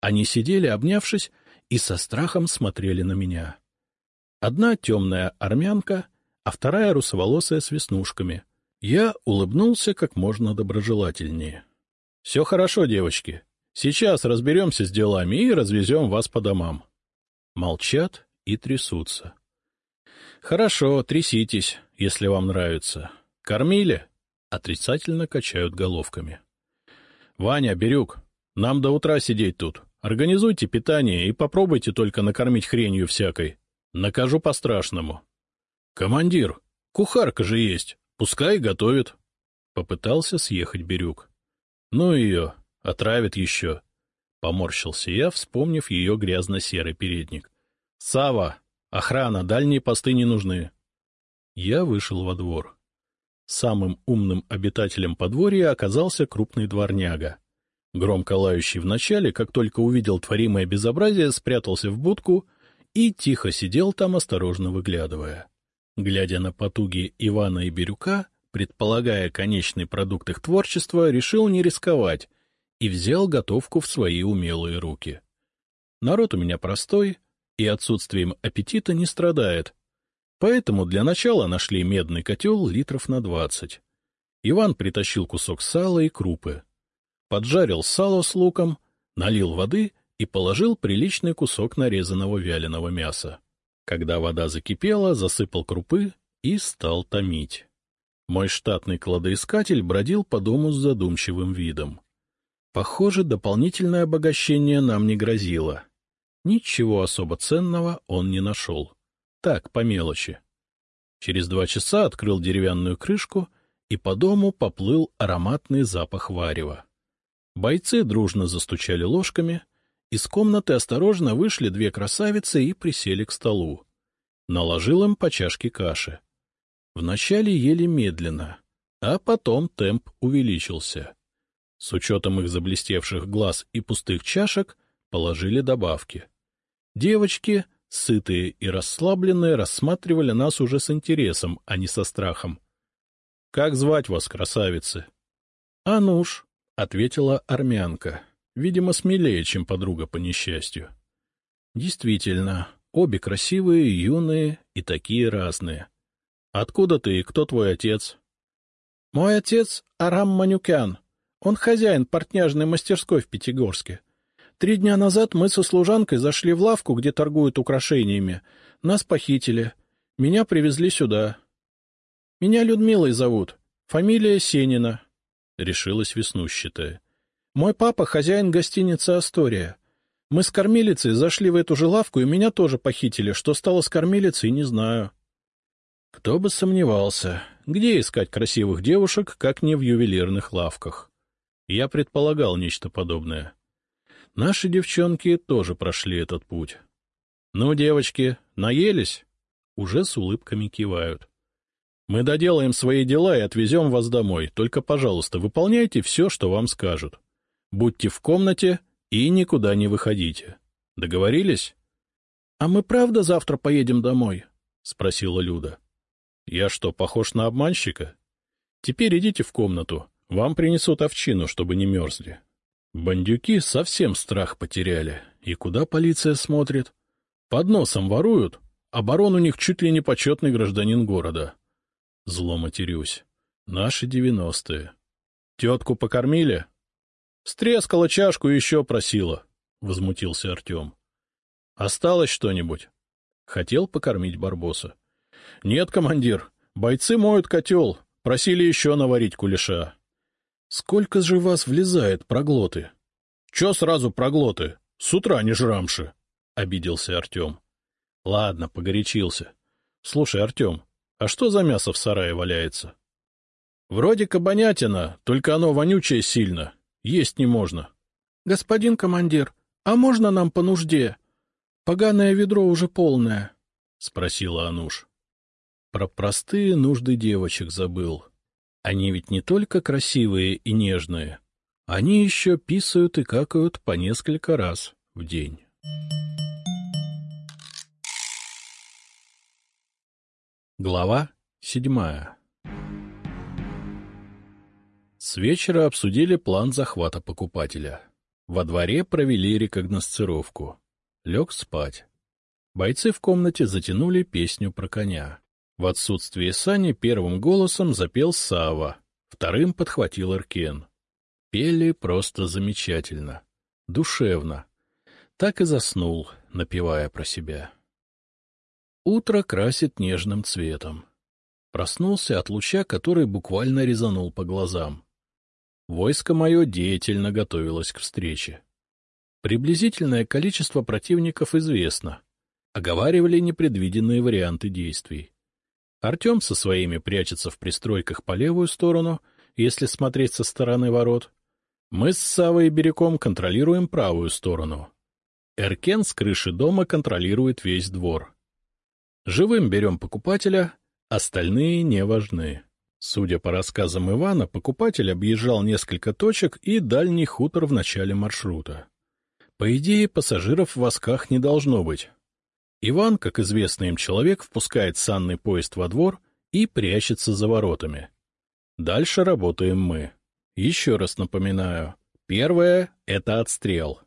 Они сидели, обнявшись, и со страхом смотрели на меня. Одна темная армянка, а вторая русоволосая с веснушками. Я улыбнулся как можно доброжелательнее. — Все хорошо, девочки. Сейчас разберемся с делами и развезем вас по домам. Молчат и трясутся. — Хорошо, тряситесь, если вам нравится. Кормили? Отрицательно качают головками. — Ваня, Бирюк, нам до утра сидеть тут. Организуйте питание и попробуйте только накормить хренью всякой. Накажу по-страшному. — Командир, кухарка же есть, пускай готовит. Попытался съехать Бирюк. — Ну ее, Отравит еще. Поморщился я, вспомнив ее грязно-серый передник. — Сава, охрана, дальние посты не нужны. Я вышел во двор. Самым умным обитателем подворья оказался крупный дворняга. Громко лающий вначале, как только увидел творимое безобразие, спрятался в будку и тихо сидел там, осторожно выглядывая. Глядя на потуги Ивана и Бирюка, предполагая конечный продукт их творчества, решил не рисковать и взял готовку в свои умелые руки. Народ у меня простой и отсутствием аппетита не страдает, поэтому для начала нашли медный котел литров на двадцать. Иван притащил кусок сала и крупы. Поджарил сало с луком, налил воды и положил приличный кусок нарезанного вяленого мяса. Когда вода закипела, засыпал крупы и стал томить. Мой штатный кладоискатель бродил по дому с задумчивым видом. Похоже, дополнительное обогащение нам не грозило. Ничего особо ценного он не нашел. Так, по мелочи. Через два часа открыл деревянную крышку, и по дому поплыл ароматный запах варева. Бойцы дружно застучали ложками, из комнаты осторожно вышли две красавицы и присели к столу. Наложил им по чашке каши. Вначале ели медленно, а потом темп увеличился. С учетом их заблестевших глаз и пустых чашек положили добавки. Девочки, сытые и расслабленные, рассматривали нас уже с интересом, а не со страхом. — Как звать вас, красавицы? — Ануш, — ответила армянка, видимо, смелее, чем подруга по несчастью. Действительно, обе красивые, юные и такие разные. — Откуда ты и кто твой отец? — Мой отец Арам Манюкян, он хозяин портняжной мастерской в Пятигорске. Три дня назад мы со служанкой зашли в лавку, где торгуют украшениями. Нас похитили. Меня привезли сюда. — Меня Людмилой зовут. Фамилия Сенина. — решилась веснущатая. — Мой папа — хозяин гостиницы «Астория». Мы с кормилицей зашли в эту же лавку, и меня тоже похитили. Что стало с кормилицей, не знаю. Кто бы сомневался, где искать красивых девушек, как не в ювелирных лавках. Я предполагал нечто подобное. Наши девчонки тоже прошли этот путь. — Ну, девочки, наелись? Уже с улыбками кивают. — Мы доделаем свои дела и отвезем вас домой. Только, пожалуйста, выполняйте все, что вам скажут. Будьте в комнате и никуда не выходите. Договорились? — А мы правда завтра поедем домой? — спросила Люда. — Я что, похож на обманщика? Теперь идите в комнату. Вам принесут овчину, чтобы не мерзли. Бандюки совсем страх потеряли. И куда полиция смотрит? Под носом воруют, барон у них чуть ли не почетный гражданин города. Зло матерюсь. Наши девяностые. Тетку покормили? Стрескала чашку и еще просила, — возмутился Артем. Осталось что-нибудь? Хотел покормить Барбоса. — Нет, командир, бойцы моют котел, просили еще наварить кулеша. — Сколько же вас влезает, проглоты? — Че сразу проглоты? С утра не жрамши, — обиделся Артем. — Ладно, погорячился. — Слушай, Артем, а что за мясо в сарае валяется? — Вроде кабанятина, только оно вонючее сильно. Есть не можно. — Господин командир, а можно нам по нужде? Поганое ведро уже полное, — спросила Ануш. Про простые нужды девочек забыл. Они ведь не только красивые и нежные, они еще писают и какают по несколько раз в день. Глава седьмая С вечера обсудили план захвата покупателя. Во дворе провели рекогносцировку. Лег спать. Бойцы в комнате затянули песню про коня. В отсутствие Сани первым голосом запел Сава, вторым подхватил Эркен. Пели просто замечательно, душевно. Так и заснул, напевая про себя. Утро красит нежным цветом. Проснулся от луча, который буквально резанул по глазам. Войско мое деятельно готовилось к встрече. Приблизительное количество противников известно. Оговаривали непредвиденные варианты действий. Артем со своими прячется в пристройках по левую сторону, если смотреть со стороны ворот. Мы с Савой и Береком контролируем правую сторону. Эркен с крыши дома контролирует весь двор. Живым берем покупателя, остальные не важны. Судя по рассказам Ивана, покупатель объезжал несколько точек и дальний хутор в начале маршрута. По идее, пассажиров в восках не должно быть. Иван, как известный им человек, впускает санный поезд во двор и прячется за воротами. Дальше работаем мы. Еще раз напоминаю. Первое — это отстрел.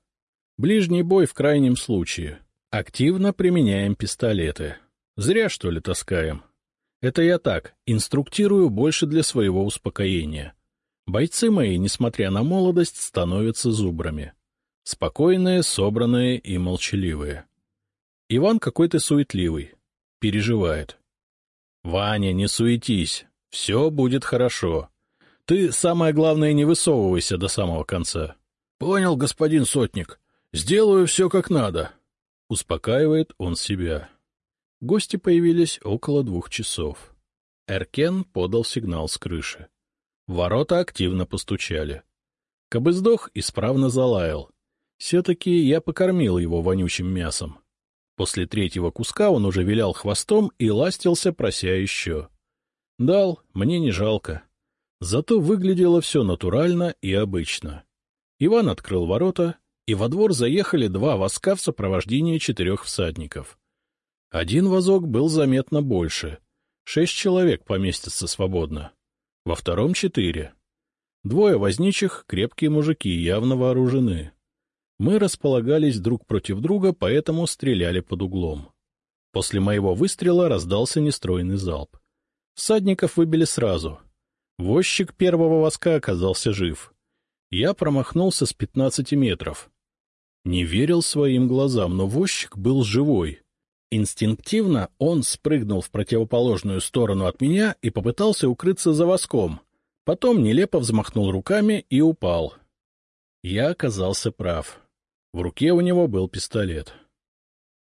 Ближний бой в крайнем случае. Активно применяем пистолеты. Зря, что ли, таскаем. Это я так, инструктирую больше для своего успокоения. Бойцы мои, несмотря на молодость, становятся зубрами. Спокойные, собранные и молчаливые. Иван какой-то суетливый. Переживает. — Ваня, не суетись. Все будет хорошо. Ты, самое главное, не высовывайся до самого конца. — Понял, господин сотник. Сделаю все как надо. Успокаивает он себя. Гости появились около двух часов. Эркен подал сигнал с крыши. Ворота активно постучали. Кобыздох исправно залаял. Все-таки я покормил его вонючим мясом. После третьего куска он уже вилял хвостом и ластился, прося еще. Дал, мне не жалко. Зато выглядело все натурально и обычно. Иван открыл ворота, и во двор заехали два воска в сопровождении четырех всадников. Один вазок был заметно больше. Шесть человек поместятся свободно. Во втором — четыре. Двое возничих — крепкие мужики, явно вооружены. Мы располагались друг против друга, поэтому стреляли под углом. После моего выстрела раздался нестройный залп. Всадников выбили сразу. Возчик первого воска оказался жив. Я промахнулся с пятнадцати метров. Не верил своим глазам, но возчик был живой. Инстинктивно он спрыгнул в противоположную сторону от меня и попытался укрыться за воском. Потом нелепо взмахнул руками и упал. Я оказался прав. В руке у него был пистолет.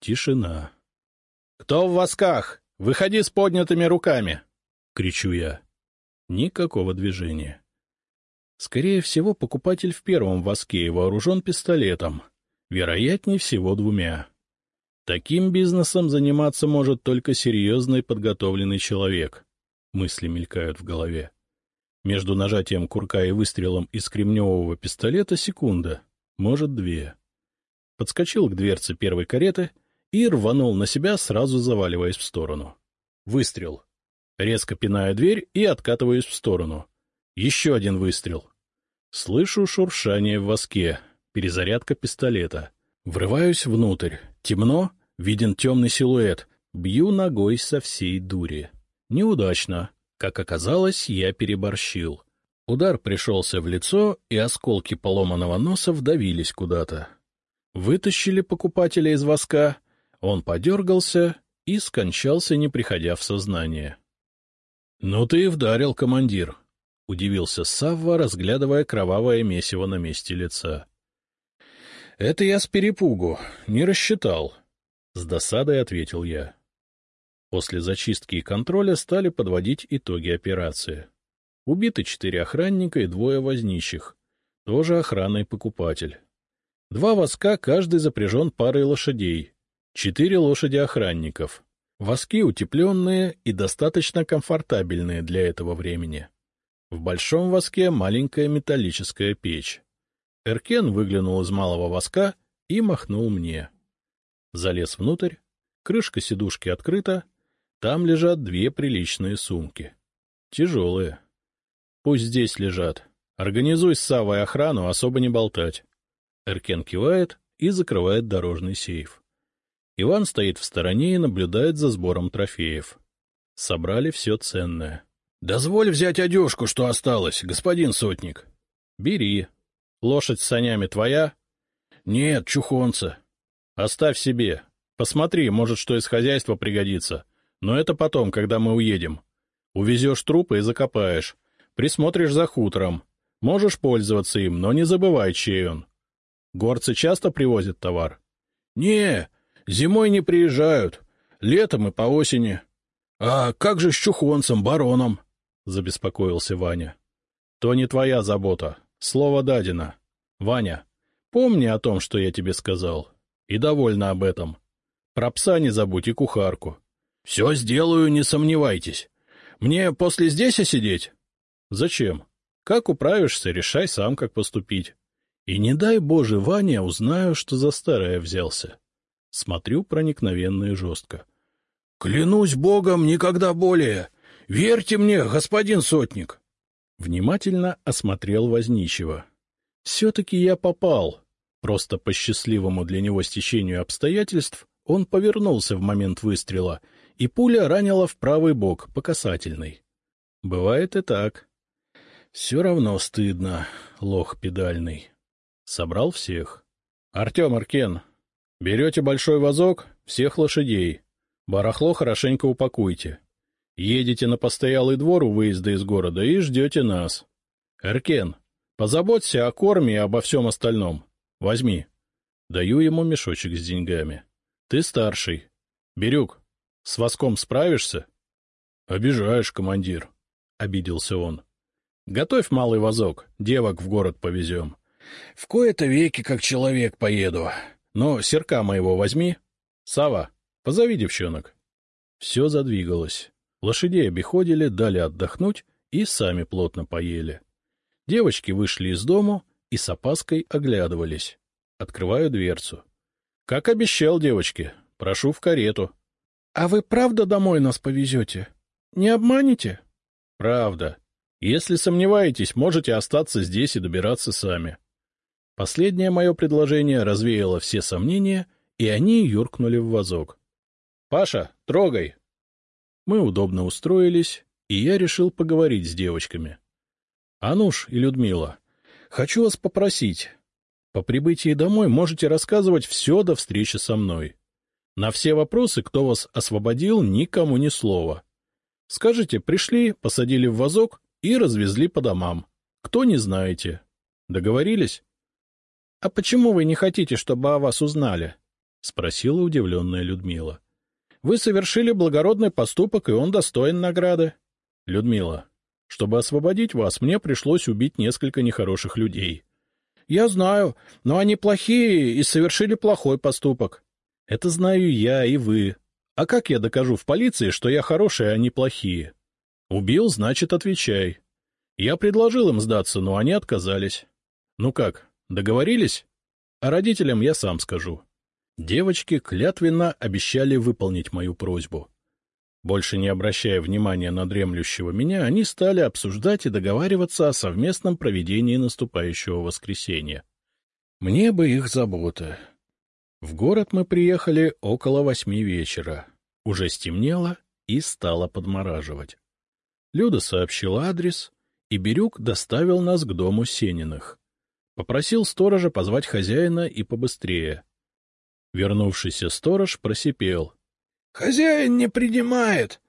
Тишина. — Кто в восках? Выходи с поднятыми руками! — кричу я. Никакого движения. Скорее всего, покупатель в первом воске вооружен пистолетом. Вероятнее всего, двумя. Таким бизнесом заниматься может только серьезный подготовленный человек. Мысли мелькают в голове. Между нажатием курка и выстрелом из кремневого пистолета секунда, может, две. Подскочил к дверце первой кареты и рванул на себя, сразу заваливаясь в сторону. Выстрел. Резко пиная дверь и откатываюсь в сторону. Еще один выстрел. Слышу шуршание в воске, перезарядка пистолета. Врываюсь внутрь. Темно, виден темный силуэт. Бью ногой со всей дури. Неудачно. Как оказалось, я переборщил. Удар пришелся в лицо, и осколки поломанного носа вдавились куда-то. Вытащили покупателя из воска, он подергался и скончался, не приходя в сознание. — Ну ты и вдарил, командир, — удивился Савва, разглядывая кровавое месиво на месте лица. — Это я с перепугу, не рассчитал, — с досадой ответил я. После зачистки и контроля стали подводить итоги операции. Убиты четыре охранника и двое вознищих, тоже охрана и покупатель. Два воска, каждый запряжен парой лошадей, четыре лошади охранников. Воски утепленные и достаточно комфортабельные для этого времени. В большом воске маленькая металлическая печь. Эркен выглянул из малого воска и махнул мне. Залез внутрь, крышка сидушки открыта, там лежат две приличные сумки. Тяжелые. Пусть здесь лежат. Организуй с Савой охрану, особо не болтать. Эркен кивает и закрывает дорожный сейф. Иван стоит в стороне и наблюдает за сбором трофеев. Собрали все ценное. — Дозволь взять одежку, что осталось, господин сотник. — Бери. Лошадь с санями твоя? — Нет, чухонца. — Оставь себе. Посмотри, может, что из хозяйства пригодится. Но это потом, когда мы уедем. Увезешь трупы и закопаешь. Присмотришь за хутором. Можешь пользоваться им, но не забывай, чей он. Горцы часто привозят товар? — Не, зимой не приезжают. Летом и по осени. — А как же с чухонцем, бароном? — забеспокоился Ваня. — То не твоя забота. Слово дадено. Ваня, помни о том, что я тебе сказал. И довольна об этом. Про пса не забудь и кухарку. — Все сделаю, не сомневайтесь. Мне после здесь сидеть? Зачем? Как управишься, решай сам, как поступить. И не дай Боже, Ваня, узнаю, что за старое взялся. Смотрю проникновенно и жестко. — Клянусь Богом, никогда более! Верьте мне, господин сотник! Внимательно осмотрел Возничего. Все-таки я попал. Просто по счастливому для него стечению обстоятельств он повернулся в момент выстрела, и пуля ранила в правый бок, по касательной. Бывает и так. Все равно стыдно, лох педальный. Собрал всех. — Артем, Аркен, берете большой вазок, всех лошадей. Барахло хорошенько упакуйте. Едете на постоялый двор у выезда из города и ждете нас. Эркен, позаботься о корме и обо всем остальном. Возьми. Даю ему мешочек с деньгами. Ты старший. Бирюк, с воском справишься? — Обижаешь, командир, — обиделся он. — Готовь малый вазок, девок в город повезем. В кои-то веки как человек поеду. Но серка моего возьми. Сава, позови девчонок. Все задвигалось. Лошадей обиходили, дали отдохнуть и сами плотно поели. Девочки вышли из дому и с опаской оглядывались. Открываю дверцу. — Как обещал, девочки, прошу в карету. — А вы правда домой нас повезете? Не обманете? — Правда. Если сомневаетесь, можете остаться здесь и добираться сами. Последнее мое предложение развеяло все сомнения, и они юркнули в вазок. — Паша, трогай! Мы удобно устроились, и я решил поговорить с девочками. — Ануш и Людмила, хочу вас попросить. По прибытии домой можете рассказывать все до встречи со мной. На все вопросы, кто вас освободил, никому ни слова. Скажите, пришли, посадили в вазок и развезли по домам. Кто не знаете. Договорились? — А почему вы не хотите, чтобы о вас узнали? — спросила удивленная Людмила. — Вы совершили благородный поступок, и он достоин награды. — Людмила, чтобы освободить вас, мне пришлось убить несколько нехороших людей. — Я знаю, но они плохие и совершили плохой поступок. — Это знаю я и вы. А как я докажу в полиции, что я хороший, а они плохие? Убил, значит, отвечай. Я предложил им сдаться, но они отказались. Ну как, договорились? А родителям я сам скажу. Девочки клятвенно обещали выполнить мою просьбу. Больше не обращая внимания на дремлющего меня, они стали обсуждать и договариваться о совместном проведении наступающего воскресенья. Мне бы их забота. В город мы приехали около восьми вечера. Уже стемнело и стало подмораживать. Люда сообщила адрес, и Бирюк доставил нас к дому Сениных. Попросил сторожа позвать хозяина и побыстрее. Вернувшийся сторож просипел. — Хозяин не принимает.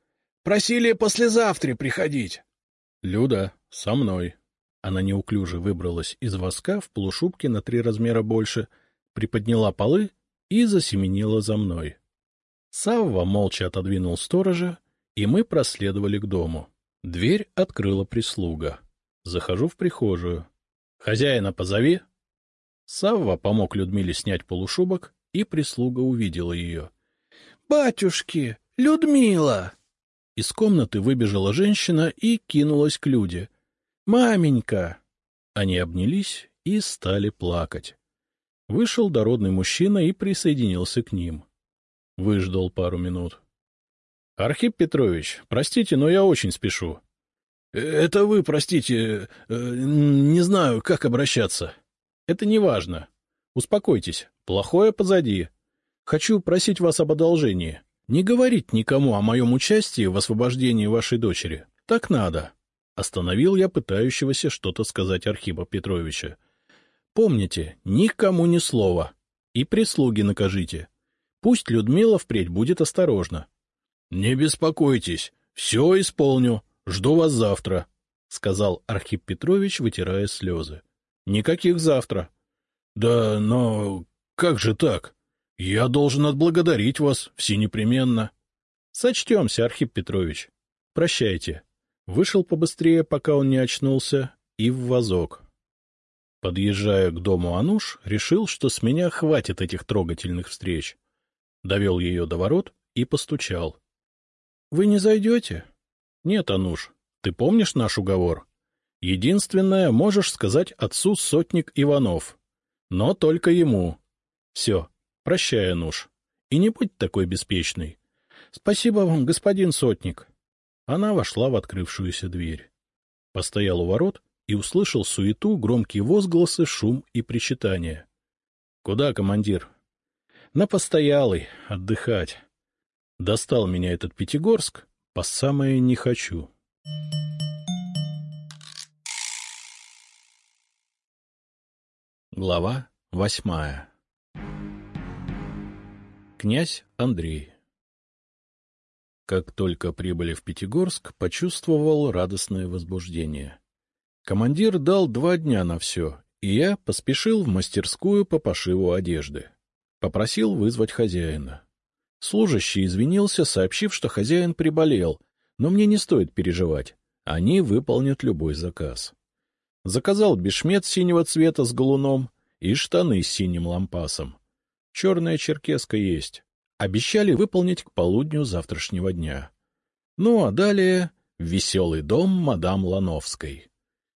Просили послезавтра приходить. — Люда, со мной. Она неуклюже выбралась из воска в полушубке на три размера больше, приподняла полы и засеменила за мной. Савва молча отодвинул сторожа, и мы проследовали к дому. Дверь открыла прислуга. Захожу в прихожую. — Хозяина позови. Савва помог Людмиле снять полушубок, и прислуга увидела ее. — Батюшки, Людмила! Из комнаты выбежала женщина и кинулась к Люде. «Маменька!» Они обнялись и стали плакать. Вышел дородный мужчина и присоединился к ним. Выждал пару минут. — Архип Петрович, простите, но я очень спешу. — Это вы, простите, э, не знаю, как обращаться. — Это не важно. Успокойтесь, плохое позади. Хочу просить вас об одолжении. Не говорить никому о моем участии в освобождении вашей дочери. Так надо. Остановил я пытающегося что-то сказать Архипа Петровича. Помните, никому ни слова. И прислуги накажите. Пусть Людмила впредь будет осторожна. — Не беспокойтесь, все исполню. Жду вас завтра, — сказал Архип Петрович, вытирая слезы. — Никаких завтра. — Да, но как же так? Я должен отблагодарить вас всенепременно. — Сочтемся, Архип Петрович. Прощайте. Вышел побыстрее, пока он не очнулся, и в вазок. Подъезжая к дому Ануш, решил, что с меня хватит этих трогательных встреч. Довел ее до ворот и постучал. — Вы не зайдете? — Нет, Ануш, ты помнишь наш уговор? Единственное, можешь сказать отцу сотник Иванов. Но только ему. Все, прощай, Ануш. И не будь такой беспечный. Спасибо вам, господин сотник. Она вошла в открывшуюся дверь. Постоял у ворот и услышал суету, громкие возгласы, шум и причитания. — Куда, командир? — На постоялый, отдыхать. Достал меня этот Пятигорск, по самое не хочу. Глава восьмая Князь Андрей как только прибыли в Пятигорск, почувствовал радостное возбуждение. Командир дал два дня на все, и я поспешил в мастерскую по пошиву одежды. Попросил вызвать хозяина. Служащий извинился, сообщив, что хозяин приболел, но мне не стоит переживать, они выполнят любой заказ. Заказал бешмет синего цвета с галуном и штаны с синим лампасом. Черная черкеска есть. Обещали выполнить к полудню завтрашнего дня. Ну а далее веселый дом мадам Лановской.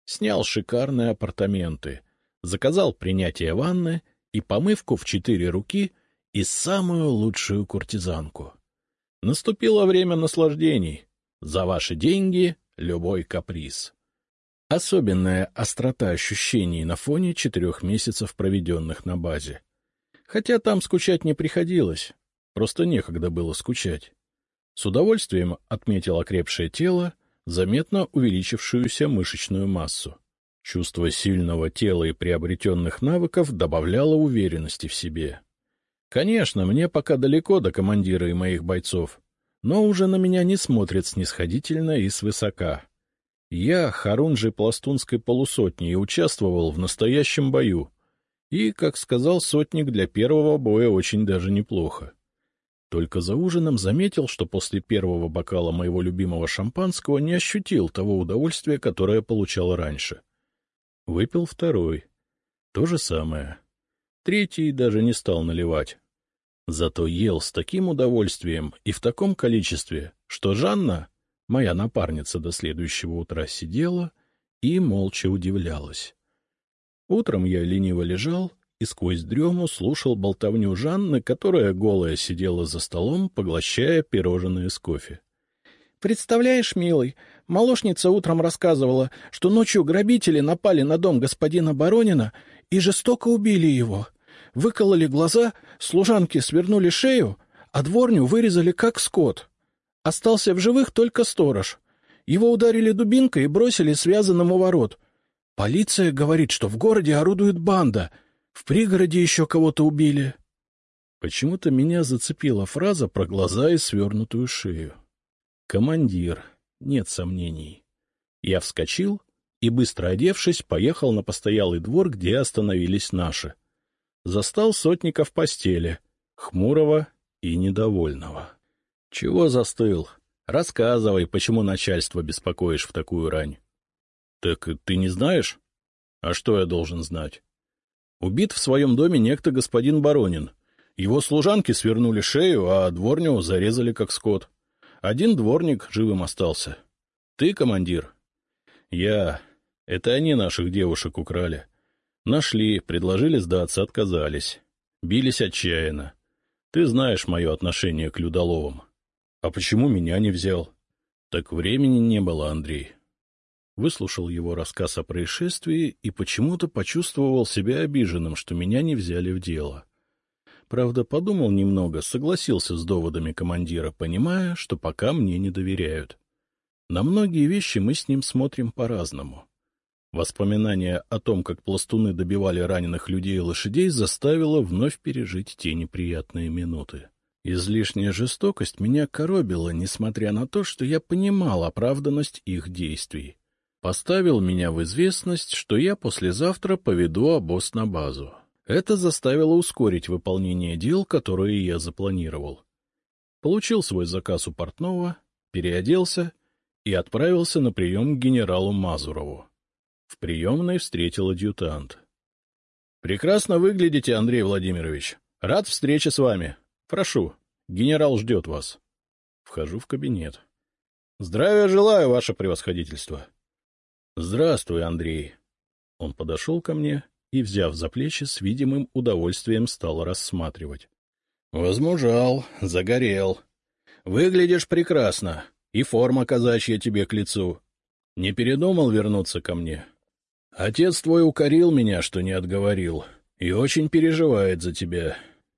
Снял шикарные апартаменты, заказал принятие ванны и помывку в четыре руки и самую лучшую куртизанку. Наступило время наслаждений. За ваши деньги — любой каприз. Особенная острота ощущений на фоне четырех месяцев, проведенных на базе. Хотя там скучать не приходилось. Просто некогда было скучать. С удовольствием отметил окрепшее тело, заметно увеличившуюся мышечную массу. Чувство сильного тела и приобретенных навыков добавляло уверенности в себе. Конечно, мне пока далеко до командира и моих бойцов, но уже на меня не смотрят снисходительно и свысока. Я Харунжий пластунской полусотни и участвовал в настоящем бою. И, как сказал сотник, для первого боя очень даже неплохо. Только за ужином заметил, что после первого бокала моего любимого шампанского не ощутил того удовольствия, которое получал раньше. Выпил второй. То же самое. Третий даже не стал наливать. Зато ел с таким удовольствием и в таком количестве, что Жанна, моя напарница до следующего утра, сидела и молча удивлялась. Утром я лениво лежал и сквозь дрему слушал болтовню Жанны, которая голая сидела за столом, поглощая пирожные с кофе. — Представляешь, милый, молочница утром рассказывала, что ночью грабители напали на дом господина Баронина и жестоко убили его. Выкололи глаза, служанки свернули шею, а дворню вырезали как скот. Остался в живых только сторож. Его ударили дубинкой и бросили связанным у ворот. Полиция говорит, что в городе орудует банда. В пригороде еще кого-то убили. Почему-то меня зацепила фраза про глаза и свернутую шею. Командир, нет сомнений. Я вскочил и, быстро одевшись, поехал на постоялый двор, где остановились наши. Застал сотника в постели, хмурого и недовольного. — Чего застыл? Рассказывай, почему начальство беспокоишь в такую рань. — Так ты не знаешь? — А что я должен знать? Убит в своем доме некто господин Баронин. Его служанки свернули шею, а дворню зарезали как скот. Один дворник живым остался. Ты командир? Я. Это они наших девушек украли. Нашли, предложили сдаться, отказались. Бились отчаянно. Ты знаешь мое отношение к Людоловым. А почему меня не взял? Так времени не было, Андрей. Выслушал его рассказ о происшествии и почему-то почувствовал себя обиженным, что меня не взяли в дело. Правда, подумал немного, согласился с доводами командира, понимая, что пока мне не доверяют. На многие вещи мы с ним смотрим по-разному. Воспоминание о том, как пластуны добивали раненых людей и лошадей, заставило вновь пережить те неприятные минуты. Излишняя жестокость меня коробила, несмотря на то, что я понимал оправданность их действий. Поставил меня в известность, что я послезавтра поведу обоз на базу. Это заставило ускорить выполнение дел, которые я запланировал. Получил свой заказ у портного, переоделся и отправился на прием к генералу Мазурову. В приемной встретил адъютант. — Прекрасно выглядите, Андрей Владимирович. Рад встрече с вами. Прошу, генерал ждет вас. Вхожу в кабинет. — Здравия желаю, ваше превосходительство. — Здравствуй, Андрей. Он подошел ко мне и, взяв за плечи, с видимым удовольствием стал рассматривать. — Возмужал, загорел. Выглядишь прекрасно, и форма казачья тебе к лицу. Не передумал вернуться ко мне? Отец твой укорил меня, что не отговорил, и очень переживает за тебя.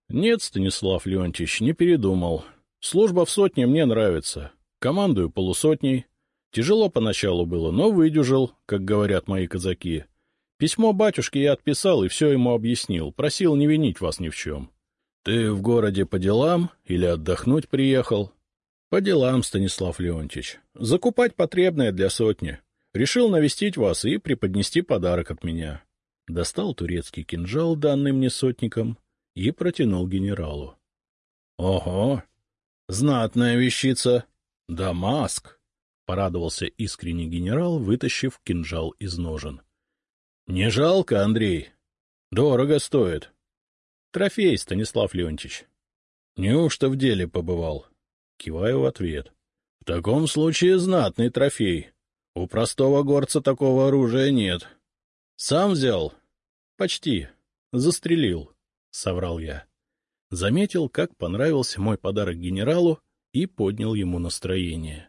Нет, Станислав Леонтьевич, не передумал. Служба в сотне мне нравится. Командую полусотней. Тяжело поначалу было, но выдюжил, как говорят мои казаки. Письмо батюшке я отписал и все ему объяснил, просил не винить вас ни в чем. Ты в городе по делам или отдохнуть приехал? По делам, Станислав Леонтьевич. Закупать потребное для сотни. Решил навестить вас и преподнести подарок от меня. Достал турецкий кинжал, данный мне сотником, и протянул генералу. — Ого! Знатная вещица! Дамаск! — порадовался искренний генерал, вытащив кинжал из ножен. — Не жалко, Андрей? Дорого стоит. Трофей, Станислав Леонтьевич. Неужто в деле побывал? Киваю в ответ. — В таком случае знатный трофей. У простого горца такого оружия нет. — Сам взял? — Почти. Застрелил, — соврал я. Заметил, как понравился мой подарок генералу и поднял ему настроение.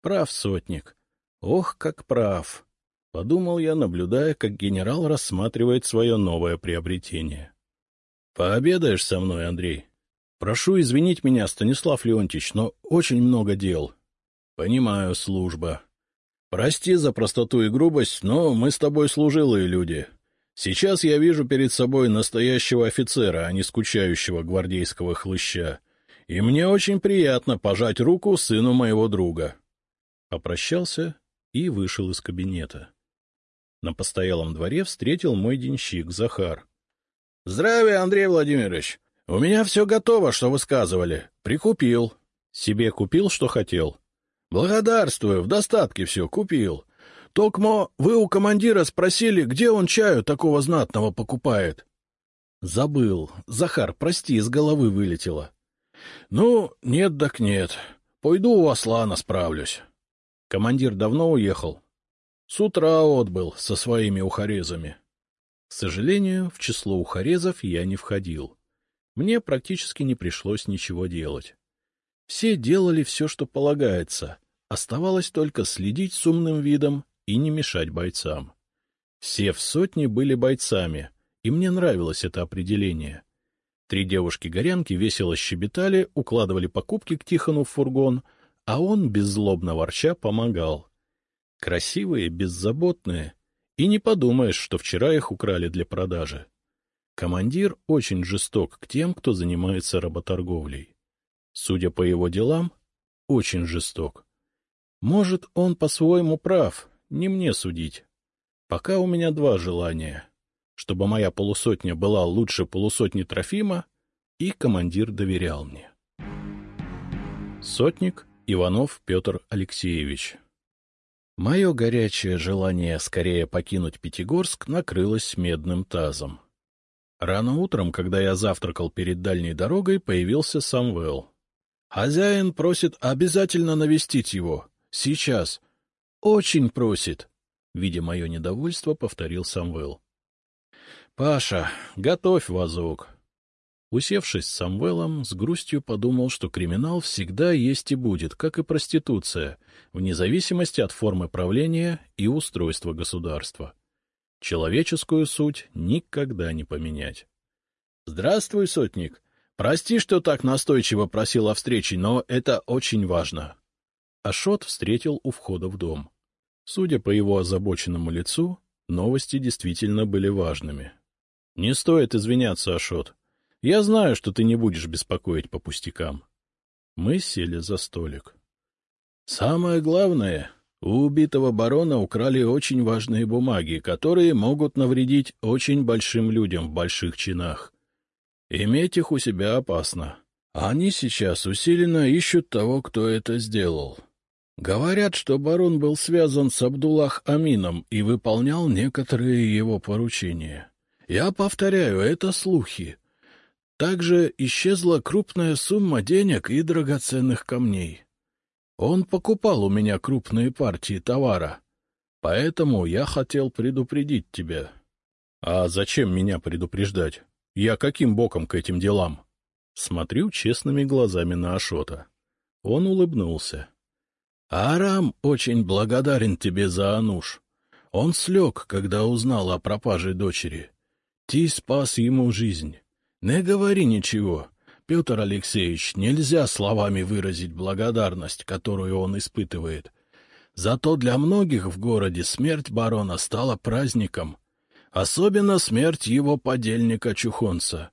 Прав сотник. Ох, как прав. — подумал я, наблюдая, как генерал рассматривает свое новое приобретение. — Пообедаешь со мной, Андрей? — Прошу извинить меня, Станислав Леонтьевич, но очень много дел. — Понимаю, служба. Прости за простоту и грубость, но мы с тобой служилые люди. Сейчас я вижу перед собой настоящего офицера, а не скучающего гвардейского хлыща. И мне очень приятно пожать руку сыну моего друга. Попрощался и вышел из кабинета. На постоялом дворе встретил мой денщик Захар. — Здравия, Андрей Владимирович! У меня все готово, что высказывали. Прикупил. Себе купил, что хотел. — Благодарствую, в достатке все купил. Токмо, вы у командира спросили, где он чаю такого знатного покупает? — Забыл. Захар, прости, из головы вылетело. — Ну, нет так нет. Пойду у Аслана справлюсь. Командир давно уехал. С утра отбыл со своими ухарезами. К сожалению, в число ухарезов я не входил. Мне практически не пришлось ничего делать. Все делали все, что полагается. Оставалось только следить с умным видом и не мешать бойцам. Все в сотне были бойцами, и мне нравилось это определение. Три девушки-горянки весело щебетали, укладывали покупки к Тихону в фургон, а он, беззлобно ворча, помогал. Красивые, беззаботные, и не подумаешь, что вчера их украли для продажи. Командир очень жесток к тем, кто занимается работорговлей. Судя по его делам, очень жесток. Может, он по-своему прав, не мне судить. Пока у меня два желания. Чтобы моя полусотня была лучше полусотни Трофима, и командир доверял мне. Сотник Иванов Петр Алексеевич Мое горячее желание скорее покинуть Пятигорск накрылось медным тазом. Рано утром, когда я завтракал перед дальней дорогой, появился Самвел. Хозяин просит обязательно навестить его. Сейчас. Очень просит. Видя мое недовольство, повторил Самвел. — Паша, готовь вазок. Усевшись с Самвелом, с грустью подумал, что криминал всегда есть и будет, как и проституция, вне зависимости от формы правления и устройства государства. Человеческую суть никогда не поменять. — Здравствуй, сотник. Прости, что так настойчиво просил о встрече, но это очень важно. Ашот встретил у входа в дом. Судя по его озабоченному лицу, новости действительно были важными. — Не стоит извиняться, Ашот. Я знаю, что ты не будешь беспокоить по пустякам. Мы сели за столик. — Самое главное, у убитого барона украли очень важные бумаги, которые могут навредить очень большим людям в больших чинах. Иметь их у себя опасно. Они сейчас усиленно ищут того, кто это сделал. Говорят, что барон был связан с Абдуллах Амином и выполнял некоторые его поручения. Я повторяю, это слухи. Также исчезла крупная сумма денег и драгоценных камней. Он покупал у меня крупные партии товара, поэтому я хотел предупредить тебя. — А зачем меня предупреждать? Я каким боком к этим делам? Смотрю честными глазами на Ашота. Он улыбнулся. — Арам очень благодарен тебе за Ануш. Он слег, когда узнал о пропаже дочери. Ты спас ему жизнь. Не говори ничего. Петр Алексеевич, нельзя словами выразить благодарность, которую он испытывает. Зато для многих в городе смерть барона стала праздником — Особенно смерть его подельника Чухонца.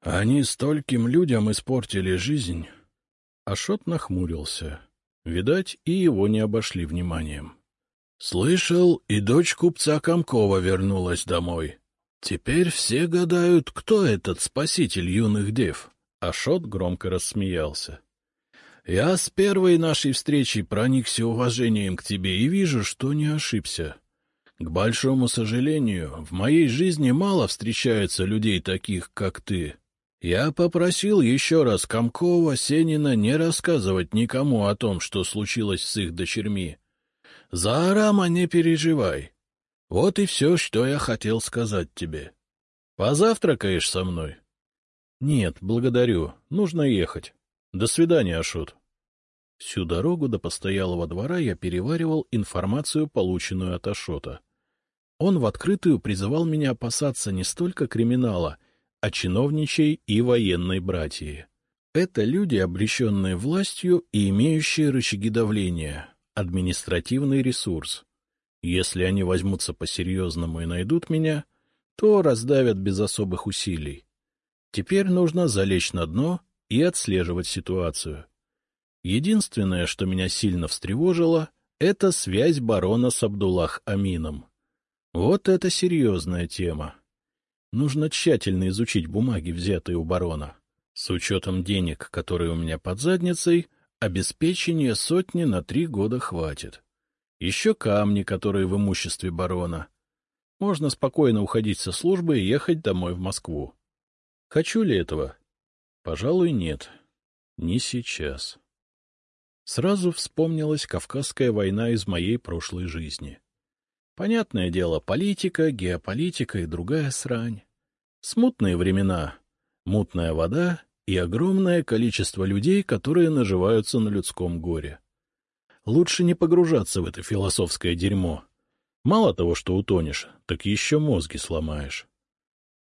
Они стольким людям испортили жизнь. Ашот нахмурился. Видать, и его не обошли вниманием. Слышал, и дочь купца Комкова вернулась домой. Теперь все гадают, кто этот спаситель юных дев. Ашот громко рассмеялся. Я с первой нашей встречи проникся уважением к тебе и вижу, что не ошибся. К большому сожалению, в моей жизни мало встречается людей таких, как ты. Я попросил еще раз Комкова, Сенина не рассказывать никому о том, что случилось с их дочерьми. За Арама не переживай. Вот и все, что я хотел сказать тебе. Позавтракаешь со мной? Нет, благодарю. Нужно ехать. До свидания, Ашот. Всю дорогу до постоялого двора я переваривал информацию, полученную от Ашота. Он в открытую призывал меня опасаться не столько криминала, а чиновничей и военной братьи. Это люди, обреченные властью и имеющие рычаги давления, административный ресурс. Если они возьмутся по-серьезному и найдут меня, то раздавят без особых усилий. Теперь нужно залечь на дно и отслеживать ситуацию. Единственное, что меня сильно встревожило, это связь барона с Абдуллах Амином. Вот это серьезная тема. Нужно тщательно изучить бумаги, взятые у барона. С учетом денег, которые у меня под задницей, обеспечения сотни на три года хватит. Еще камни, которые в имуществе барона. Можно спокойно уходить со службы и ехать домой в Москву. Хочу ли этого? Пожалуй, нет. Не сейчас. Сразу вспомнилась Кавказская война из моей прошлой жизни. Понятное дело, политика, геополитика и другая срань. Смутные времена, мутная вода и огромное количество людей, которые наживаются на людском горе. Лучше не погружаться в это философское дерьмо. Мало того, что утонешь, так еще мозги сломаешь.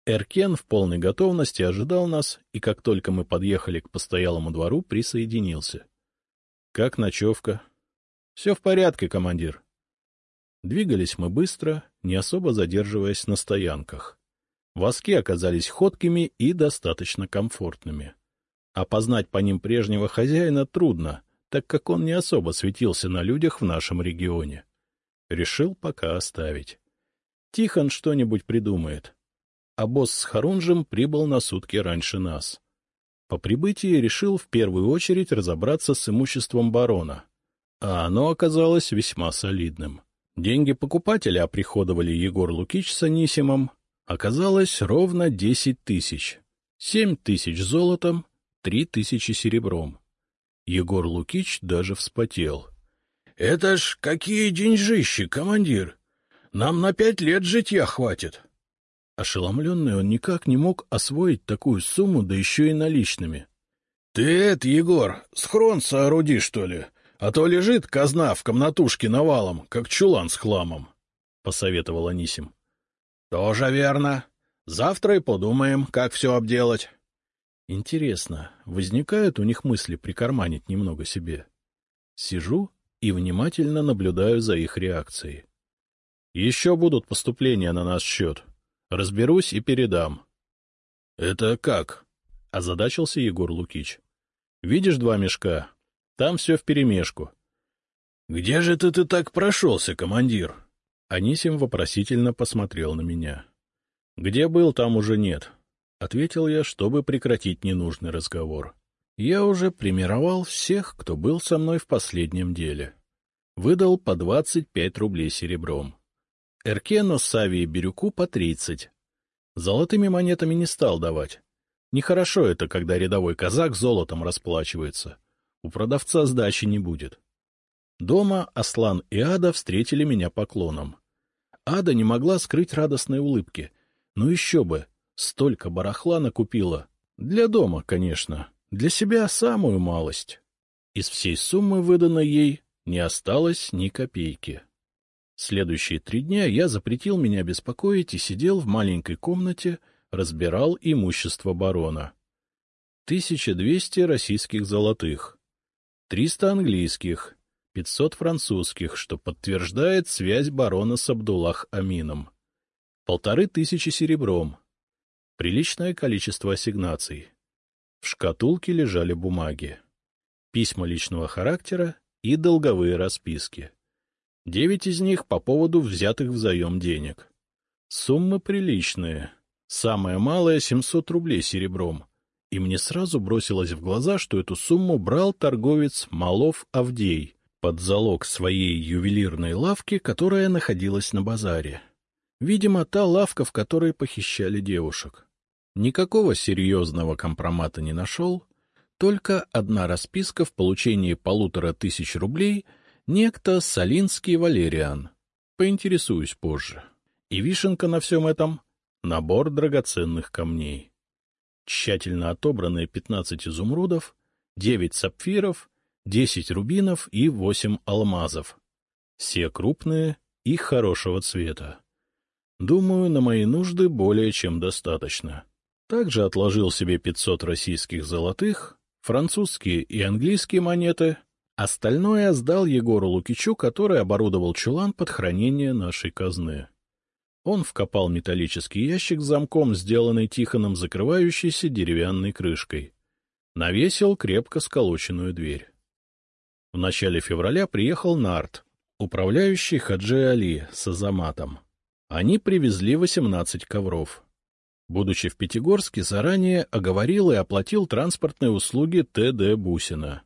Эркен в полной готовности ожидал нас, и как только мы подъехали к постоялому двору, присоединился. — Как ночевка? — Все в порядке, командир. Двигались мы быстро, не особо задерживаясь на стоянках. Воски оказались ходкими и достаточно комфортными. Опознать по ним прежнего хозяина трудно, так как он не особо светился на людях в нашем регионе. Решил пока оставить. Тихон что-нибудь придумает. А босс с Харунжем прибыл на сутки раньше нас. По прибытии решил в первую очередь разобраться с имуществом барона. А оно оказалось весьма солидным. Деньги покупателя оприходовали Егор Лукич с Анисимом. Оказалось ровно десять тысяч. Семь тысяч золотом, три тысячи серебром. Егор Лукич даже вспотел. — Это ж какие деньжищи, командир! Нам на пять лет житья хватит. Ошеломленный он никак не мог освоить такую сумму, да еще и наличными. — Ты это, Егор, схрон сооруди, что ли? А то лежит казна в комнатушке навалом, как чулан с хламом, — посоветовал Анисим. — Тоже верно. Завтра и подумаем, как все обделать. Интересно, возникают у них мысли прикарманить немного себе? Сижу и внимательно наблюдаю за их реакцией. Еще будут поступления на наш счет. Разберусь и передам. — Это как? — озадачился Егор Лукич. — Видишь два мешка? Там все вперемешку. — Где же ты, ты так прошелся, командир? Анисим вопросительно посмотрел на меня. — Где был, там уже нет. — ответил я, чтобы прекратить ненужный разговор. Я уже примировал всех, кто был со мной в последнем деле. Выдал по двадцать пять рублей серебром. Эркену, Сави и Бирюку по тридцать. Золотыми монетами не стал давать. Нехорошо это, когда рядовой казак золотом расплачивается. У продавца сдачи не будет. Дома Аслан и Ада встретили меня поклоном. Ада не могла скрыть радостной улыбки. Ну еще бы, Столько барахла накупила. Для дома, конечно. Для себя самую малость. Из всей суммы, выданной ей, не осталось ни копейки. Следующие три дня я запретил меня беспокоить и сидел в маленькой комнате, разбирал имущество барона. 1200 российских золотых, 300 английских, 500 французских, что подтверждает связь барона с Абдуллах Амином, полторы тысячи серебром, Приличное количество ассигнаций. В шкатулке лежали бумаги. Письма личного характера и долговые расписки. Девять из них по поводу взятых взаем денег. Суммы приличные. Самое малое — 700 рублей серебром. И мне сразу бросилось в глаза, что эту сумму брал торговец Малов Авдей под залог своей ювелирной лавки, которая находилась на базаре. Видимо, та лавка, в которой похищали девушек. Никакого серьезного компромата не нашел, только одна расписка в получении полутора тысяч рублей некто Салинский Валериан. Поинтересуюсь позже. И вишенка на всем этом — набор драгоценных камней. Тщательно отобранные 15 изумрудов, 9 сапфиров, 10 рубинов и 8 алмазов. Все крупные и хорошего цвета. Думаю, на мои нужды более чем достаточно. Также отложил себе 500 российских золотых, французские и английские монеты. Остальное сдал Егору Лукичу, который оборудовал чулан под хранение нашей казны. Он вкопал металлический ящик с замком, сделанный Тихоном закрывающейся деревянной крышкой. Навесил крепко сколоченную дверь. В начале февраля приехал Нарт, управляющий Хаджи Али с Азаматом. Они привезли 18 ковров. Будучи в Пятигорске, заранее оговорил и оплатил транспортные услуги Т.Д. Бусина.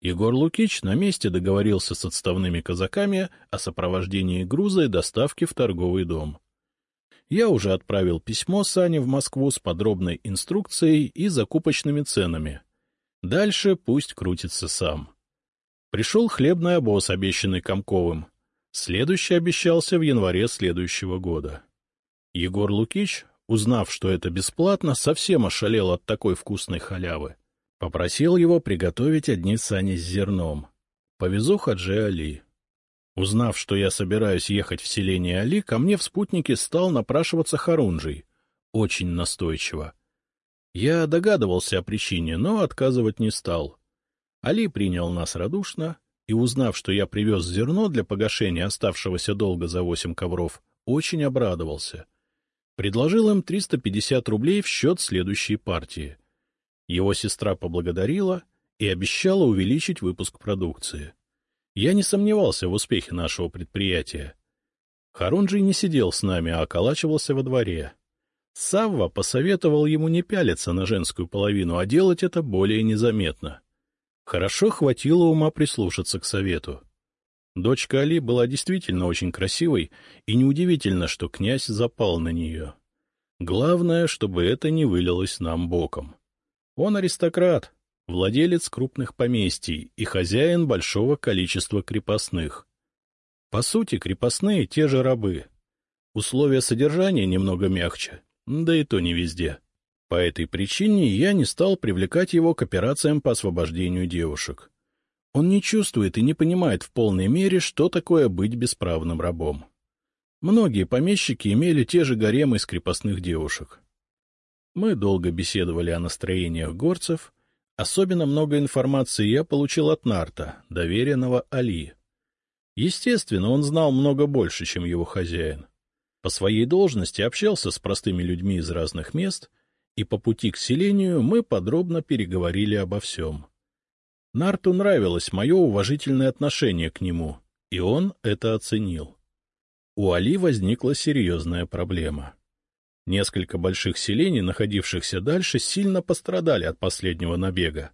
Егор Лукич на месте договорился с отставными казаками о сопровождении груза и доставке в торговый дом. Я уже отправил письмо Сане в Москву с подробной инструкцией и закупочными ценами. Дальше пусть крутится сам. Пришел хлебный обоз, обещанный Комковым. Следующий обещался в январе следующего года. Егор Лукич узнав, что это бесплатно, совсем ошалел от такой вкусной халявы. Попросил его приготовить одни сани с зерном. Повезу Хаджи Али. Узнав, что я собираюсь ехать в селение Али, ко мне в спутнике стал напрашиваться Харунжий. Очень настойчиво. Я догадывался о причине, но отказывать не стал. Али принял нас радушно и, узнав, что я привез зерно для погашения оставшегося долга за восемь ковров, очень обрадовался. Предложил им 350 рублей в счет следующей партии. Его сестра поблагодарила и обещала увеличить выпуск продукции. Я не сомневался в успехе нашего предприятия. Харунжий не сидел с нами, а околачивался во дворе. Савва посоветовал ему не пялиться на женскую половину, а делать это более незаметно. Хорошо хватило ума прислушаться к совету. Дочка Али была действительно очень красивой, и неудивительно, что князь запал на нее. Главное, чтобы это не вылилось нам боком. Он аристократ, владелец крупных поместий и хозяин большого количества крепостных. По сути, крепостные — те же рабы. Условия содержания немного мягче, да и то не везде. По этой причине я не стал привлекать его к операциям по освобождению девушек. Он не чувствует и не понимает в полной мере, что такое быть бесправным рабом. Многие помещики имели те же гаремы из крепостных девушек. Мы долго беседовали о настроениях горцев. Особенно много информации я получил от Нарта, доверенного Али. Естественно, он знал много больше, чем его хозяин. По своей должности общался с простыми людьми из разных мест — и по пути к селению мы подробно переговорили обо всем. Нарту нравилось мое уважительное отношение к нему, и он это оценил. У Али возникла серьезная проблема. Несколько больших селений, находившихся дальше, сильно пострадали от последнего набега.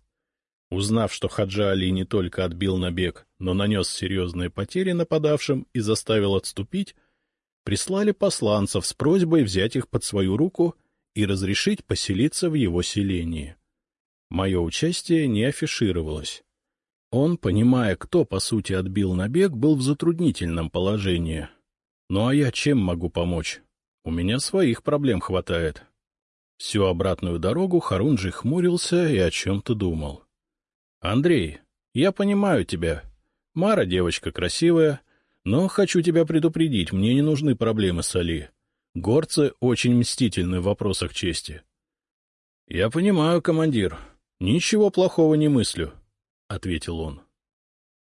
Узнав, что Хаджа Али не только отбил набег, но нанес серьезные потери нападавшим и заставил отступить, прислали посланцев с просьбой взять их под свою руку и разрешить поселиться в его селении. Мое участие не афишировалось. Он, понимая, кто по сути отбил набег, был в затруднительном положении. Ну а я чем могу помочь? У меня своих проблем хватает. Всю обратную дорогу Харунжи хмурился и о чем-то думал. — Андрей, я понимаю тебя. Мара девочка красивая, но хочу тебя предупредить, мне не нужны проблемы с Али. Горцы очень мстительны в вопросах чести. — Я понимаю, командир. Ничего плохого не мыслю, — ответил он.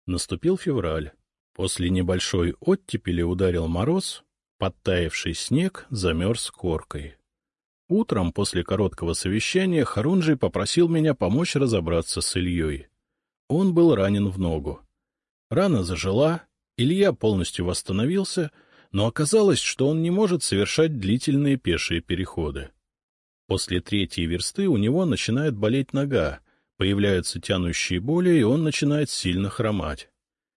Наступил февраль. После небольшой оттепели ударил мороз, подтаявший снег замерз коркой. Утром после короткого совещания Харунжий попросил меня помочь разобраться с Ильей. Он был ранен в ногу. Рана зажила, Илья полностью восстановился — но оказалось, что он не может совершать длительные пешие переходы. После третьей версты у него начинает болеть нога, появляются тянущие боли, и он начинает сильно хромать.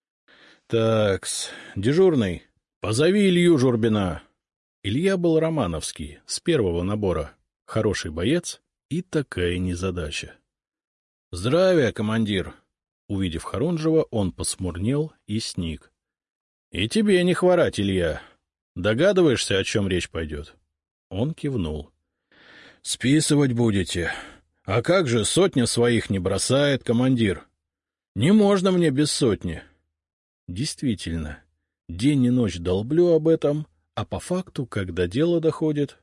— Такс, дежурный, позови Илью Журбина. Илья был романовский, с первого набора, хороший боец и такая незадача. — Здравия, командир! Увидев Харунжева, он посмурнел и сник. — И тебе не хворать, Илья. Догадываешься, о чем речь пойдет? Он кивнул. — Списывать будете. А как же сотня своих не бросает, командир? Не можно мне без сотни. Действительно, день и ночь долблю об этом, а по факту, когда дело доходит...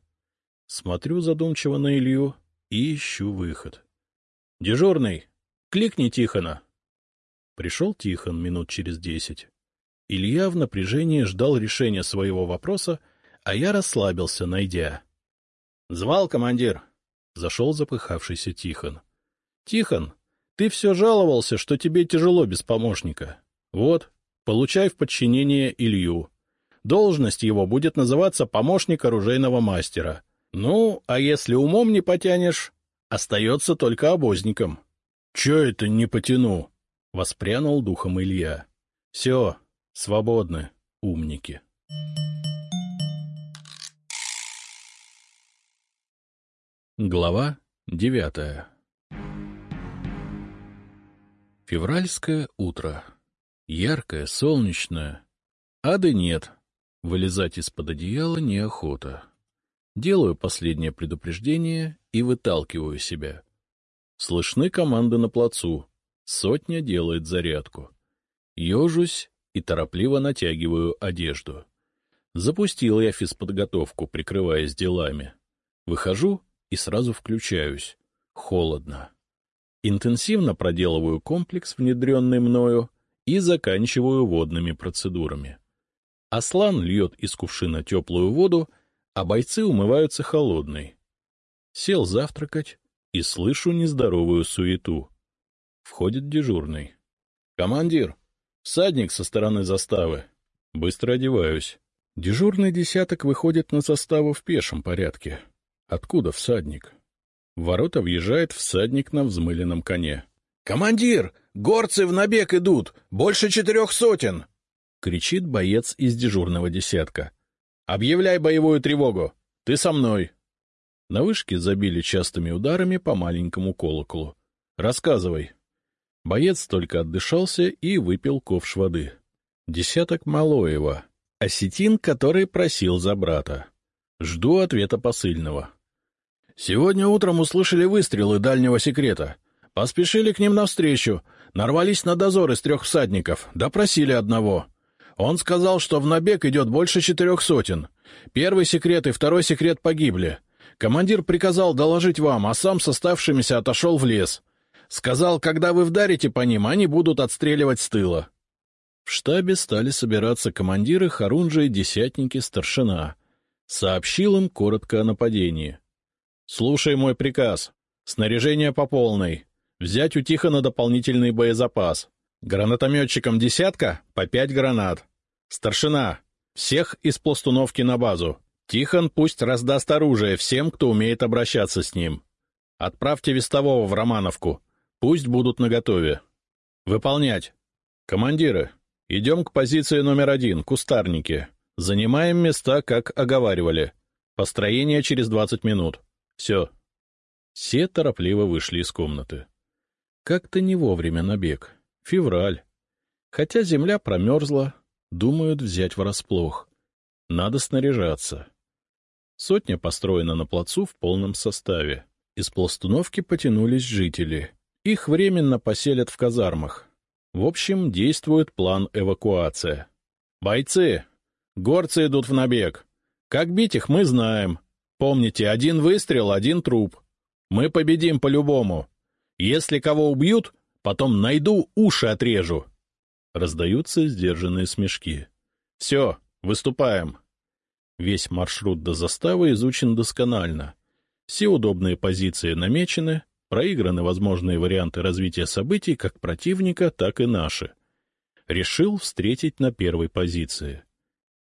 Смотрю задумчиво на Илью и ищу выход. — Дежурный, кликни Тихона. Пришел Тихон минут через десять. Илья в напряжении ждал решения своего вопроса, а я расслабился, найдя. — Звал командир. Зашел запыхавшийся Тихон. — Тихон, ты все жаловался, что тебе тяжело без помощника. Вот, получай в подчинение Илью. Должность его будет называться помощник оружейного мастера. Ну, а если умом не потянешь, остается только обозником. — Че это не потяну? — воспрянул духом Илья. — Все, Свободны, умники. Глава девятая Февральское утро. Яркое, солнечное. Ады нет. Вылезать из-под одеяла неохота. Делаю последнее предупреждение и выталкиваю себя. Слышны команды на плацу. Сотня делает зарядку. Ежусь и торопливо натягиваю одежду. Запустил я физподготовку, прикрываясь делами. Выхожу и сразу включаюсь. Холодно. Интенсивно проделываю комплекс, внедренный мною, и заканчиваю водными процедурами. Аслан льет из кувшина теплую воду, а бойцы умываются холодной. Сел завтракать и слышу нездоровую суету. Входит дежурный. — Командир, всадник со стороны заставы. Быстро одеваюсь. Дежурный десяток выходит на заставу в пешем порядке. Откуда всадник? В ворота въезжает всадник на взмыленном коне. — Командир! Горцы в набег идут! Больше четырех сотен! — кричит боец из дежурного десятка. — Объявляй боевую тревогу! Ты со мной! На вышке забили частыми ударами по маленькому колоколу. — Рассказывай. Боец только отдышался и выпил ковш воды. Десяток Малоева. Осетин, который просил за брата. Жду ответа посыльного. — Сегодня утром услышали выстрелы дальнего секрета. Поспешили к ним навстречу, нарвались на дозор из трех всадников, допросили одного. Он сказал, что в набег идет больше четырех сотен. Первый секрет и второй секрет погибли. Командир приказал доложить вам, а сам с оставшимися отошел в лес. Сказал, когда вы вдарите по ним, они будут отстреливать с тыла. В штабе стали собираться командиры Харунжи десятники старшина. Сообщил им коротко о нападении. — Слушай мой приказ. Снаряжение по полной. Взять у Тихона дополнительный боезапас. Гранатометчикам десятка — по пять гранат. Старшина. Всех из пластуновки на базу. Тихон пусть раздаст оружие всем, кто умеет обращаться с ним. Отправьте вестового в Романовку. Пусть будут наготове. Выполнять. Командиры, идем к позиции номер один, кустарники. Занимаем места, как оговаривали. Построение через двадцать минут. Все. Все торопливо вышли из комнаты. Как-то не вовремя набег. Февраль. Хотя земля промерзла, думают взять врасплох. Надо снаряжаться. Сотня построена на плацу в полном составе. Из пластуновки потянулись жители. Их временно поселят в казармах. В общем, действует план эвакуация. «Бойцы! Горцы идут в набег. Как бить их, мы знаем. Помните, один выстрел, один труп. Мы победим по-любому. Если кого убьют, потом найду, уши отрежу». Раздаются сдержанные смешки. «Все, выступаем». Весь маршрут до заставы изучен досконально. Все удобные позиции намечены, проиграны возможные варианты развития событий как противника, так и наши. Решил встретить на первой позиции.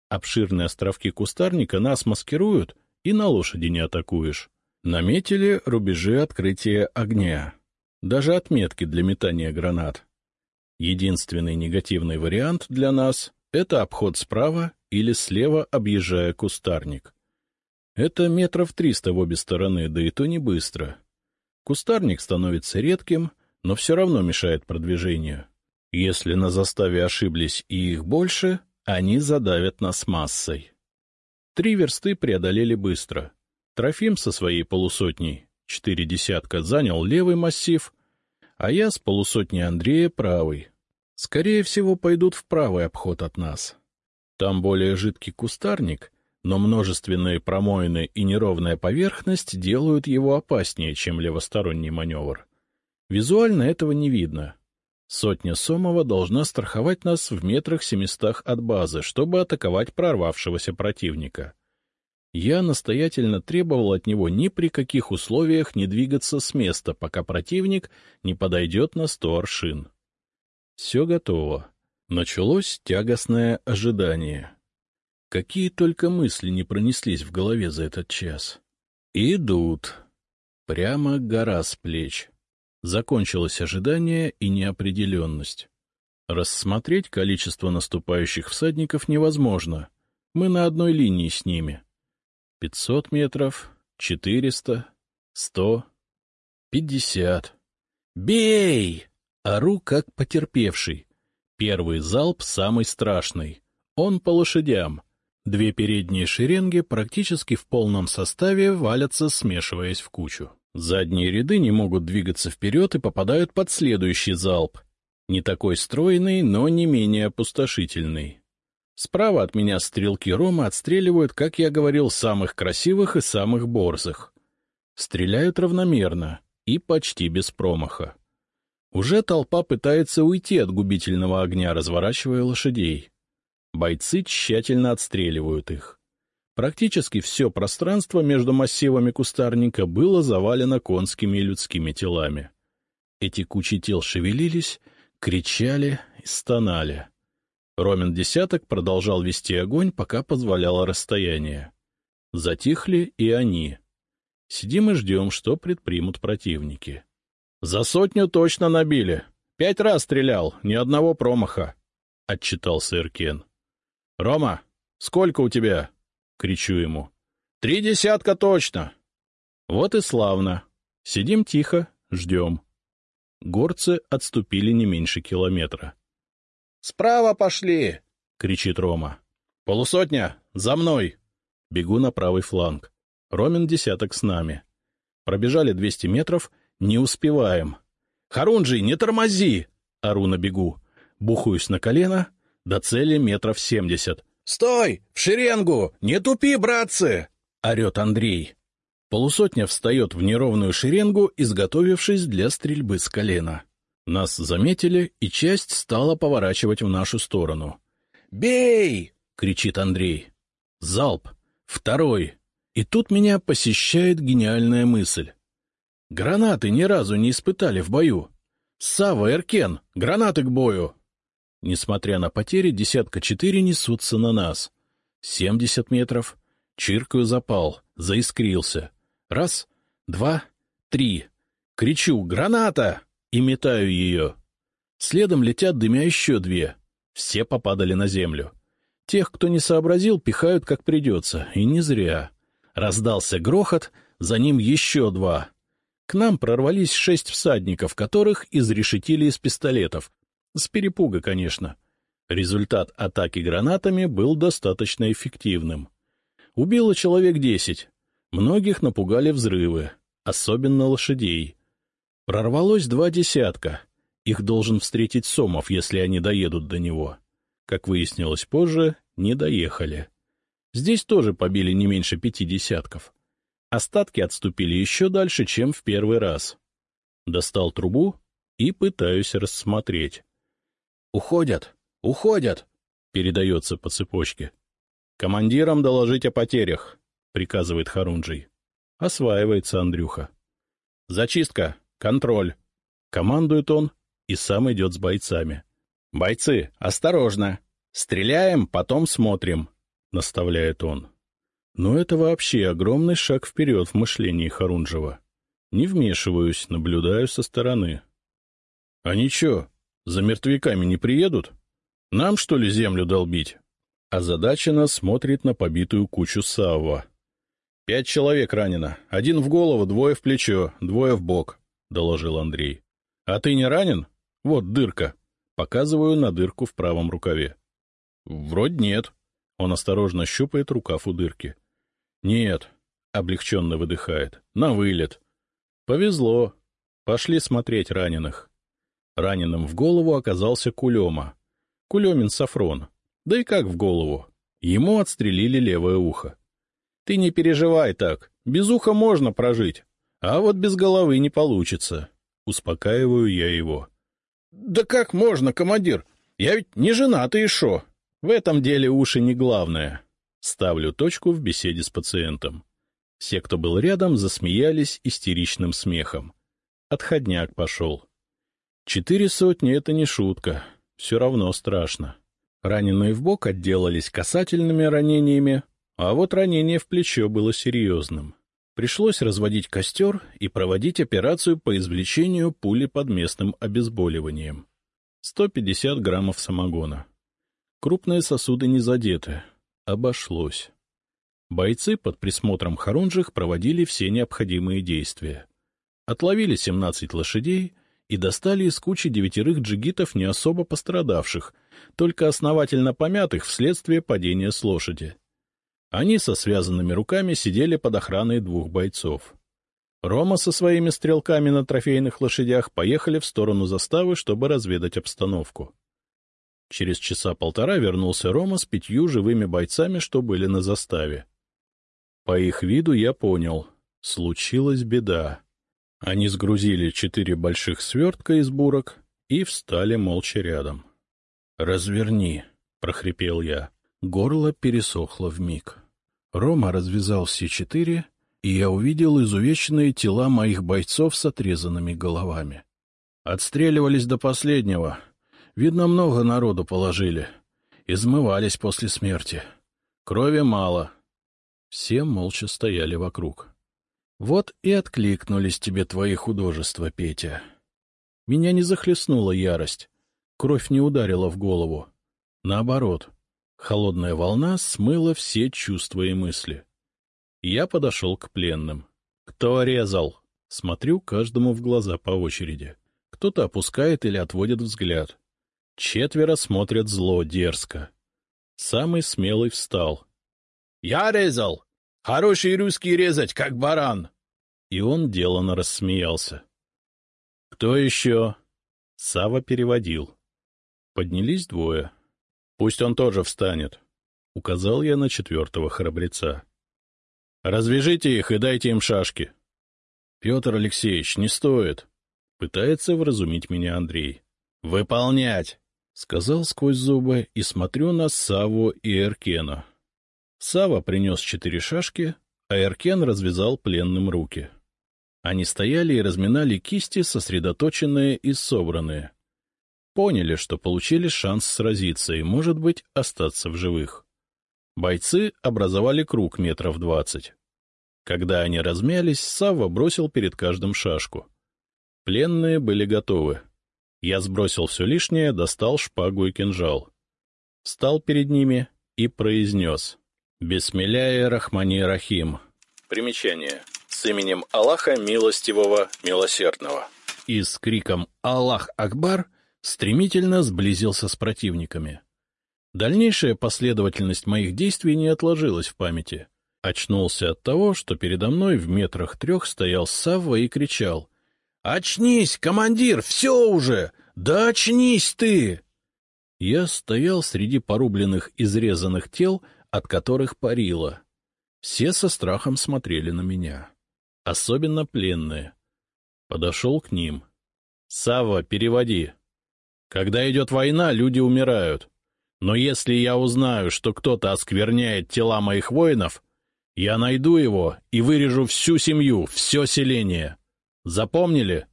Обширные островки кустарника нас маскируют, и на лошади не атакуешь. Наметили рубежи открытия огня. Даже отметки для метания гранат. Единственный негативный вариант для нас — это обход справа или слева, объезжая кустарник. Это метров триста в обе стороны, да и то не быстро. Кустарник становится редким, но все равно мешает продвижению. Если на заставе ошиблись и их больше, они задавят нас массой. Три версты преодолели быстро. Трофим со своей полусотней, четыре десятка, занял левый массив, а я с полусотней Андрея правый. Скорее всего, пойдут в правый обход от нас. Там более жидкий кустарник, но множественные промоины и неровная поверхность делают его опаснее, чем левосторонний маневр. Визуально этого не видно. Сотня Сомова должна страховать нас в метрах семистах от базы, чтобы атаковать прорвавшегося противника. Я настоятельно требовал от него ни при каких условиях не двигаться с места, пока противник не подойдет на сто аршин. Все готово. Началось тягостное ожидание. Какие только мысли не пронеслись в голове за этот час. Идут. Прямо гора с плеч. Закончилось ожидание и неопределенность. Рассмотреть количество наступающих всадников невозможно. Мы на одной линии с ними. Пятьсот метров, четыреста, сто, пятьдесят. «Бей!» Ору, как потерпевший. Первый залп самый страшный. Он по лошадям. Две передние шеренги практически в полном составе валятся, смешиваясь в кучу. Задние ряды не могут двигаться вперед и попадают под следующий залп. Не такой стройный, но не менее опустошительный. Справа от меня стрелки Рома отстреливают, как я говорил, самых красивых и самых борзых. Стреляют равномерно и почти без промаха. Уже толпа пытается уйти от губительного огня, разворачивая лошадей. Бойцы тщательно отстреливают их. Практически все пространство между массивами кустарника было завалено конскими и людскими телами. Эти кучи тел шевелились, кричали и стонали. Ромин десяток продолжал вести огонь, пока позволяло расстояние. Затихли и они. Сидим и ждем, что предпримут противники. — За сотню точно набили. Пять раз стрелял, ни одного промаха, — отчитался Эркен. — Рома, сколько у тебя? — кричу ему. — Три десятка точно. Вот и славно. Сидим тихо, ждем. Горцы отступили не меньше километра. — Справа пошли! — кричит Рома. — Полусотня, за мной! Бегу на правый фланг. Ромин десяток с нами. Пробежали двести метров — не успеваем. «Харунжий, не тормози!» — ору на бегу. Бухаюсь на колено, до цели метров семьдесят. «Стой! В шеренгу! Не тупи, братцы!» — орет Андрей. Полусотня встает в неровную шеренгу, изготовившись для стрельбы с колена. Нас заметили, и часть стала поворачивать в нашу сторону. «Бей!» — кричит Андрей. Залп. Второй. И тут меня посещает гениальная мысль. Гранаты ни разу не испытали в бою. Сава, Эркен, гранаты к бою! Несмотря на потери, десятка четыре несутся на нас. Семьдесят метров. Чиркаю запал, заискрился. Раз, два, три. Кричу «Граната!» И метаю ее. Следом летят дымя еще две. Все попадали на землю. Тех, кто не сообразил, пихают как придется, и не зря. Раздался грохот, за ним еще два. К нам прорвались шесть всадников, которых изрешетили из пистолетов. С перепуга, конечно. Результат атаки гранатами был достаточно эффективным. Убило человек десять. Многих напугали взрывы, особенно лошадей. Прорвалось два десятка. Их должен встретить Сомов, если они доедут до него. Как выяснилось позже, не доехали. Здесь тоже побили не меньше пяти десятков. Остатки отступили еще дальше, чем в первый раз. Достал трубу и пытаюсь рассмотреть. «Уходят! Уходят!» — передается по цепочке. «Командирам доложить о потерях», — приказывает Харунжий. Осваивается Андрюха. «Зачистка! Контроль!» — командует он и сам идет с бойцами. «Бойцы, осторожно! Стреляем, потом смотрим!» — наставляет он. Но это вообще огромный шаг вперед в мышлении Харунжева. Не вмешиваюсь, наблюдаю со стороны. — А ничего, за мертвяками не приедут? Нам, что ли, землю долбить? Озадаченно смотрит на побитую кучу Савва. — Пять человек ранено. Один в голову, двое в плечо, двое в бок, — доложил Андрей. — А ты не ранен? Вот дырка. Показываю на дырку в правом рукаве. — Вроде нет. Он осторожно щупает рукав у дырки. — Нет, — облегченно выдыхает, — на вылет. — Повезло. Пошли смотреть раненых. Раненым в голову оказался Кулема. Кулемин Сафрон. Да и как в голову? Ему отстрелили левое ухо. — Ты не переживай так, без уха можно прожить, а вот без головы не получится. Успокаиваю я его. — Да как можно, командир? Я ведь не женатый и шо? В этом деле уши не главное. Ставлю точку в беседе с пациентом. Все, кто был рядом, засмеялись истеричным смехом. Отходняк пошел. Четыре сотни — это не шутка. Все равно страшно. Раненые в бок отделались касательными ранениями, а вот ранение в плечо было серьезным. Пришлось разводить костер и проводить операцию по извлечению пули под местным обезболиванием. 150 граммов самогона. Крупные сосуды не задеты, Обошлось. Бойцы под присмотром Харунжих проводили все необходимые действия. Отловили 17 лошадей и достали из кучи девятерых джигитов не особо пострадавших, только основательно помятых вследствие падения с лошади. Они со связанными руками сидели под охраной двух бойцов. Рома со своими стрелками на трофейных лошадях поехали в сторону заставы, чтобы разведать обстановку. Через часа полтора вернулся Рома с пятью живыми бойцами, что были на заставе. По их виду я понял — случилась беда. Они сгрузили четыре больших свертка из бурок и встали молча рядом. — Разверни, — прохрипел я. Горло пересохло вмиг. Рома развязал все четыре, и я увидел изувеченные тела моих бойцов с отрезанными головами. Отстреливались до последнего. Видно, много народу положили. Измывались после смерти. Крови мало. Все молча стояли вокруг. Вот и откликнулись тебе твои художества, Петя. Меня не захлестнула ярость. Кровь не ударила в голову. Наоборот, холодная волна смыла все чувства и мысли. Я подошел к пленным. Кто резал? Смотрю каждому в глаза по очереди. Кто-то опускает или отводит взгляд. Четверо смотрят зло, дерзко. Самый смелый встал. — Я резал! Хороший русский резать, как баран! И он деланно рассмеялся. — Кто еще? Сава переводил. Поднялись двое. — Пусть он тоже встанет. — указал я на четвертого храбреца. — Развяжите их и дайте им шашки. — Петр Алексеевич, не стоит. Пытается вразумить меня Андрей. — Выполнять! — сказал сквозь зубы и смотрю на Саву и Эркена. Сава принес четыре шашки, а Эркен развязал пленным руки. Они стояли и разминали кисти, сосредоточенные и собранные. Поняли, что получили шанс сразиться и, может быть, остаться в живых. Бойцы образовали круг метров двадцать. Когда они размялись, Савва бросил перед каждым шашку. Пленные были готовы. Я сбросил все лишнее, достал шпагу и кинжал. Встал перед ними и произнес — Бисмилляя Рахмани Рахим. Примечание. С именем Аллаха Милостивого, Милосердного. И с криком «Аллах Акбар» стремительно сблизился с противниками. Дальнейшая последовательность моих действий не отложилась в памяти. Очнулся от того, что передо мной в метрах трех стоял Савва и кричал. — Очнись, командир, все уже! Да очнись ты! Я стоял среди порубленных, изрезанных тел, от которых парило. Все со страхом смотрели на меня. Особенно пленные. Подошел к ним. — Сава, переводи. Когда идет война, люди умирают. Но если я узнаю, что кто-то оскверняет тела моих воинов, я найду его и вырежу всю семью, все селение. Запомнили?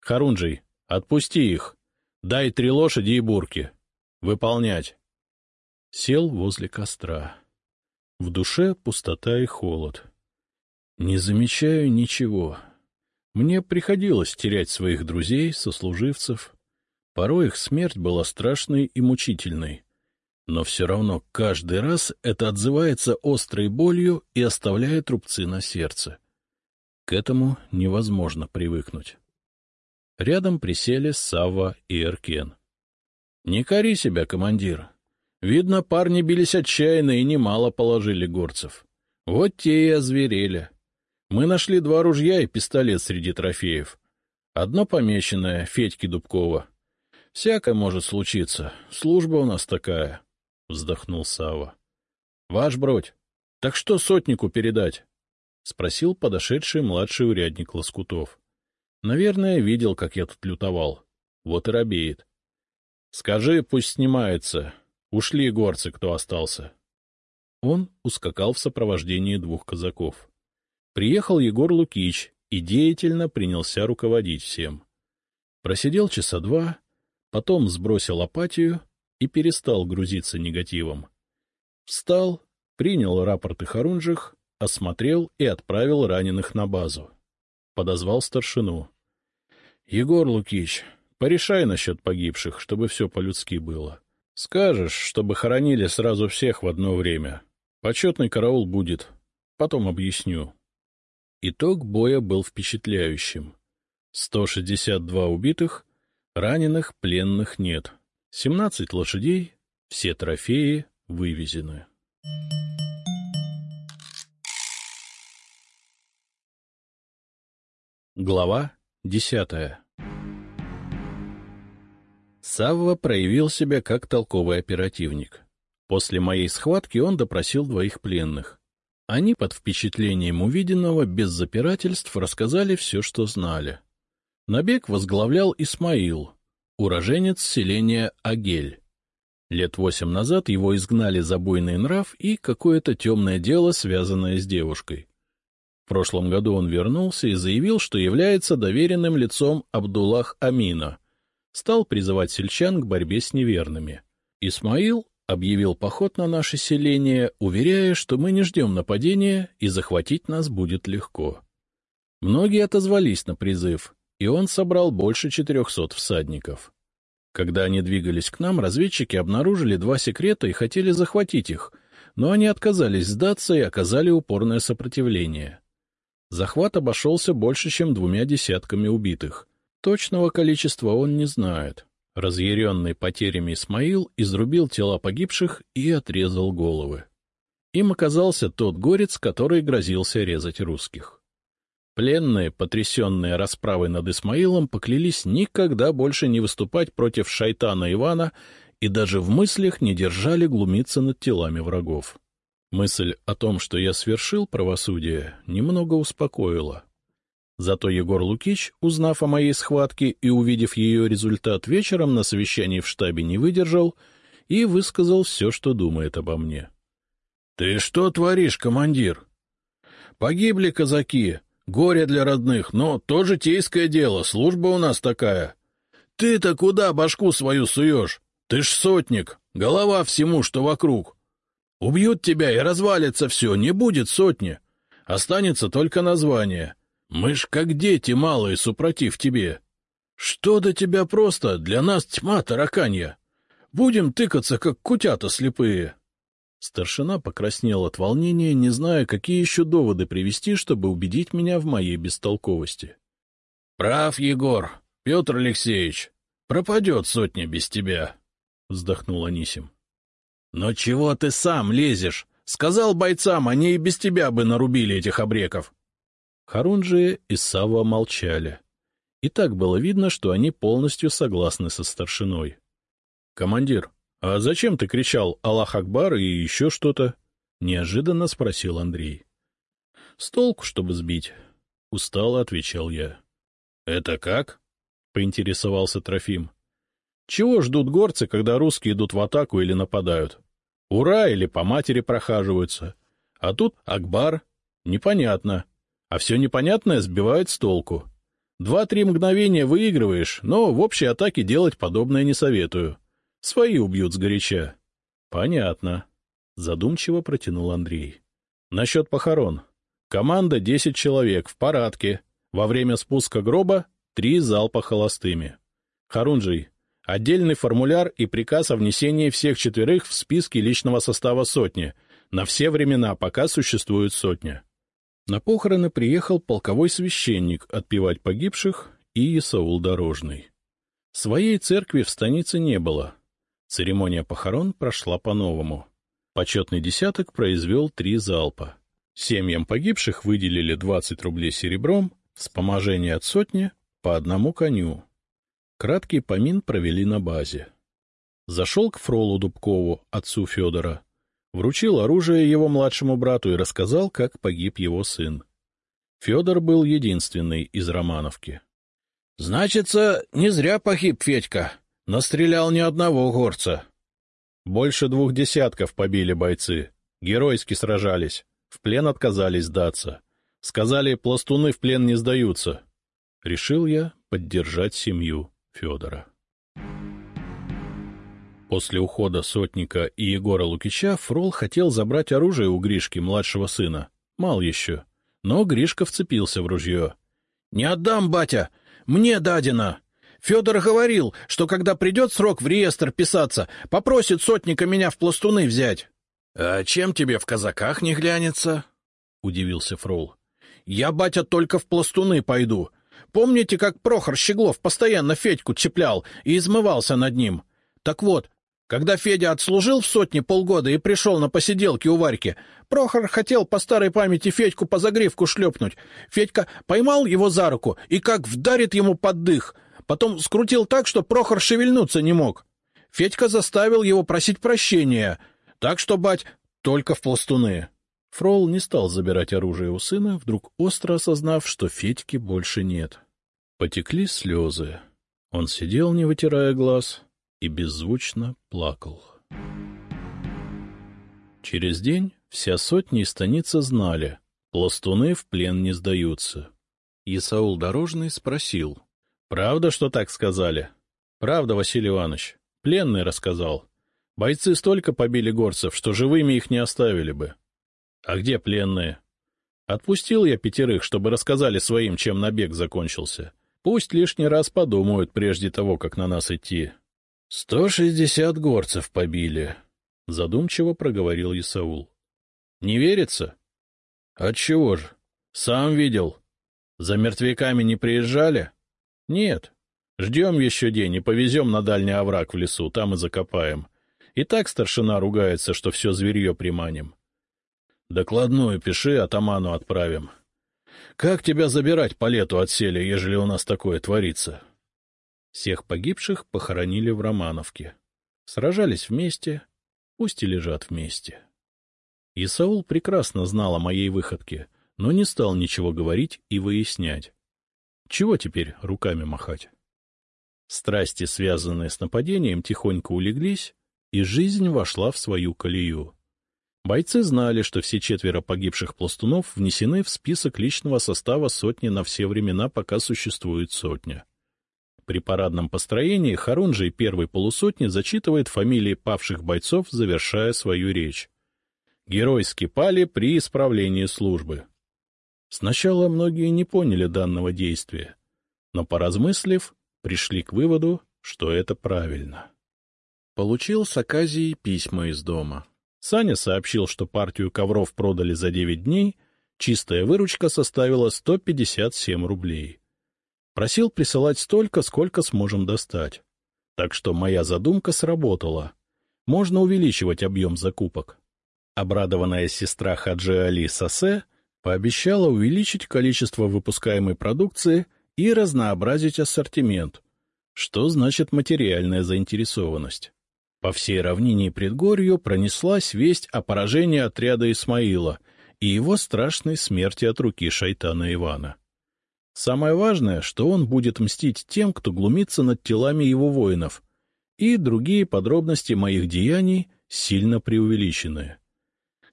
Харунжий, отпусти их. Дай три лошади и бурки. Выполнять. Сел возле костра. В душе пустота и холод. Не замечаю ничего. Мне приходилось терять своих друзей, сослуживцев. Порой их смерть была страшной и мучительной. Но все равно каждый раз это отзывается острой болью и оставляет рубцы на сердце. К этому невозможно привыкнуть. Рядом присели Савва и Эркен. — Не кори себя, командир. Видно, парни бились отчаянно и немало положили горцев. Вот те и озверели. Мы нашли два ружья и пистолет среди трофеев. Одно помеченное, Федьки Дубкова. Всякое может случиться. Служба у нас такая, — вздохнул Сава. Ваш бродь, так что сотнику передать? — спросил подошедший младший урядник Лоскутов. Наверное, видел, как я тут лютовал. Вот и робеет. — Скажи, пусть снимается. Ушли горцы, кто остался. Он ускакал в сопровождении двух казаков. Приехал Егор Лукич и деятельно принялся руководить всем. Просидел часа два, потом сбросил апатию и перестал грузиться негативом. Встал, принял рапорты Харунжих, осмотрел и отправил раненых на базу. Подозвал старшину. — Егор Лукич, порешай насчет погибших, чтобы все по-людски было. Скажешь, чтобы хоронили сразу всех в одно время. Почетный караул будет. Потом объясню. Итог боя был впечатляющим. 162 убитых, раненых, пленных нет. 17 лошадей, все трофеи вывезены. Глава десятая Савва проявил себя как толковый оперативник. После моей схватки он допросил двоих пленных. Они под впечатлением увиденного без запирательств рассказали все, что знали. Набег возглавлял Исмаил, уроженец селения Агель. Лет восемь назад его изгнали за буйный нрав и какое-то темное дело, связанное с девушкой. В прошлом году он вернулся и заявил, что является доверенным лицом Абдуллах Амина. Стал призывать сельчан к борьбе с неверными. Исмаил объявил поход на наше селение, уверяя, что мы не ждем нападения и захватить нас будет легко. Многие отозвались на призыв, и он собрал больше четырехсот всадников. Когда они двигались к нам, разведчики обнаружили два секрета и хотели захватить их, но они отказались сдаться и оказали упорное сопротивление. Захват обошелся больше, чем двумя десятками убитых. Точного количества он не знает. Разъяренный потерями Исмаил изрубил тела погибших и отрезал головы. Им оказался тот горец, который грозился резать русских. Пленные, потрясенные расправой над Исмаилом, поклялись никогда больше не выступать против шайтана Ивана и даже в мыслях не держали глумиться над телами врагов. Мысль о том, что я свершил правосудие, немного успокоила. Зато Егор Лукич, узнав о моей схватке и увидев ее результат вечером на совещании в штабе, не выдержал и высказал все, что думает обо мне. — Ты что творишь, командир? — Погибли казаки, Горе для родных, но то житейское дело, служба у нас такая. Ты-то куда башку свою суешь? Ты ж сотник, голова всему, что вокруг. Убьют тебя, и развалится все, не будет сотни. Останется только название. Мы ж как дети малые, супротив тебе. Что до тебя просто, для нас тьма тараканья. Будем тыкаться, как кутята слепые. Старшина покраснел от волнения, не зная, какие еще доводы привести, чтобы убедить меня в моей бестолковости. — Прав, Егор, Петр Алексеевич, пропадет сотня без тебя, — вздохнул Анисим. — Но чего ты сам лезешь? Сказал бойцам, они и без тебя бы нарубили этих обреков. Харунжи и Сава молчали. И так было видно, что они полностью согласны со старшиной. — Командир, — А зачем ты кричал «Аллах Акбар» и еще что-то? — неожиданно спросил Андрей. — С толку, чтобы сбить. — устало отвечал я. — Это как? — поинтересовался Трофим. — Чего ждут горцы, когда русские идут в атаку или нападают? Ура или по матери прохаживаются. А тут Акбар. Непонятно. А все непонятное сбивает с толку. Два-три мгновения выигрываешь, но в общей атаке делать подобное не советую. Свои убьют сгоряча. — Понятно. Задумчиво протянул Андрей. — Насчет похорон. Команда десять человек, в парадке. Во время спуска гроба три залпа холостыми. Харунжий, отдельный формуляр и приказ о внесении всех четверых в списки личного состава сотни, на все времена, пока существует сотня. На похороны приехал полковой священник отпевать погибших и Исаул Дорожный. Своей церкви в станице не было, Церемония похорон прошла по-новому. Почетный десяток произвел три залпа. Семьям погибших выделили 20 рублей серебром, вспоможение от сотни по одному коню. Краткий помин провели на базе. Зашел к Фролу Дубкову, отцу Федора, вручил оружие его младшему брату и рассказал, как погиб его сын. Федор был единственный из Романовки. — Значится, не зря погиб Федька, Настрелял ни одного горца. Больше двух десятков побили бойцы. Геройски сражались. В плен отказались сдаться. Сказали, пластуны в плен не сдаются. Решил я поддержать семью Федора. После ухода сотника и Егора Лукича Фрол хотел забрать оружие у Гришки, младшего сына. Мал еще. Но Гришка вцепился в ружье. — Не отдам, батя! Мне дадено! Федор говорил, что когда придет срок в реестр писаться, попросит сотника меня в пластуны взять. — А чем тебе в казаках не глянется? — удивился Фрол. — Я, батя, только в пластуны пойду. Помните, как Прохор Щеглов постоянно Федьку цеплял и измывался над ним? Так вот, когда Федя отслужил в сотне полгода и пришел на посиделки у Варьки, Прохор хотел по старой памяти Федьку по загривку шлепнуть. Федька поймал его за руку и как вдарит ему под дых — Потом скрутил так, что Прохор шевельнуться не мог. Федька заставил его просить прощения. Так что, бать, только в пластуны. Фрол не стал забирать оружие у сына, вдруг остро осознав, что Федьки больше нет. Потекли слезы. Он сидел, не вытирая глаз, и беззвучно плакал. Через день вся сотня и станица знали, пластуны в плен не сдаются. Исаул Дорожный спросил. — Правда, что так сказали? — Правда, Василий Иванович. Пленный рассказал. Бойцы столько побили горцев, что живыми их не оставили бы. — А где пленные? — Отпустил я пятерых, чтобы рассказали своим, чем набег закончился. Пусть лишний раз подумают прежде того, как на нас идти. — Сто шестьдесят горцев побили, — задумчиво проговорил Исаул. — Не верится? — Отчего же? Сам видел. За мертвяками не приезжали? — Нет. Ждем еще день и повезем на дальний овраг в лесу, там и закопаем. И так старшина ругается, что все зверье приманим. Докладную пиши, атаману отправим. Как тебя забирать по лету от сели, ежели у нас такое творится? Всех погибших похоронили в Романовке. Сражались вместе, пусть и лежат вместе. Исаул прекрасно знал о моей выходке, но не стал ничего говорить и выяснять. Чего теперь руками махать? Страсти, связанные с нападением, тихонько улеглись, и жизнь вошла в свою колею. Бойцы знали, что все четверо погибших пластунов внесены в список личного состава сотни на все времена, пока существует сотня. При парадном построении Харунжий первой полусотни зачитывает фамилии павших бойцов, завершая свою речь. Геройски пали при исправлении службы. Сначала многие не поняли данного действия, но, поразмыслив, пришли к выводу, что это правильно. Получил с Аказией письма из дома. Саня сообщил, что партию ковров продали за 9 дней, чистая выручка составила 157 рублей. Просил присылать столько, сколько сможем достать. Так что моя задумка сработала. Можно увеличивать объем закупок. Обрадованная сестра Хаджи Али Сасе пообещала увеличить количество выпускаемой продукции и разнообразить ассортимент, что значит материальная заинтересованность. По всей равнине и предгорью пронеслась весть о поражении отряда Исмаила и его страшной смерти от руки шайтана Ивана. Самое важное, что он будет мстить тем, кто глумится над телами его воинов, и другие подробности моих деяний сильно преувеличенные.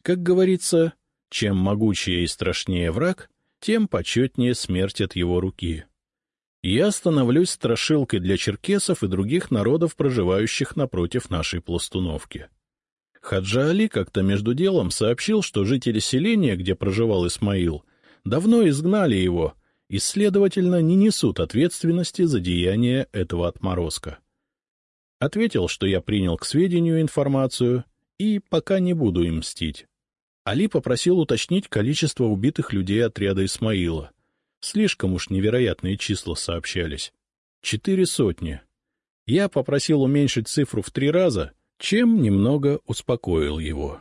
Как говорится, чем могучее и страшнее враг, тем почетнее смерть от его руки. Я становлюсь страшилкой для черкесов и других народов, проживающих напротив нашей пластуновки. Хаджа Али как-то между делом сообщил, что жители селения, где проживал Исмаил, давно изгнали его и, следовательно, не несут ответственности за деяния этого отморозка. Ответил, что я принял к сведению информацию и пока не буду им мстить. Али попросил уточнить количество убитых людей отряда Исмаила. Слишком уж невероятные числа сообщались. Четыре сотни. Я попросил уменьшить цифру в три раза, чем немного успокоил его.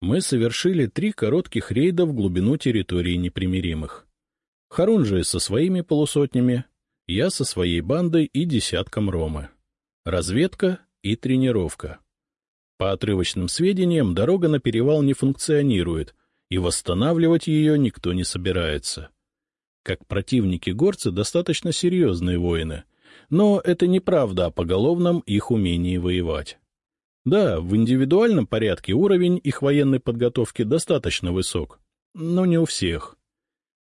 Мы совершили три коротких рейда в глубину территории непримиримых. Харун же со своими полусотнями, я со своей бандой и десятком Ромы. Разведка и тренировка. По отрывочным сведениям, дорога на перевал не функционирует, и восстанавливать ее никто не собирается. Как противники горцы достаточно серьезные воины, но это неправда о поголовном их умении воевать. Да, в индивидуальном порядке уровень их военной подготовки достаточно высок, но не у всех.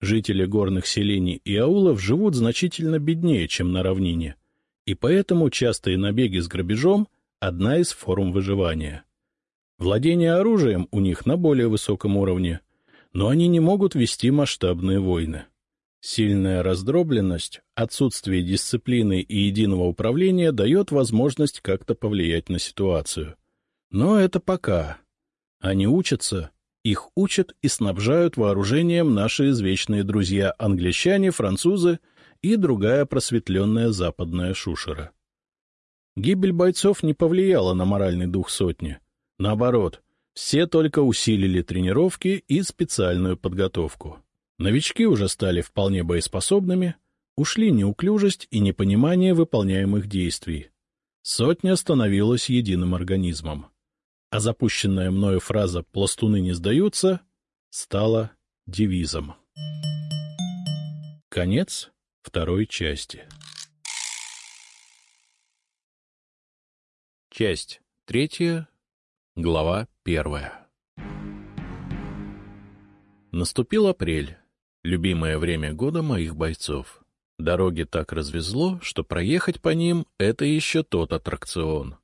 Жители горных селений и аулов живут значительно беднее, чем на равнине, и поэтому частые набеги с грабежом одна из форм выживания. Владение оружием у них на более высоком уровне, но они не могут вести масштабные войны. Сильная раздробленность, отсутствие дисциплины и единого управления дает возможность как-то повлиять на ситуацию. Но это пока. Они учатся, их учат и снабжают вооружением наши извечные друзья-англичане, французы и другая просветленная западная шушера. Гибель бойцов не повлияла на моральный дух сотни. Наоборот, все только усилили тренировки и специальную подготовку. Новички уже стали вполне боеспособными, ушли неуклюжесть и непонимание выполняемых действий. Сотня становилась единым организмом. А запущенная мною фраза «пластуны не сдаются» стало девизом. Конец второй части. Часть третья, глава первая. Наступил апрель, любимое время года моих бойцов. Дороги так развезло, что проехать по ним — это еще тот аттракцион.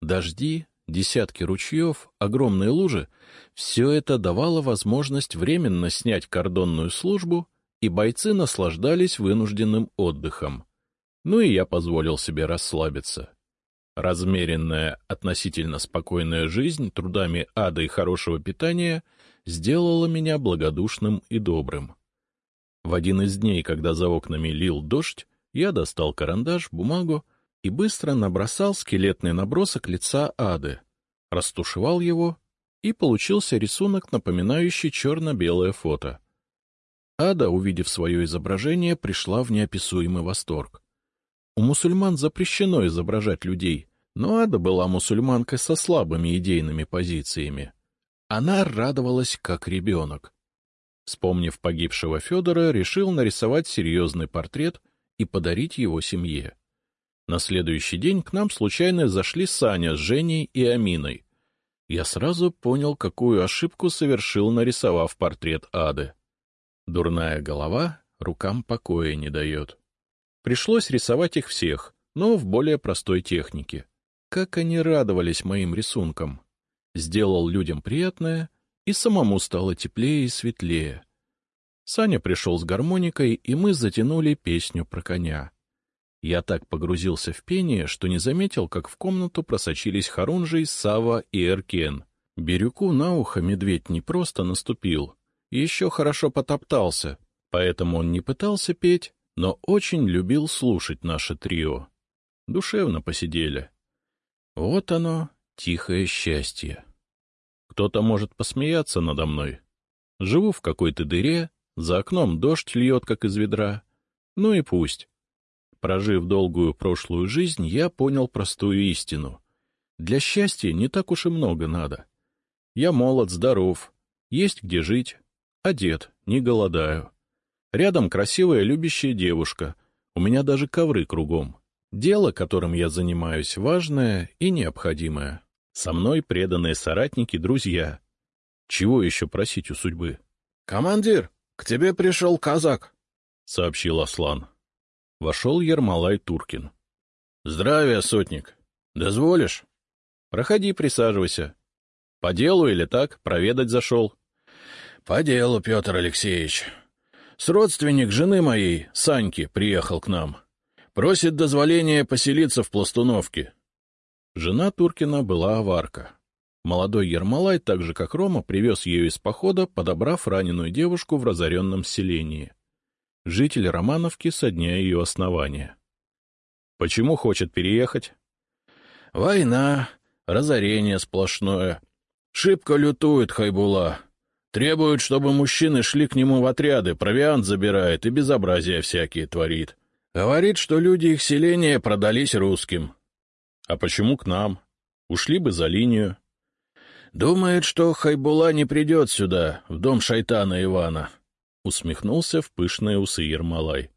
Дожди, десятки ручьев, огромные лужи — все это давало возможность временно снять кордонную службу, и бойцы наслаждались вынужденным отдыхом. Ну и я позволил себе расслабиться. Размеренная, относительно спокойная жизнь трудами ада и хорошего питания сделала меня благодушным и добрым. В один из дней, когда за окнами лил дождь, я достал карандаш, бумагу и быстро набросал скелетный набросок лица ады, растушевал его, и получился рисунок, напоминающий черно-белое фото. Ада, увидев свое изображение, пришла в неописуемый восторг. У мусульман запрещено изображать людей, но Ада была мусульманкой со слабыми идейными позициями. Она радовалась, как ребенок. Вспомнив погибшего Федора, решил нарисовать серьезный портрет и подарить его семье. На следующий день к нам случайно зашли Саня с Женей и Аминой. Я сразу понял, какую ошибку совершил, нарисовав портрет Ады. Дурная голова рукам покоя не дает. Пришлось рисовать их всех, но в более простой технике. Как они радовались моим рисункам. Сделал людям приятное — и самому стало теплее и светлее. Саня пришел с гармоникой, и мы затянули песню про коня. Я так погрузился в пение, что не заметил, как в комнату просочились Харунжий, Сава и Эркен. Бирюку на ухо медведь не просто наступил, еще хорошо потоптался, поэтому он не пытался петь, но очень любил слушать наше трио. Душевно посидели. Вот оно, тихое счастье. Кто-то может посмеяться надо мной. Живу в какой-то дыре, за окном дождь льет, как из ведра. Ну и пусть. Прожив долгую прошлую жизнь, я понял простую истину. Для счастья не так уж и много надо. Я молод, здоров, есть где жить, одет, не голодаю. Рядом красивая любящая девушка, у меня даже ковры кругом. Дело, которым я занимаюсь, важное и необходимое. Со мной преданные соратники, друзья. Чего еще просить у судьбы? — Командир, к тебе пришел казак, — сообщил Аслан. Вошел Ермолай Туркин. — Здравия, сотник. Дозволишь? — Проходи, присаживайся. По делу или так, проведать зашел? — По делу, Петр Алексеевич. С родственник жены моей, Саньки, приехал к нам. Просит дозволения поселиться в Пластуновке. Жена Туркина была аварка. Молодой Ермолай, так же как Рома, привез ее из похода, подобрав раненую девушку в разоренном селении. Житель Романовки со дня ее основания. Почему хочет переехать? Война, разорение сплошное. Шибко лютует Хайбула. Требует, чтобы мужчины шли к нему в отряды, провиант забирает и безобразия всякие творит. Говорит, что люди их селения продались русским. А почему к нам? Ушли бы за линию. Думает, что Хайбула не придет сюда, в дом шайтана Ивана. Усмехнулся в пышные усы Ермолай.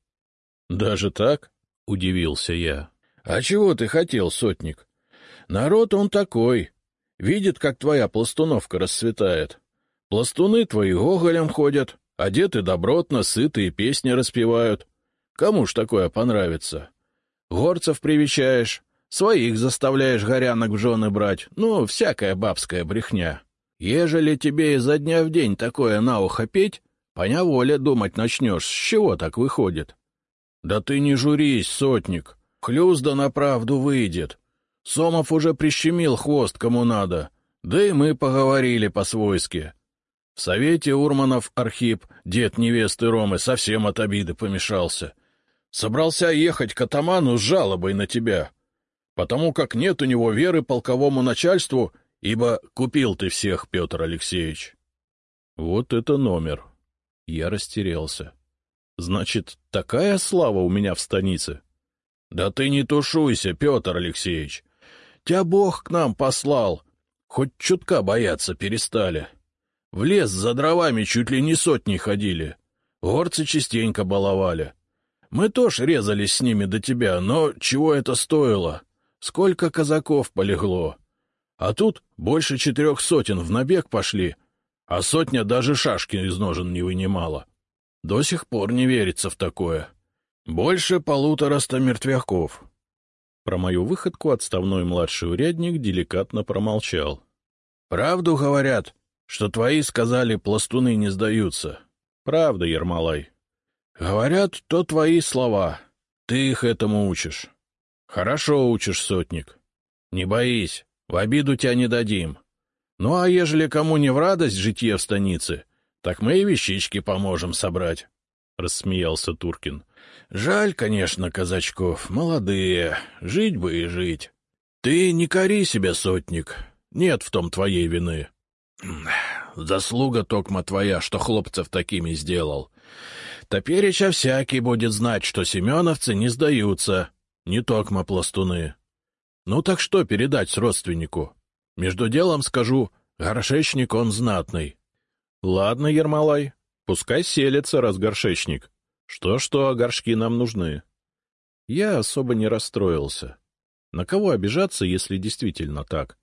Даже так? — удивился я. — А чего ты хотел, сотник? Народ он такой. Видит, как твоя пластуновка расцветает. Пластуны твои гоголем ходят, одеты добротно, сытые песни распевают. Кому ж такое понравится? Горцев привечаешь, Своих заставляешь горянок в жены брать, ну, всякая бабская брехня. Ежели тебе изо дня в день такое на ухо петь, поневоле думать начнешь, с чего так выходит. Да ты не журись, сотник, хлюз да на правду выйдет. Сомов уже прищемил хвост кому надо, да и мы поговорили по-свойски. В совете Урманов Архип, дед невесты Ромы, совсем от обиды помешался. Собрался ехать к атаману с жалобой на тебя — потому как нет у него веры полковому начальству, ибо купил ты всех, Петр Алексеевич. Вот это номер. Я растерялся. Значит, такая слава у меня в станице? Да ты не тушуйся, Петр Алексеевич. Тебя Бог к нам послал. Хоть чутка бояться перестали. В лес за дровами чуть ли не сотни ходили. Горцы частенько баловали. Мы тоже резались с ними до тебя, но чего это стоило? Сколько казаков полегло? А тут больше четырех сотен в набег пошли, а сотня даже шашки из ножен не вынимала. До сих пор не верится в такое. Больше полутораста мертвяков. Про мою выходку отставной младший урядник деликатно промолчал. — Правду говорят, что твои сказали, пластуны не сдаются. — Правда, Ермолай. — Говорят, то твои слова. Ты их этому учишь. — Хорошо учишь, сотник. Не боись, в обиду тебя не дадим. Ну а ежели кому не в радость житье в станице, так мы и вещички поможем собрать, — рассмеялся Туркин. — Жаль, конечно, казачков, молодые, жить бы и жить. Ты не кори себя, сотник, нет в том твоей вины. Заслуга токма твоя, что хлопцев такими сделал. Топереча всякий будет знать, что семеновцы не сдаются, не токма пластуны. Ну так что передать с родственнику? Между делом скажу, горшечник он знатный. — Ладно, Ермолай, пускай селится, раз горшечник. Что-что, а горшки нам нужны. Я особо не расстроился. На кого обижаться, если действительно так?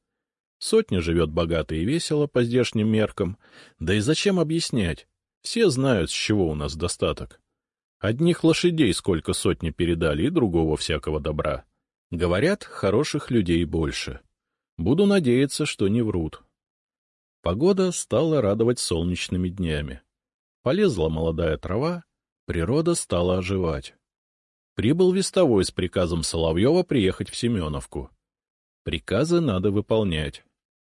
Сотня живет богато и весело по здешним меркам. Да и зачем объяснять? Все знают, с чего у нас достаток. Одних лошадей сколько сотни передали и другого всякого добра. Говорят, хороших людей больше. Буду надеяться, что не врут. Погода стала радовать солнечными днями. Полезла молодая трава, природа стала оживать. Прибыл вестовой с приказом Соловьева приехать в Семеновку. Приказы надо выполнять.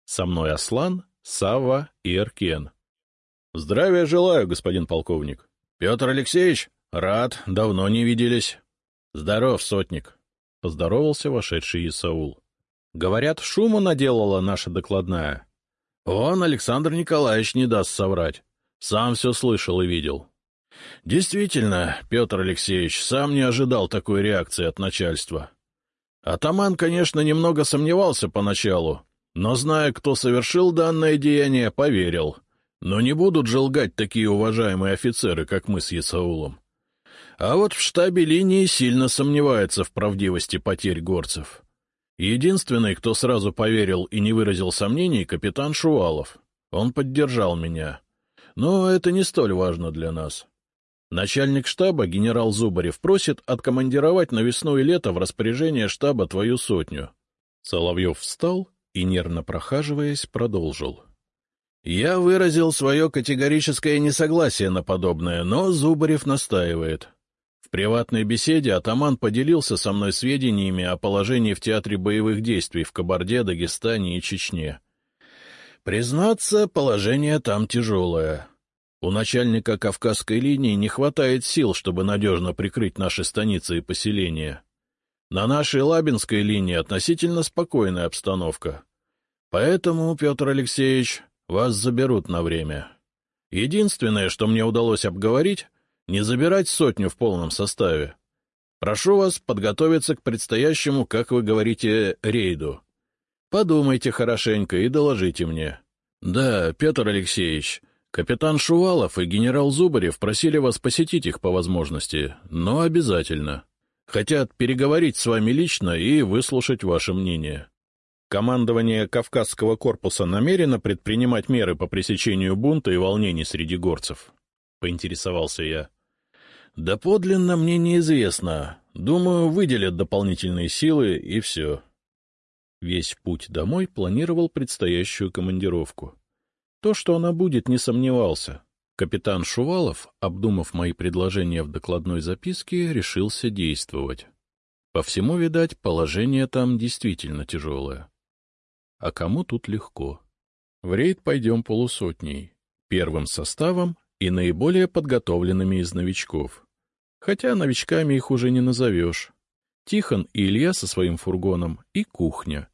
Со мной Аслан, Савва и Эркен. — Здравия желаю, господин полковник. — Петр Алексеевич, рад, давно не виделись. — Здоров, сотник. — поздоровался вошедший Исаул. — Говорят, шуму наделала наша докладная. — Он, Александр Николаевич, не даст соврать. Сам все слышал и видел. — Действительно, Петр Алексеевич, сам не ожидал такой реакции от начальства. Атаман, конечно, немного сомневался поначалу, но, зная, кто совершил данное деяние, поверил. Но не будут же лгать такие уважаемые офицеры, как мы с Исаулом. А вот в штабе линии сильно сомневается в правдивости потерь горцев. Единственный, кто сразу поверил и не выразил сомнений, капитан Шувалов. Он поддержал меня. Но это не столь важно для нас. Начальник штаба, генерал Зубарев, просит откомандировать на весну и лето в распоряжение штаба твою сотню. Соловьев встал и, нервно прохаживаясь, продолжил. — Я выразил свое категорическое несогласие на подобное, но Зубарев настаивает. В приватной беседе атаман поделился со мной сведениями о положении в театре боевых действий в Кабарде, Дагестане и Чечне. Признаться, положение там тяжелое. У начальника Кавказской линии не хватает сил, чтобы надежно прикрыть наши станицы и поселения. На нашей Лабинской линии относительно спокойная обстановка. Поэтому, Петр Алексеевич, вас заберут на время. Единственное, что мне удалось обговорить, не забирать сотню в полном составе. Прошу вас подготовиться к предстоящему, как вы говорите, рейду. Подумайте хорошенько и доложите мне. Да, Петр Алексеевич, капитан Шувалов и генерал Зубарев просили вас посетить их по возможности, но обязательно. Хотят переговорить с вами лично и выслушать ваше мнение. Командование Кавказского корпуса намерено предпринимать меры по пресечению бунта и волнений среди горцев. — поинтересовался я. Да подлинно мне неизвестно. Думаю, выделят дополнительные силы, и все. Весь путь домой планировал предстоящую командировку. То, что она будет, не сомневался. Капитан Шувалов, обдумав мои предложения в докладной записке, решился действовать. По всему, видать, положение там действительно тяжелое. А кому тут легко? В рейд пойдем полусотней, первым составом и наиболее подготовленными из новичков. Хотя новичками их уже не назовешь. Тихон и Илья со своим фургоном и кухня.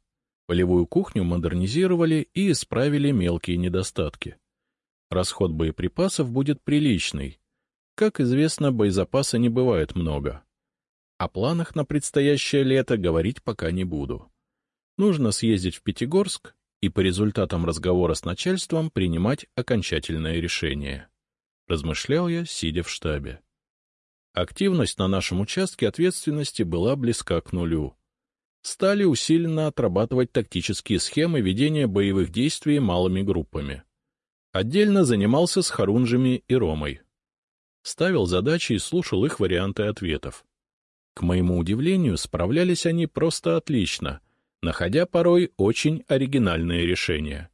Полевую кухню модернизировали и исправили мелкие недостатки. Расход боеприпасов будет приличный. Как известно, боезапаса не бывает много. О планах на предстоящее лето говорить пока не буду. Нужно съездить в Пятигорск, и по результатам разговора с начальством принимать окончательное решение. Размышлял я, сидя в штабе. Активность на нашем участке ответственности была близка к нулю. Стали усиленно отрабатывать тактические схемы ведения боевых действий малыми группами. Отдельно занимался с Харунжами и Ромой. Ставил задачи и слушал их варианты ответов. К моему удивлению, справлялись они просто отлично, находя порой очень оригинальные решения.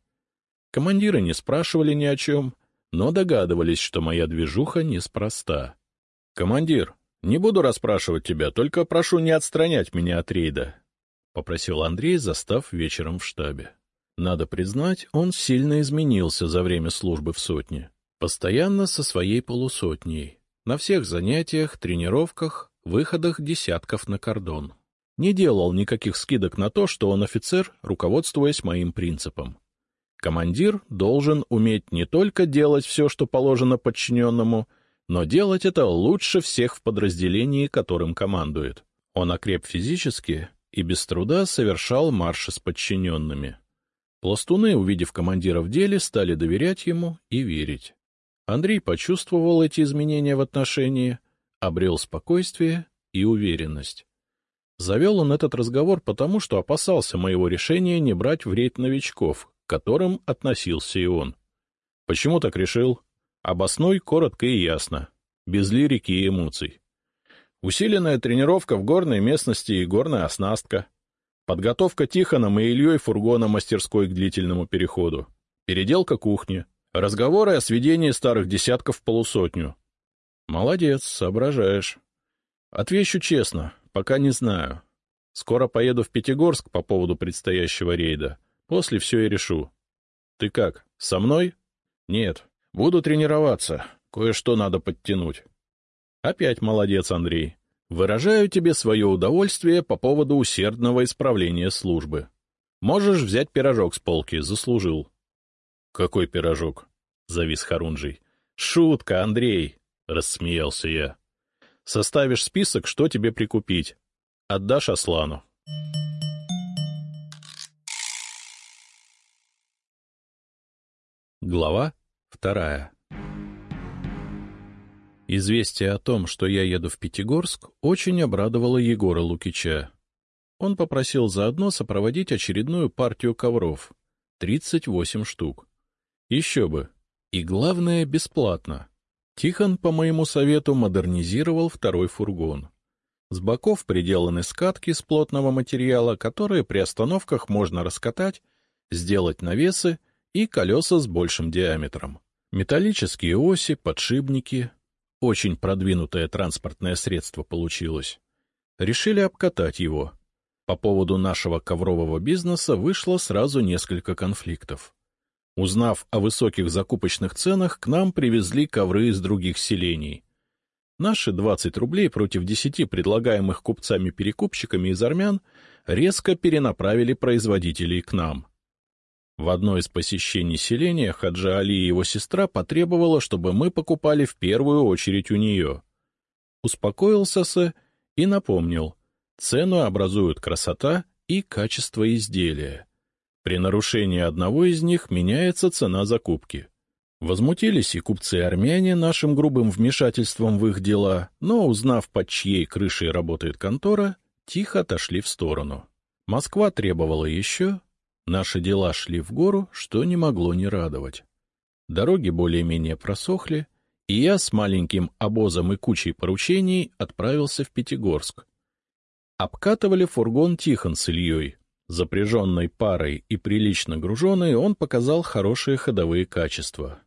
Командиры не спрашивали ни о чем, но догадывались, что моя движуха неспроста. — Командир, не буду расспрашивать тебя, только прошу не отстранять меня от рейда, — попросил Андрей, застав вечером в штабе. Надо признать, он сильно изменился за время службы в сотне. Постоянно со своей полусотней. На всех занятиях, тренировках выходах десятков на кордон. Не делал никаких скидок на то, что он офицер, руководствуясь моим принципом. Командир должен уметь не только делать все, что положено подчиненному, но делать это лучше всех в подразделении, которым командует. Он окреп физически и без труда совершал марши с подчиненными. Пластуны, увидев командира в деле, стали доверять ему и верить. Андрей почувствовал эти изменения в отношении — обрел спокойствие и уверенность. Завел он этот разговор потому, что опасался моего решения не брать в рейд новичков, к которым относился и он. Почему так решил? Обоснуй коротко и ясно, без лирики и эмоций. Усиленная тренировка в горной местности и горная оснастка. Подготовка Тихоном и Ильей фургона мастерской к длительному переходу. Переделка кухни. Разговоры о сведении старых десятков в полусотню. Молодец, соображаешь. Отвечу честно, пока не знаю. Скоро поеду в Пятигорск по поводу предстоящего рейда. После все и решу. Ты как, со мной? Нет, буду тренироваться. Кое-что надо подтянуть. Опять молодец, Андрей. Выражаю тебе свое удовольствие по поводу усердного исправления службы. Можешь взять пирожок с полки, заслужил. — Какой пирожок? — завис Харунжий. — Шутка, Андрей. — рассмеялся я. — Составишь список, что тебе прикупить. Отдашь Аслану. Глава вторая Известие о том, что я еду в Пятигорск, очень обрадовало Егора Лукича. Он попросил заодно сопроводить очередную партию ковров — 38 штук. Еще бы. И главное — бесплатно. Тихон, по моему совету, модернизировал второй фургон. С боков приделаны скатки из плотного материала, которые при остановках можно раскатать, сделать навесы и колеса с большим диаметром. Металлические оси, подшипники. Очень продвинутое транспортное средство получилось. Решили обкатать его. По поводу нашего коврового бизнеса вышло сразу несколько конфликтов. Узнав о высоких закупочных ценах, к нам привезли ковры из других селений. Наши 20 рублей против 10 предлагаемых купцами-перекупщиками из армян резко перенаправили производителей к нам. В одно из посещений селения Хаджа Али и его сестра потребовала, чтобы мы покупали в первую очередь у нее. Успокоился С и напомнил, цену образуют красота и качество изделия. При нарушении одного из них меняется цена закупки. Возмутились и купцы-армяне нашим грубым вмешательством в их дела, но, узнав, под чьей крышей работает контора, тихо отошли в сторону. Москва требовала еще, наши дела шли в гору, что не могло не радовать. Дороги более-менее просохли, и я с маленьким обозом и кучей поручений отправился в Пятигорск. Обкатывали фургон Тихон с Ильей, Запряженной парой и прилично груженной, он показал хорошие ходовые качества.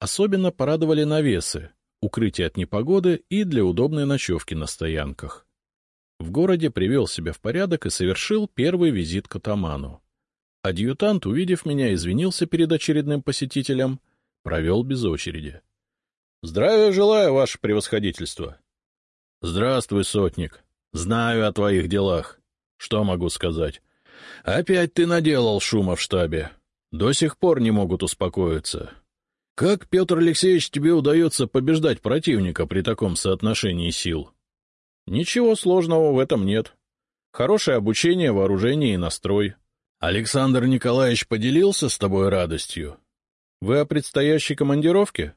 Особенно порадовали навесы, укрытие от непогоды и для удобной ночевки на стоянках. В городе привел себя в порядок и совершил первый визит к атаману. Адъютант, увидев меня, извинился перед очередным посетителем, провел без очереди. — Здравия желаю, ваше превосходительство. — Здравствуй, сотник. Знаю о твоих делах. Что могу сказать? Опять ты наделал шума в штабе. До сих пор не могут успокоиться. Как, Петр Алексеевич, тебе удается побеждать противника при таком соотношении сил? Ничего сложного в этом нет. Хорошее обучение, вооружение и настрой. — Александр Николаевич поделился с тобой радостью? Вы о предстоящей командировке?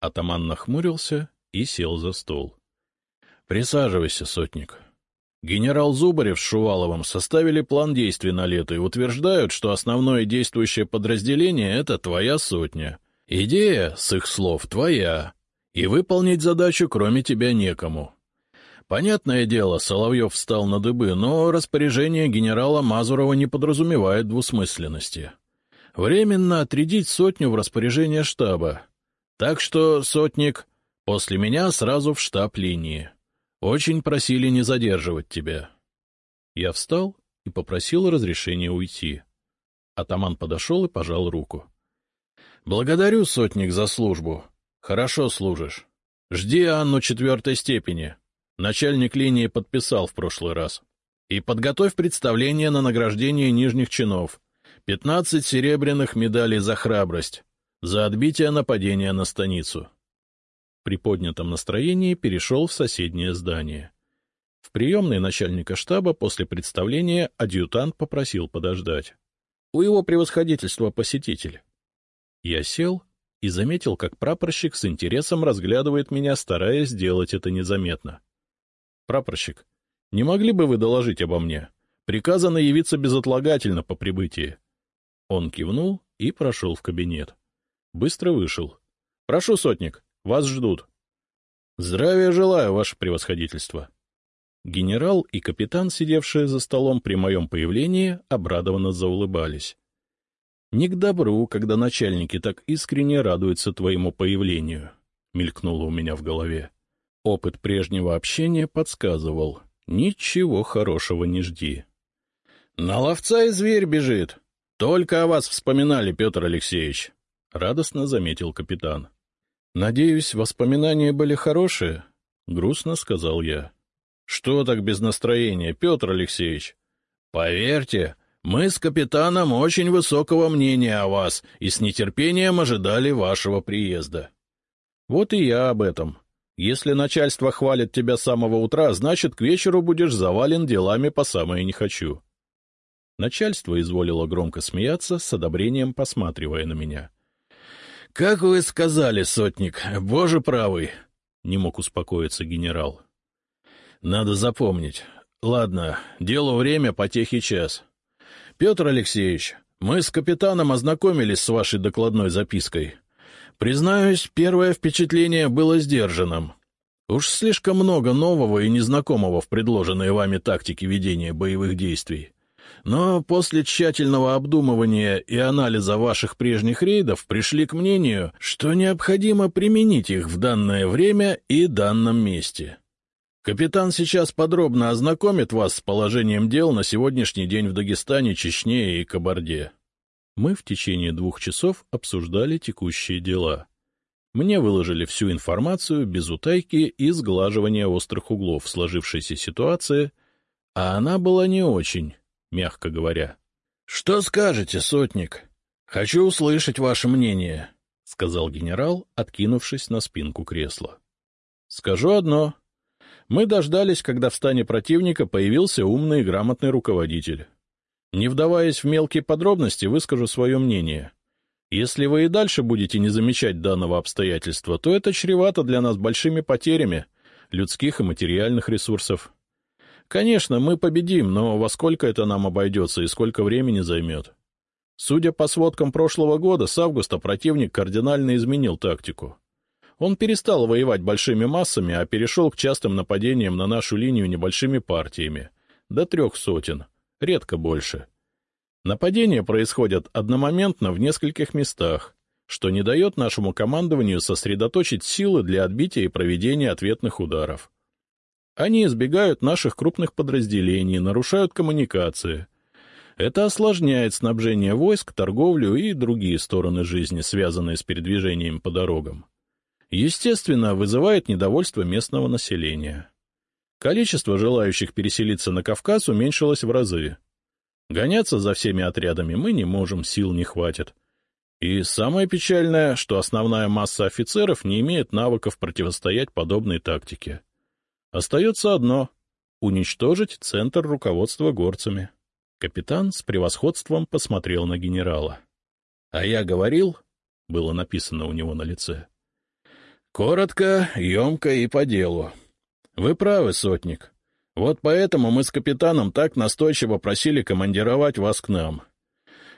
Атаман нахмурился и сел за стол. — Присаживайся, сотник. Генерал Зубарев с Шуваловым составили план действий на лето и утверждают, что основное действующее подразделение — это твоя сотня. Идея, с их слов, твоя, и выполнить задачу кроме тебя некому. Понятное дело, Соловьев встал на дыбы, но распоряжение генерала Мазурова не подразумевает двусмысленности. Временно отрядить сотню в распоряжение штаба. Так что, сотник, после меня сразу в штаб линии. Очень просили не задерживать тебя. Я встал и попросил разрешения уйти. Атаман подошел и пожал руку. — Благодарю, сотник, за службу. Хорошо служишь. Жди Анну четвертой степени. Начальник линии подписал в прошлый раз. И подготовь представление на награждение нижних чинов. Пятнадцать серебряных медалей за храбрость, за отбитие нападения на станицу при поднятом настроении перешел в соседнее здание. В приемной начальника штаба после представления адъютант попросил подождать. У его превосходительства посетитель. Я сел и заметил, как прапорщик с интересом разглядывает меня, стараясь сделать это незаметно. — Прапорщик, не могли бы вы доложить обо мне? Приказано явиться безотлагательно по прибытии. Он кивнул и прошел в кабинет. Быстро вышел. — Прошу, сотник, вас ждут. — Здравия желаю, ваше превосходительство. Генерал и капитан, сидевшие за столом при моем появлении, обрадованно заулыбались. — Не к добру, когда начальники так искренне радуются твоему появлению, — мелькнуло у меня в голове. Опыт прежнего общения подсказывал. Ничего хорошего не жди. — На ловца и зверь бежит. Только о вас вспоминали, Петр Алексеевич, — радостно заметил капитан. — Надеюсь, воспоминания были хорошие? — грустно сказал я. — Что так без настроения, Петр Алексеевич? — Поверьте, мы с капитаном очень высокого мнения о вас и с нетерпением ожидали вашего приезда. — Вот и я об этом. Если начальство хвалит тебя с самого утра, значит, к вечеру будешь завален делами по самое не хочу. Начальство изволило громко смеяться, с одобрением посматривая на меня. —— Как вы сказали, сотник, боже правый! — не мог успокоиться генерал. — Надо запомнить. Ладно, делу время, потехи час. Петр Алексеевич, мы с капитаном ознакомились с вашей докладной запиской. Признаюсь, первое впечатление было сдержанным. Уж слишком много нового и незнакомого в предложенной вами тактике ведения боевых действий. Но после тщательного обдумывания и анализа ваших прежних рейдов пришли к мнению, что необходимо применить их в данное время и данном месте. Капитан сейчас подробно ознакомит вас с положением дел на сегодняшний день в Дагестане, Чечне и Кабарде. Мы в течение двух часов обсуждали текущие дела. Мне выложили всю информацию без утайки и сглаживания острых углов сложившейся ситуации, а она была не очень мягко говоря. — Что скажете, сотник? Хочу услышать ваше мнение, — сказал генерал, откинувшись на спинку кресла. — Скажу одно. Мы дождались, когда в стане противника появился умный и грамотный руководитель. Не вдаваясь в мелкие подробности, выскажу свое мнение. Если вы и дальше будете не замечать данного обстоятельства, то это чревато для нас большими потерями людских и материальных ресурсов. Конечно, мы победим, но во сколько это нам обойдется и сколько времени займет? Судя по сводкам прошлого года, с августа противник кардинально изменил тактику. Он перестал воевать большими массами, а перешел к частым нападениям на нашу линию небольшими партиями. До трех сотен, редко больше. Нападения происходят одномоментно в нескольких местах, что не дает нашему командованию сосредоточить силы для отбития и проведения ответных ударов. Они избегают наших крупных подразделений, нарушают коммуникации. Это осложняет снабжение войск, торговлю и другие стороны жизни, связанные с передвижением по дорогам. Естественно, вызывает недовольство местного населения. Количество желающих переселиться на Кавказ уменьшилось в разы. Гоняться за всеми отрядами мы не можем, сил не хватит. И самое печальное, что основная масса офицеров не имеет навыков противостоять подобной тактике. Остается одно — уничтожить центр руководства горцами. Капитан с превосходством посмотрел на генерала. — А я говорил, — было написано у него на лице. — Коротко, емко и по делу. Вы правы, сотник. Вот поэтому мы с капитаном так настойчиво просили командировать вас к нам.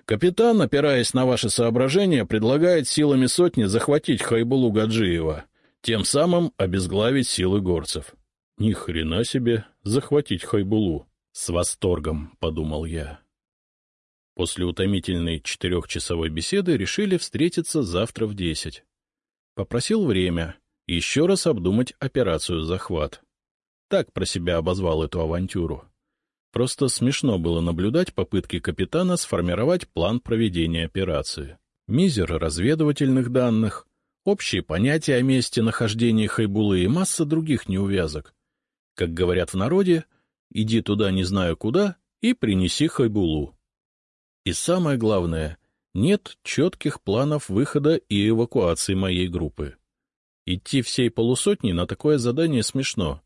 Капитан, опираясь на ваши соображения, предлагает силами сотни захватить Хайбулу Гаджиева, тем самым обезглавить силы горцев. Ни хрена себе захватить Хайбулу. С восторгом, подумал я. После утомительной четырехчасовой беседы решили встретиться завтра в десять. Попросил время еще раз обдумать операцию «Захват». Так про себя обозвал эту авантюру. Просто смешно было наблюдать попытки капитана сформировать план проведения операции. Мизер разведывательных данных, общие понятия о месте нахождения Хайбулы и масса других неувязок. Как говорят в народе, иди туда не знаю куда и принеси Хайбулу. И самое главное, нет четких планов выхода и эвакуации моей группы. Идти всей полусотни на такое задание смешно.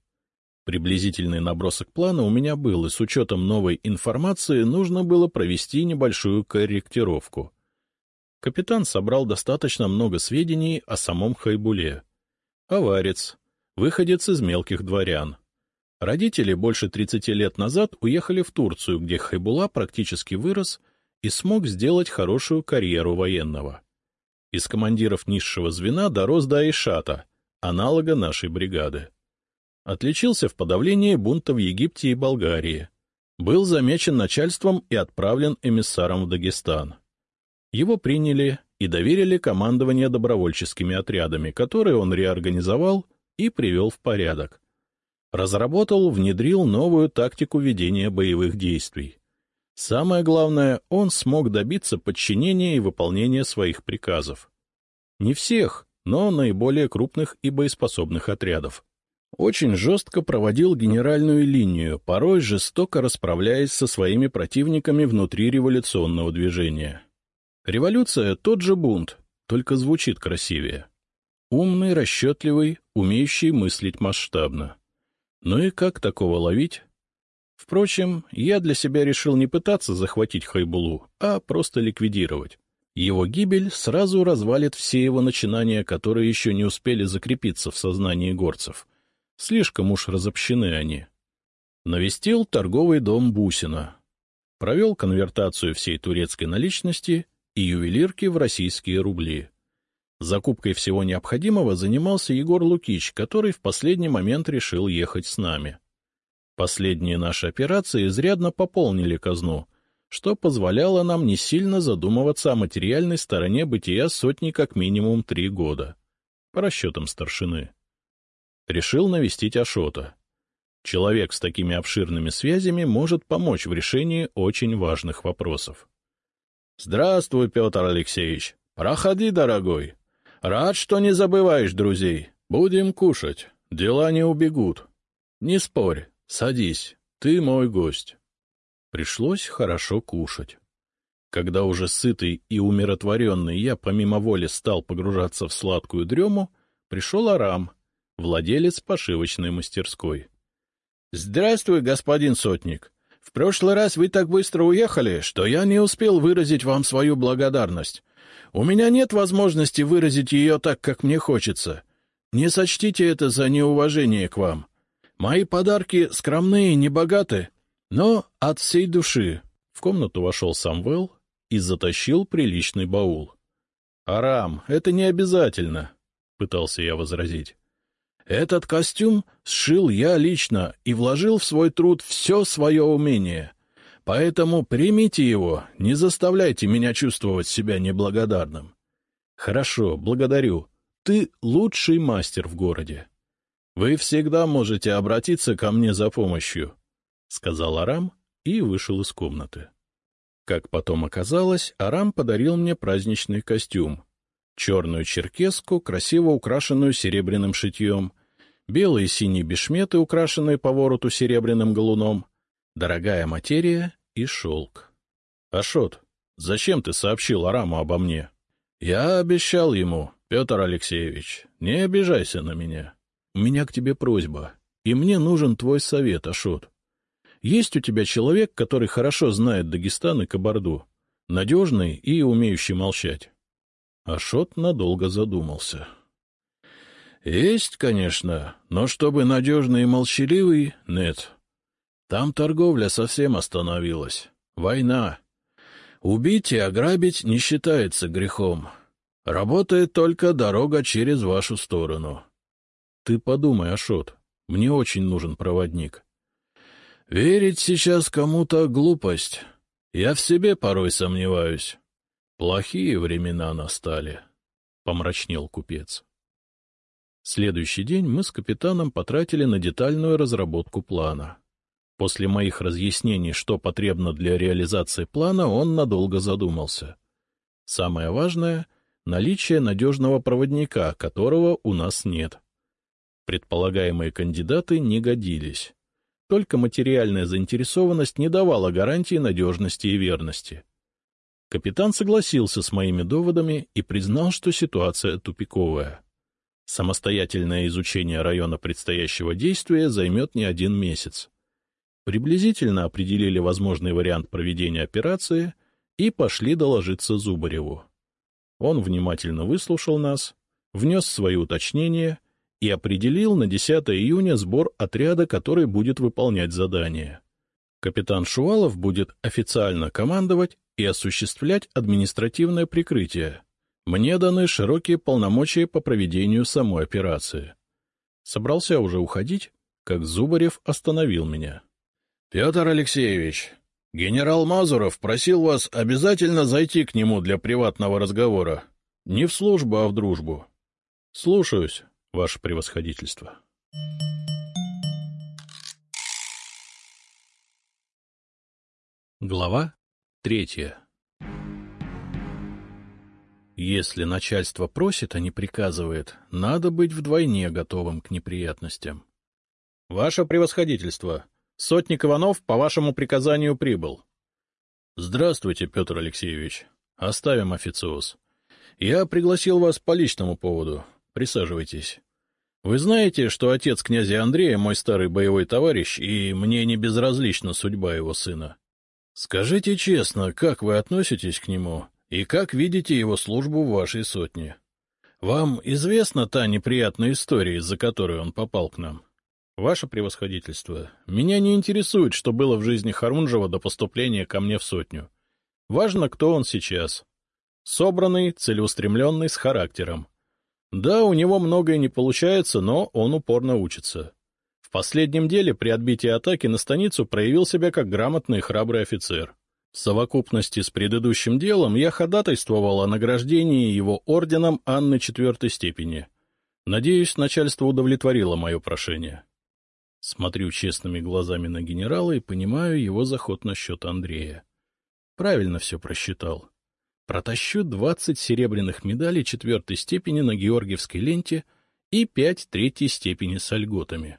Приблизительный набросок плана у меня был, и с учетом новой информации нужно было провести небольшую корректировку. Капитан собрал достаточно много сведений о самом Хайбуле. Аварец, выходец из мелких дворян. Родители больше 30 лет назад уехали в Турцию, где Хайбула практически вырос и смог сделать хорошую карьеру военного. Из командиров низшего звена дорос до Айшата, аналога нашей бригады. Отличился в подавлении бунта в Египте и Болгарии. Был замечен начальством и отправлен эмиссаром в Дагестан. Его приняли и доверили командование добровольческими отрядами, которые он реорганизовал и привел в порядок. Разработал, внедрил новую тактику ведения боевых действий. Самое главное, он смог добиться подчинения и выполнения своих приказов. Не всех, но наиболее крупных и боеспособных отрядов. Очень жестко проводил генеральную линию, порой жестоко расправляясь со своими противниками внутри революционного движения. Революция — тот же бунт, только звучит красивее. Умный, расчетливый, умеющий мыслить масштабно. Ну и как такого ловить? Впрочем, я для себя решил не пытаться захватить Хайбулу, а просто ликвидировать. Его гибель сразу развалит все его начинания, которые еще не успели закрепиться в сознании горцев — Слишком уж разобщены они. Навестил торговый дом Бусина. Провел конвертацию всей турецкой наличности и ювелирки в российские рубли. Закупкой всего необходимого занимался Егор Лукич, который в последний момент решил ехать с нами. Последние наши операции изрядно пополнили казну, что позволяло нам не сильно задумываться о материальной стороне бытия сотни как минимум три года, по расчетам старшины решил навестить Ашота. Человек с такими обширными связями может помочь в решении очень важных вопросов. — Здравствуй, Петр Алексеевич. Проходи, дорогой. Рад, что не забываешь друзей. Будем кушать. Дела не убегут. Не спорь. Садись. Ты мой гость. Пришлось хорошо кушать. Когда уже сытый и умиротворенный я помимо воли стал погружаться в сладкую дрему, пришел Арам — владелец пошивочной мастерской. — Здравствуй, господин сотник. В прошлый раз вы так быстро уехали, что я не успел выразить вам свою благодарность. У меня нет возможности выразить ее так, как мне хочется. Не сочтите это за неуважение к вам. Мои подарки скромные, небогаты, но от всей души. В комнату вошел Самвел и затащил приличный баул. — Арам, это не обязательно, — пытался я возразить. Этот костюм сшил я лично и вложил в свой труд все свое умение. Поэтому примите его, не заставляйте меня чувствовать себя неблагодарным. Хорошо, благодарю. Ты лучший мастер в городе. Вы всегда можете обратиться ко мне за помощью, — сказал Арам и вышел из комнаты. Как потом оказалось, Арам подарил мне праздничный костюм. Черную черкеску, красиво украшенную серебряным шитьем, белые и синие бешметы, украшенные по вороту серебряным галуном, дорогая материя и шелк. — Ашот, зачем ты сообщил Араму обо мне? — Я обещал ему, Петр Алексеевич, не обижайся на меня. У меня к тебе просьба, и мне нужен твой совет, Ашот. Есть у тебя человек, который хорошо знает Дагестан и Кабарду, надежный и умеющий молчать? Ашот надолго задумался. — Есть, конечно, но чтобы надежный и молчаливый — нет. Там торговля совсем остановилась. Война. Убить и ограбить не считается грехом. Работает только дорога через вашу сторону. Ты подумай, Ашот, мне очень нужен проводник. Верить сейчас кому-то — глупость. Я в себе порой сомневаюсь. Плохие времена настали, — помрачнел купец. Следующий день мы с капитаном потратили на детальную разработку плана. После моих разъяснений, что потребно для реализации плана, он надолго задумался. Самое важное — наличие надежного проводника, которого у нас нет. Предполагаемые кандидаты не годились. Только материальная заинтересованность не давала гарантии надежности и верности. Капитан согласился с моими доводами и признал, что ситуация тупиковая. Самостоятельное изучение района предстоящего действия займет не один месяц приблизительно определили возможный вариант проведения операции и пошли доложиться Зубареву. Он внимательно выслушал нас, внес свои уточнения и определил на 10 июня сбор отряда, который будет выполнять задание. Капитан Шувалов будет официально командовать и осуществлять административное прикрытие. Мне даны широкие полномочия по проведению самой операции. Собрался уже уходить, как Зубарев остановил меня. — Петр Алексеевич, генерал Мазуров просил вас обязательно зайти к нему для приватного разговора. Не в службу, а в дружбу. — Слушаюсь, ваше превосходительство. Глава третья Если начальство просит, а не приказывает, надо быть вдвойне готовым к неприятностям. — Ваше превосходительство! — Сотник Иванов по вашему приказанию прибыл. — Здравствуйте, Петр Алексеевич. Оставим официоз. Я пригласил вас по личному поводу. Присаживайтесь. Вы знаете, что отец князя Андрея мой старый боевой товарищ, и мне не безразлична судьба его сына. Скажите честно, как вы относитесь к нему и как видите его службу в вашей сотне? Вам известна та неприятная история, из-за которой он попал к нам? Ваше превосходительство, меня не интересует, что было в жизни Харунжева до поступления ко мне в сотню. Важно, кто он сейчас. Собранный, целеустремленный, с характером. Да, у него многое не получается, но он упорно учится. В последнем деле при отбитии атаки на станицу проявил себя как грамотный и храбрый офицер. В совокупности с предыдущим делом я ходатайствовал о награждении его орденом Анны четвертой степени. Надеюсь, начальство удовлетворило мое прошение. Смотрю честными глазами на генерала и понимаю его заход насчет Андрея. Правильно все просчитал. Протащу двадцать серебряных медалей четвертой степени на Георгиевской ленте и пять третьей степени с льготами.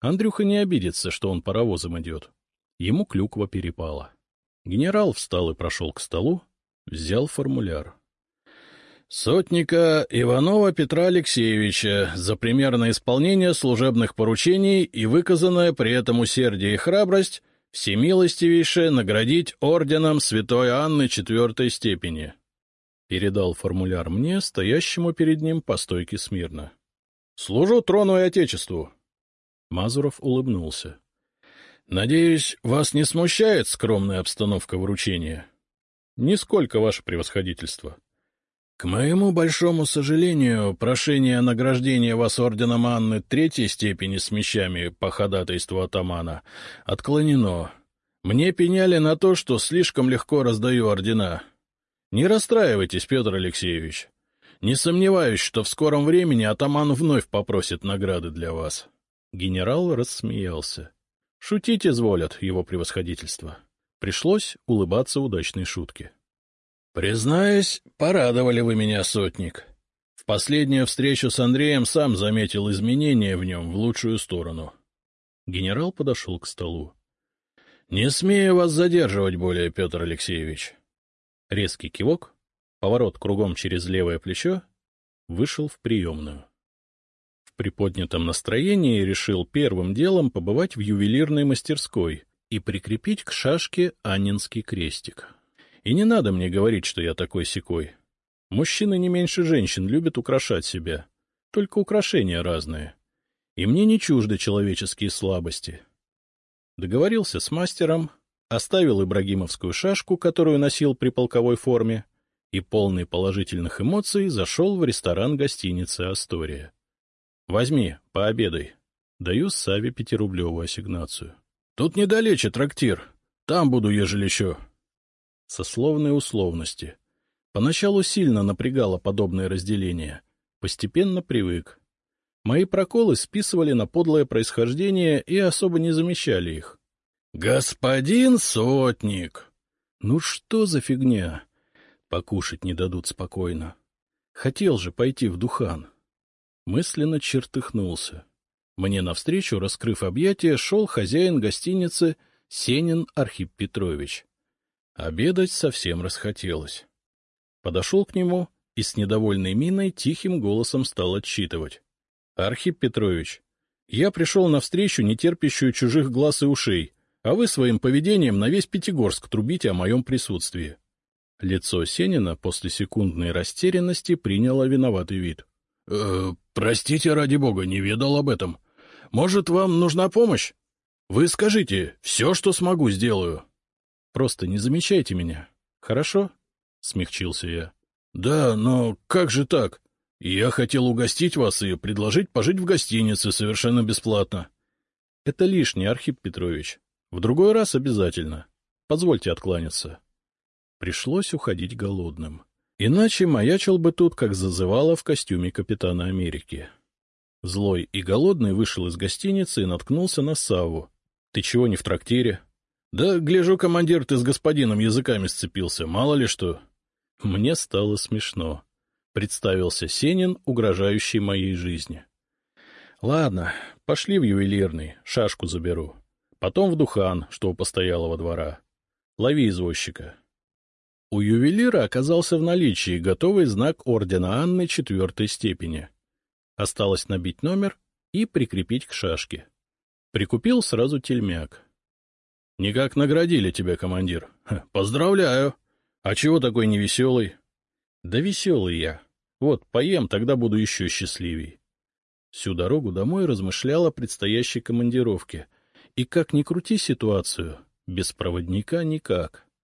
Андрюха не обидится, что он паровозом идет. Ему клюква перепала. Генерал встал и прошел к столу, взял формуляр. Сотника Иванова Петра Алексеевича за примерное исполнение служебных поручений и выказанное при этом усердие и храбрость всемилостивейше наградить орденом Святой Анны четвертой степени. Передал формуляр мне, стоящему перед ним по стойке смирно. — Служу трону и отечеству. Мазуров улыбнулся. — Надеюсь, вас не смущает скромная обстановка вручения? — Нисколько, ваше превосходительство. — к моему большому сожалению, прошение о награждении вас орденом Анны третьей степени с мещами по ходатайству атамана отклонено. Мне пеняли на то, что слишком легко раздаю ордена. Не расстраивайтесь, Петр Алексеевич. Не сомневаюсь, что в скором времени атаман вновь попросит награды для вас. Генерал рассмеялся. Шутить изволят его превосходительство. Пришлось улыбаться удачной шутке. Признаюсь, порадовали вы меня, сотник. В последнюю встречу с Андреем сам заметил изменения в нем в лучшую сторону. Генерал подошел к столу. — Не смею вас задерживать более, Петр Алексеевич. Резкий кивок, поворот кругом через левое плечо, вышел в приемную. В приподнятом настроении решил первым делом побывать в ювелирной мастерской и прикрепить к шашке Анинский крестик. И не надо мне говорить, что я такой секой. Мужчины не меньше женщин любят украшать себя, только украшения разные. И мне не чужды человеческие слабости. Договорился с мастером, оставил ибрагимовскую шашку, которую носил при полковой форме, и, полный положительных эмоций, зашел в ресторан гостиницы «Астория». — Возьми, пообедай. Даю Саве пятирублевую ассигнацию. — Тут недалече трактир. Там буду, ежели еще. Сословные условности. Поначалу сильно напрягало подобное разделение. Постепенно привык. Мои проколы списывали на подлое происхождение и особо не замечали их. — Господин сотник! Ну что за фигня? Покушать не дадут спокойно. Хотел же пойти в Духан. Мысленно чертыхнулся. Мне навстречу, раскрыв объятия, шел хозяин гостиницы Сенин Архип Петрович. Обедать совсем расхотелось. Подошел к нему и с недовольной миной тихим голосом стал отчитывать. — Архип Петрович, я пришел навстречу, не терпящую чужих глаз и ушей, а вы своим поведением на весь Пятигорск трубите о моем присутствии. Лицо Сенина после секундной растерянности приняло виноватый вид. «Э, — Простите, ради бога, не ведал об этом. Может, вам нужна помощь? Вы скажите, все, что смогу, сделаю. — Просто не замечайте меня. Хорошо? — смягчился я. — Да, но как же так? Я хотел угостить вас и предложить пожить в гостинице совершенно бесплатно. — Это лишнее, Архип Петрович. В другой раз обязательно. Позвольте откланяться. Пришлось уходить голодным. Иначе маячил бы тут, как зазывало в костюме капитана Америки. Злой и голодный вышел из гостиницы и наткнулся на Саву. — Ты чего не в трактире? — Да, гляжу, командир, ты с господином языками сцепился, мало ли что. Мне стало смешно. Представился Сенин, угрожающий моей жизни. — Ладно, пошли в ювелирный, шашку заберу. Потом в Духан, что у постоялого двора. Лови извозчика. У ювелира оказался в наличии готовый знак ордена Анны четвертой степени. Осталось набить номер и прикрепить к шашке. Прикупил сразу тельмяк. — Никак наградили тебя, командир. — Поздравляю. А чего такой невеселый? — Да веселый я. Вот, поем, тогда буду еще счастливей. Всю дорогу домой размышлял о предстоящей командировке. И как ни крути ситуацию, без проводника никак. —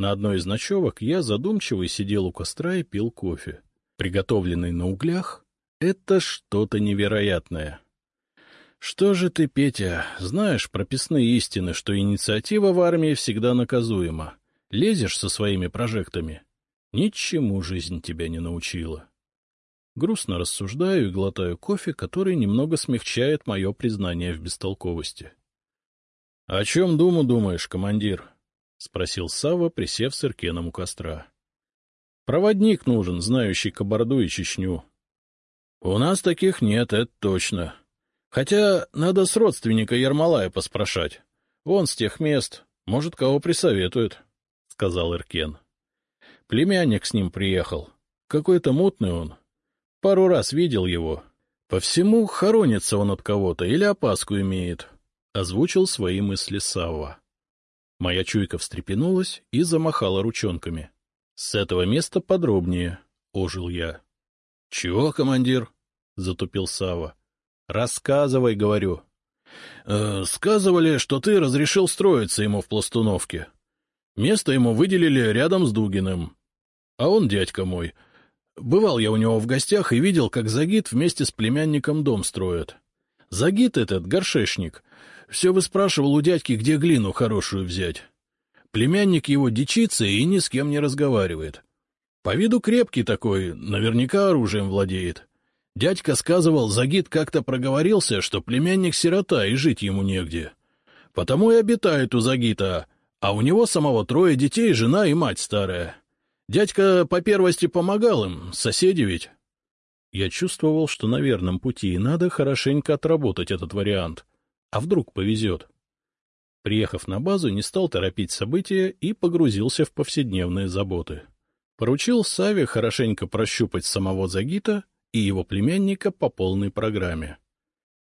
на одной из ночевок я задумчиво сидел у костра и пил кофе. Приготовленный на углях — это что-то невероятное. Что же ты, Петя, знаешь прописные истины, что инициатива в армии всегда наказуема. Лезешь со своими прожектами. Ничему жизнь тебя не научила. Грустно рассуждаю и глотаю кофе, который немного смягчает мое признание в бестолковости. — О чем думу думаешь, командир? — спросил Сава, присев с Иркеном у костра. — Проводник нужен, знающий Кабарду и Чечню. — У нас таких нет, это точно. Хотя надо с родственника Ермолая поспрашать. Он с тех мест, может, кого присоветует, — сказал Иркен. Племянник с ним приехал. Какой-то мутный он. Пару раз видел его. По всему хоронится он от кого-то или опаску имеет, — озвучил свои мысли Савва. Моя чуйка встрепенулась и замахала ручонками. — С этого места подробнее, — ожил я. — Чего, командир? — затупил Сава. Рассказывай, — говорю. «Э, — Сказывали, что ты разрешил строиться ему в пластуновке. Место ему выделили рядом с Дугиным. А он дядька мой. Бывал я у него в гостях и видел, как Загид вместе с племянником дом строит. Загид этот, горшешник, все выспрашивал у дядьки, где глину хорошую взять. Племянник его дичится и ни с кем не разговаривает. По виду крепкий такой, наверняка оружием владеет. Дядька сказывал, Загид как-то проговорился, что племянник сирота и жить ему негде. Потому и обитает у Загита, а у него самого трое детей, жена и мать старая. Дядька по первости помогал им, соседи ведь. Я чувствовал, что на верном пути, и надо хорошенько отработать этот вариант. А вдруг повезет? Приехав на базу, не стал торопить события и погрузился в повседневные заботы. Поручил Саве хорошенько прощупать самого Загита и его племянника по полной программе.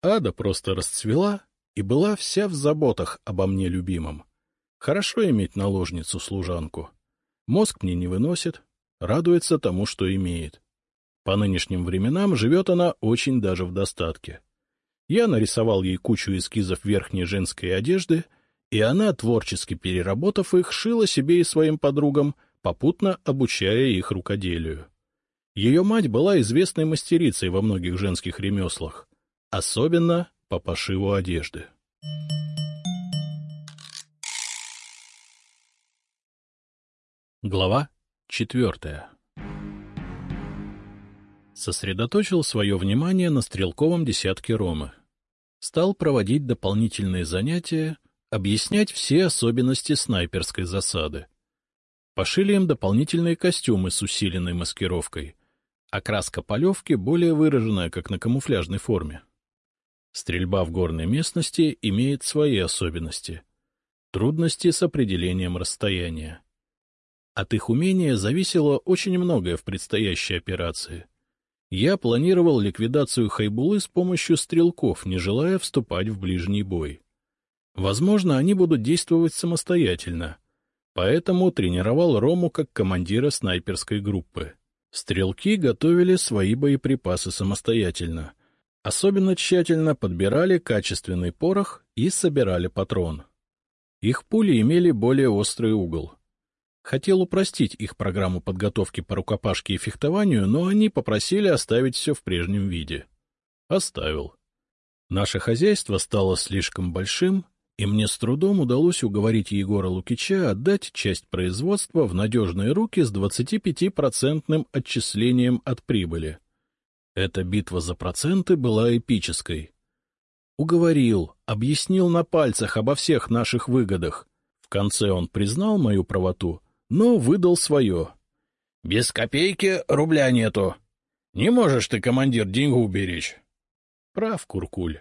Ада просто расцвела и была вся в заботах обо мне любимом. Хорошо иметь наложницу-служанку. Мозг мне не выносит, радуется тому, что имеет. По нынешним временам живет она очень даже в достатке. Я нарисовал ей кучу эскизов верхней женской одежды, и она, творчески переработав их, шила себе и своим подругам, попутно обучая их рукоделию. Ее мать была известной мастерицей во многих женских ремеслах, особенно по пошиву одежды. Глава четвертая Сосредоточил свое внимание на стрелковом десятке Ромы. Стал проводить дополнительные занятия, объяснять все особенности снайперской засады. Пошили им дополнительные костюмы с усиленной маскировкой. Окраска полевки более выраженная, как на камуфляжной форме. Стрельба в горной местности имеет свои особенности. Трудности с определением расстояния. От их умения зависело очень многое в предстоящей операции. Я планировал ликвидацию Хайбулы с помощью стрелков, не желая вступать в ближний бой. Возможно, они будут действовать самостоятельно, поэтому тренировал Рому как командира снайперской группы. Стрелки готовили свои боеприпасы самостоятельно. Особенно тщательно подбирали качественный порох и собирали патрон. Их пули имели более острый угол. Хотел упростить их программу подготовки по рукопашке и фехтованию, но они попросили оставить все в прежнем виде. Оставил. Наше хозяйство стало слишком большим, и мне с трудом удалось уговорить Егора Лукича отдать часть производства в надежные руки с 25-процентным отчислением от прибыли. Эта битва за проценты была эпической. Уговорил, объяснил на пальцах обо всех наших выгодах. В конце он признал мою правоту, но выдал свое. — Без копейки рубля нету. Не можешь ты, командир, деньгу уберечь. Прав, Куркуль.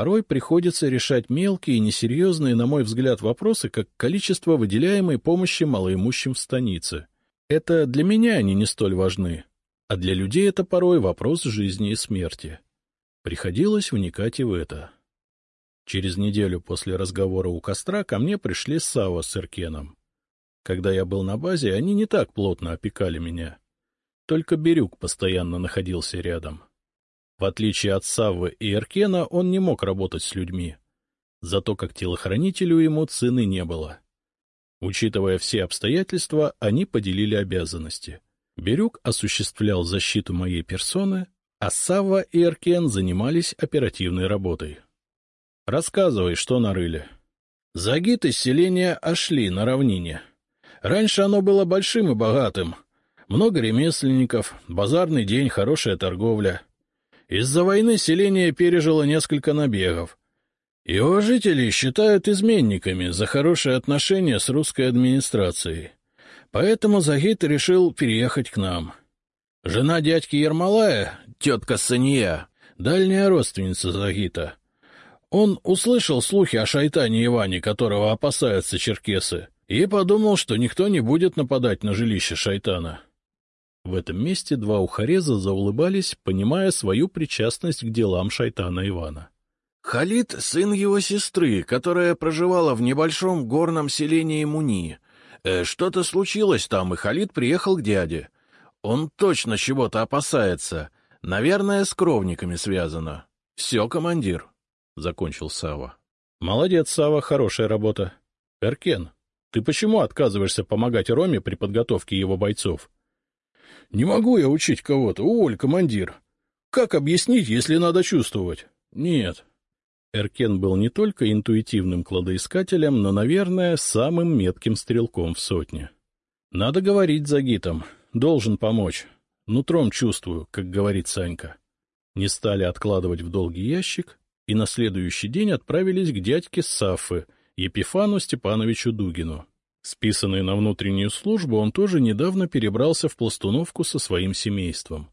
Порой приходится решать мелкие и несерьезные, на мой взгляд, вопросы, как количество выделяемой помощи малоимущим в станице. Это для меня они не столь важны, а для людей это порой вопрос жизни и смерти. Приходилось вникать и в это. Через неделю после разговора у костра ко мне пришли Сава с Иркеном. Когда я был на базе, они не так плотно опекали меня. Только Бирюк постоянно находился рядом. В отличие от Саввы и Эркена, он не мог работать с людьми. Зато как телохранителю ему цены не было. Учитывая все обстоятельства, они поделили обязанности. Бирюк осуществлял защиту моей персоны, а Савва и Эркен занимались оперативной работой. — Рассказывай, что нарыли. Загид из селения Ашли на равнине. Раньше оно было большим и богатым. Много ремесленников, базарный день, хорошая торговля. Из-за войны селение пережило несколько набегов. Его жители считают изменниками за хорошие отношения с русской администрацией. Поэтому Загид решил переехать к нам. Жена дядьки Ермолая, тетка Сания, дальняя родственница Загита. Он услышал слухи о шайтане Иване, которого опасаются черкесы, и подумал, что никто не будет нападать на жилище шайтана. В этом месте два ухареза заулыбались, понимая свою причастность к делам шайтана Ивана. — Халид — сын его сестры, которая проживала в небольшом горном селении Муни. Э, Что-то случилось там, и Халид приехал к дяде. Он точно чего-то опасается. Наверное, с кровниками связано. — Все, командир, — закончил Сава. Молодец, Сава, хорошая работа. — Эркен, ты почему отказываешься помогать Роме при подготовке его бойцов? — не могу я учить кого-то, уволь, командир. Как объяснить, если надо чувствовать? Нет. Эркен был не только интуитивным кладоискателем, но, наверное, самым метким стрелком в сотне. Надо говорить за гитом, должен помочь. Нутром чувствую, как говорит Санька. Не стали откладывать в долгий ящик, и на следующий день отправились к дядьке Сафы, Епифану Степановичу Дугину. Списанный на внутреннюю службу, он тоже недавно перебрался в пластуновку со своим семейством.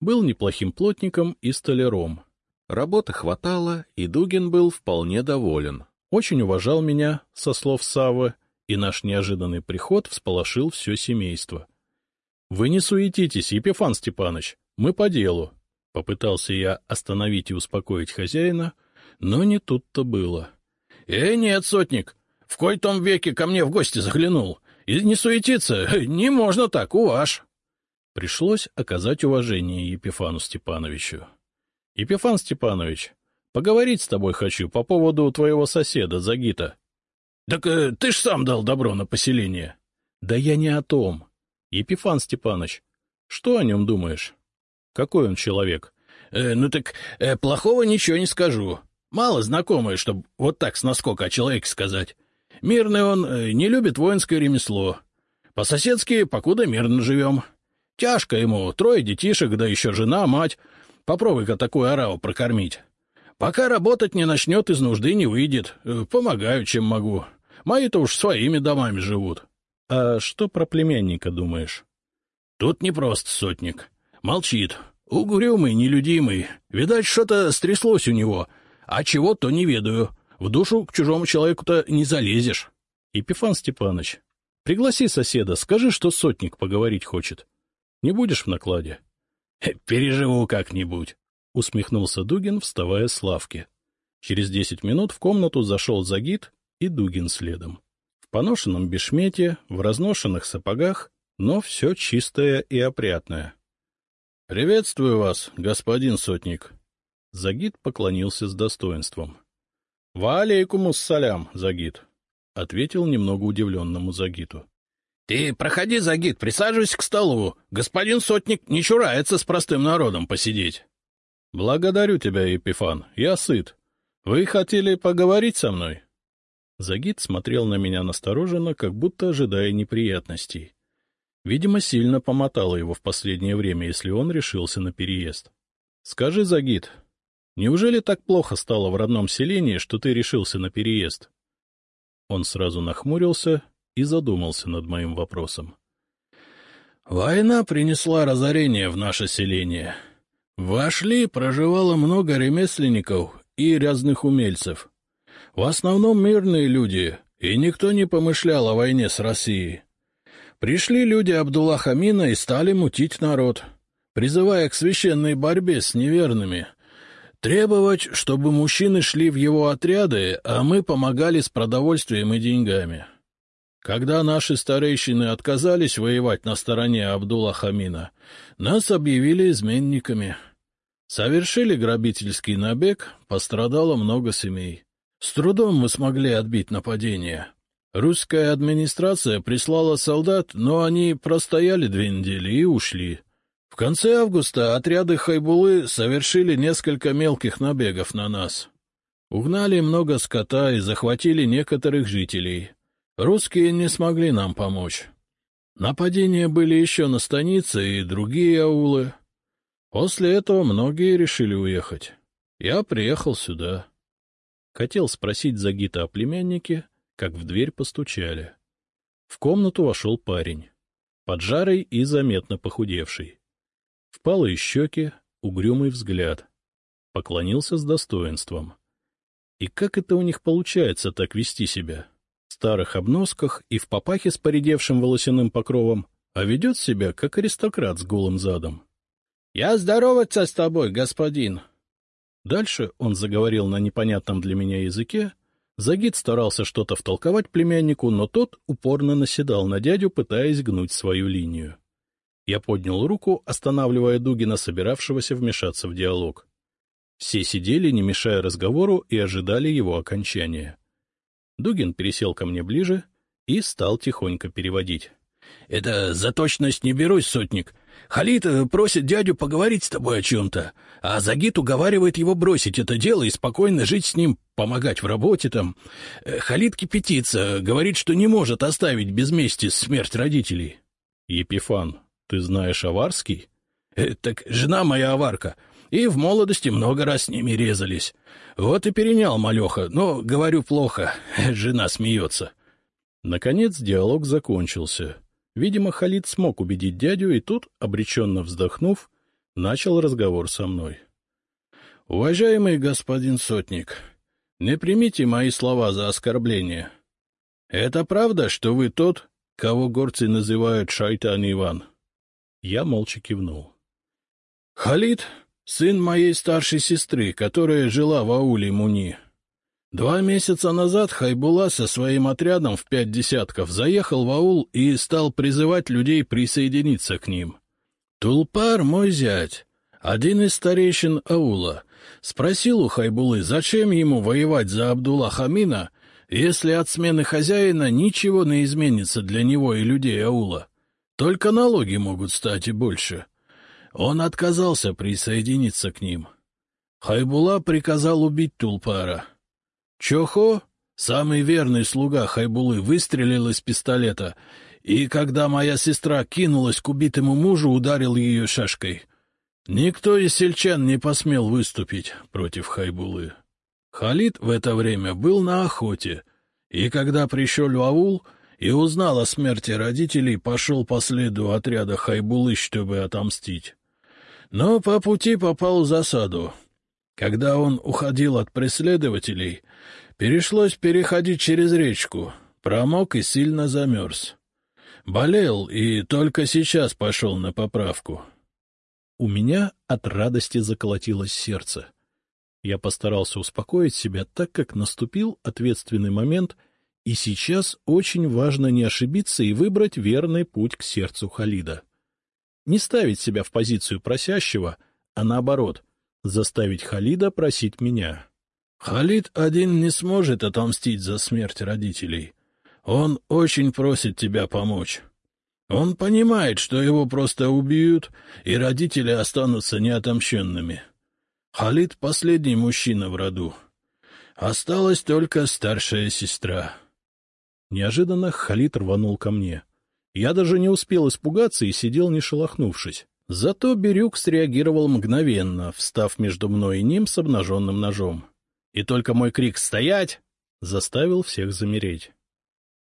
Был неплохим плотником и столяром. Работы хватало, и Дугин был вполне доволен. Очень уважал меня, со слов Савы, и наш неожиданный приход всполошил все семейство. — Вы не суетитесь, Епифан Степаныч, мы по делу. Попытался я остановить и успокоить хозяина, Но не тут-то было. — Э, нет, сотник, в кой-том веке ко мне в гости заглянул. И не суетиться, не можно так, у ваш. Пришлось оказать уважение Епифану Степановичу. — Епифан Степанович, поговорить с тобой хочу по поводу твоего соседа Загита. — Так э, ты ж сам дал добро на поселение. — Да я не о том. Епифан Степанович, что о нем думаешь? Какой он человек? Э, — Ну так э, плохого ничего не скажу. Мало знакомые, чтобы вот так с наскока о человеке сказать. Мирный он, э, не любит воинское ремесло. По-соседски, покуда мирно живем. Тяжко ему, трое детишек, да еще жена, мать. Попробуй-ка такую ораву прокормить. Пока работать не начнет, из нужды не выйдет. Э, помогаю, чем могу. Мои-то уж своими домами живут. — А что про племянника думаешь? — Тут не просто сотник. Молчит. Угрюмый, нелюдимый. Видать, что-то стряслось у него. А чего, то не ведаю. В душу к чужому человеку-то не залезешь. — Епифан Степанович, пригласи соседа, скажи, что сотник поговорить хочет. Не будешь в накладе? — Переживу как-нибудь, — усмехнулся Дугин, вставая с лавки. Через десять минут в комнату зашел Загид и Дугин следом. В поношенном бешмете, в разношенных сапогах, но все чистое и опрятное. — Приветствую вас, господин сотник. Загид поклонился с достоинством. — Ва алейкум салям, Загид, — ответил немного удивленному Загиту. — Ты проходи, Загид, присаживайся к столу. Господин сотник не чурается с простым народом посидеть. — Благодарю тебя, Епифан, я сыт. Вы хотели поговорить со мной? Загид смотрел на меня настороженно, как будто ожидая неприятностей. Видимо, сильно помотало его в последнее время, если он решился на переезд. — Скажи, Загид, неужели так плохо стало в родном селении, что ты решился на переезд? Он сразу нахмурился и задумался над моим вопросом. — Война принесла разорение в наше селение. Вошли проживало много ремесленников и рязных умельцев. В основном мирные люди, и никто не помышлял о войне с Россией. Пришли люди Абдулла Хамина и стали мутить народ, призывая к священной борьбе с неверными, требовать, чтобы мужчины шли в его отряды, а мы помогали с продовольствием и деньгами. Когда наши старейшины отказались воевать на стороне Абдулла Хамина, нас объявили изменниками. Совершили грабительский набег, пострадало много семей. С трудом мы смогли отбить нападение. Русская администрация прислала солдат, но они простояли две недели и ушли. В конце августа отряды Хайбулы совершили несколько мелких набегов на нас. Угнали много скота и захватили некоторых жителей. Русские не смогли нам помочь. Нападения были еще на станице и другие аулы. После этого многие решили уехать. Я приехал сюда. Хотел спросить Загита о племяннике, как в дверь постучали. В комнату вошел парень, поджарый и заметно похудевший. Впалые щеки, угрюмый взгляд. Поклонился с достоинством. И как это у них получается так вести себя? В старых обносках и в папахе с поредевшим волосяным покровом, а ведет себя, как аристократ с голым задом. — Я здороваться с тобой, господин. Дальше он заговорил на непонятном для меня языке. Загид старался что-то втолковать племяннику, но тот упорно наседал на дядю, пытаясь гнуть свою линию. Я поднял руку, останавливая Дугина, собиравшегося вмешаться в диалог. Все сидели, не мешая разговору, и ожидали его окончания. Дугин пересел ко мне ближе и стал тихонько переводить. — Это за точность не берусь, сотник. Халид э, просит дядю поговорить с тобой о чем-то, а Загид уговаривает его бросить это дело и спокойно жить с ним, помогать в работе там. Э, Халид кипятится, говорит, что не может оставить без мести смерть родителей. — Епифан, ты знаешь аварский? Э, — Так жена моя аварка, и в молодости много раз с ними резались. Вот и перенял малеха, но, говорю, плохо, жена смеется. Наконец диалог закончился. Видимо, Халид смог убедить дядю, и тут, обреченно вздохнув, начал разговор со мной. — Уважаемый господин Сотник, не примите мои слова за оскорбление. Это правда, что вы тот, кого горцы называют Шайтан Иван? Я молча кивнул. — Халид, сын моей старшей сестры, которая жила в ауле Муни. Два месяца назад Хайбула со своим отрядом в пять десятков заехал в аул и стал призывать людей присоединиться к ним. Тулпар, мой зять, один из старейшин аула, спросил у Хайбулы, зачем ему воевать за Абдулла Хамина, если от смены хозяина ничего не изменится для него и людей аула. Только налоги могут стать и больше. Он отказался присоединиться к ним. Хайбула приказал убить Тулпара — Чохо, самый верный слуга Хайбулы, выстрелил из пистолета, и когда моя сестра кинулась к убитому мужу, ударил ее шашкой. Никто из сельчан не посмел выступить против Хайбулы. Халид в это время был на охоте, и когда пришел в аул и узнал о смерти родителей, пошел по следу отряда Хайбулы, чтобы отомстить. Но по пути попал в засаду. Когда он уходил от преследователей, Пришлось переходить через речку, промок и сильно замерз. Болел и только сейчас пошел на поправку. У меня от радости заколотилось сердце. Я постарался успокоить себя, так как наступил ответственный момент, и сейчас очень важно не ошибиться и выбрать верный путь к сердцу Халида. Не ставить себя в позицию просящего, а наоборот, заставить Халида просить меня. Халид один не сможет отомстить за смерть родителей. Он очень просит тебя помочь. Он понимает, что его просто убьют, и родители останутся неотомщенными. Халид — последний мужчина в роду. Осталась только старшая сестра. Неожиданно Халид рванул ко мне. Я даже не успел испугаться и сидел, не шелохнувшись. Зато Бирюк среагировал мгновенно, встав между мной и ним с обнаженным ножом и только мой крик «Стоять!» заставил всех замереть.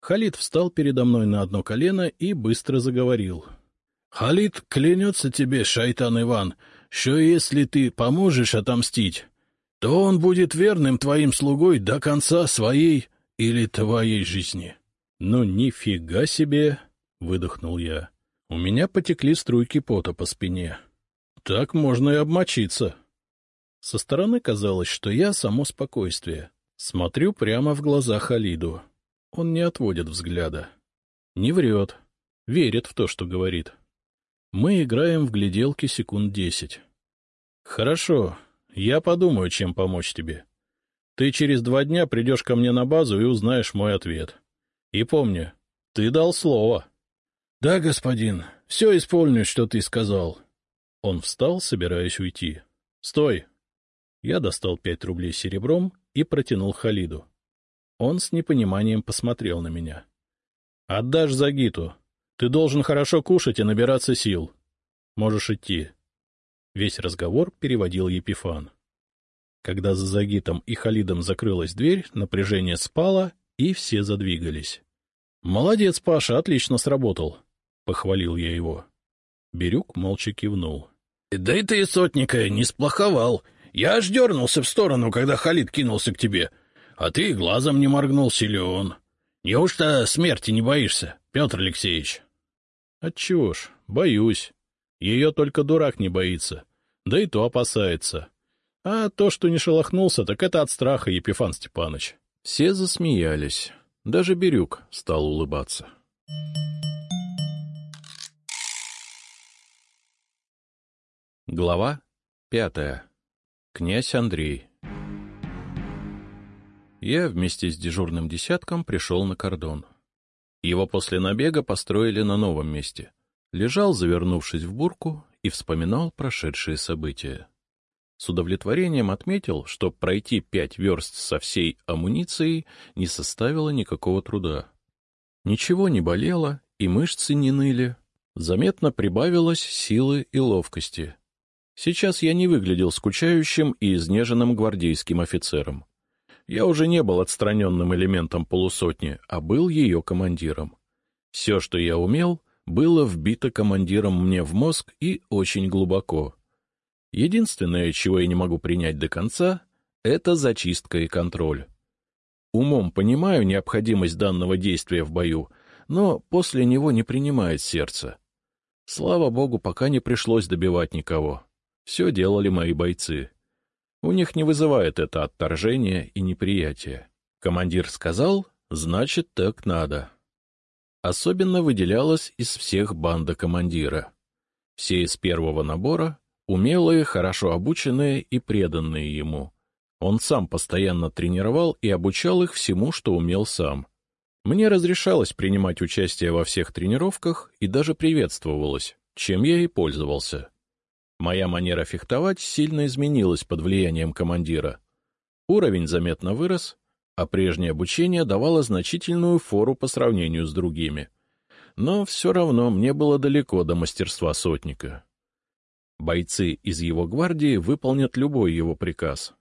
Халид встал передо мной на одно колено и быстро заговорил. — Халид клянется тебе, шайтан Иван, что если ты поможешь отомстить, то он будет верным твоим слугой до конца своей или твоей жизни. — Ну, нифига себе! — выдохнул я. У меня потекли струйки пота по спине. Так можно и обмочиться. Со стороны казалось, что я — само спокойствие. Смотрю прямо в глаза Халиду. Он не отводит взгляда. Не врет. Верит в то, что говорит. Мы играем в гляделки секунд десять. Хорошо, я подумаю, чем помочь тебе. Ты через два дня придешь ко мне на базу и узнаешь мой ответ. И помни, ты дал слово. — Да, господин, все исполню, что ты сказал. Он встал, собираясь уйти. — Стой! Я достал пять рублей серебром и протянул Халиду. Он с непониманием посмотрел на меня. — Отдашь Загиту. Ты должен хорошо кушать и набираться сил. Можешь идти. Весь разговор переводил Епифан. Когда за Загитом и Халидом закрылась дверь, напряжение спало, и все задвигались. — Молодец, Паша, отлично сработал, — похвалил я его. Бирюк молча кивнул. — Да и ты, сотника, не сплоховал. Я аж дернулся в сторону, когда Халид кинулся к тебе. А ты глазом не моргнул, силен. Неужто смерти не боишься, Петр Алексеевич? Отчего ж, боюсь. Ее только дурак не боится. Да и то опасается. А то, что не шелохнулся, так это от страха, Епифан Степаныч. Все засмеялись. Даже Бирюк стал улыбаться. Глава пятая Князь Андрей Я вместе с дежурным десятком пришел на кордон. Его после набега построили на новом месте. Лежал, завернувшись в бурку, и вспоминал прошедшие события. С удовлетворением отметил, что пройти пять верст со всей амуницией не составило никакого труда. Ничего не болело, и мышцы не ныли. Заметно прибавилось силы и ловкости. Сейчас я не выглядел скучающим и изнеженным гвардейским офицером. Я уже не был отстраненным элементом полусотни, а был ее командиром. Все, что я умел, было вбито командиром мне в мозг и очень глубоко. Единственное, чего я не могу принять до конца, — это зачистка и контроль. Умом понимаю необходимость данного действия в бою, но после него не принимает сердце. Слава богу, пока не пришлось добивать никого. Все делали мои бойцы. У них не вызывает это отторжение и неприятие. Командир сказал, значит, так надо. Особенно выделялась из всех банда командира. Все из первого набора, умелые, хорошо обученные и преданные ему. Он сам постоянно тренировал и обучал их всему, что умел сам. Мне разрешалось принимать участие во всех тренировках и даже приветствовалось, чем я и пользовался. Моя манера фехтовать сильно изменилась под влиянием командира. Уровень заметно вырос, а прежнее обучение давало значительную фору по сравнению с другими. Но все равно мне было далеко до мастерства сотника. Бойцы из его гвардии выполнят любой его приказ.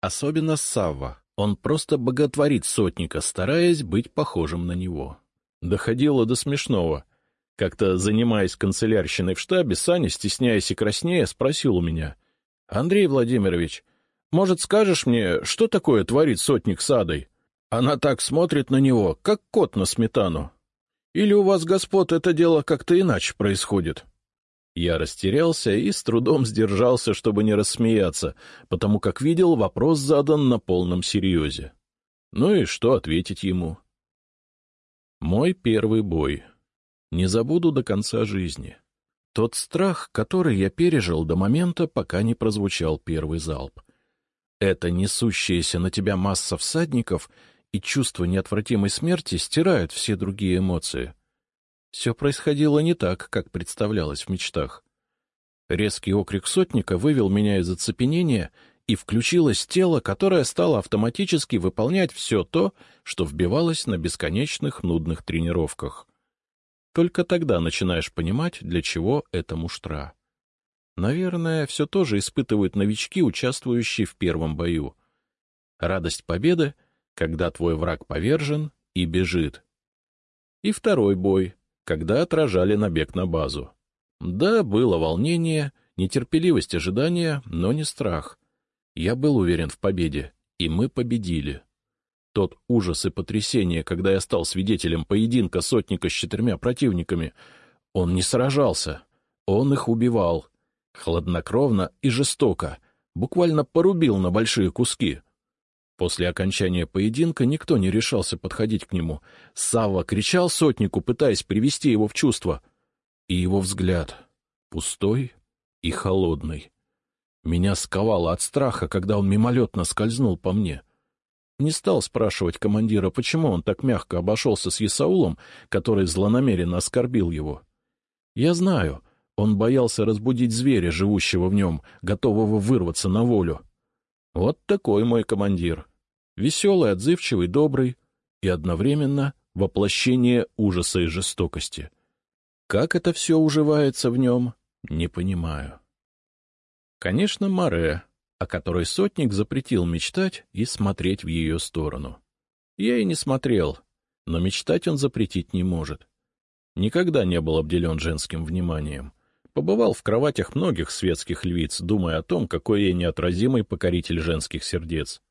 Особенно Савва. Он просто боготворит сотника, стараясь быть похожим на него. Доходило до смешного. Как-то, занимаясь канцелярщиной в штабе, Саня, стесняясь и краснея, спросил у меня. — Андрей Владимирович, может, скажешь мне, что такое творит сотник с Адой? Она так смотрит на него, как кот на сметану. Или у вас, господ, это дело как-то иначе происходит? Я растерялся и с трудом сдержался, чтобы не рассмеяться, потому как видел, вопрос задан на полном серьезе. Ну и что ответить ему? Мой первый бой. Не забуду до конца жизни. Тот страх, который я пережил до момента, пока не прозвучал первый залп. Это несущаяся на тебя масса всадников и чувство неотвратимой смерти стирают все другие эмоции. Все происходило не так, как представлялось в мечтах. Резкий окрик сотника вывел меня из оцепенения, и включилось тело, которое стало автоматически выполнять все то, что вбивалось на бесконечных нудных тренировках. Только тогда начинаешь понимать, для чего это муштра. Наверное, все тоже испытывают новички, участвующие в первом бою. Радость победы, когда твой враг повержен и бежит. И второй бой, когда отражали набег на базу. Да, было волнение, нетерпеливость ожидания, но не страх. Я был уверен в победе, и мы победили. Тот ужас и потрясение, когда я стал свидетелем поединка сотника с четырьмя противниками, он не сражался, он их убивал — Хладнокровно и жестоко, буквально порубил на большие куски. После окончания поединка никто не решался подходить к нему. Савва кричал сотнику, пытаясь привести его в чувство. И его взгляд пустой и холодный. Меня сковало от страха, когда он мимолетно скользнул по мне. Не стал спрашивать командира, почему он так мягко обошелся с Исаулом, который злонамеренно оскорбил его. Я знаю, он боялся разбудить зверя, живущего в нем, готового вырваться на волю. Вот такой мой командир. Веселый, отзывчивый, добрый и одновременно воплощение ужаса и жестокости. Как это все уживается в нем, не понимаю. Конечно, Море, о которой сотник запретил мечтать и смотреть в ее сторону. Я и не смотрел, но мечтать он запретить не может. Никогда не был обделен женским вниманием. Побывал в кроватях многих светских львиц, думая о том, какой я неотразимый покоритель женских сердец.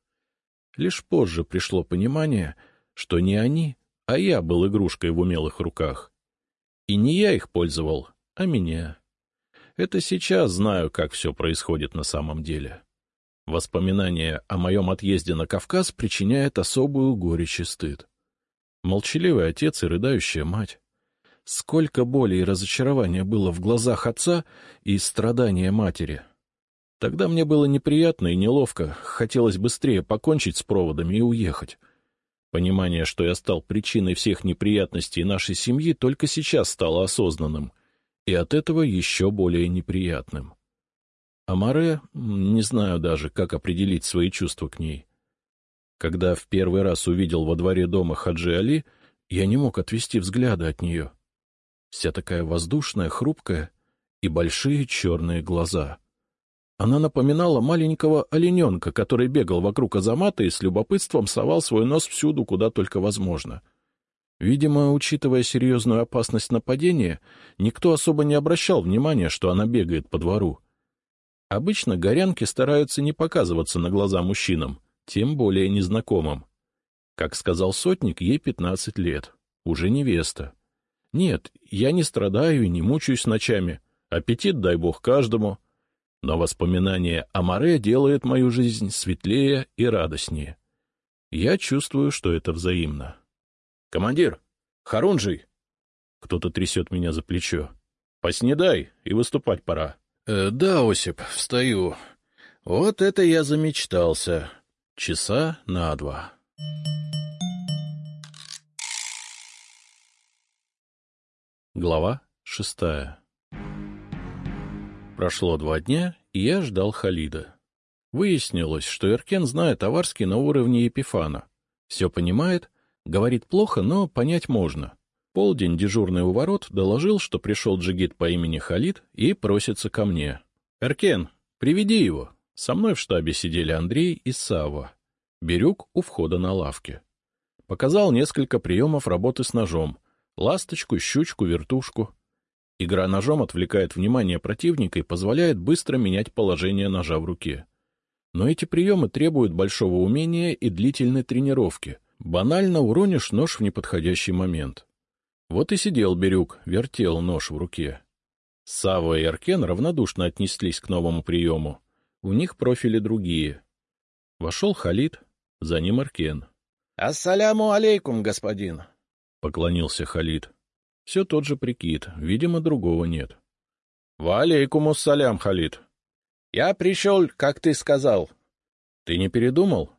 Лишь позже пришло понимание, что не они, а я был игрушкой в умелых руках. И не я их пользовал, а меня. Это сейчас знаю, как все происходит на самом деле. Воспоминание о моем отъезде на Кавказ причиняет особую горечь и стыд. Молчаливый отец и рыдающая мать. Сколько боли и разочарования было в глазах отца и страдания матери. Тогда мне было неприятно и неловко, хотелось быстрее покончить с проводами и уехать. Понимание, что я стал причиной всех неприятностей нашей семьи, только сейчас стало осознанным, и от этого еще более неприятным. А Море, не знаю даже, как определить свои чувства к ней. Когда в первый раз увидел во дворе дома Хаджи Али, я не мог отвести взгляда от нее — вся такая воздушная, хрупкая, и большие черные глаза. Она напоминала маленького олененка, который бегал вокруг Азамата и с любопытством совал свой нос всюду, куда только возможно. Видимо, учитывая серьезную опасность нападения, никто особо не обращал внимания, что она бегает по двору. Обычно горянки стараются не показываться на глаза мужчинам, тем более незнакомым. Как сказал сотник, ей пятнадцать лет, уже невеста. Нет, я не страдаю и не мучаюсь ночами. Аппетит, дай бог, каждому. Но воспоминание о море делает мою жизнь светлее и радостнее. Я чувствую, что это взаимно. — Командир! Харунжий! Кто-то трясет меня за плечо. — Поснедай, и выступать пора. «Э, — Да, Осип, встаю. Вот это я замечтался. Часа на два. Глава шестая Прошло два дня, и я ждал Халида. Выяснилось, что Эркен знает аварский на уровне Епифана. Все понимает, говорит плохо, но понять можно. Полдень дежурный у ворот доложил, что пришел джигит по имени Халид и просится ко мне. «Эркен, приведи его». Со мной в штабе сидели Андрей и Сава. Бирюк у входа на лавке. Показал несколько приемов работы с ножом. Ласточку, щучку, вертушку. Игра ножом отвлекает внимание противника и позволяет быстро менять положение ножа в руке. Но эти приемы требуют большого умения и длительной тренировки. Банально уронишь нож в неподходящий момент. Вот и сидел Бирюк, вертел нож в руке. Сава и Аркен равнодушно отнеслись к новому приему. У них профили другие. Вошел Халид, за ним Аркен. — Ассаляму алейкум, господин! — поклонился Халид. Все тот же прикид, видимо, другого нет. — Ва алейкум ассалям, Халид. — Я пришел, как ты сказал. — Ты не передумал?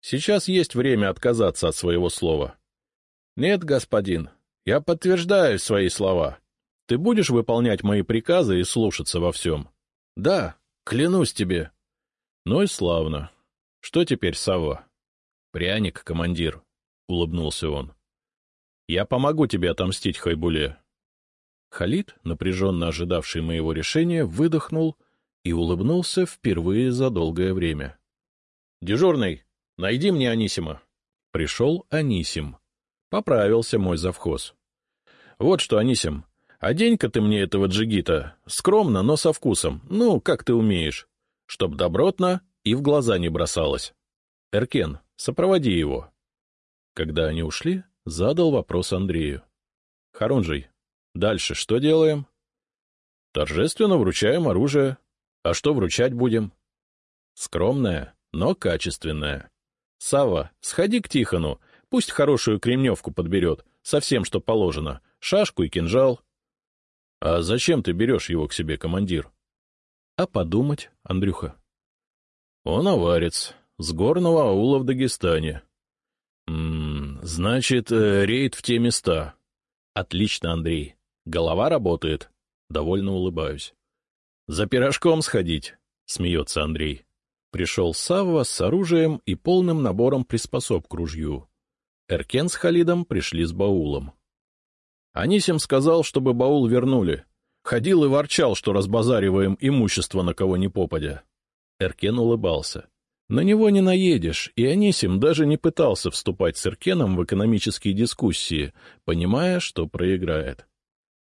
Сейчас есть время отказаться от своего слова. — Нет, господин, я подтверждаю свои слова. Ты будешь выполнять мои приказы и слушаться во всем? — Да, клянусь тебе. — Ну и славно. Что теперь, Савва? — Пряник, командир, — улыбнулся он. Я помогу тебе отомстить Хайбуле. Халид, напряженно ожидавший моего решения, выдохнул и улыбнулся впервые за долгое время. — Дежурный, найди мне Анисима. Пришел Анисим. Поправился мой завхоз. — Вот что, Анисим, одень-ка ты мне этого джигита, скромно, но со вкусом, ну, как ты умеешь, чтоб добротно и в глаза не бросалось. Эркен, сопроводи его. Когда они ушли, Задал вопрос Андрею. — Харунжий, дальше что делаем? — Торжественно вручаем оружие. А что вручать будем? — Скромное, но качественное. Сава, сходи к Тихону, пусть хорошую кремневку подберет, совсем что положено, шашку и кинжал. — А зачем ты берешь его к себе, командир? — А подумать, Андрюха. — Он аварец, с горного аула в Дагестане. — Значит, э, рейд в те места. — Отлично, Андрей. Голова работает. Довольно улыбаюсь. — За пирожком сходить, — смеется Андрей. Пришел Савва с оружием и полным набором приспособ к ружью. Эркен с Халидом пришли с баулом. Анисим сказал, чтобы баул вернули. Ходил и ворчал, что разбазариваем имущество на кого ни попадя. Эркен улыбался. На него не наедешь, и Анисим даже не пытался вступать с Иркеном в экономические дискуссии, понимая, что проиграет.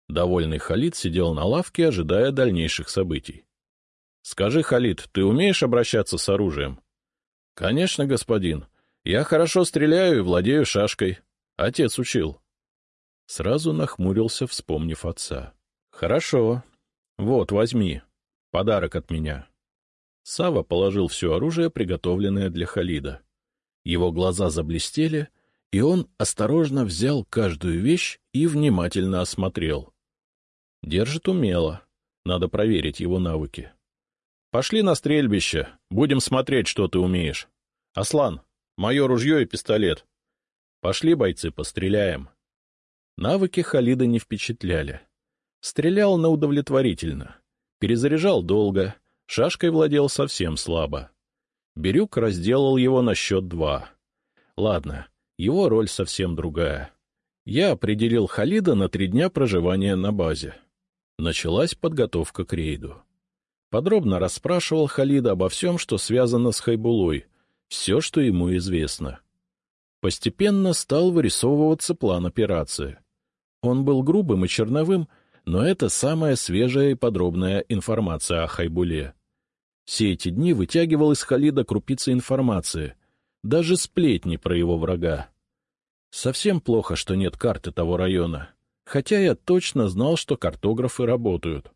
Довольный Халид сидел на лавке, ожидая дальнейших событий. — Скажи, Халид, ты умеешь обращаться с оружием? — Конечно, господин. Я хорошо стреляю и владею шашкой. Отец учил. Сразу нахмурился, вспомнив отца. — Хорошо. Вот, возьми. Подарок от меня. Сава положил все оружие, приготовленное для Халида. Его глаза заблестели, и он осторожно взял каждую вещь и внимательно осмотрел. Держит умело. Надо проверить его навыки. — Пошли на стрельбище. Будем смотреть, что ты умеешь. Аслан, мое ружье и пистолет. Пошли, бойцы, постреляем. Навыки Халида не впечатляли. Стрелял на удовлетворительно. Перезаряжал долго — Шашкой владел совсем слабо. Бирюк разделал его на счет два. Ладно, его роль совсем другая. Я определил Халида на три дня проживания на базе. Началась подготовка к рейду. Подробно расспрашивал Халида обо всем, что связано с Хайбулой, все, что ему известно. Постепенно стал вырисовываться план операции. Он был грубым и черновым, но это самая свежая и подробная информация о Хайбуле. Все эти дни вытягивал из Халида крупицы информации, даже сплетни про его врага. Совсем плохо, что нет карты того района, хотя я точно знал, что картографы работают.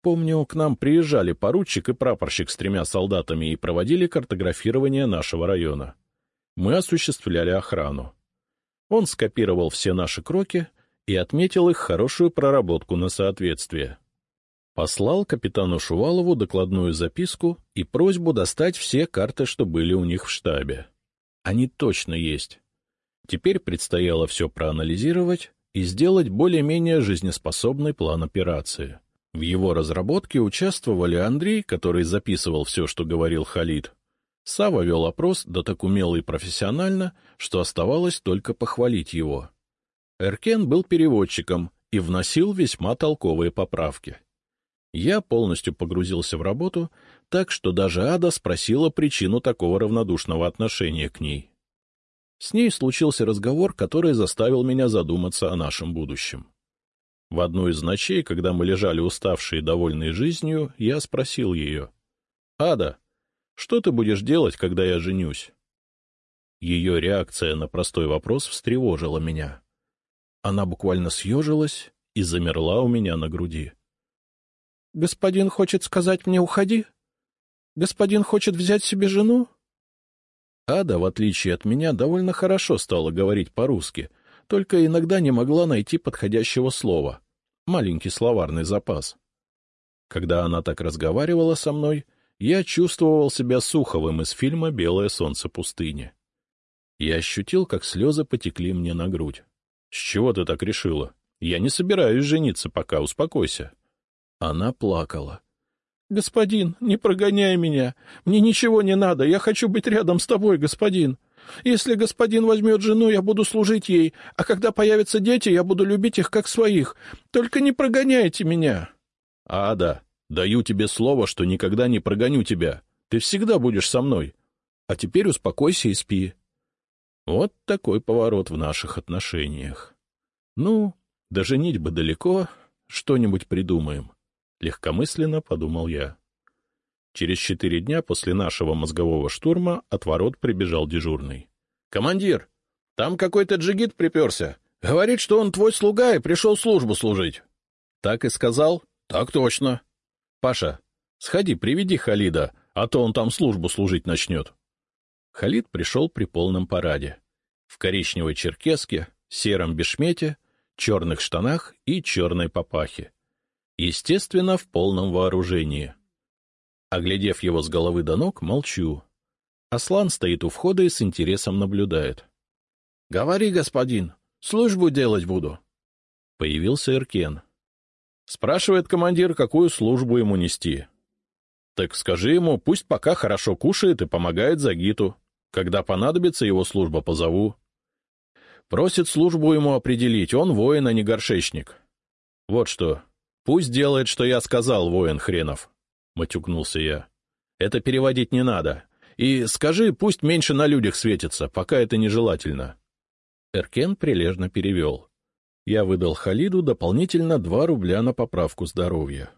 Помню, к нам приезжали поручик и прапорщик с тремя солдатами и проводили картографирование нашего района. Мы осуществляли охрану. Он скопировал все наши кроки и отметил их хорошую проработку на соответствие. Послал капитану Шувалову докладную записку и просьбу достать все карты, что были у них в штабе. Они точно есть. Теперь предстояло все проанализировать и сделать более-менее жизнеспособный план операции. В его разработке участвовали Андрей, который записывал все, что говорил Халид. Сава вел опрос, да так умело и профессионально, что оставалось только похвалить его. Эркен был переводчиком и вносил весьма толковые поправки. Я полностью погрузился в работу, так что даже Ада спросила причину такого равнодушного отношения к ней. С ней случился разговор, который заставил меня задуматься о нашем будущем. В одну из ночей, когда мы лежали уставшие и довольные жизнью, я спросил ее. — Ада, что ты будешь делать, когда я женюсь? Ее реакция на простой вопрос встревожила меня. Она буквально съежилась и замерла у меня на груди. — Господин хочет сказать мне «уходи»? Господин хочет взять себе жену? Ада, в отличие от меня, довольно хорошо стала говорить по-русски — только иногда не могла найти подходящего слова. Маленький словарный запас. Когда она так разговаривала со мной, я чувствовал себя Суховым из фильма «Белое солнце пустыни». Я ощутил, как слезы потекли мне на грудь. — С чего ты так решила? Я не собираюсь жениться пока, успокойся. Она плакала. — Господин, не прогоняй меня. Мне ничего не надо. Я хочу быть рядом с тобой, господин. Если господин возьмет жену, я буду служить ей, а когда появятся дети, я буду любить их как своих. Только не прогоняйте меня. — Ада, даю тебе слово, что никогда не прогоню тебя. Ты всегда будешь со мной. А теперь успокойся и спи. Вот такой поворот в наших отношениях. Ну, да женить бы далеко, что-нибудь придумаем. Легкомысленно подумал я. Через четыре дня после нашего мозгового штурма от ворот прибежал дежурный. — Командир, там какой-то джигит приперся. Говорит, что он твой слуга и пришел службу служить. — Так и сказал? — Так точно. — Паша, сходи, приведи Халида, а то он там службу служить начнет. Халид пришел при полном параде. В коричневой черкеске, сером бешмете, черных штанах и черной папахе. Естественно, в полном вооружении — Оглядев его с головы до ног, молчу. Аслан стоит у входа и с интересом наблюдает. — Говори, господин, службу делать буду. Появился Эркен. Спрашивает командир, какую службу ему нести. Так скажи ему, пусть пока хорошо кушает и помогает Загиту. Когда понадобится его служба, позову. Просит службу ему определить, он воин, а не горшечник. Вот что, пусть делает, что я сказал, воин хренов. — матюкнулся я. — Это переводить не надо. И скажи, пусть меньше на людях светится, пока это нежелательно. Эркен прилежно перевел. Я выдал Халиду дополнительно два рубля на поправку здоровья.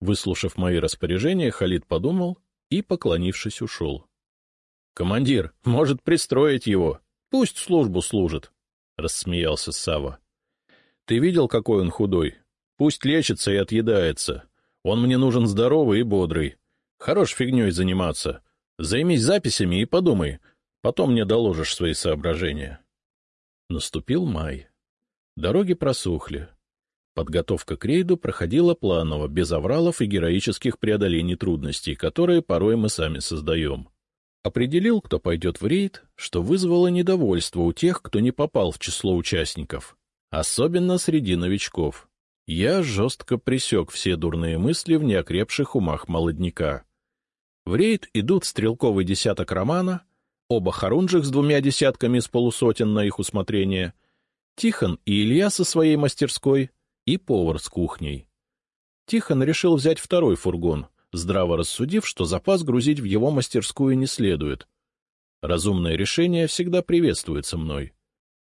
Выслушав мои распоряжения, Халид подумал и, поклонившись, ушел. — Командир, может пристроить его. Пусть службу служит, — рассмеялся Сава. Ты видел, какой он худой? Пусть лечится и отъедается. Он мне нужен здоровый и бодрый. Хорош фигней заниматься. Займись записями и подумай. Потом мне доложишь свои соображения. Наступил май. Дороги просухли. Подготовка к рейду проходила планово, без авралов и героических преодолений трудностей, которые порой мы сами создаем. Определил, кто пойдет в рейд, что вызвало недовольство у тех, кто не попал в число участников, особенно среди новичков. Я жестко пресек все дурные мысли в неокрепших умах молодняка. В рейд идут стрелковый десяток романа, оба хорунжих с двумя десятками из полусотен на их усмотрение, Тихон и Илья со своей мастерской и повар с кухней. Тихон решил взять второй фургон, здраво рассудив, что запас грузить в его мастерскую не следует. Разумное решение всегда приветствуется мной.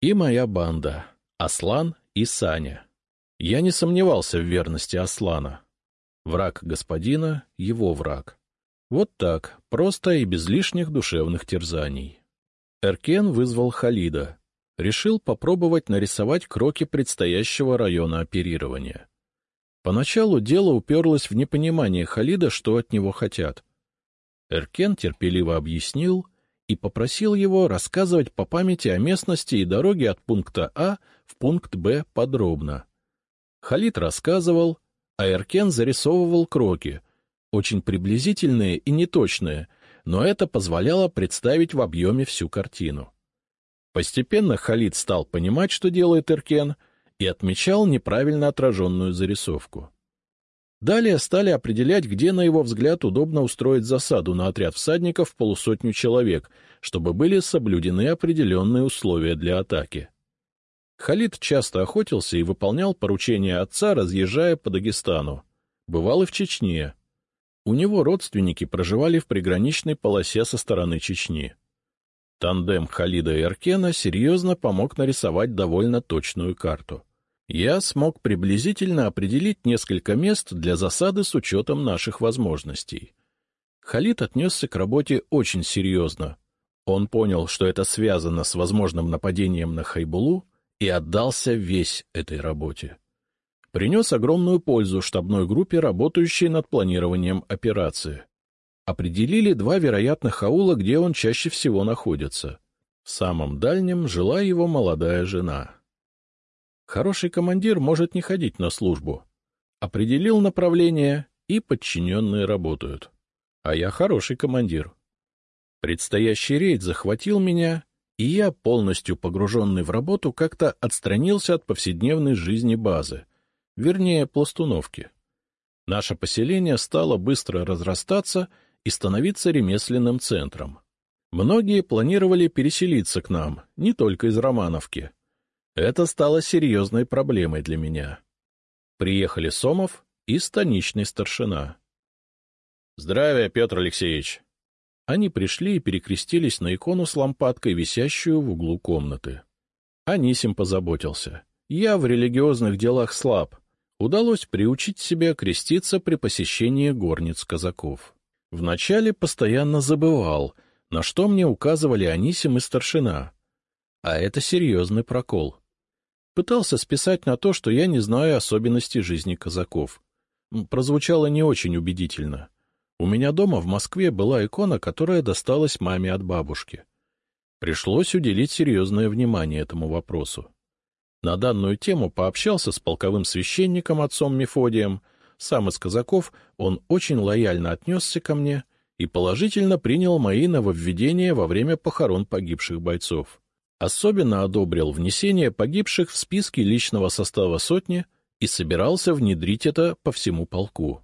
И моя банда — Аслан и Саня. Я не сомневался в верности Аслана. Враг господина — его враг. Вот так, просто и без лишних душевных терзаний. Эркен вызвал Халида. Решил попробовать нарисовать кроки предстоящего района оперирования. Поначалу дело уперлось в непонимание Халида, что от него хотят. Эркен терпеливо объяснил и попросил его рассказывать по памяти о местности и дороге от пункта А в пункт Б подробно. Халид рассказывал, а Эркен зарисовывал кроки, очень приблизительные и неточные, но это позволяло представить в объеме всю картину. Постепенно Халид стал понимать, что делает Эркен, и отмечал неправильно отраженную зарисовку. Далее стали определять, где, на его взгляд, удобно устроить засаду на отряд всадников полусотню человек, чтобы были соблюдены определенные условия для атаки. Халид часто охотился и выполнял поручения отца, разъезжая по Дагестану. Бывал и в Чечне. У него родственники проживали в приграничной полосе со стороны Чечни. Тандем Халида и Аркена серьезно помог нарисовать довольно точную карту. Я смог приблизительно определить несколько мест для засады с учетом наших возможностей. Халид отнесся к работе очень серьезно. Он понял, что это связано с возможным нападением на Хайбулу, и отдался весь этой работе. Принес огромную пользу штабной группе, работающей над планированием операции. Определили два вероятных аула, где он чаще всего находится. В самом дальнем жила его молодая жена. Хороший командир может не ходить на службу. Определил направление, и подчиненные работают. А я хороший командир. Предстоящий рейд захватил меня, и я, полностью погруженный в работу, как-то отстранился от повседневной жизни базы, вернее, пластуновки. Наше поселение стало быстро разрастаться и становиться ремесленным центром. Многие планировали переселиться к нам, не только из Романовки. Это стало серьезной проблемой для меня. Приехали Сомов и станичный старшина. — Здравия, Петр Алексеевич! Они пришли и перекрестились на икону с лампадкой, висящую в углу комнаты. Анисим позаботился. Я в религиозных делах слаб. Удалось приучить себя креститься при посещении горниц казаков. Вначале постоянно забывал, на что мне указывали Анисим и старшина. А это серьезный прокол. Пытался списать на то, что я не знаю особенностей жизни казаков. Прозвучало не очень убедительно. У меня дома в Москве была икона, которая досталась маме от бабушки. Пришлось уделить серьезное внимание этому вопросу. На данную тему пообщался с полковым священником отцом Мефодием. Сам из казаков он очень лояльно отнесся ко мне и положительно принял мои нововведения во время похорон погибших бойцов. Особенно одобрил внесение погибших в списки личного состава сотни и собирался внедрить это по всему полку.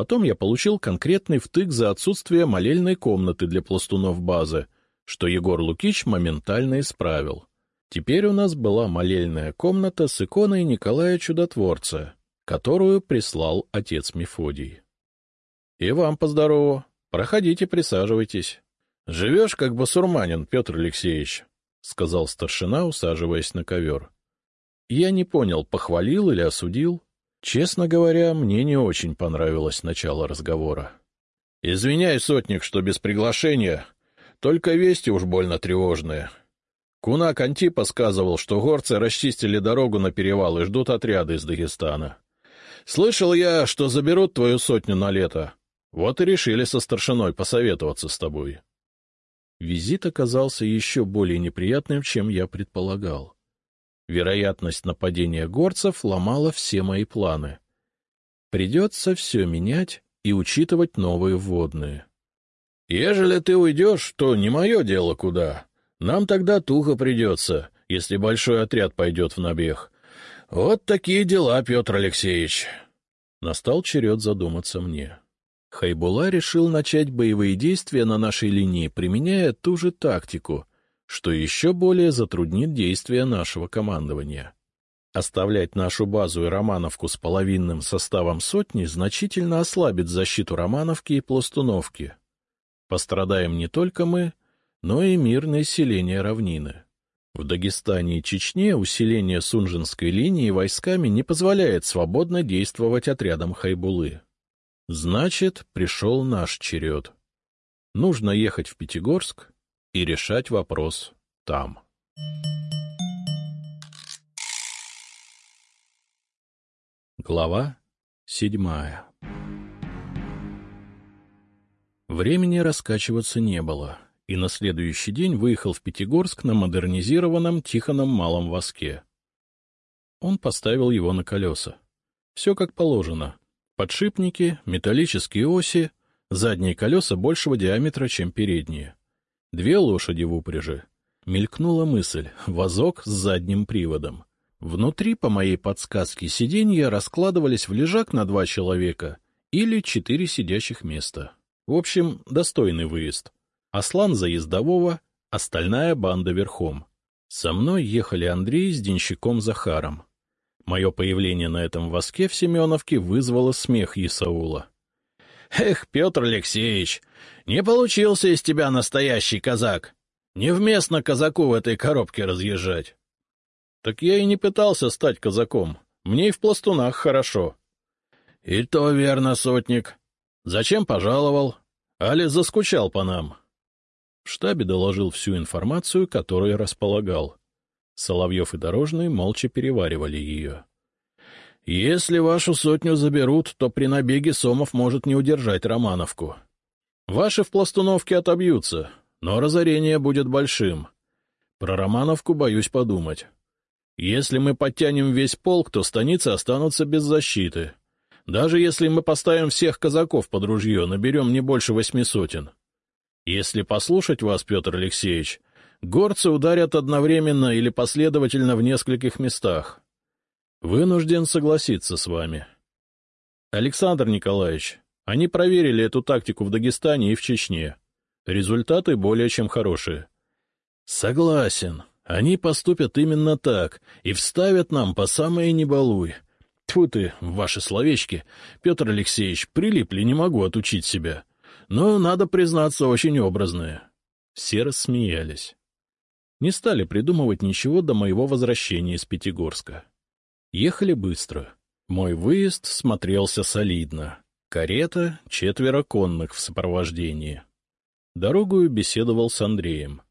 Потом я получил конкретный втык за отсутствие молельной комнаты для пластунов базы, что Егор Лукич моментально исправил. Теперь у нас была молельная комната с иконой Николая Чудотворца, которую прислал отец Мефодий. — И вам поздорово. Проходите, присаживайтесь. Живешь как басурманин, Петр Алексеевич. — сказал старшина, усаживаясь на ковер. Я не понял, похвалил или осудил. Честно говоря, мне не очень понравилось начало разговора. — Извиняй, сотник, что без приглашения. Только вести уж больно тревожные. Кунак Антипа сказывал, что горцы расчистили дорогу на перевал и ждут отряды из Дагестана. Слышал я, что заберут твою сотню на лето. Вот и решили со старшиной посоветоваться с тобой. Визит оказался еще более неприятным, чем я предполагал. Вероятность нападения горцев ломала все мои планы. Придется все менять и учитывать новые вводные. — Ежели ты уйдешь, то не мое дело куда. Нам тогда туго придется, если большой отряд пойдет в набег. Вот такие дела, Петр Алексеевич. Настал черед задуматься мне. Хайбула решил начать боевые действия на нашей линии, применяя ту же тактику, что еще более затруднит действия нашего командования. Оставлять нашу базу и Романовку с половинным составом сотни значительно ослабит защиту Романовки и Пластуновки. Пострадаем не только мы, но и мирное селение равнины. В Дагестане и Чечне усиление Сунжинской линии войсками не позволяет свободно действовать отрядам Хайбулы. Значит, пришел наш черед. Нужно ехать в Пятигорск и решать вопрос там. Глава Седьмая. Времени раскачиваться не было, и на следующий день выехал в Пятигорск на модернизированном Тихоном малом воске. Он поставил его на колеса. Все как положено. Подшипники, металлические оси, задние колеса большего диаметра, чем передние. Две лошади в упряжи. Мелькнула мысль — вазок с задним приводом. Внутри, по моей подсказке, сиденья раскладывались в лежак на два человека или четыре сидящих места. В общем, достойный выезд. Аслан за ездового, остальная банда верхом. Со мной ехали Андрей с денщиком Захаром. Мое появление на этом воске в Семеновке вызвало смех Исаула. — Эх, Петр Алексеевич, не получился из тебя настоящий казак. Невместно казаку в этой коробке разъезжать. — Так я и не пытался стать казаком. Мне и в пластунах хорошо. — И то верно, сотник. Зачем пожаловал? Али заскучал по нам? В штабе доложил всю информацию, которой располагал. Соловьев и Дорожный молча переваривали ее. — Если вашу сотню заберут, то при набеге Сомов может не удержать Романовку. Ваши в пластуновке отобьются, но разорение будет большим. Про Романовку боюсь подумать. Если мы подтянем весь полк, то станицы останутся без защиты. Даже если мы поставим всех казаков под ружье, наберем не больше восьми сотен. Если послушать вас, Петр Алексеевич, горцы ударят одновременно или последовательно в нескольких местах. Вынужден согласиться с вами. Александр Николаевич, они проверили эту тактику в Дагестане и в Чечне. Результаты более чем хорошие. Согласен. Они поступят именно так и вставят нам по самое не балуй. Тьфу ты, ваши словечки. Петр Алексеевич, прилипли, не могу отучить себя. Но, надо признаться, очень образные. Все рассмеялись. Не стали придумывать ничего до моего возвращения из Пятигорска. Ехали быстро. Мой выезд смотрелся солидно. Карета, четверо конных в сопровождении. Дорогую беседовал с Андреем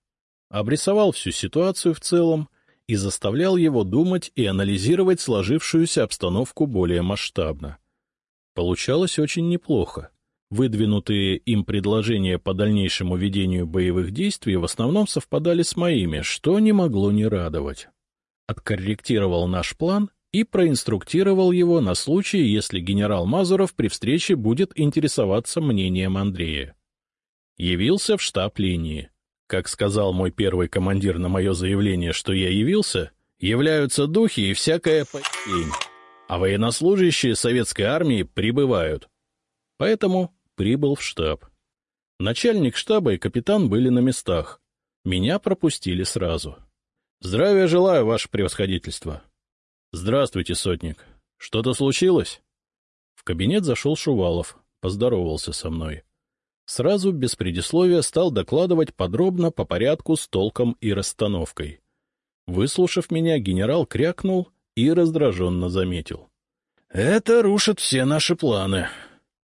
обрисовал всю ситуацию в целом и заставлял его думать и анализировать сложившуюся обстановку более масштабно. Получалось очень неплохо. Выдвинутые им предложения по дальнейшему ведению боевых действий в основном совпадали с моими, что не могло не радовать. Откорректировал наш план и проинструктировал его на случай, если генерал Мазуров при встрече будет интересоваться мнением Андрея. Явился в штаб линии. Как сказал мой первый командир на мое заявление, что я явился, являются духи и всякая потень, а военнослужащие советской армии прибывают. Поэтому прибыл в штаб. Начальник штаба и капитан были на местах. Меня пропустили сразу. — Здравия желаю, ваше превосходительство. — Здравствуйте, сотник. Что-то случилось? В кабинет зашел Шувалов, поздоровался со мной. Сразу, без предисловия, стал докладывать подробно, по порядку, с толком и расстановкой. Выслушав меня, генерал крякнул и раздраженно заметил. — Это рушит все наши планы.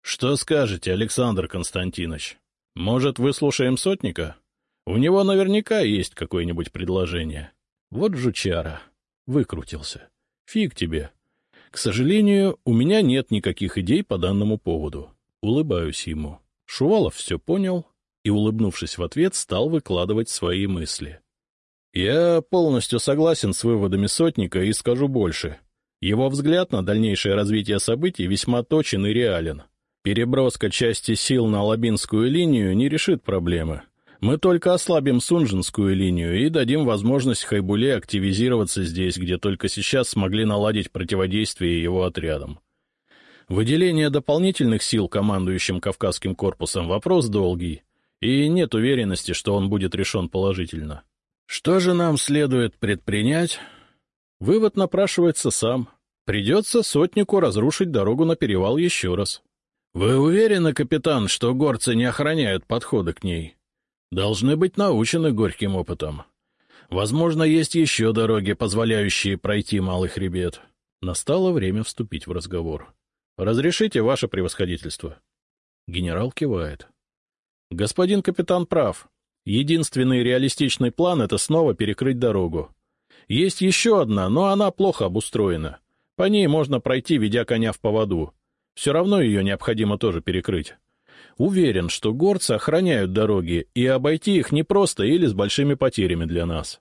Что скажете, Александр Константинович? Может, выслушаем сотника? У него наверняка есть какое-нибудь предложение. Вот жучара. Выкрутился. Фиг тебе. К сожалению, у меня нет никаких идей по данному поводу. Улыбаюсь ему. Шувалов все понял и, улыбнувшись в ответ, стал выкладывать свои мысли. «Я полностью согласен с выводами Сотника и скажу больше. Его взгляд на дальнейшее развитие событий весьма точен и реален. Переброска части сил на Лабинскую линию не решит проблемы. Мы только ослабим Сунжинскую линию и дадим возможность Хайбуле активизироваться здесь, где только сейчас смогли наладить противодействие его отрядам. Выделение дополнительных сил командующим Кавказским корпусом — вопрос долгий, и нет уверенности, что он будет решен положительно. Что же нам следует предпринять? Вывод напрашивается сам. Придется сотнику разрушить дорогу на перевал еще раз. Вы уверены, капитан, что горцы не охраняют подходы к ней? Должны быть научены горьким опытом. Возможно, есть еще дороги, позволяющие пройти малый хребет. Настало время вступить в разговор. — Разрешите, ваше превосходительство? Генерал кивает. — Господин капитан прав. Единственный реалистичный план — это снова перекрыть дорогу. Есть еще одна, но она плохо обустроена. По ней можно пройти, ведя коня в поводу. Все равно ее необходимо тоже перекрыть. Уверен, что горцы охраняют дороги, и обойти их непросто или с большими потерями для нас.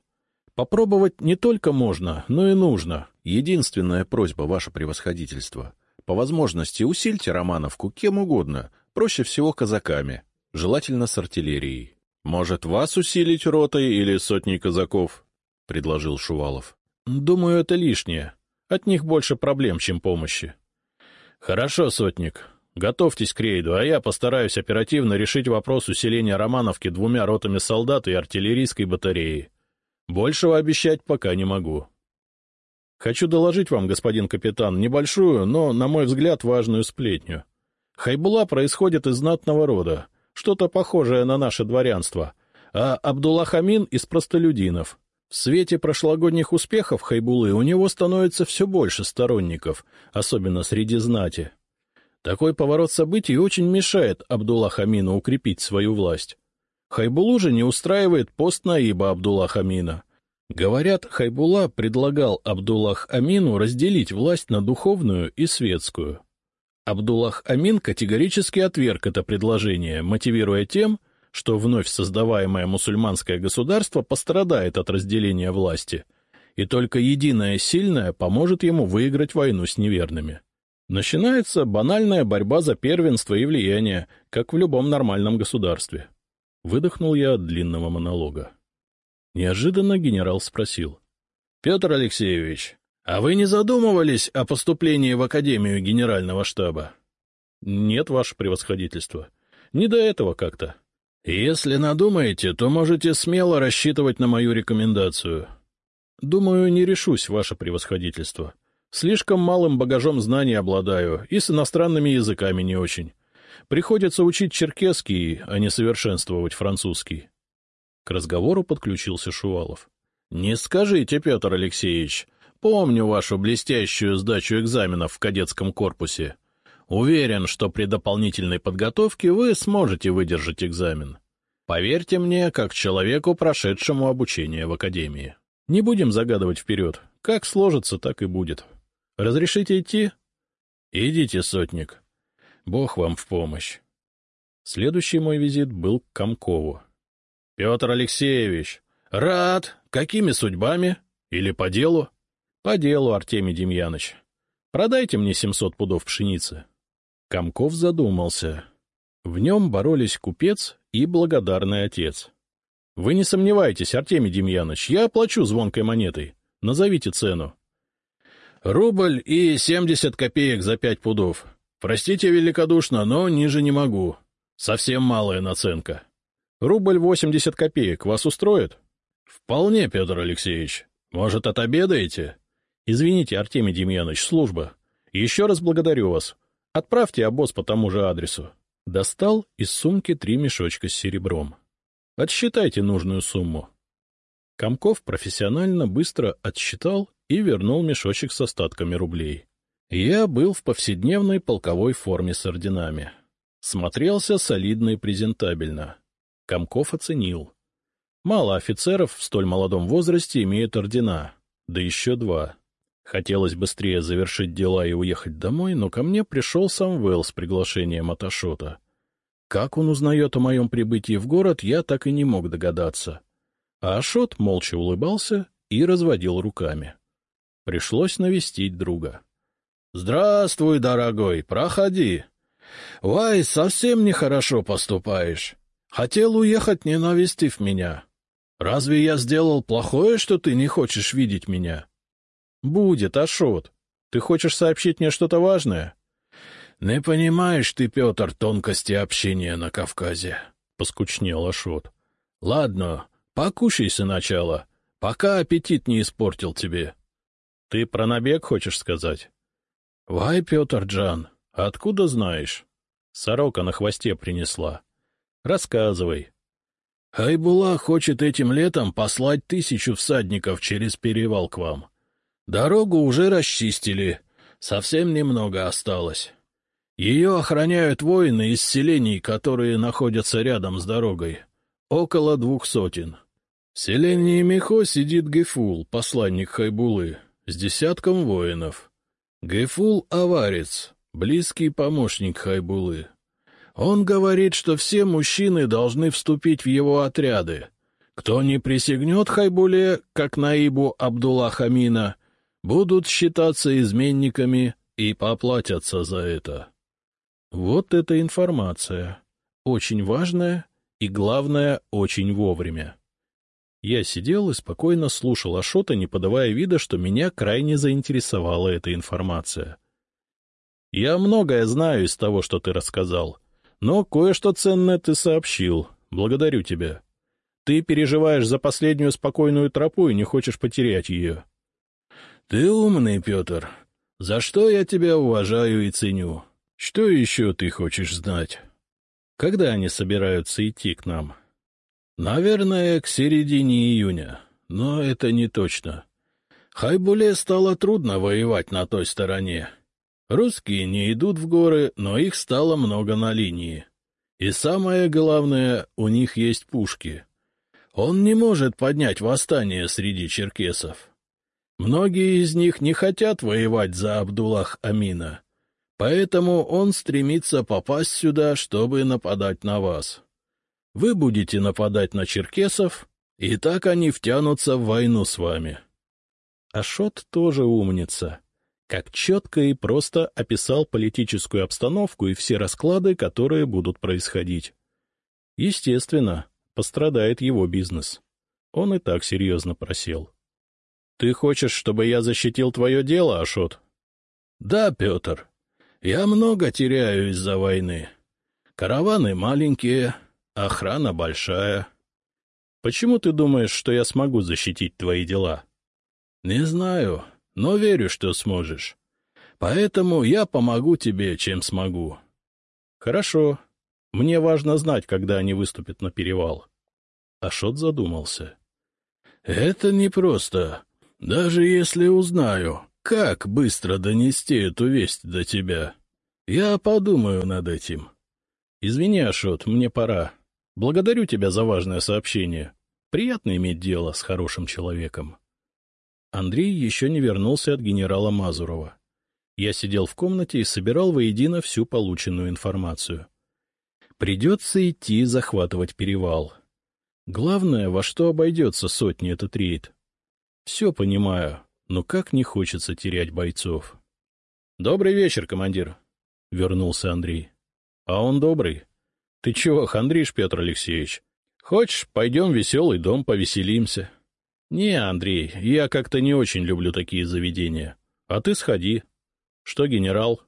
Попробовать не только можно, но и нужно. Единственная просьба, ваше превосходительство. По возможности усильте Романовку кем угодно, проще всего казаками, желательно с артиллерией. — Может, вас усилить ротой или сотней казаков? — предложил Шувалов. — Думаю, это лишнее. От них больше проблем, чем помощи. — Хорошо, сотник. Готовьтесь к рейду, а я постараюсь оперативно решить вопрос усиления Романовки двумя ротами солдат и артиллерийской батареей. Большего обещать пока не могу. Хочу доложить вам, господин капитан, небольшую, но, на мой взгляд, важную сплетню. Хайбула происходит из знатного рода, что-то похожее на наше дворянство, а Абдуллахамин из простолюдинов. В свете прошлогодних успехов Хайбулы у него становится все больше сторонников, особенно среди знати. Такой поворот событий очень мешает Абдуллахамину укрепить свою власть. Хайбулу же не устраивает пост Наиба Абдуллах-Амина. Говорят, Хайбула предлагал Абдуллах-Амину разделить власть на духовную и светскую. Абдуллах-Амин категорически отверг это предложение, мотивируя тем, что вновь создаваемое мусульманское государство пострадает от разделения власти, и только единое сильное поможет ему выиграть войну с неверными. Начинается банальная борьба за первенство и влияние, как в любом нормальном государстве. Выдохнул я от длинного монолога. Неожиданно генерал спросил. — Петр Алексеевич, а вы не задумывались о поступлении в Академию Генерального штаба? — Нет, ваше превосходительство. Не до этого как-то. — Если надумаете, то можете смело рассчитывать на мою рекомендацию. — Думаю, не решусь, ваше превосходительство. Слишком малым багажом знаний обладаю, и с иностранными языками не очень. Приходится учить черкесский, а не совершенствовать французский. К разговору подключился Шувалов. — Не скажите, Петр Алексеевич, помню вашу блестящую сдачу экзаменов в кадетском корпусе. Уверен, что при дополнительной подготовке вы сможете выдержать экзамен. Поверьте мне, как человеку, прошедшему обучение в академии. Не будем загадывать вперед. Как сложится, так и будет. Разрешите идти? Идите, сотник. Бог вам в помощь. Следующий мой визит был к Комкову. — Петр Алексеевич, рад. Какими судьбами? Или по делу? — По делу, Артемий Демьяныч. Продайте мне семьсот пудов пшеницы. Комков задумался. В нем боролись купец и благодарный отец. — Вы не сомневайтесь, Артемий Демьяныч, я оплачу звонкой монетой. Назовите цену. — Рубль и семьдесят копеек за пять пудов. Простите великодушно, но ниже не могу. Совсем малая наценка. Рубль восемьдесят копеек вас устроит? Вполне, Петр Алексеевич. Может, отобедаете? Извините, Артемий Демьянович, служба. Еще раз благодарю вас. Отправьте обоз по тому же адресу. Достал из сумки три мешочка с серебром. Отсчитайте нужную сумму. Комков профессионально быстро отсчитал и вернул мешочек с остатками рублей. Я был в повседневной полковой форме с орденами. Смотрелся солидно и презентабельно. Комков оценил. Мало офицеров в столь молодом возрасте имеют ордена, да еще два. Хотелось быстрее завершить дела и уехать домой, но ко мне пришел Самвел с приглашением от Ашота. Как он узнает о моем прибытии в город, я так и не мог догадаться. А Ашот молча улыбался и разводил руками. Пришлось навестить друга. — Здравствуй, дорогой, проходи. — Вай, совсем нехорошо поступаешь. Хотел уехать, не навестив меня. Разве я сделал плохое, что ты не хочешь видеть меня? — Будет, Ашот. Ты хочешь сообщить мне что-то важное? — Не понимаешь ты, Петр, тонкости общения на Кавказе, — поскучнел Ашот. — Ладно, покушай сначала, пока аппетит не испортил тебе. — Ты про набег хочешь сказать? — Вай, Петр Джан, откуда знаешь? Сорока на хвосте принесла. — Рассказывай. — Хайбула хочет этим летом послать тысячу всадников через перевал к вам. Дорогу уже расчистили, совсем немного осталось. Ее охраняют воины из селений, которые находятся рядом с дорогой. Около двух сотен. В селении Михо сидит Гефул, посланник Хайбулы, с десятком воинов. Гефул — аварец, близкий помощник Хайбулы. Он говорит, что все мужчины должны вступить в его отряды. Кто не присягнет Хайбуле, как Наибу Абдулла Хамина, будут считаться изменниками и поплатятся за это. Вот эта информация. Очень важная и, главное, очень вовремя. Я сидел и спокойно слушал Ашота, не подавая вида, что меня крайне заинтересовала эта информация. Я многое знаю из того, что ты рассказал, но кое-что ценное ты сообщил. Благодарю тебя. Ты переживаешь за последнюю спокойную тропу и не хочешь потерять ее. Ты умный, Петр, за что я тебя уважаю и ценю. Что еще ты хочешь знать? Когда они собираются идти к нам? Наверное, к середине июня, но это не точно. Хайбуле стало трудно воевать на той стороне. Русские не идут в горы, но их стало много на линии. И самое главное, у них есть пушки. Он не может поднять восстание среди черкесов. Многие из них не хотят воевать за Абдуллах Амина, поэтому он стремится попасть сюда, чтобы нападать на вас. Вы будете нападать на черкесов, и так они втянутся в войну с вами. Ашот тоже умница. Как четко и просто описал политическую обстановку и все расклады, которые будут происходить. Естественно, пострадает его бизнес. Он и так серьезно просел. — Ты хочешь, чтобы я защитил твое дело, Ашот? — Да, Петр. Я много теряю из-за войны. Караваны маленькие, охрана большая. Почему ты думаешь, что я смогу защитить твои дела? — Не знаю, но верю, что сможешь. Поэтому я помогу тебе, чем смогу. — Хорошо. Мне важно знать, когда они выступят на перевал. Ашот задумался. — Это непросто. Даже если узнаю, как быстро донести эту весть до тебя. Я подумаю над этим. Извини, Ашот, мне пора. Благодарю тебя за важное сообщение. Приятно иметь дело с хорошим человеком. Андрей еще не вернулся от генерала Мазурова. Я сидел в комнате и собирал воедино всю полученную информацию. Придется идти захватывать перевал. Главное, во что обойдется сотни этот рейд. Все понимаю, но как не хочется терять бойцов. — Добрый вечер, командир, — вернулся Андрей. — А он добрый. Ты чего, хандришь, Петр Алексеевич? Хочешь, пойдем в веселый дом повеселимся? — «Не, Андрей, я как-то не очень люблю такие заведения. А ты сходи». «Что, генерал?»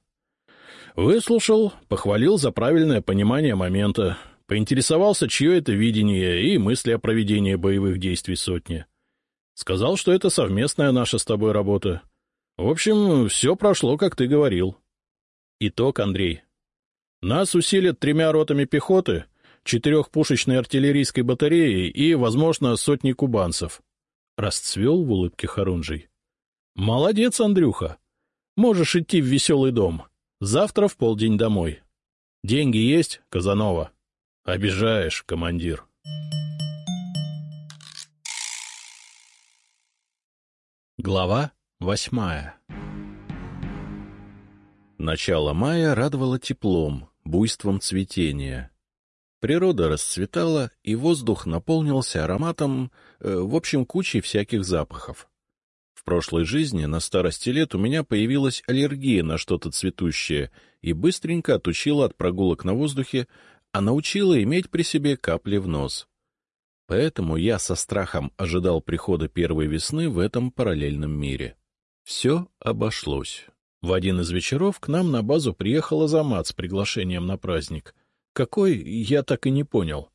Выслушал, похвалил за правильное понимание момента, поинтересовался, чье это видение и мысли о проведении боевых действий сотни. Сказал, что это совместная наша с тобой работа. В общем, все прошло, как ты говорил. Итог, Андрей. Нас усилят тремя ротами пехоты, четырехпушечной артиллерийской батареей и, возможно, сотни кубанцев. Расцвел в улыбке Харунжий. — Молодец, Андрюха. Можешь идти в веселый дом. Завтра в полдень домой. Деньги есть, Казанова? — Обижаешь, командир. Глава восьмая Начало мая радовало теплом, буйством цветения. Природа расцветала, и воздух наполнился ароматом, э, в общем, кучей всяких запахов. В прошлой жизни на старости лет у меня появилась аллергия на что-то цветущее и быстренько отучила от прогулок на воздухе, а научила иметь при себе капли в нос. Поэтому я со страхом ожидал прихода первой весны в этом параллельном мире. Все обошлось. В один из вечеров к нам на базу приехал Азамат с приглашением на праздник — какой, я так и не понял.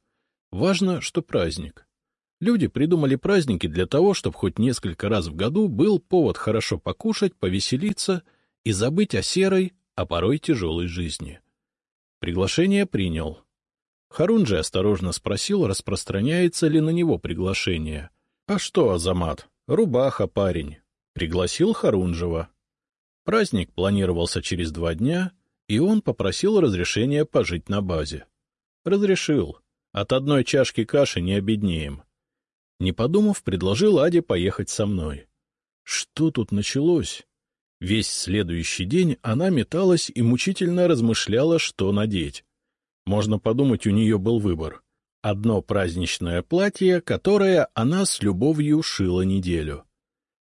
Важно, что праздник. Люди придумали праздники для того, чтобы хоть несколько раз в году был повод хорошо покушать, повеселиться и забыть о серой, а порой тяжелой жизни. Приглашение принял. Харунжи осторожно спросил, распространяется ли на него приглашение. — А что, Азамат, рубаха парень. Пригласил Харунжева. Праздник планировался через два дня, и он попросил разрешения пожить на базе. Разрешил. От одной чашки каши не обеднеем. Не подумав, предложил Аде поехать со мной. Что тут началось? Весь следующий день она металась и мучительно размышляла, что надеть. Можно подумать, у нее был выбор. Одно праздничное платье, которое она с любовью шила неделю.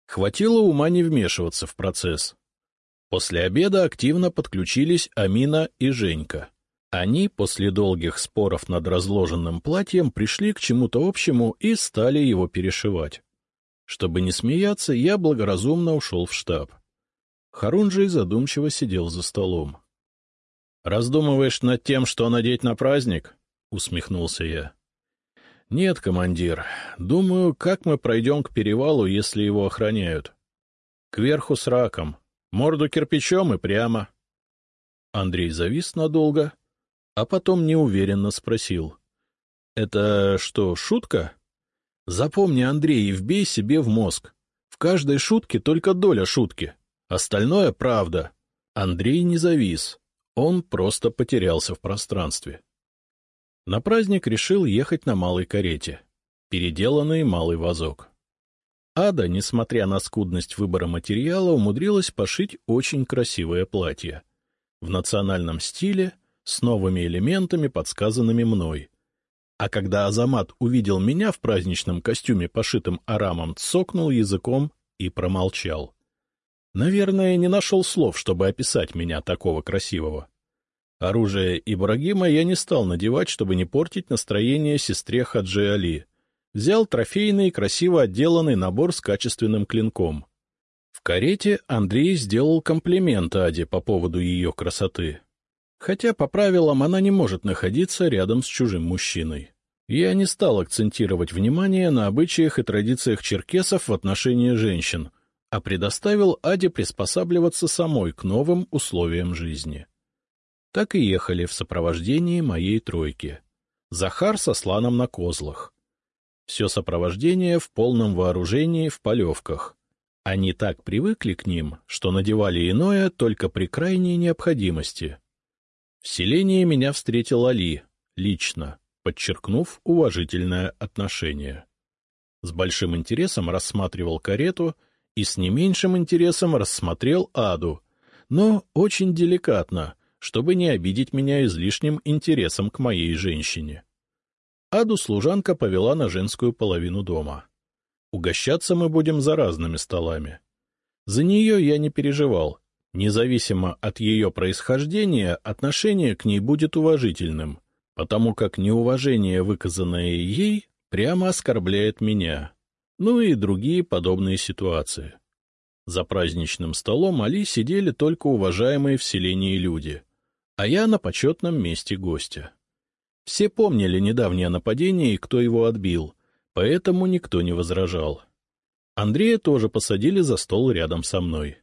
Хватило ума не вмешиваться в процесс. После обеда активно подключились Амина и Женька. Они после долгих споров над разложенным платьем пришли к чему-то общему и стали его перешивать. Чтобы не смеяться, я благоразумно ушел в штаб. Харунжий задумчиво сидел за столом. — Раздумываешь над тем, что надеть на праздник? — усмехнулся я. — Нет, командир. Думаю, как мы пройдем к перевалу, если его охраняют. — Кверху с раком. Морду кирпичом и прямо. Андрей завис надолго, а потом неуверенно спросил. — Это что, шутка? — Запомни, Андрей, и вбей себе в мозг. В каждой шутке только доля шутки. — Остальное — правда. Андрей не завис. Он просто потерялся в пространстве. На праздник решил ехать на малой карете. Переделанный малый вазок. Ада, несмотря на скудность выбора материала, умудрилась пошить очень красивое платье. В национальном стиле, с новыми элементами, подсказанными мной. А когда Азамат увидел меня в праздничном костюме, пошитым арамом, цокнул языком и промолчал. Наверное, не нашел слов, чтобы описать меня такого красивого. Оружие Ибрагима я не стал надевать, чтобы не портить настроение сестре Хаджи Али. Взял трофейный, красиво отделанный набор с качественным клинком. В карете Андрей сделал комплимент Аде по поводу ее красоты. Хотя, по правилам, она не может находиться рядом с чужим мужчиной. Я не стал акцентировать внимание на обычаях и традициях черкесов в отношении женщин — а предоставил Аде приспосабливаться самой к новым условиям жизни. Так и ехали в сопровождении моей тройки. Захар со сланом на козлах. Все сопровождение в полном вооружении в полевках. Они так привыкли к ним, что надевали иное только при крайней необходимости. В селении меня встретил Али, лично, подчеркнув уважительное отношение. С большим интересом рассматривал карету — и с не меньшим интересом рассмотрел Аду, но очень деликатно, чтобы не обидеть меня излишним интересом к моей женщине. Аду служанка повела на женскую половину дома. Угощаться мы будем за разными столами. За нее я не переживал. Независимо от ее происхождения, отношение к ней будет уважительным, потому как неуважение, выказанное ей, прямо оскорбляет меня ну и другие подобные ситуации. За праздничным столом Али сидели только уважаемые в селении люди, а я на почетном месте гостя. Все помнили недавнее нападение и кто его отбил, поэтому никто не возражал. Андрея тоже посадили за стол рядом со мной.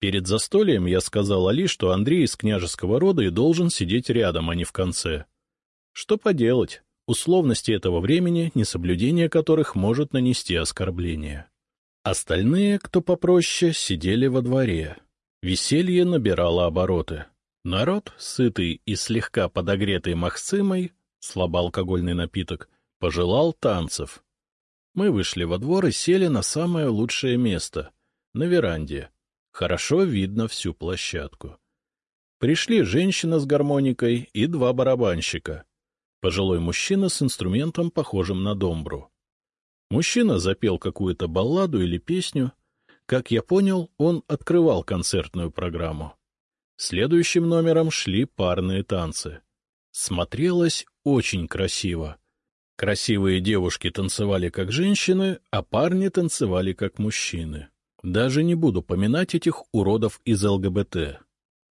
Перед застольем я сказал Али, что Андрей из княжеского рода и должен сидеть рядом, а не в конце. Что поделать, условности этого времени, несоблюдение которых может нанести оскорбление. Остальные, кто попроще, сидели во дворе. Веселье набирало обороты. Народ, сытый и слегка подогретый махцимой, слабоалкогольный напиток, пожелал танцев. Мы вышли во двор и сели на самое лучшее место — на веранде. Хорошо видно всю площадку. Пришли женщина с гармоникой и два барабанщика — Пожилой мужчина с инструментом, похожим на домбру. Мужчина запел какую-то балладу или песню. Как я понял, он открывал концертную программу. Следующим номером шли парные танцы. Смотрелось очень красиво. Красивые девушки танцевали как женщины, а парни танцевали как мужчины. Даже не буду поминать этих уродов из ЛГБТ.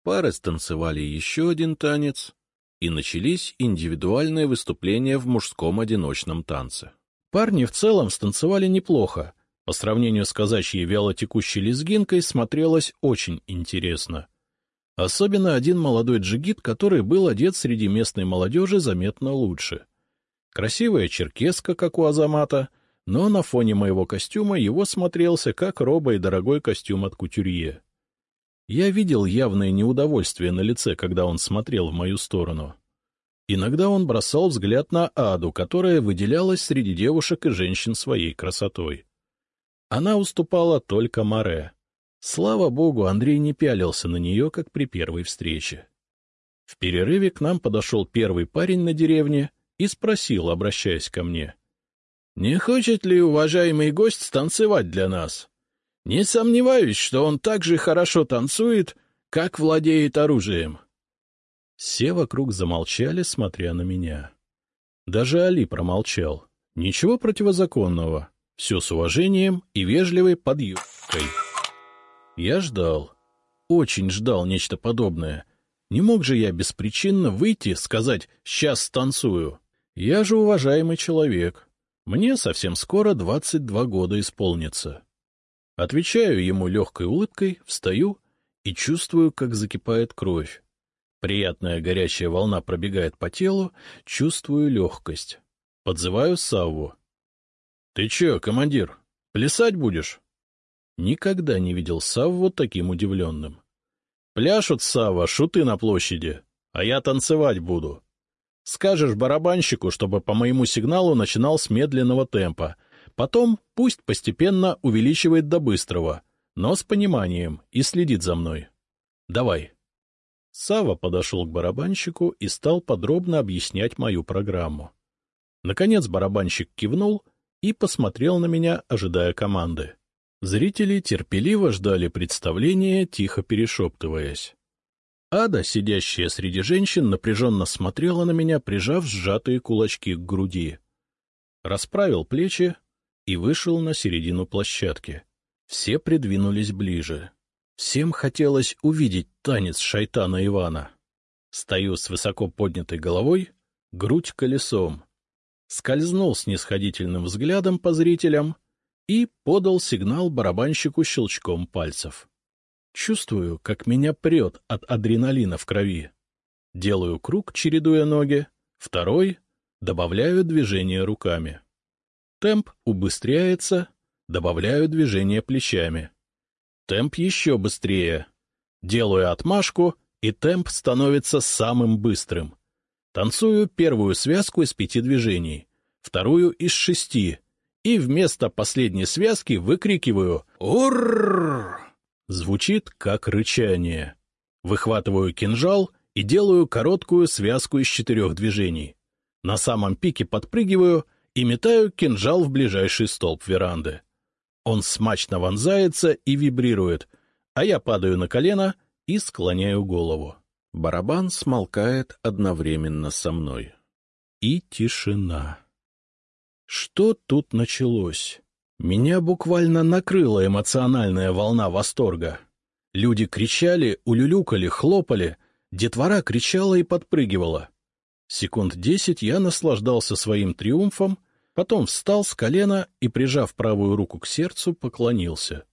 Пары станцевали еще один танец, и начались индивидуальные выступления в мужском одиночном танце. Парни в целом станцевали неплохо. По сравнению с казачьей вялотекущей лезгинкой смотрелось очень интересно. Особенно один молодой джигит, который был одет среди местной молодежи заметно лучше. Красивая черкеска, как у Азамата, но на фоне моего костюма его смотрелся как роба и дорогой костюм от кутюрье. Я видел явное неудовольствие на лице, когда он смотрел в мою сторону. Иногда он бросал взгляд на Аду, которая выделялась среди девушек и женщин своей красотой. Она уступала только Море. Слава богу, Андрей не пялился на нее, как при первой встрече. В перерыве к нам подошел первый парень на деревне и спросил, обращаясь ко мне. — Не хочет ли уважаемый гость станцевать для нас? Не сомневаюсь, что он так же хорошо танцует, как владеет оружием. Все вокруг замолчали, смотря на меня. Даже Али промолчал. Ничего противозаконного. Все с уважением и вежливой подъюбкой. Я ждал. Очень ждал нечто подобное. Не мог же я беспричинно выйти, сказать «сейчас станцую». Я же уважаемый человек. Мне совсем скоро 22 года исполнится. Отвечаю ему легкой улыбкой, встаю и чувствую, как закипает кровь. Приятная горячая волна пробегает по телу, чувствую легкость. Подзываю Савву. — Ты че, командир, плясать будешь? Никогда не видел Савву таким удивленным. — Пляшут, Савва, шуты на площади, а я танцевать буду. Скажешь барабанщику, чтобы по моему сигналу начинал с медленного темпа, потом пусть постепенно увеличивает до быстрого, но с пониманием и следит за мной. Давай. Сава подошел к барабанщику и стал подробно объяснять мою программу. Наконец барабанщик кивнул и посмотрел на меня, ожидая команды. Зрители терпеливо ждали представления, тихо перешептываясь. Ада, сидящая среди женщин, напряженно смотрела на меня, прижав сжатые кулачки к груди. Расправил плечи и вышел на середину площадки. Все придвинулись ближе. Всем хотелось увидеть танец шайтана Ивана. Стою с высоко поднятой головой, грудь колесом. Скользнул снисходительным взглядом по зрителям и подал сигнал барабанщику щелчком пальцев. Чувствую, как меня прет от адреналина в крови. Делаю круг, чередуя ноги, второй — добавляю движение руками. Темп убыстряется, добавляю движение плечами. Темп еще быстрее. Делаю отмашку, и темп становится самым быстрым. Танцую первую связку из пяти движений, вторую из шести, и вместо последней связки выкрикиваю «Уррррр!» Звучит как рычание. Выхватываю кинжал и делаю короткую связку из четырех движений. На самом пике подпрыгиваю и метаю кинжал в ближайший столб веранды. Он смачно вонзается и вибрирует, а я падаю на колено и склоняю голову. Барабан смолкает одновременно со мной. И тишина. Что тут началось? Меня буквально накрыла эмоциональная волна восторга. Люди кричали, улюлюкали, хлопали, детвора кричала и подпрыгивала. Секунд десять я наслаждался своим триумфом, потом встал с колена и, прижав правую руку к сердцу, поклонился.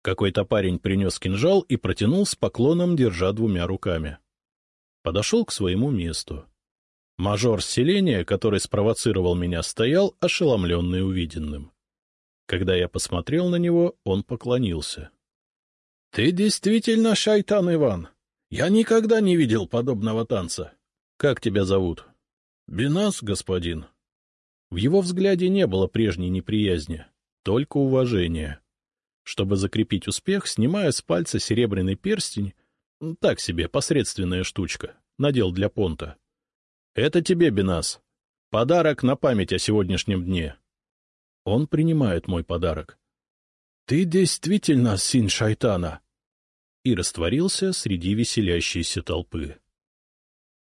Какой-то парень принес кинжал и протянул с поклоном, держа двумя руками. Подошел к своему месту. Мажор селения, который спровоцировал меня, стоял ошеломленный увиденным. Когда я посмотрел на него, он поклонился. — Ты действительно шайтан, Иван. Я никогда не видел подобного танца. Как тебя зовут? — Бинас, господин. В его взгляде не было прежней неприязни, только уважения. Чтобы закрепить успех, снимая с пальца серебряный перстень, так себе, посредственная штучка, надел для понта. — Это тебе, Бинас. Подарок на память о сегодняшнем дне. Он принимает мой подарок. — Ты действительно сын шайтана! И растворился среди веселящейся толпы.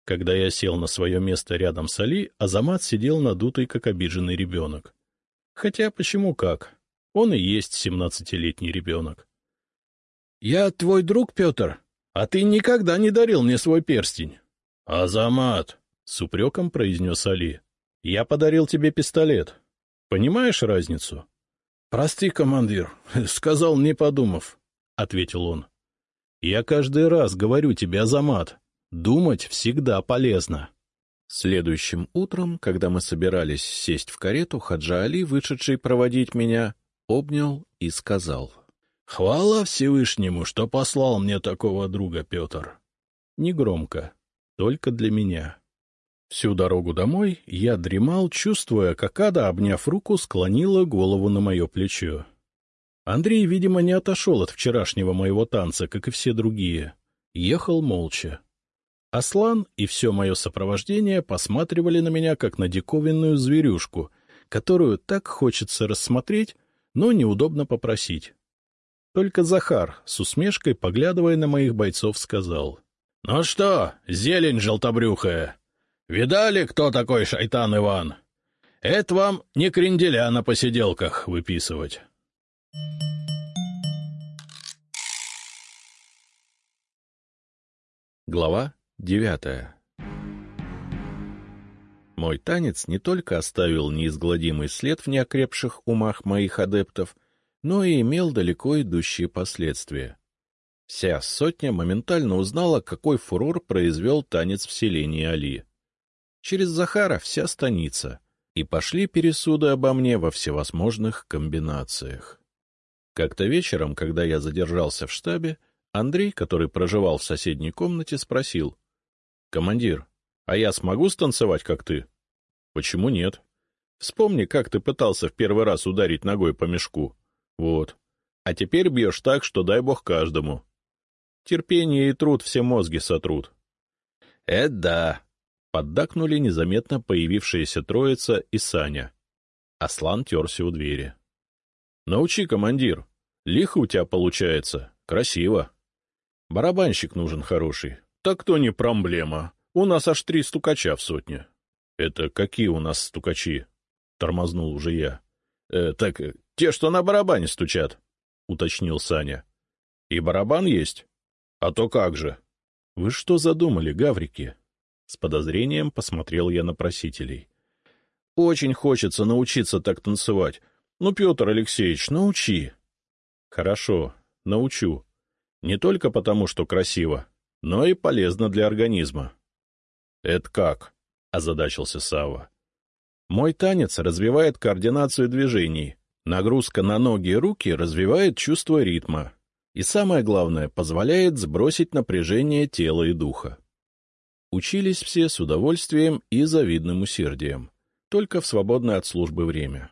Когда я сел на свое место рядом с Али, Азамат сидел надутый, как обиженный ребенок. Хотя почему как? Он и есть семнадцатилетний ребенок. — Я твой друг, Петр, а ты никогда не дарил мне свой перстень. — Азамат! — с упреком произнес Али. — Я подарил тебе пистолет. Понимаешь разницу? — Прости, командир, — сказал, не подумав, — ответил он. — Я каждый раз говорю тебе, Азамат, думать всегда полезно. Следующим утром, когда мы собирались сесть в карету, Хаджа Али, вышедший проводить меня, обнял и сказал. — Хвала Всевышнему, что послал мне такого друга, Петр. Негромко, только для меня. Всю дорогу домой я дремал, чувствуя, как Ада, обняв руку, склонила голову на мое плечо. Андрей, видимо, не отошел от вчерашнего моего танца, как и все другие. Ехал молча. Аслан и все мое сопровождение посматривали на меня, как на диковинную зверюшку, которую так хочется рассмотреть, но неудобно попросить. Только Захар, с усмешкой поглядывая на моих бойцов, сказал. — Ну что, зелень желтобрюхая, видали, кто такой шайтан Иван? Это вам не кренделя на посиделках выписывать. Глава девятая Мой танец не только оставил неизгладимый след в неокрепших умах моих адептов, но и имел далеко идущие последствия. Вся сотня моментально узнала, какой фурор произвел танец в селении Али. Через Захара вся станица, и пошли пересуды обо мне во всевозможных комбинациях. Как-то вечером, когда я задержался в штабе, Андрей, который проживал в соседней комнате, спросил. — Командир, а я смогу станцевать, как ты? — Почему нет? Вспомни, как ты пытался в первый раз ударить ногой по мешку. Вот. А теперь бьешь так, что дай бог каждому. Терпение и труд все мозги сотрут. — Это да! — поддакнули незаметно появившаяся троица и Саня. Аслан терся у двери. — Научи, командир. Лихо у тебя получается. Красиво. Барабанщик нужен хороший. Так то не проблема. У нас аж три стукача в сотне. — Это какие у нас стукачи? — тормознул уже я. «Э, — Так, те, что на барабане стучат, — уточнил Саня. — И барабан есть? — А то как же. — Вы что задумали, гаврики? С подозрением посмотрел я на просителей. — Очень хочется научиться так танцевать. Ну, Петр Алексеевич, научи. — Хорошо, научу. Не только потому, что красиво, но и полезно для организма. — Это как? — озадачился Сава. Мой танец развивает координацию движений, нагрузка на ноги и руки развивает чувство ритма, и самое главное, позволяет сбросить напряжение тела и духа. Учились все с удовольствием и завидным усердием, только в свободное от службы время.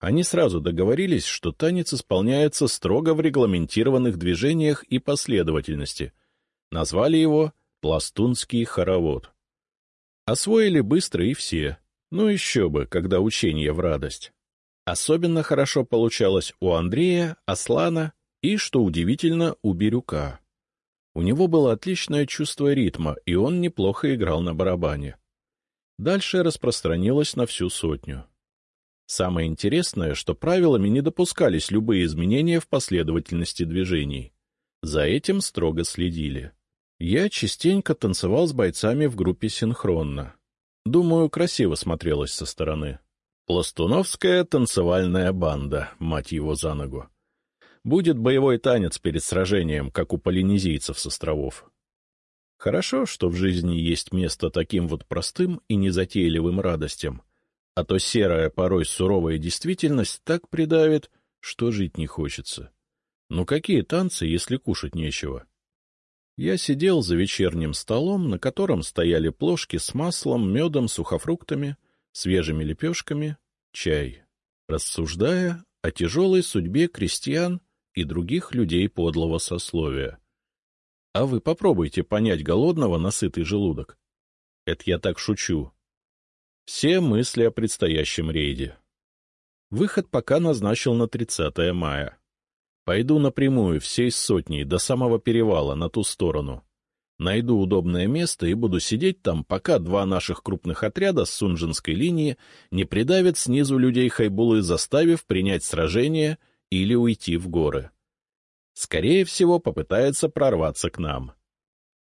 Они сразу договорились, что танец исполняется строго в регламентированных движениях и последовательности. Назвали его «Пластунский хоровод». Освоили быстро и все, ну еще бы, когда учение в радость. Особенно хорошо получалось у Андрея, Аслана и, что удивительно, у Бирюка. У него было отличное чувство ритма, и он неплохо играл на барабане. Дальше распространилось на всю сотню. Самое интересное, что правилами не допускались любые изменения в последовательности движений. За этим строго следили. Я частенько танцевал с бойцами в группе синхронно. Думаю, красиво смотрелось со стороны. Пластуновская танцевальная банда, мать его за ногу. Будет боевой танец перед сражением, как у полинезийцев с островов. Хорошо, что в жизни есть место таким вот простым и незатейливым радостям — а то серая, порой суровая действительность так придавит, что жить не хочется. Ну какие танцы, если кушать нечего? Я сидел за вечерним столом, на котором стояли плошки с маслом, медом, сухофруктами, свежими лепешками, чай, рассуждая о тяжелой судьбе крестьян и других людей подлого сословия. А вы попробуйте понять голодного на сытый желудок. Это я так шучу, все мысли о предстоящем рейде. Выход пока назначил на 30 мая. Пойду напрямую всей сотней до самого перевала на ту сторону. Найду удобное место и буду сидеть там, пока два наших крупных отряда с Сунжинской линии не придавят снизу людей Хайбулы, заставив принять сражение или уйти в горы. Скорее всего, попытается прорваться к нам.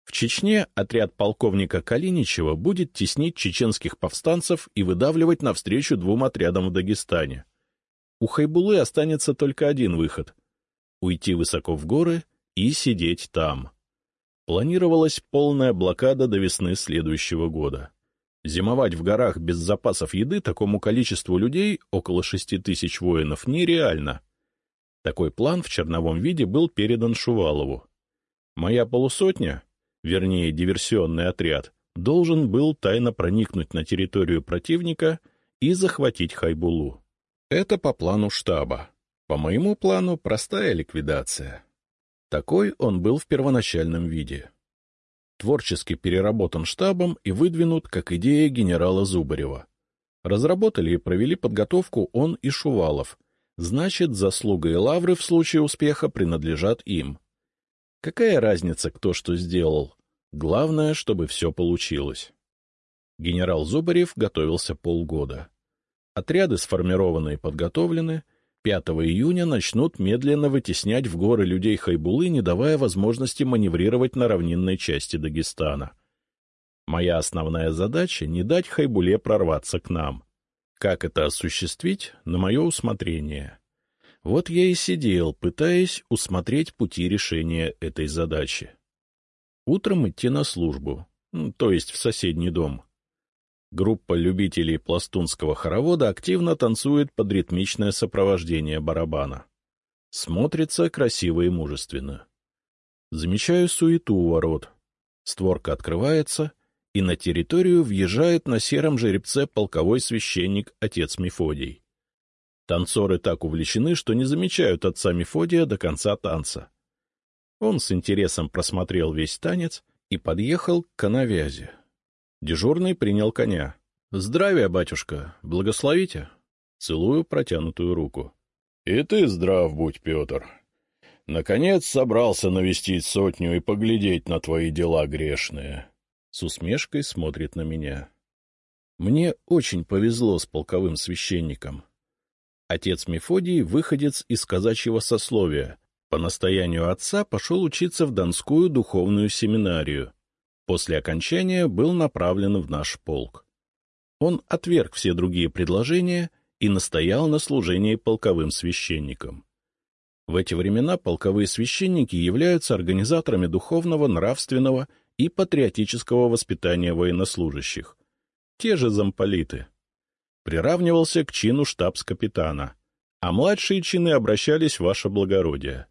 В Чечне отряд полковника Калиничева будет теснить чеченских повстанцев и выдавливать навстречу двум отрядам в Дагестане. У Хайбулы останется только один выход — уйти высоко в горы и сидеть там. Планировалась полная блокада до весны следующего года. Зимовать в горах без запасов еды такому количеству людей, около шести тысяч воинов, нереально. Такой план в черновом виде был передан Шувалову. Моя полусотня, вернее диверсионный отряд, должен был тайно проникнуть на территорию противника и захватить Хайбулу. Это по плану штаба. По моему плану, простая ликвидация. Такой он был в первоначальном виде. Творчески переработан штабом и выдвинут как идея генерала Зубарева. Разработали и провели подготовку он и Шувалов. Значит, заслуга и лавры в случае успеха принадлежат им. Какая разница, кто что сделал? Главное, чтобы все получилось. Генерал Зубарев готовился полгода. Отряды сформированы и подготовлены. 5 июня начнут медленно вытеснять в горы людей Хайбулы, не давая возможности маневрировать на равнинной части Дагестана. Моя основная задача — не дать Хайбуле прорваться к нам. Как это осуществить — на мое усмотрение. Вот я и сидел, пытаясь усмотреть пути решения этой задачи. Утром идти на службу, то есть в соседний дом. Группа любителей пластунского хоровода активно танцует под ритмичное сопровождение барабана. Смотрится красиво и мужественно. Замечаю суету у ворот. Створка открывается, и на территорию въезжает на сером жеребце полковой священник отец Мефодий. Танцоры так увлечены, что не замечают отца Мефодия до конца танца. Он с интересом просмотрел весь танец и подъехал к коновязи. Дежурный принял коня. — Здравия, батюшка, благословите. Целую протянутую руку. — И ты здрав будь, Петр. Наконец собрался навестить сотню и поглядеть на твои дела грешные. С усмешкой смотрит на меня. Мне очень повезло с полковым священником. Отец Мефодий — выходец из казачьего сословия. По настоянию отца пошел учиться в Донскую духовную семинарию — После окончания был направлен в наш полк. Он отверг все другие предложения и настоял на служении полковым священником. В эти времена полковые священники являются организаторами духовного, нравственного и патриотического воспитания военнослужащих. Те же замполиты. Приравнивался к чину штабс-капитана, а младшие чины обращались в ваше благородие.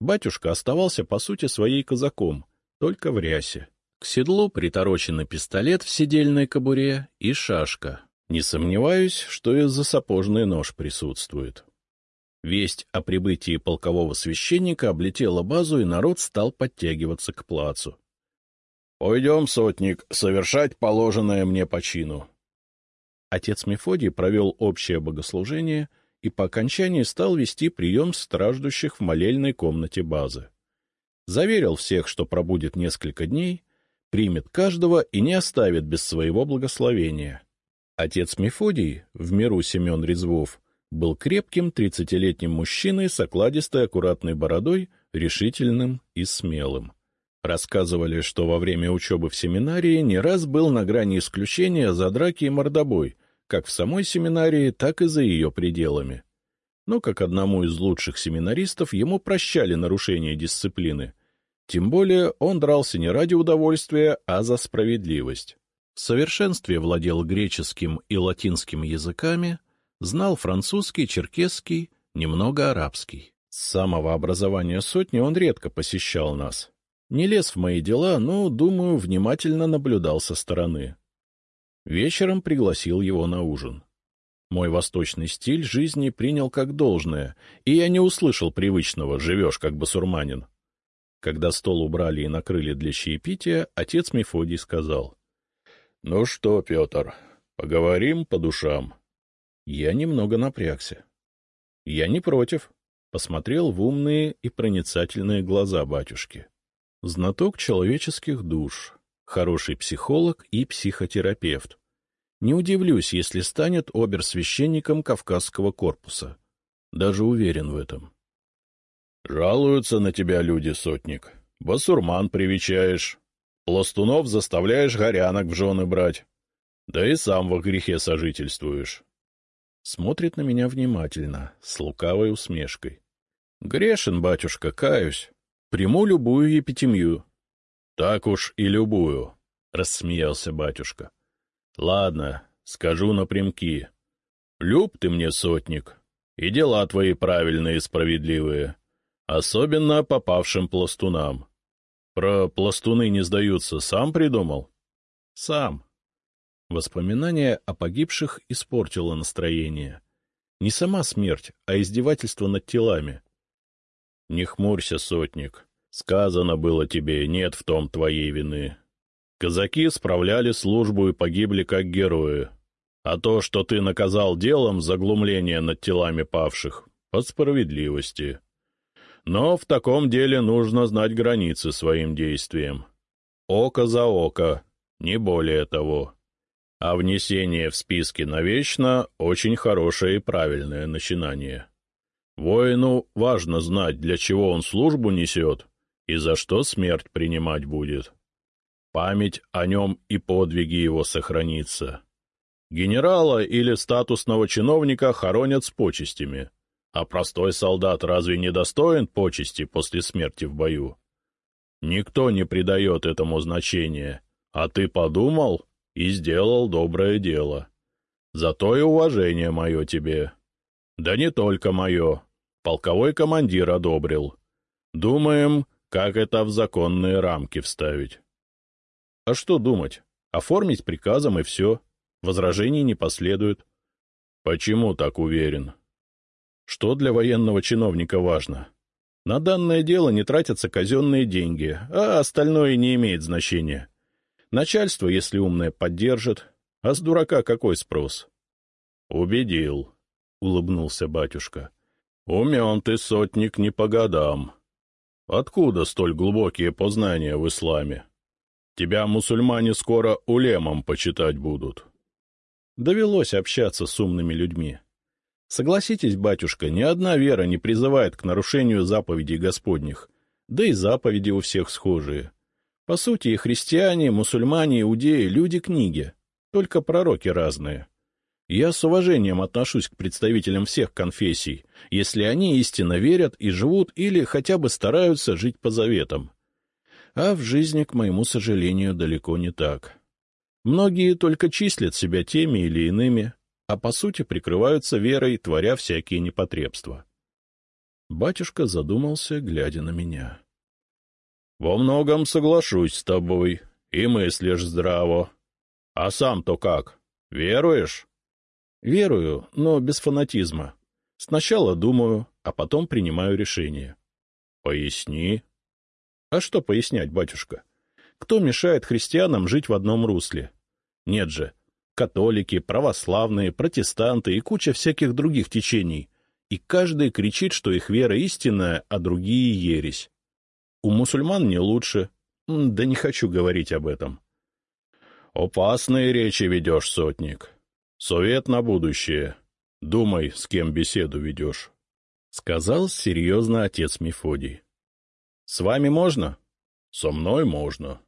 Батюшка оставался по сути своей казаком, только в рясе. К седлу приторочены пистолет в седельной кобуре и шашка. Не сомневаюсь, что и за сапожный нож присутствует. Весть о прибытии полкового священника облетела базу, и народ стал подтягиваться к плацу. — Пойдем, сотник, совершать положенное мне по чину. Отец Мефодий провел общее богослужение и по окончании стал вести прием страждущих в молельной комнате базы. Заверил всех, что пробудет несколько дней — примет каждого и не оставит без своего благословения. Отец Мефодий, в миру Семен Резвов, был крепким тридцатилетним мужчиной с окладистой аккуратной бородой, решительным и смелым. Рассказывали, что во время учебы в семинарии не раз был на грани исключения за драки и мордобой, как в самой семинарии, так и за ее пределами. Но, как одному из лучших семинаристов, ему прощали нарушение дисциплины — тем более он дрался не ради удовольствия, а за справедливость. В совершенстве владел греческим и латинским языками, знал французский, черкесский, немного арабский. С самого образования сотни он редко посещал нас. Не лез в мои дела, но, думаю, внимательно наблюдал со стороны. Вечером пригласил его на ужин. Мой восточный стиль жизни принял как должное, и я не услышал привычного «живешь как басурманин». Когда стол убрали и накрыли для чаепития, отец Мефодий сказал. — Ну что, Петр, поговорим по душам. Я немного напрягся. — Я не против. Посмотрел в умные и проницательные глаза батюшки. Знаток человеческих душ, хороший психолог и психотерапевт. Не удивлюсь, если станет обер-священником Кавказского корпуса. Даже уверен в этом. — Жалуются на тебя люди, сотник. Басурман привечаешь. Пластунов заставляешь горянок в жены брать. Да и сам во грехе сожительствуешь. Смотрит на меня внимательно, с лукавой усмешкой. — Грешен, батюшка, каюсь. Приму любую епитемью. — Так уж и любую, — рассмеялся батюшка. — Ладно, скажу напрямки. Люб ты мне, сотник, и дела твои правильные и справедливые. Особенно попавшим пластунам. Про пластуны не сдаются, сам придумал? Сам. Воспоминание о погибших испортило настроение. Не сама смерть, а издевательство над телами. — Не хмурься, сотник. Сказано было тебе, нет в том твоей вины. Казаки справляли службу и погибли как герои. А то, что ты наказал делом заглумление над телами павших, по справедливости. Но в таком деле нужно знать границы своим действиям. Око за око, не более того. А внесение в списки навечно — очень хорошее и правильное начинание. Воину важно знать, для чего он службу несет и за что смерть принимать будет. Память о нем и подвиги его сохранится. Генерала или статусного чиновника хоронят с почестями, а простой солдат разве не достоин почести после смерти в бою? Никто не придает этому значения, а ты подумал и сделал доброе дело. Зато и уважение мое тебе. Да не только мое. Полковой командир одобрил. Думаем, как это в законные рамки вставить. А что думать? Оформить приказом и все. Возражений не последует. Почему так уверен? Что для военного чиновника важно? На данное дело не тратятся казенные деньги, а остальное не имеет значения. Начальство, если умное, поддержит, а с дурака какой спрос? — Убедил, — улыбнулся батюшка. — Умен ты, сотник, не по годам. Откуда столь глубокие познания в исламе? Тебя мусульмане скоро улемом почитать будут. — Довелось общаться с умными людьми. Согласитесь, батюшка, ни одна вера не призывает к нарушению заповедей Господних, да и заповеди у всех схожие. По сути, и христиане, мусульмане, иудеи — люди книги, только пророки разные. Я с уважением отношусь к представителям всех конфессий, если они истинно верят и живут или хотя бы стараются жить по заветам. А в жизни, к моему сожалению, далеко не так. Многие только числят себя теми или иными, а по сути прикрываются верой, творя всякие непотребства. Батюшка задумался, глядя на меня. — Во многом соглашусь с тобой, и мыслишь здраво. А сам-то как, веруешь? — Верую, но без фанатизма. Сначала думаю, а потом принимаю решение. — Поясни. — А что пояснять, батюшка? Кто мешает христианам жить в одном русле? Нет же. Католики, православные, протестанты и куча всяких других течений. И каждый кричит, что их вера истинная, а другие — ересь. У мусульман не лучше. Да не хочу говорить об этом. — Опасные речи ведешь, сотник. Совет на будущее. Думай, с кем беседу ведешь. — сказал серьезно отец Мефодий. — С вами можно? — Со мной можно.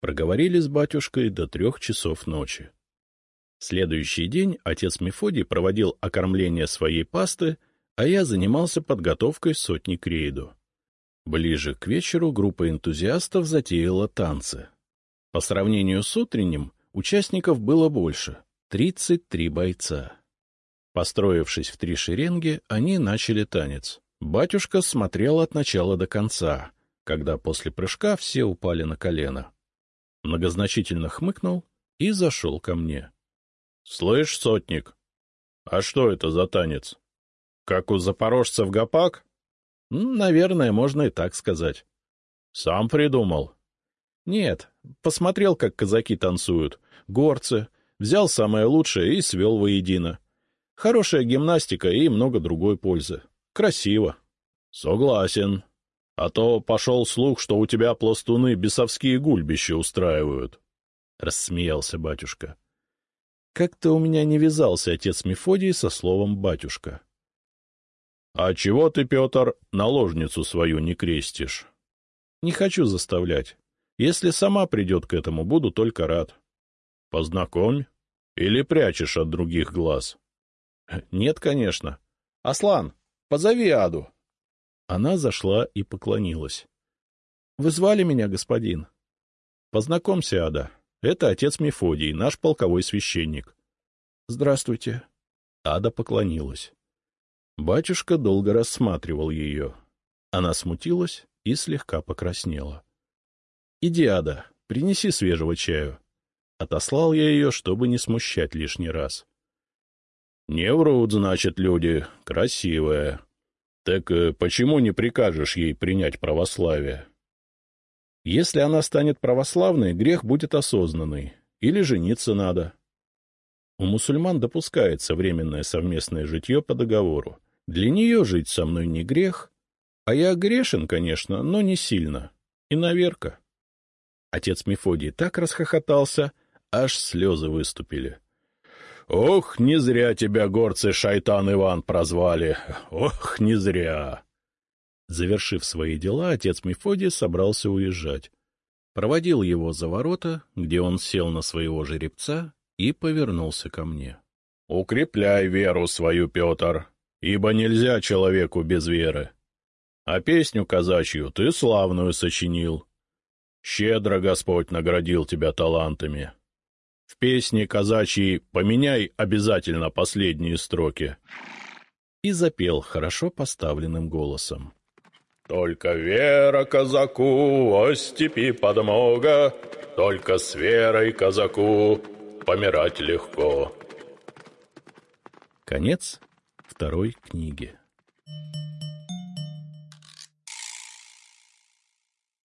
Проговорили с батюшкой до трех часов ночи. Следующий день отец Мефодий проводил окормление своей пасты, а я занимался подготовкой сотни к рейду. Ближе к вечеру группа энтузиастов затеяла танцы. По сравнению с утренним, участников было больше — 33 бойца. Построившись в три шеренги, они начали танец. Батюшка смотрел от начала до конца, когда после прыжка все упали на колено многозначительно хмыкнул и зашел ко мне. — Слышь, сотник, а что это за танец? Как у запорожцев гопак? — Наверное, можно и так сказать. — Сам придумал? — Нет, посмотрел, как казаки танцуют, горцы, взял самое лучшее и свел воедино. Хорошая гимнастика и много другой пользы. Красиво. — Согласен. А то пошел слух, что у тебя пластуны бесовские гульбища устраивают. — рассмеялся батюшка. Как-то у меня не вязался отец Мефодий со словом «батюшка». — А чего ты, Петр, наложницу свою не крестишь? — Не хочу заставлять. Если сама придет к этому, буду только рад. — Познакомь. Или прячешь от других глаз? — Нет, конечно. — Аслан, позови Аду. Она зашла и поклонилась. — Вы звали меня, господин? — Познакомься, Ада. Это отец Мефодий, наш полковой священник. — Здравствуйте. Ада поклонилась. Батюшка долго рассматривал ее. Она смутилась и слегка покраснела. — Иди, Ада, принеси свежего чаю. Отослал я ее, чтобы не смущать лишний раз. — Не врут, значит, люди. Красивая. Так э, почему не прикажешь ей принять православие? Если она станет православной, грех будет осознанный. Или жениться надо. У мусульман допускается временное совместное житье по договору. Для нее жить со мной не грех, а я грешен, конечно, но не сильно. И наверка. Отец Мефодий так расхохотался, аж слезы выступили. — Ох, не зря тебя горцы Шайтан Иван прозвали. Ох, не зря. Завершив свои дела, отец Мефодий собрался уезжать. Проводил его за ворота, где он сел на своего жеребца и повернулся ко мне. — Укрепляй веру свою, Петр, ибо нельзя человеку без веры. А песню казачью ты славную сочинил. Щедро Господь наградил тебя талантами. В песне казачьей поменяй обязательно последние строки. И запел хорошо поставленным голосом. Только вера казаку, о степи подмога, Только с верой казаку помирать легко. Конец второй книги.